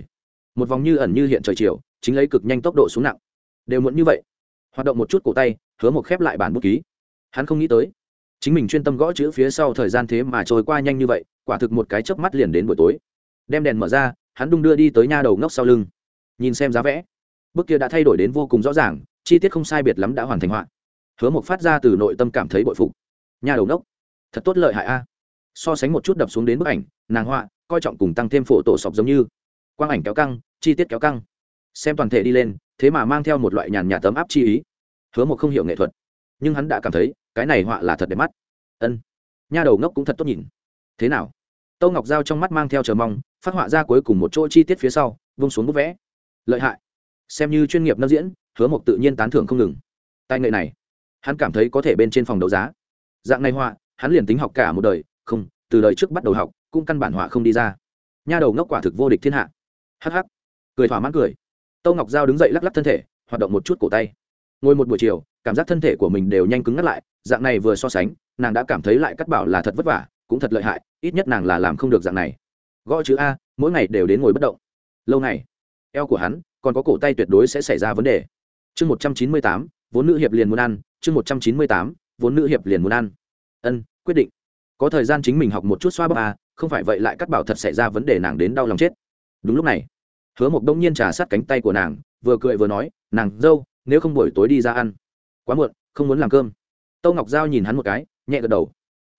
một vòng như ẩn như hiện trời chiều, chính lấy cực nhanh tốc độ xuống nặng. Đều muộn như vậy. Hoạt động một chút cổ tay, hứa một khép lại bản bút ký. Hắn không nghĩ tới, chính mình chuyên tâm gõ chữ phía sau thời gian thế mà trôi qua nhanh như vậy, quả thực một cái chớp mắt liền đến buổi tối. Đem đèn mở ra hắn đung đưa đi tới nha đầu ngốc sau lưng. Nhìn xem giá vẽ bức kia đã thay đổi đến vô cùng rõ ràng, chi tiết không sai biệt lắm đã hoàn thành họa. Hứa một phát ra từ nội tâm cảm thấy bội phục. Nha đầu ngốc, thật tốt lợi hại a. So sánh một chút đập xuống đến bức ảnh, nàng họa, coi trọng cùng tăng thêm phổ tổ sọc giống như. Quang ảnh kéo căng, chi tiết kéo căng. Xem toàn thể đi lên, thế mà mang theo một loại nhàn nhà tấm áp chi ý. Hứa một không hiểu nghệ thuật, nhưng hắn đã cảm thấy, cái này họa là thật đẹp mắt. Ân, nha đầu ngốc cũng thật tốt nhìn. Thế nào? Tâu ngọc giao trong mắt mang theo chờ mong phát họa ra cuối cùng một chỗ chi tiết phía sau, vung xuống bút vẽ. Lợi hại. Xem như chuyên nghiệp nâng diễn, hứa mộc tự nhiên tán thưởng không ngừng. Tài nghệ này, hắn cảm thấy có thể bên trên phòng đấu giá. Dạng này họa, hắn liền tính học cả một đời, không, từ đời trước bắt đầu học, cũng căn bản họa không đi ra. Nha đầu ngốc quả thực vô địch thiên hạ. Hh cười thỏa mãn cười. Tâu ngọc giao đứng dậy lắc lắc thân thể, hoạt động một chút cổ tay. Ngồi một buổi chiều, cảm giác thân thể của mình đều nhanh cứng ngắt lại, dạng này vừa so sánh, nàng đã cảm thấy lại cắt bảo là thật vất vả, cũng thật lợi hại, ít nhất nàng là làm không được dạng này gõ chữ a, mỗi ngày đều đến ngồi bất động. Lâu này eo của hắn, còn có cổ tay tuyệt đối sẽ xảy ra vấn đề. Chương một trăm chín mươi tám, vốn nữ hiệp liền muốn ăn. Chương một trăm chín mươi tám, vốn nữ hiệp liền muốn ăn. Ân, quyết định. Có thời gian chính mình học một chút xoa bóp a, không phải vậy lại cắt bảo thật xảy ra vấn đề nàng đến đau lòng chết. Đúng lúc này, hứa một đông nhiên trà sát cánh tay của nàng, vừa cười vừa nói, nàng, dâu, nếu không buổi tối đi ra ăn. Quá muộn, không muốn làm cơm. Tâu ngọc giao nhìn hắn một cái, nhẹ gật đầu.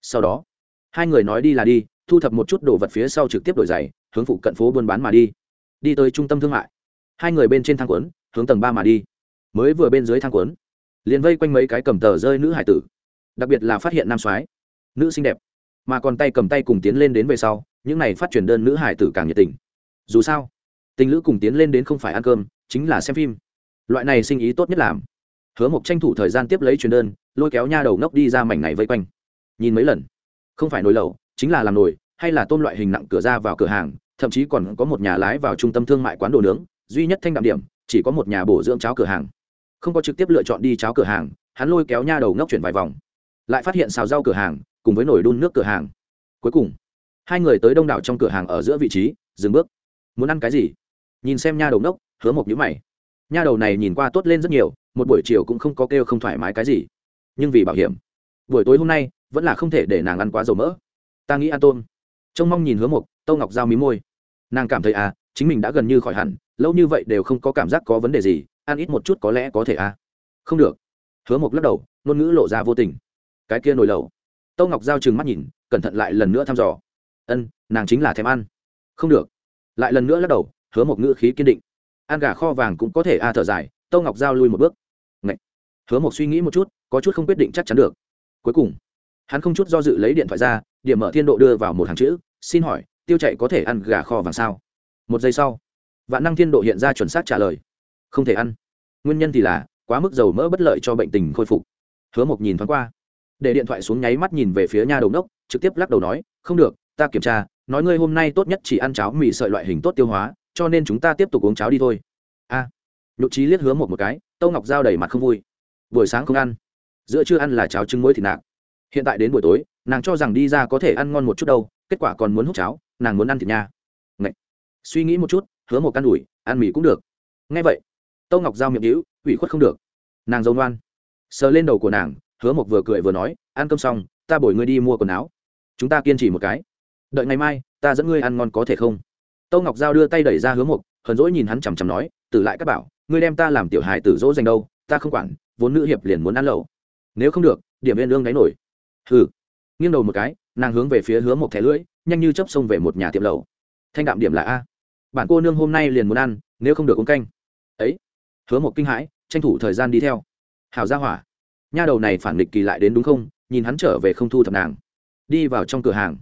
Sau đó, hai người nói đi là đi thu thập một chút đồ vật phía sau trực tiếp đổi giày, hướng phụ cận phố buôn bán mà đi. Đi tới trung tâm thương mại. Hai người bên trên thang quấn hướng tầng ba mà đi. Mới vừa bên dưới thang quấn liền vây quanh mấy cái cầm tờ rơi nữ hải tử. Đặc biệt là phát hiện nam soái, nữ xinh đẹp, mà còn tay cầm tay cùng tiến lên đến về sau, những này phát truyền đơn nữ hải tử càng nhiệt tình. Dù sao, tình lữ cùng tiến lên đến không phải ăn cơm, chính là xem phim. Loại này sinh ý tốt nhất làm. Hứa mộc tranh thủ thời gian tiếp lấy truyền đơn, lôi kéo nha đầu ngốc đi ra mảnh này vây quanh. Nhìn mấy lần, không phải nồi lẩu chính là làm nồi hay là tôm loại hình nặng cửa ra vào cửa hàng, thậm chí còn có một nhà lái vào trung tâm thương mại quán đồ nướng, duy nhất thanh đạm điểm, chỉ có một nhà bổ dưỡng cháo cửa hàng. Không có trực tiếp lựa chọn đi cháo cửa hàng, hắn lôi kéo nha đầu ngốc chuyển vài vòng. Lại phát hiện xào rau cửa hàng, cùng với nồi đun nước cửa hàng. Cuối cùng, hai người tới đông đảo trong cửa hàng ở giữa vị trí, dừng bước. Muốn ăn cái gì? Nhìn xem nha đầu ngốc, hứa một nhữ mày. Nha đầu này nhìn qua tốt lên rất nhiều, một buổi chiều cũng không có kêu không thoải mái cái gì. Nhưng vì bảo hiểm, buổi tối hôm nay, vẫn là không thể để nàng ăn quá dầu mỡ ta nghĩ ăn tôm. Trông mong nhìn hứa mộc, tâu ngọc giao mí môi. Nàng cảm thấy à chính mình đã gần như khỏi hẳn, lâu như vậy đều không có cảm giác có vấn đề gì, ăn ít một chút có lẽ có thể à. Không được. Hứa mộc lắc đầu, ngôn ngữ lộ ra vô tình. Cái kia nổi lầu tâu ngọc giao trừng mắt nhìn, cẩn thận lại lần nữa thăm dò. Ân, nàng chính là thèm ăn. Không được. Lại lần nữa lắc đầu, hứa một ngữ khí kiên định. Ăn gà kho vàng cũng có thể a thở dài, tâu ngọc giao lui một bước. Ngậy. hứa một suy nghĩ một chút, có chút không quyết định chắc chắn được. Cuối cùng hắn không chút do dự lấy điện thoại ra điểm mở thiên độ đưa vào một hàng chữ xin hỏi tiêu chạy có thể ăn gà kho vàng sao? Một giây sau vạn năng thiên độ hiện ra chuẩn xác trả lời. Không thể ăn. Nguyên nhân thì là quá mức dầu mỡ bất lợi cho bệnh tình khôi phục. Hứa mộc nhìn thoáng qua. Để điện thoại xuống nháy mắt nhìn về phía nha đầu đốc trực tiếp lắc đầu nói không được ta kiểm tra nói ngươi hôm nay tốt nhất chỉ ăn cháo mì sợi loại hình tốt tiêu hóa cho nên chúng ta tiếp tục uống cháo đi thôi. A. À, nhục trí liếc hứa một một cái tâu ngọc giao đầy mặt không vui. Buổi sáng không ăn. Giữa trưa ăn là cháo trứng muối thịt nạc hiện tại đến buổi tối nàng cho rằng đi ra có thể ăn ngon một chút đâu kết quả còn muốn hút cháo nàng muốn ăn thịt nha. Ngậy. suy nghĩ một chút hứa một căn ủi ăn mì cũng được. Nghe vậy tâu ngọc giao miệng hữu ủy khuất không được. Nàng dâu ngoan. Sờ lên đầu của nàng hứa một vừa cười vừa nói ăn cơm xong ta bồi ngươi đi mua quần áo. Chúng ta kiên trì một cái. Đợi ngày mai ta dẫn ngươi ăn ngon có thể không? Tâu ngọc giao đưa tay đẩy ra hứa một, hờn dỗi nhìn hắn chằm chằm nói tử lại các bảo ngươi đem ta làm tiểu hài tử dỗ dành đâu ta không quản vốn nữ hiệp liền muốn ăn lẩu. Nếu không được điểm viên lương đáy nổi hừ. Nghiêng đầu một cái, nàng hướng về phía hứa một thẻ lưỡi, nhanh như chấp xông về một nhà tiệm lẩu. Thanh đạm điểm là a. Bản cô nương hôm nay liền muốn ăn, nếu không được uống canh. Ấy. Hứa một kinh hãi, tranh thủ thời gian đi theo. Hào ra hỏa. Nha đầu này phản nghịch kỳ lại đến đúng không? Nhìn hắn trở về không thu thập nàng. Đi vào trong cửa hàng.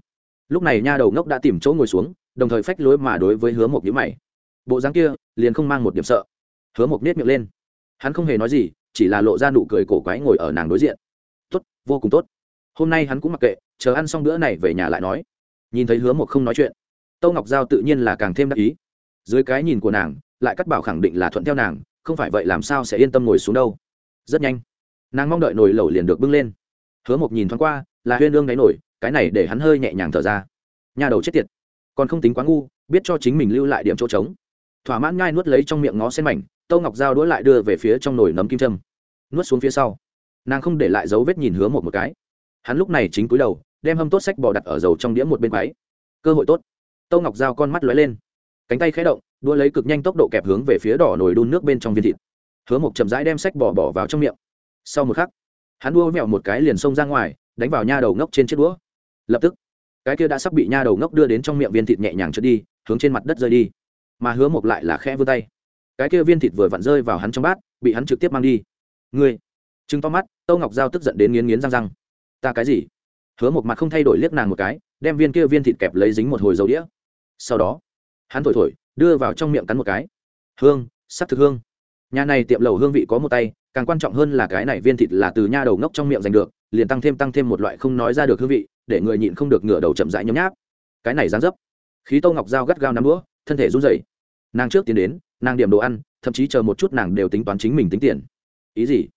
Lúc này nha đầu ngốc đã tìm chỗ ngồi xuống, đồng thời phách lối mà đối với hứa mộc nhữ mày. Bộ dáng kia, liền không mang một điểm sợ. Hứa mộc nết miệng lên. Hắn không hề nói gì, chỉ là lộ ra nụ cười cổ quái ngồi ở nàng đối diện. Tốt, vô cùng tốt hôm nay hắn cũng mặc kệ chờ ăn xong bữa này về nhà lại nói. Nhìn thấy hứa một không nói chuyện tâu ngọc giao tự nhiên là càng thêm đắc ý. Dưới cái nhìn của nàng lại cắt bảo khẳng định là thuận theo nàng không phải vậy làm sao sẽ yên tâm ngồi xuống đâu. Rất nhanh nàng mong đợi nồi lẩu liền được bưng lên. Hứa một nhìn thoáng qua là huyên ương đáy nổi cái này để hắn hơi nhẹ nhàng thở ra. Nhà đầu chết tiệt còn không tính quá ngu biết cho chính mình lưu lại điểm chỗ trống. Thỏa mãn ngai nuốt lấy trong miệng ngó sen mảnh tâu ngọc dao đũa lại đưa về phía trong nồi nấm kim trâm, nuốt xuống phía sau nàng không để lại dấu vết nhìn hứa một một cái hắn lúc này chính cúi đầu, đem hâm tốt sách bò đặt ở dầu trong đĩa một bên máy cơ hội tốt. Tâu ngọc dao con mắt lóe lên. Cánh tay khé động, đua lấy cực nhanh tốc độ kẹp hướng về phía đỏ nồi đun nước bên trong viên thịt. Hứa một chậm rãi đem sách bò bỏ vào trong miệng. Sau một khắc, hắn đua mẹo một cái liền xông ra ngoài, đánh vào nha đầu ngốc trên chiếc đũa. Lập tức, cái kia đã sắp bị nha đầu ngốc đưa đến trong miệng viên thịt nhẹ nhàng trượt đi, hướng trên mặt đất rơi đi. Mà hứa mộc lại là khẽ vươn tay. Cái kia viên thịt vừa vặn rơi vào hắn trong bát, bị hắn trực tiếp mang đi. Ngươi! Chứng to mắt tâu ngọc giao tức giận đến nghiến nghiến răng răng ta cái gì? Hứa một mặt không thay đổi liếc nàng một cái, đem viên kia viên thịt kẹp lấy dính một hồi dầu đĩa. Sau đó, hắn thổi thổi, đưa vào trong miệng cắn một cái. Hương, sắc thực hương. Nhà này tiệm lầu hương vị có một tay, càng quan trọng hơn là cái này viên thịt là từ nha đầu ngốc trong miệng giành được, liền tăng thêm tăng thêm một loại không nói ra được hương vị, để người nhịn không được ngửa đầu chậm rãi nhấm nháp. Cái này dán dấp. Khí tô ngọc dao gắt gao nắm đũa, thân thể run rẩy. Nàng trước tiến đến, nàng điểm đồ ăn, thậm chí chờ một chút nàng đều tính toán chính mình tính tiền. Ý gì?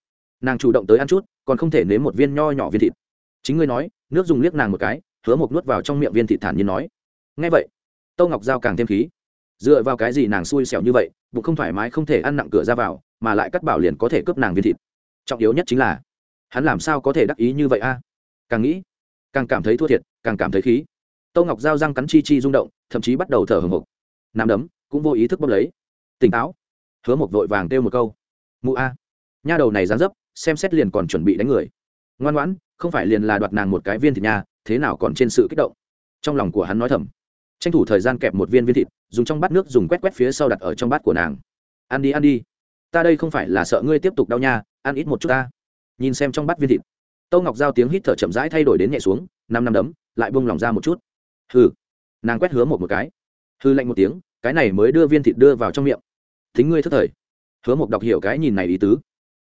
Nàng chủ động tới ăn chút, còn không thể nếm một viên nho nhỏ viên thịt chính ngươi nói, nước dùng liếc nàng một cái, hứa một nuốt vào trong miệng viên thịt thản nhiên nói. Ngay vậy tô ngọc giao càng thêm khí. Dựa vào cái gì nàng xui xẻo như vậy, bụng không thoải mái không thể ăn nặng cửa ra vào, mà lại cắt bảo liền có thể cướp nàng viên thịt. Trọng yếu nhất chính là, hắn làm sao có thể đắc ý như vậy a? Càng nghĩ, càng cảm thấy thua thiệt, càng cảm thấy khí. Tâu ngọc dao răng cắn chi chi rung động, thậm chí bắt đầu thở hồng hộc. Nằm đấm, cũng vô ý thức bốc lấy. Tỉnh táo. Hứa một vội vàng kêu một câu. Mụ a. Nha đầu này dán dấp, xem xét liền còn chuẩn bị đánh người. Ngoan ngoãn không phải liền là đoạt nàng một cái viên thịt nha, thế nào còn trên sự kích động? Trong lòng của hắn nói thầm. Tranh thủ thời gian kẹp một viên viên thịt, dùng trong bát nước dùng quét quét phía sau đặt ở trong bát của nàng. Ăn đi ăn đi. Ta đây không phải là sợ ngươi tiếp tục đau nha, ăn ít một chút ta. Nhìn xem trong bát viên thịt. Tâu ngọc giao tiếng hít thở chậm rãi thay đổi đến nhẹ xuống, năm năm đấm, lại bông lỏng ra một chút. Hừ. Nàng quét hứa một một cái. Hư lạnh một tiếng, cái này mới đưa viên thịt đưa vào trong miệng. Thính ngươi thất thời. Hứa một đọc hiểu cái nhìn này ý tứ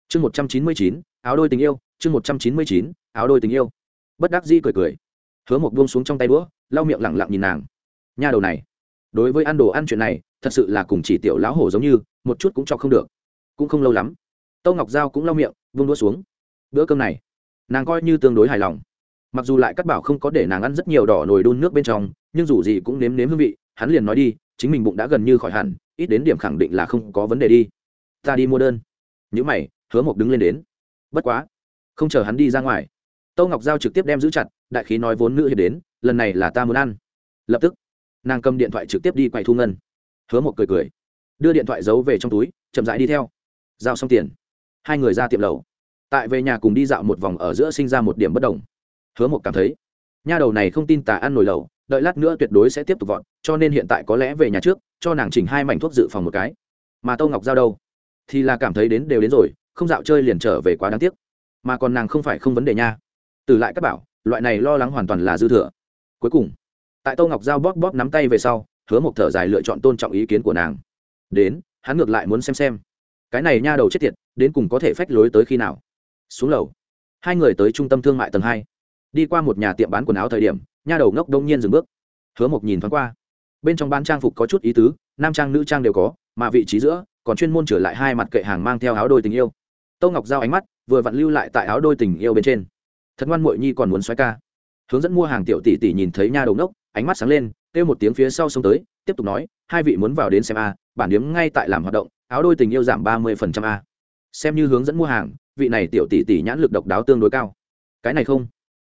chương một trăm chín mươi chín, áo đôi tình yêu, chương một trăm chín mươi chín, áo đôi tình yêu. Bất đắc dĩ cười cười. Hứa một buông xuống trong tay đũa, lau miệng lẳng lặng nhìn nàng. Nha đầu này, đối với ăn đồ ăn chuyện này, thật sự là cùng chỉ tiểu lão hổ giống như, một chút cũng cho không được. Cũng không lâu lắm, tâu ngọc giao cũng lau miệng, vung đũa xuống. Bữa cơm này, nàng coi như tương đối hài lòng. Mặc dù lại cắt bảo không có để nàng ăn rất nhiều đỏ nồi đun nước bên trong, nhưng dù gì cũng nếm nếm hương vị, hắn liền nói đi, chính mình bụng đã gần như khỏi hẳn, ít đến điểm khẳng định là không có vấn đề đi. Ta đi mua đơn. Những mày hứa mộc đứng lên đến. Bất quá, không chờ hắn đi ra ngoài, tâu ngọc giao trực tiếp đem giữ chặt, đại khí nói vốn nữ hiệp đến, lần này là ta muốn ăn. Lập tức, nàng cầm điện thoại trực tiếp đi quay thu ngân. Hứa một cười cười, đưa điện thoại giấu về trong túi, chậm rãi đi theo. Giao xong tiền, hai người ra tiệm lầu tại về nhà cùng đi dạo một vòng ở giữa sinh ra một điểm bất đồng. Hứa một cảm thấy, nha đầu này không tin tà ăn nồi lầu đợi lát nữa tuyệt đối sẽ tiếp tục vọt, cho nên hiện tại có lẽ về nhà trước, cho nàng chỉnh hai mảnh thuốc dự phòng một cái. Mà tâu ngọc giao đâu? Thì là cảm thấy đến đều đến rồi không dạo chơi liền trở về quá đáng tiếc. Mà còn nàng không phải không vấn đề nha. Từ lại các bảo, loại này lo lắng hoàn toàn là dư thừa. Cuối cùng, tại tô ngọc giao bóp bóp nắm tay về sau, hứa một thở dài lựa chọn tôn trọng ý kiến của nàng. Đến, hắn ngược lại muốn xem xem. Cái này nha đầu chết tiệt, đến cùng có thể phách lối tới khi nào? Xuống lầu. Hai người tới trung tâm thương mại tầng hai. Đi qua một nhà tiệm bán quần áo thời điểm, nha đầu ngốc đông nhiên dừng bước. Hứa một nhìn thoáng qua. Bên trong bán trang phục có chút ý tứ, nam trang nữ trang đều có, mà vị trí giữa, còn chuyên môn trở lại hai mặt kệ hàng mang theo áo đôi tình yêu tô ngọc giao ánh mắt, vừa vặn lưu lại tại áo đôi tình yêu bên trên. Thật ngoan mội nhi còn muốn xoáy ca. Hướng dẫn mua hàng tiểu tỷ tỷ nhìn thấy nha đầu nốc ánh mắt sáng lên, kêu một tiếng phía sau xông tới, tiếp tục nói, hai vị muốn vào đến xem a, bản điếm ngay tại làm hoạt động, áo đôi tình yêu giảm ba mươi phần trăm a. Xem như hướng dẫn mua hàng, vị này tiểu tỷ tỷ nhãn lực độc đáo tương đối cao. Cái này không.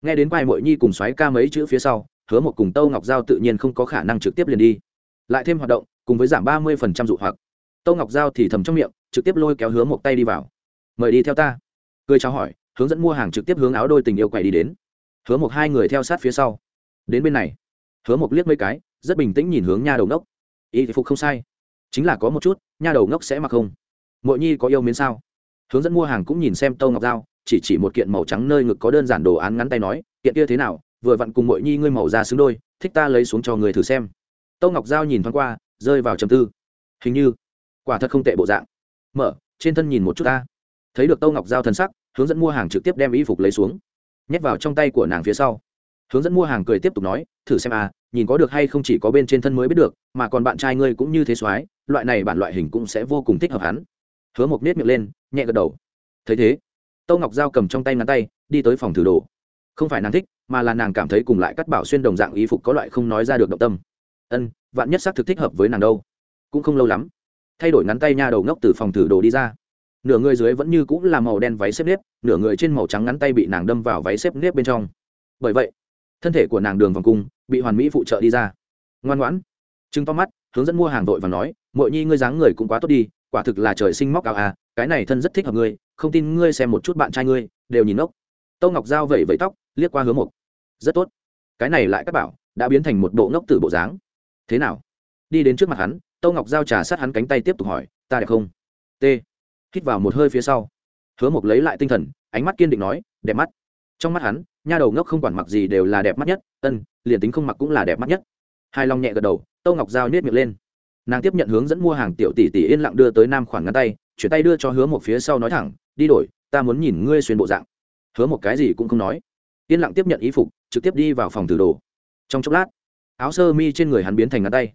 Nghe đến quai mội nhi cùng xoáy ca mấy chữ phía sau, hứa một cùng tâu ngọc giao tự nhiên không có khả năng trực tiếp liền đi. Lại thêm hoạt động, cùng với giảm ba mươi phần trăm dụ hoặc. Tâu ngọc giao thì thầm trong miệng, trực tiếp lôi kéo hứa một tay đi vào mời đi theo ta. Cười chào hỏi, hướng dẫn mua hàng trực tiếp hướng áo đôi tình yêu quầy đi đến. Hứa một hai người theo sát phía sau. Đến bên này, hứa một liếc mấy cái, rất bình tĩnh nhìn hướng nha đầu ngốc. Y phục không sai. Chính là có một chút, nha đầu ngốc sẽ mặc không. Mội nhi có yêu mến sao? Hướng dẫn mua hàng cũng nhìn xem tâu ngọc dao chỉ chỉ một kiện màu trắng nơi ngực có đơn giản đồ án ngắn tay nói, kiện kia thế nào? Vừa vặn cùng mỗi nhi ngươi màu ra xứng đôi, thích ta lấy xuống cho người thử xem. Tâu ngọc dao nhìn thoáng qua, rơi vào trầm tư. Hình như, quả thật không tệ bộ dạng. Mở, trên thân nhìn một chút ta thấy được tâu ngọc giao thân sắc, hướng dẫn mua hàng trực tiếp đem y phục lấy xuống. Nhét vào trong tay của nàng phía sau. Hướng dẫn mua hàng cười tiếp tục nói, thử xem à nhìn có được hay không chỉ có bên trên thân mới biết được, mà còn bạn trai ngươi cũng như thế soái loại này bản loại hình cũng sẽ vô cùng thích hợp hắn. Hứa mộc nết miệng lên, nhẹ gật đầu. Thấy thế, tâu ngọc giao cầm trong tay ngắn tay, đi tới phòng thử đồ. Không phải nàng thích, mà là nàng cảm thấy cùng lại cắt bảo xuyên đồng dạng y phục có loại không nói ra được động tâm. Ân, vạn nhất xác thực thích hợp với nàng đâu. Cũng không lâu lắm. Thay đổi ngắn tay nha đầu ngốc từ phòng thử đồ đi ra nửa người dưới vẫn như cũng là màu đen váy xếp nếp, nửa người trên màu trắng ngắn tay bị nàng đâm vào váy xếp nếp bên trong. Bởi vậy, thân thể của nàng đường vòng cung bị hoàn mỹ phụ trợ đi ra. Ngoan ngoãn chứng to mắt, hướng dẫn mua hàng vội và nói mọi nhi, ngươi dáng người cũng quá tốt đi, quả thực là trời sinh móc áo à cái này thân rất thích hợp ngươi, không tin ngươi xem một chút bạn trai ngươi, đều nhìn ốc tâu ngọc dao vẩy vẫy tóc, liếc qua hướng một rất tốt, cái này lại các bảo, đã biến thành một bộ ngốc tử bộ dáng. Thế nào? Đi đến trước mặt hắn, tâu ngọc dao trà sát hắn cánh tay tiếp tục hỏi, ta đẹp không? T hít vào một hơi phía sau. Hứa mộc lấy lại tinh thần, ánh mắt kiên định nói, đẹp mắt. Trong mắt hắn, nha đầu ngốc không quản mặc gì đều là đẹp mắt nhất, ân, liền tính không mặc cũng là đẹp mắt nhất. Hai long nhẹ gật đầu tâu ngọc giao niết miệng lên. Nàng tiếp nhận hướng dẫn mua hàng tiểu tỷ tỷ yên lặng đưa tới nam khoản ngăn tay, chuyển tay đưa cho hứa một phía sau nói thẳng, đi đổi, ta muốn nhìn ngươi xuyên bộ dạng. Hứa một cái gì cũng không nói. Yên lặng tiếp nhận ý phục, trực tiếp đi vào phòng thử đồ. Trong chốc lát, áo sơ mi trên người hắn biến thành ngăn tay.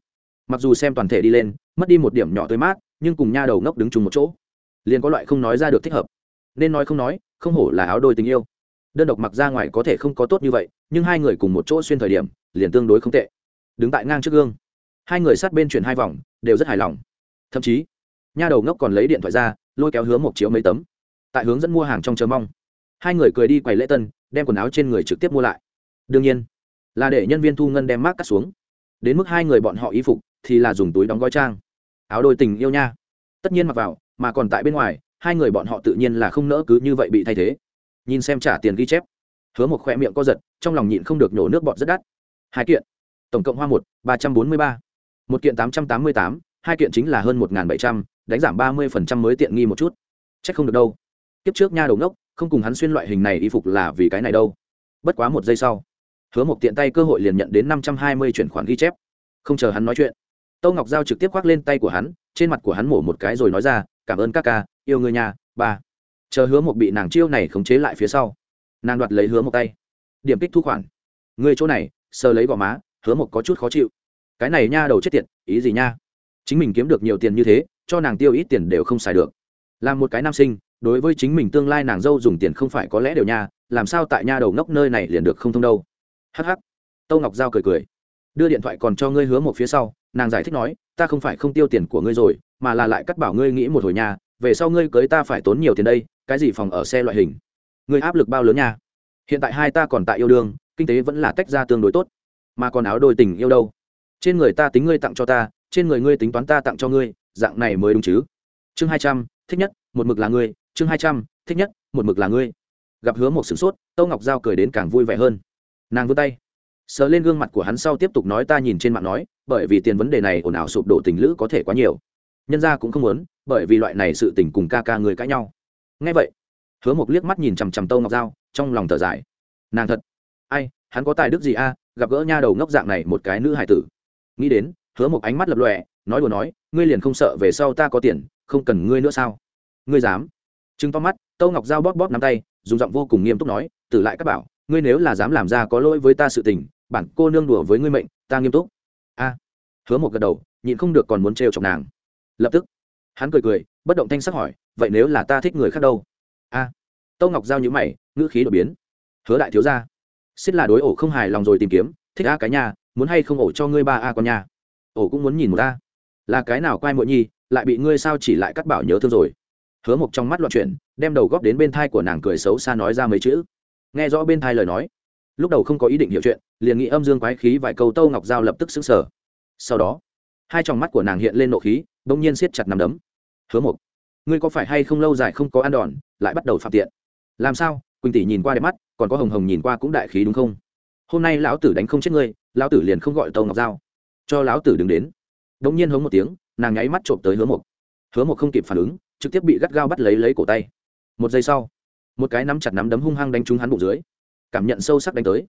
Mặc dù xem toàn thể đi lên, mất đi một điểm nhỏ tươi mát, nhưng cùng nha đầu ngốc đứng chung một chỗ liền có loại không nói ra được thích hợp. Nên nói không nói, không hổ là áo đôi tình yêu. Đơn độc mặc ra ngoài có thể không có tốt như vậy, nhưng hai người cùng một chỗ xuyên thời điểm, liền tương đối không tệ. Đứng tại ngang trước gương, hai người sát bên chuyển hai vòng, đều rất hài lòng. Thậm chí, nha đầu ngốc còn lấy điện thoại ra, lôi kéo hướng một chiếu mấy tấm. Tại hướng dẫn mua hàng trong chờ mong, hai người cười đi quầy lễ tân, đem quần áo trên người trực tiếp mua lại. Đương nhiên, là để nhân viên thu ngân đem mát cắt xuống. Đến mức hai người bọn họ y phục thì là dùng túi đóng gói trang. Áo đôi tình yêu nha. Tất nhiên mặc vào mà còn tại bên ngoài, hai người bọn họ tự nhiên là không nỡ cứ như vậy bị thay thế. Nhìn xem trả tiền ghi chép, hứa một khoe miệng co giật, trong lòng nhịn không được nhổ nước bọt rất đắt. Hai kiện, tổng cộng hoa một, ba trăm bốn mươi ba. Một kiện tám trăm tám mươi tám, hai kiện chính là hơn một bảy trăm, đánh giảm ba mươi phần trăm mới tiện nghi một chút. C h ắ c không được đâu. Kiếp trước nha đầu ngốc, không cùng hắn xuyên loại hình này y phục là vì cái này đâu. Bất quá một giây sau, hứa một tiện tay cơ hội liền nhận đến năm trăm hai mươi chuyển khoản ghi chép. Không chờ hắn nói chuyện, tâu ngọc giao trực tiếp khoác lên tay của hắn, trên mặt của hắn mổ một cái rồi nói ra cảm ơn các ca, yêu người nhà ba. Chờ hứa một bị nàng chiêu này khống chế lại phía sau. Nàng đoạt lấy hứa một tay. Điểm kích thu khoản. Người chỗ này, sờ lấy gò má, hứa một có chút khó chịu. Cái này nha đầu chết tiệt, ý gì nha? Chính mình kiếm được nhiều tiền như thế, cho nàng tiêu ít tiền đều không xài được. Làm một cái nam sinh, đối với chính mình tương lai nàng dâu dùng tiền không phải có lẽ đều nha, làm sao tại nha đầu ngốc nơi này liền được không thông đâu. Hh tâu ngọc giao cười cười. Đưa điện thoại còn cho ngươi hứa một phía sau nàng giải thích nói, ta không phải không tiêu tiền của ngươi rồi, mà là lại cắt bảo ngươi nghĩ một hồi nhà về sau ngươi cưới ta phải tốn nhiều tiền đây, cái gì phòng ở xe loại hình? Ngươi áp lực bao lớn nha? Hiện tại hai ta còn tại yêu đương, kinh tế vẫn là tách ra tương đối tốt. Mà còn áo đôi tình yêu đâu? Trên người ta tính ngươi tặng cho ta, trên người ngươi tính toán ta tặng cho ngươi, dạng này mới đúng chứ? Chương hai trăm, thích nhất, một mực là ngươi. Chương hai trăm, thích nhất, một mực là ngươi. Gặp hứa một sửng sốt, tâu ngọc giao cười đến càng vui vẻ hơn. Nàng vươn tay, sờ lên gương mặt của hắn sau tiếp tục nói ta nhìn trên mạng nói bởi vì tiền vấn đề này ồn ào sụp đổ tình lữ có thể quá nhiều. Nhân gia cũng không muốn, bởi vì loại này sự tình cùng ca ca người cãi nhau. Ngay vậy, hứa một liếc mắt nhìn chằm chằm tâu ngọc giao, trong lòng thở dài. Nàng thật, ai, hắn có tài đức gì a, gặp gỡ nha đầu ngốc dạng này một cái nữ hải tử. Nghĩ đến, hứa một ánh mắt lập lọe nói đùa nói, ngươi liền không sợ về sau ta có tiền, không cần ngươi nữa sao? Ngươi dám? Chứng to mắt, tâu ngọc giao bóp bóp nắm tay, dùng giọng vô cùng nghiêm túc nói, tử lại các bảo, ngươi nếu là dám làm ra có lỗi với ta sự tình, bản cô nương đùa với ngươi mệnh, ta nghiêm túc a hứa một gật đầu nhịn không được còn muốn trêu chọc nàng. Lập tức hắn cười cười bất động thanh sắc hỏi vậy nếu là ta thích người khác đâu? A tâu ngọc giao nhữ mày ngữ khí đột biến. Hứa đại thiếu gia xích là đối ổ không hài lòng rồi tìm kiếm thích a cái nhà muốn hay không ổ cho ngươi ba a con nhà? Ổ cũng muốn nhìn một ta là cái nào quay muội nhi lại bị ngươi sao chỉ lại cắt bảo nhớ thương rồi? Hứa một trong mắt loạn chuyện, đem đầu góp đến bên thai của nàng cười xấu xa nói ra mấy chữ. Nghe rõ bên thai lời nói lúc đầu không có ý định hiểu chuyện, liền nghĩ âm dương quái khí vài câu tâu ngọc giao lập tức xứng sở sau đó, hai tròng mắt của nàng hiện lên nộ khí, bỗng nhiên siết chặt nằm đấm. Hứa một ngươi có phải hay không lâu dài không có ăn đòn, lại bắt đầu phạm tiện? Làm sao? Quỳnh tỷ nhìn qua đẹp mắt, còn có hồng hồng nhìn qua cũng đại khí đúng không? Hôm nay lão tử đánh không chết ngươi, lão tử liền không gọi tâu ngọc giao. Cho lão tử đứng đến. Đống nhiên hống một tiếng, nàng nháy mắt trộm tới hứa một hứa một không kịp phản ứng, trực tiếp bị gắt gao bắt lấy lấy cổ tay. Một giây sau, một cái nắm chặt nắm đấm hung hăng đánh trúng hắn bụng dưới cảm nhận sâu sắc đánh tới.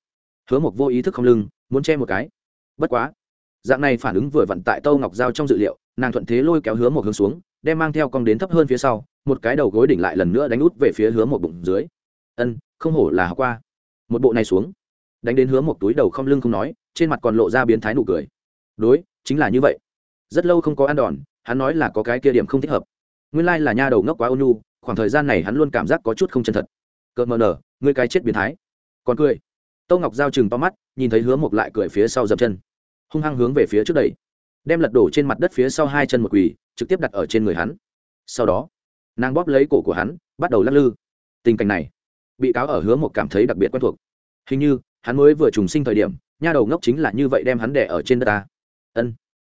Hứa một vô ý thức không lưng, muốn che một cái. Bất quá, dạng này phản ứng vừa vặn tại tâu ngọc giao trong dự liệu, nàng thuận thế lôi kéo hứa một hướng xuống, đem mang theo cong đến thấp hơn phía sau, một cái đầu gối đỉnh lại lần nữa đánh út về phía hứa một bụng dưới. Ân, không hổ là học qua. Một bộ này xuống. Đánh đến hứa một túi đầu không lưng không nói, trên mặt còn lộ ra biến thái nụ cười. Đối, chính là như vậy. Rất lâu không có ăn đòn, hắn nói là có cái kia điểm không thích hợp. Nguyên lai là nha đầu ngốc quá ônu khoảng thời gian này hắn luôn cảm giác có chút không chân thật. Cợt mờ nở, ngươi cái chết biến thái còn cười. Tâu ngọc giao chừng to mắt, nhìn thấy hứa một lại cười phía sau dập chân. Hung hăng hướng về phía trước đầy đem lật đổ trên mặt đất phía sau hai chân một quỳ, trực tiếp đặt ở trên người hắn. Sau đó, nàng bóp lấy cổ của hắn, bắt đầu lắc lư. Tình cảnh này, bị cáo ở hứa một cảm thấy đặc biệt quen thuộc. Hình như, hắn mới vừa trùng sinh thời điểm, nha đầu ngốc chính là như vậy đem hắn đẻ ở trên đất ta. Ân.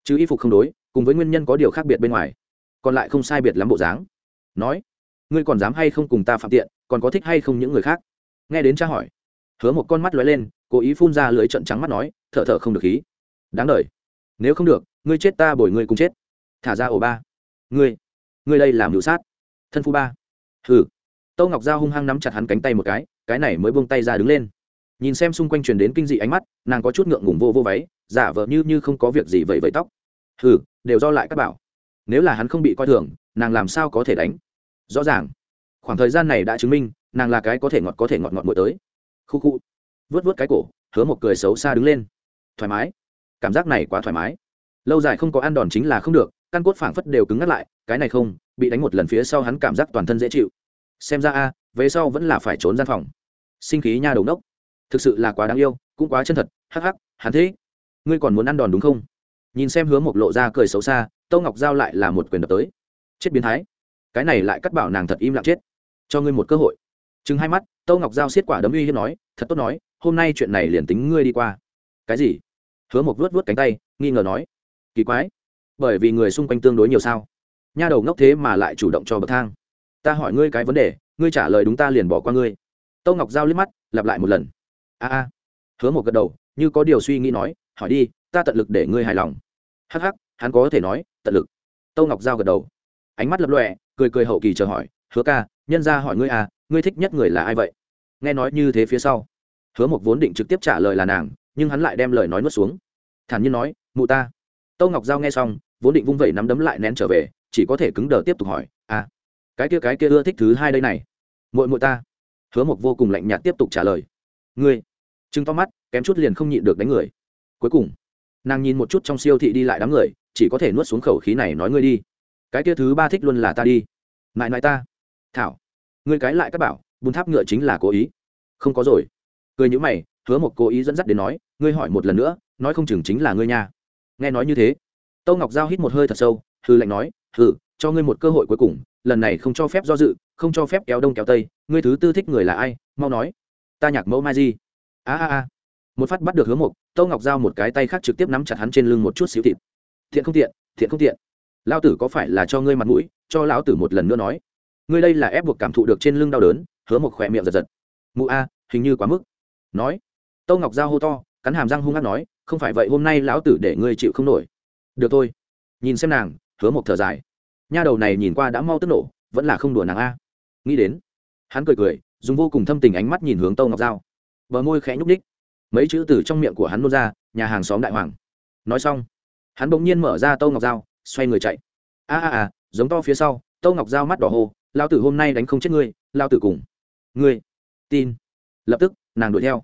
Chứ y phục không đối, cùng với nguyên nhân có điều khác biệt bên ngoài, còn lại không sai biệt lắm bộ dáng. Nói, ngươi còn dám hay không cùng ta phạm tiện, còn có thích hay không những người khác? Nghe đến cha hỏi hứa một con mắt lóe lên, cố ý phun ra lưới trận trắng mắt nói, thở thở không được khí. Đáng đ nếu không được, ngươi chết ta bồi ngươi cùng chết. Thả ra ổ ba. Ngươi ngươi đây làm hữu sát. Thân phu ba. Hừ. Tâu ngọc giao hung hăng nắm chặt hắn cánh tay một cái cái này mới buông tay ra đứng lên. Nhìn xem xung quanh truyền đến kinh dị ánh mắt, nàng có chút ngượng ngùng vô vô váy, giả vờ như như không có việc gì vậy vậy tóc. Hừ, đều do lại các bảo. Nếu là hắn không bị coi thường, nàng làm sao có thể đánh? Rõ ràng. Khoảng thời gian này đã chứng minh, nàng là cái có thể ngọt có thể ngọt ngọt mỗi tới khu khu. Vớt vớt cái cổ, hứa một cười xấu xa đứng lên. Thoải mái. Cảm giác này quá thoải mái. Lâu dài không có ăn đòn chính là không được, căn cốt phảng phất đều cứng ngắt lại, cái này không, bị đánh một lần phía sau hắn cảm giác toàn thân dễ chịu. Xem ra a, về sau vẫn là phải trốn gian phòng. Sinh khí nha đầu nốc thực sự là quá đáng yêu, cũng quá chân thật, hắc hắc, hắn thế. Ngươi còn muốn ăn đòn đúng không? Nhìn xem hứa một lộ ra cười xấu xa, tâu ngọc giao lại là một quyền đập tới. Chết biến thái. Cái này lại cắt bảo nàng thật im lặng chết. Cho ngươi một cơ hội chừng hai mắt, tâu ngọc giao xiết quả đấm uy hiếp nói, thật tốt nói, hôm nay chuyện này liền tính ngươi đi qua. Cái gì? Hứa Mộc vuốt vuốt cánh tay, nghi ngờ nói, kỳ quái, bởi vì người xung quanh tương đối nhiều sao? Nha đầu ngốc thế mà lại chủ động cho bậc thang. Ta hỏi ngươi cái vấn đề, ngươi trả lời đúng ta liền bỏ qua ngươi. Tâu ngọc giao liếc mắt, lặp lại một lần. A a. Hứa một gật đầu, như có điều suy nghĩ nói, hỏi đi, ta tận lực để ngươi hài lòng. Hắc hắc, hắn có thể nói, tận lực. Tâu ngọc giao gật đầu. Ánh mắt lập lọe cười cười hậu kỳ chờ hỏi, hứa ca, nhân ra hỏi ngươi à ngươi thích nhất người là ai vậy? Nghe nói như thế phía sau, hứa một vốn định trực tiếp trả lời là nàng, nhưng hắn lại đem lời nói nuốt xuống. Thản nhiên nói, mụ ta. Tâu ngọc giao nghe xong, vốn định vung vẩy nắm đấm lại nén trở về, chỉ có thể cứng đờ tiếp tục hỏi à cái kia cái kia ưa thích thứ hai đây này, muội muội ta. Hứa một vô cùng lạnh nhạt tiếp tục trả lời, ngươi. Trừng to mắt, kém chút liền không nhịn được đánh người. Cuối cùng, nàng nhìn một chút trong siêu thị đi lại đám người, chỉ có thể nuốt xuống khẩu khí này nói ngươi đi. Cái kia thứ ba thích luôn là ta đi. Mãi mãi ta. Thảo ngươi cái lại các bảo, bùn tháp ngựa chính là cố ý. Không có rồi. Cười nhữ mày, hứa một cố ý dẫn dắt đến nói, ngươi hỏi một lần nữa, nói không chừng chính là ngươi nha. Nghe nói như thế, tâu ngọc giao hít một hơi thật sâu hư lạnh nói, hừ, cho ngươi một cơ hội cuối cùng, lần này không cho phép do dự, không cho phép kéo đông kéo tây, ngươi thứ tư thích người là ai, mau nói. Ta nhạc mẫu mai di. A a a. Một phát bắt được hứa một. tâu ngọc giao một cái tay khác trực tiếp nắm chặt hắn trên lưng một chút xíu thịt. Thiện không tiện, thiện không tiện. Lao tử có phải là cho ngươi mặt mũi, cho lão tử một lần nữa nói ngươi đây là ép buộc cảm thụ được trên lưng đau đớn, hứa một khỏe miệng giật giật. Mụ a, hình như quá mức. Nói. Tâu ngọc giao hô to, cắn hàm răng hung hát nói, không phải vậy hôm nay lão tử để ngươi chịu không nổi. Được thôi. Nhìn xem nàng, hứa một thở dài. Nha đầu này nhìn qua đã mau tức nổ, vẫn là không đùa nàng a. Nghĩ đến, hắn cười cười, dùng vô cùng thâm tình ánh mắt nhìn hướng tâu ngọc giao. Bờ môi khẽ nhúc ních mấy chữ từ trong miệng của hắn nôn ra, nhà hàng xóm đại hoàng. Nói xong, hắn bỗng nhiên mở ra tâu ngọc dao xoay người chạy. A a a, giống to phía sau, tâu ngọc dao mắt đỏ hô lao tử hôm nay đánh không chết ngươi lao tử cùng ngươi. Tin. Lập tức, nàng đuổi theo.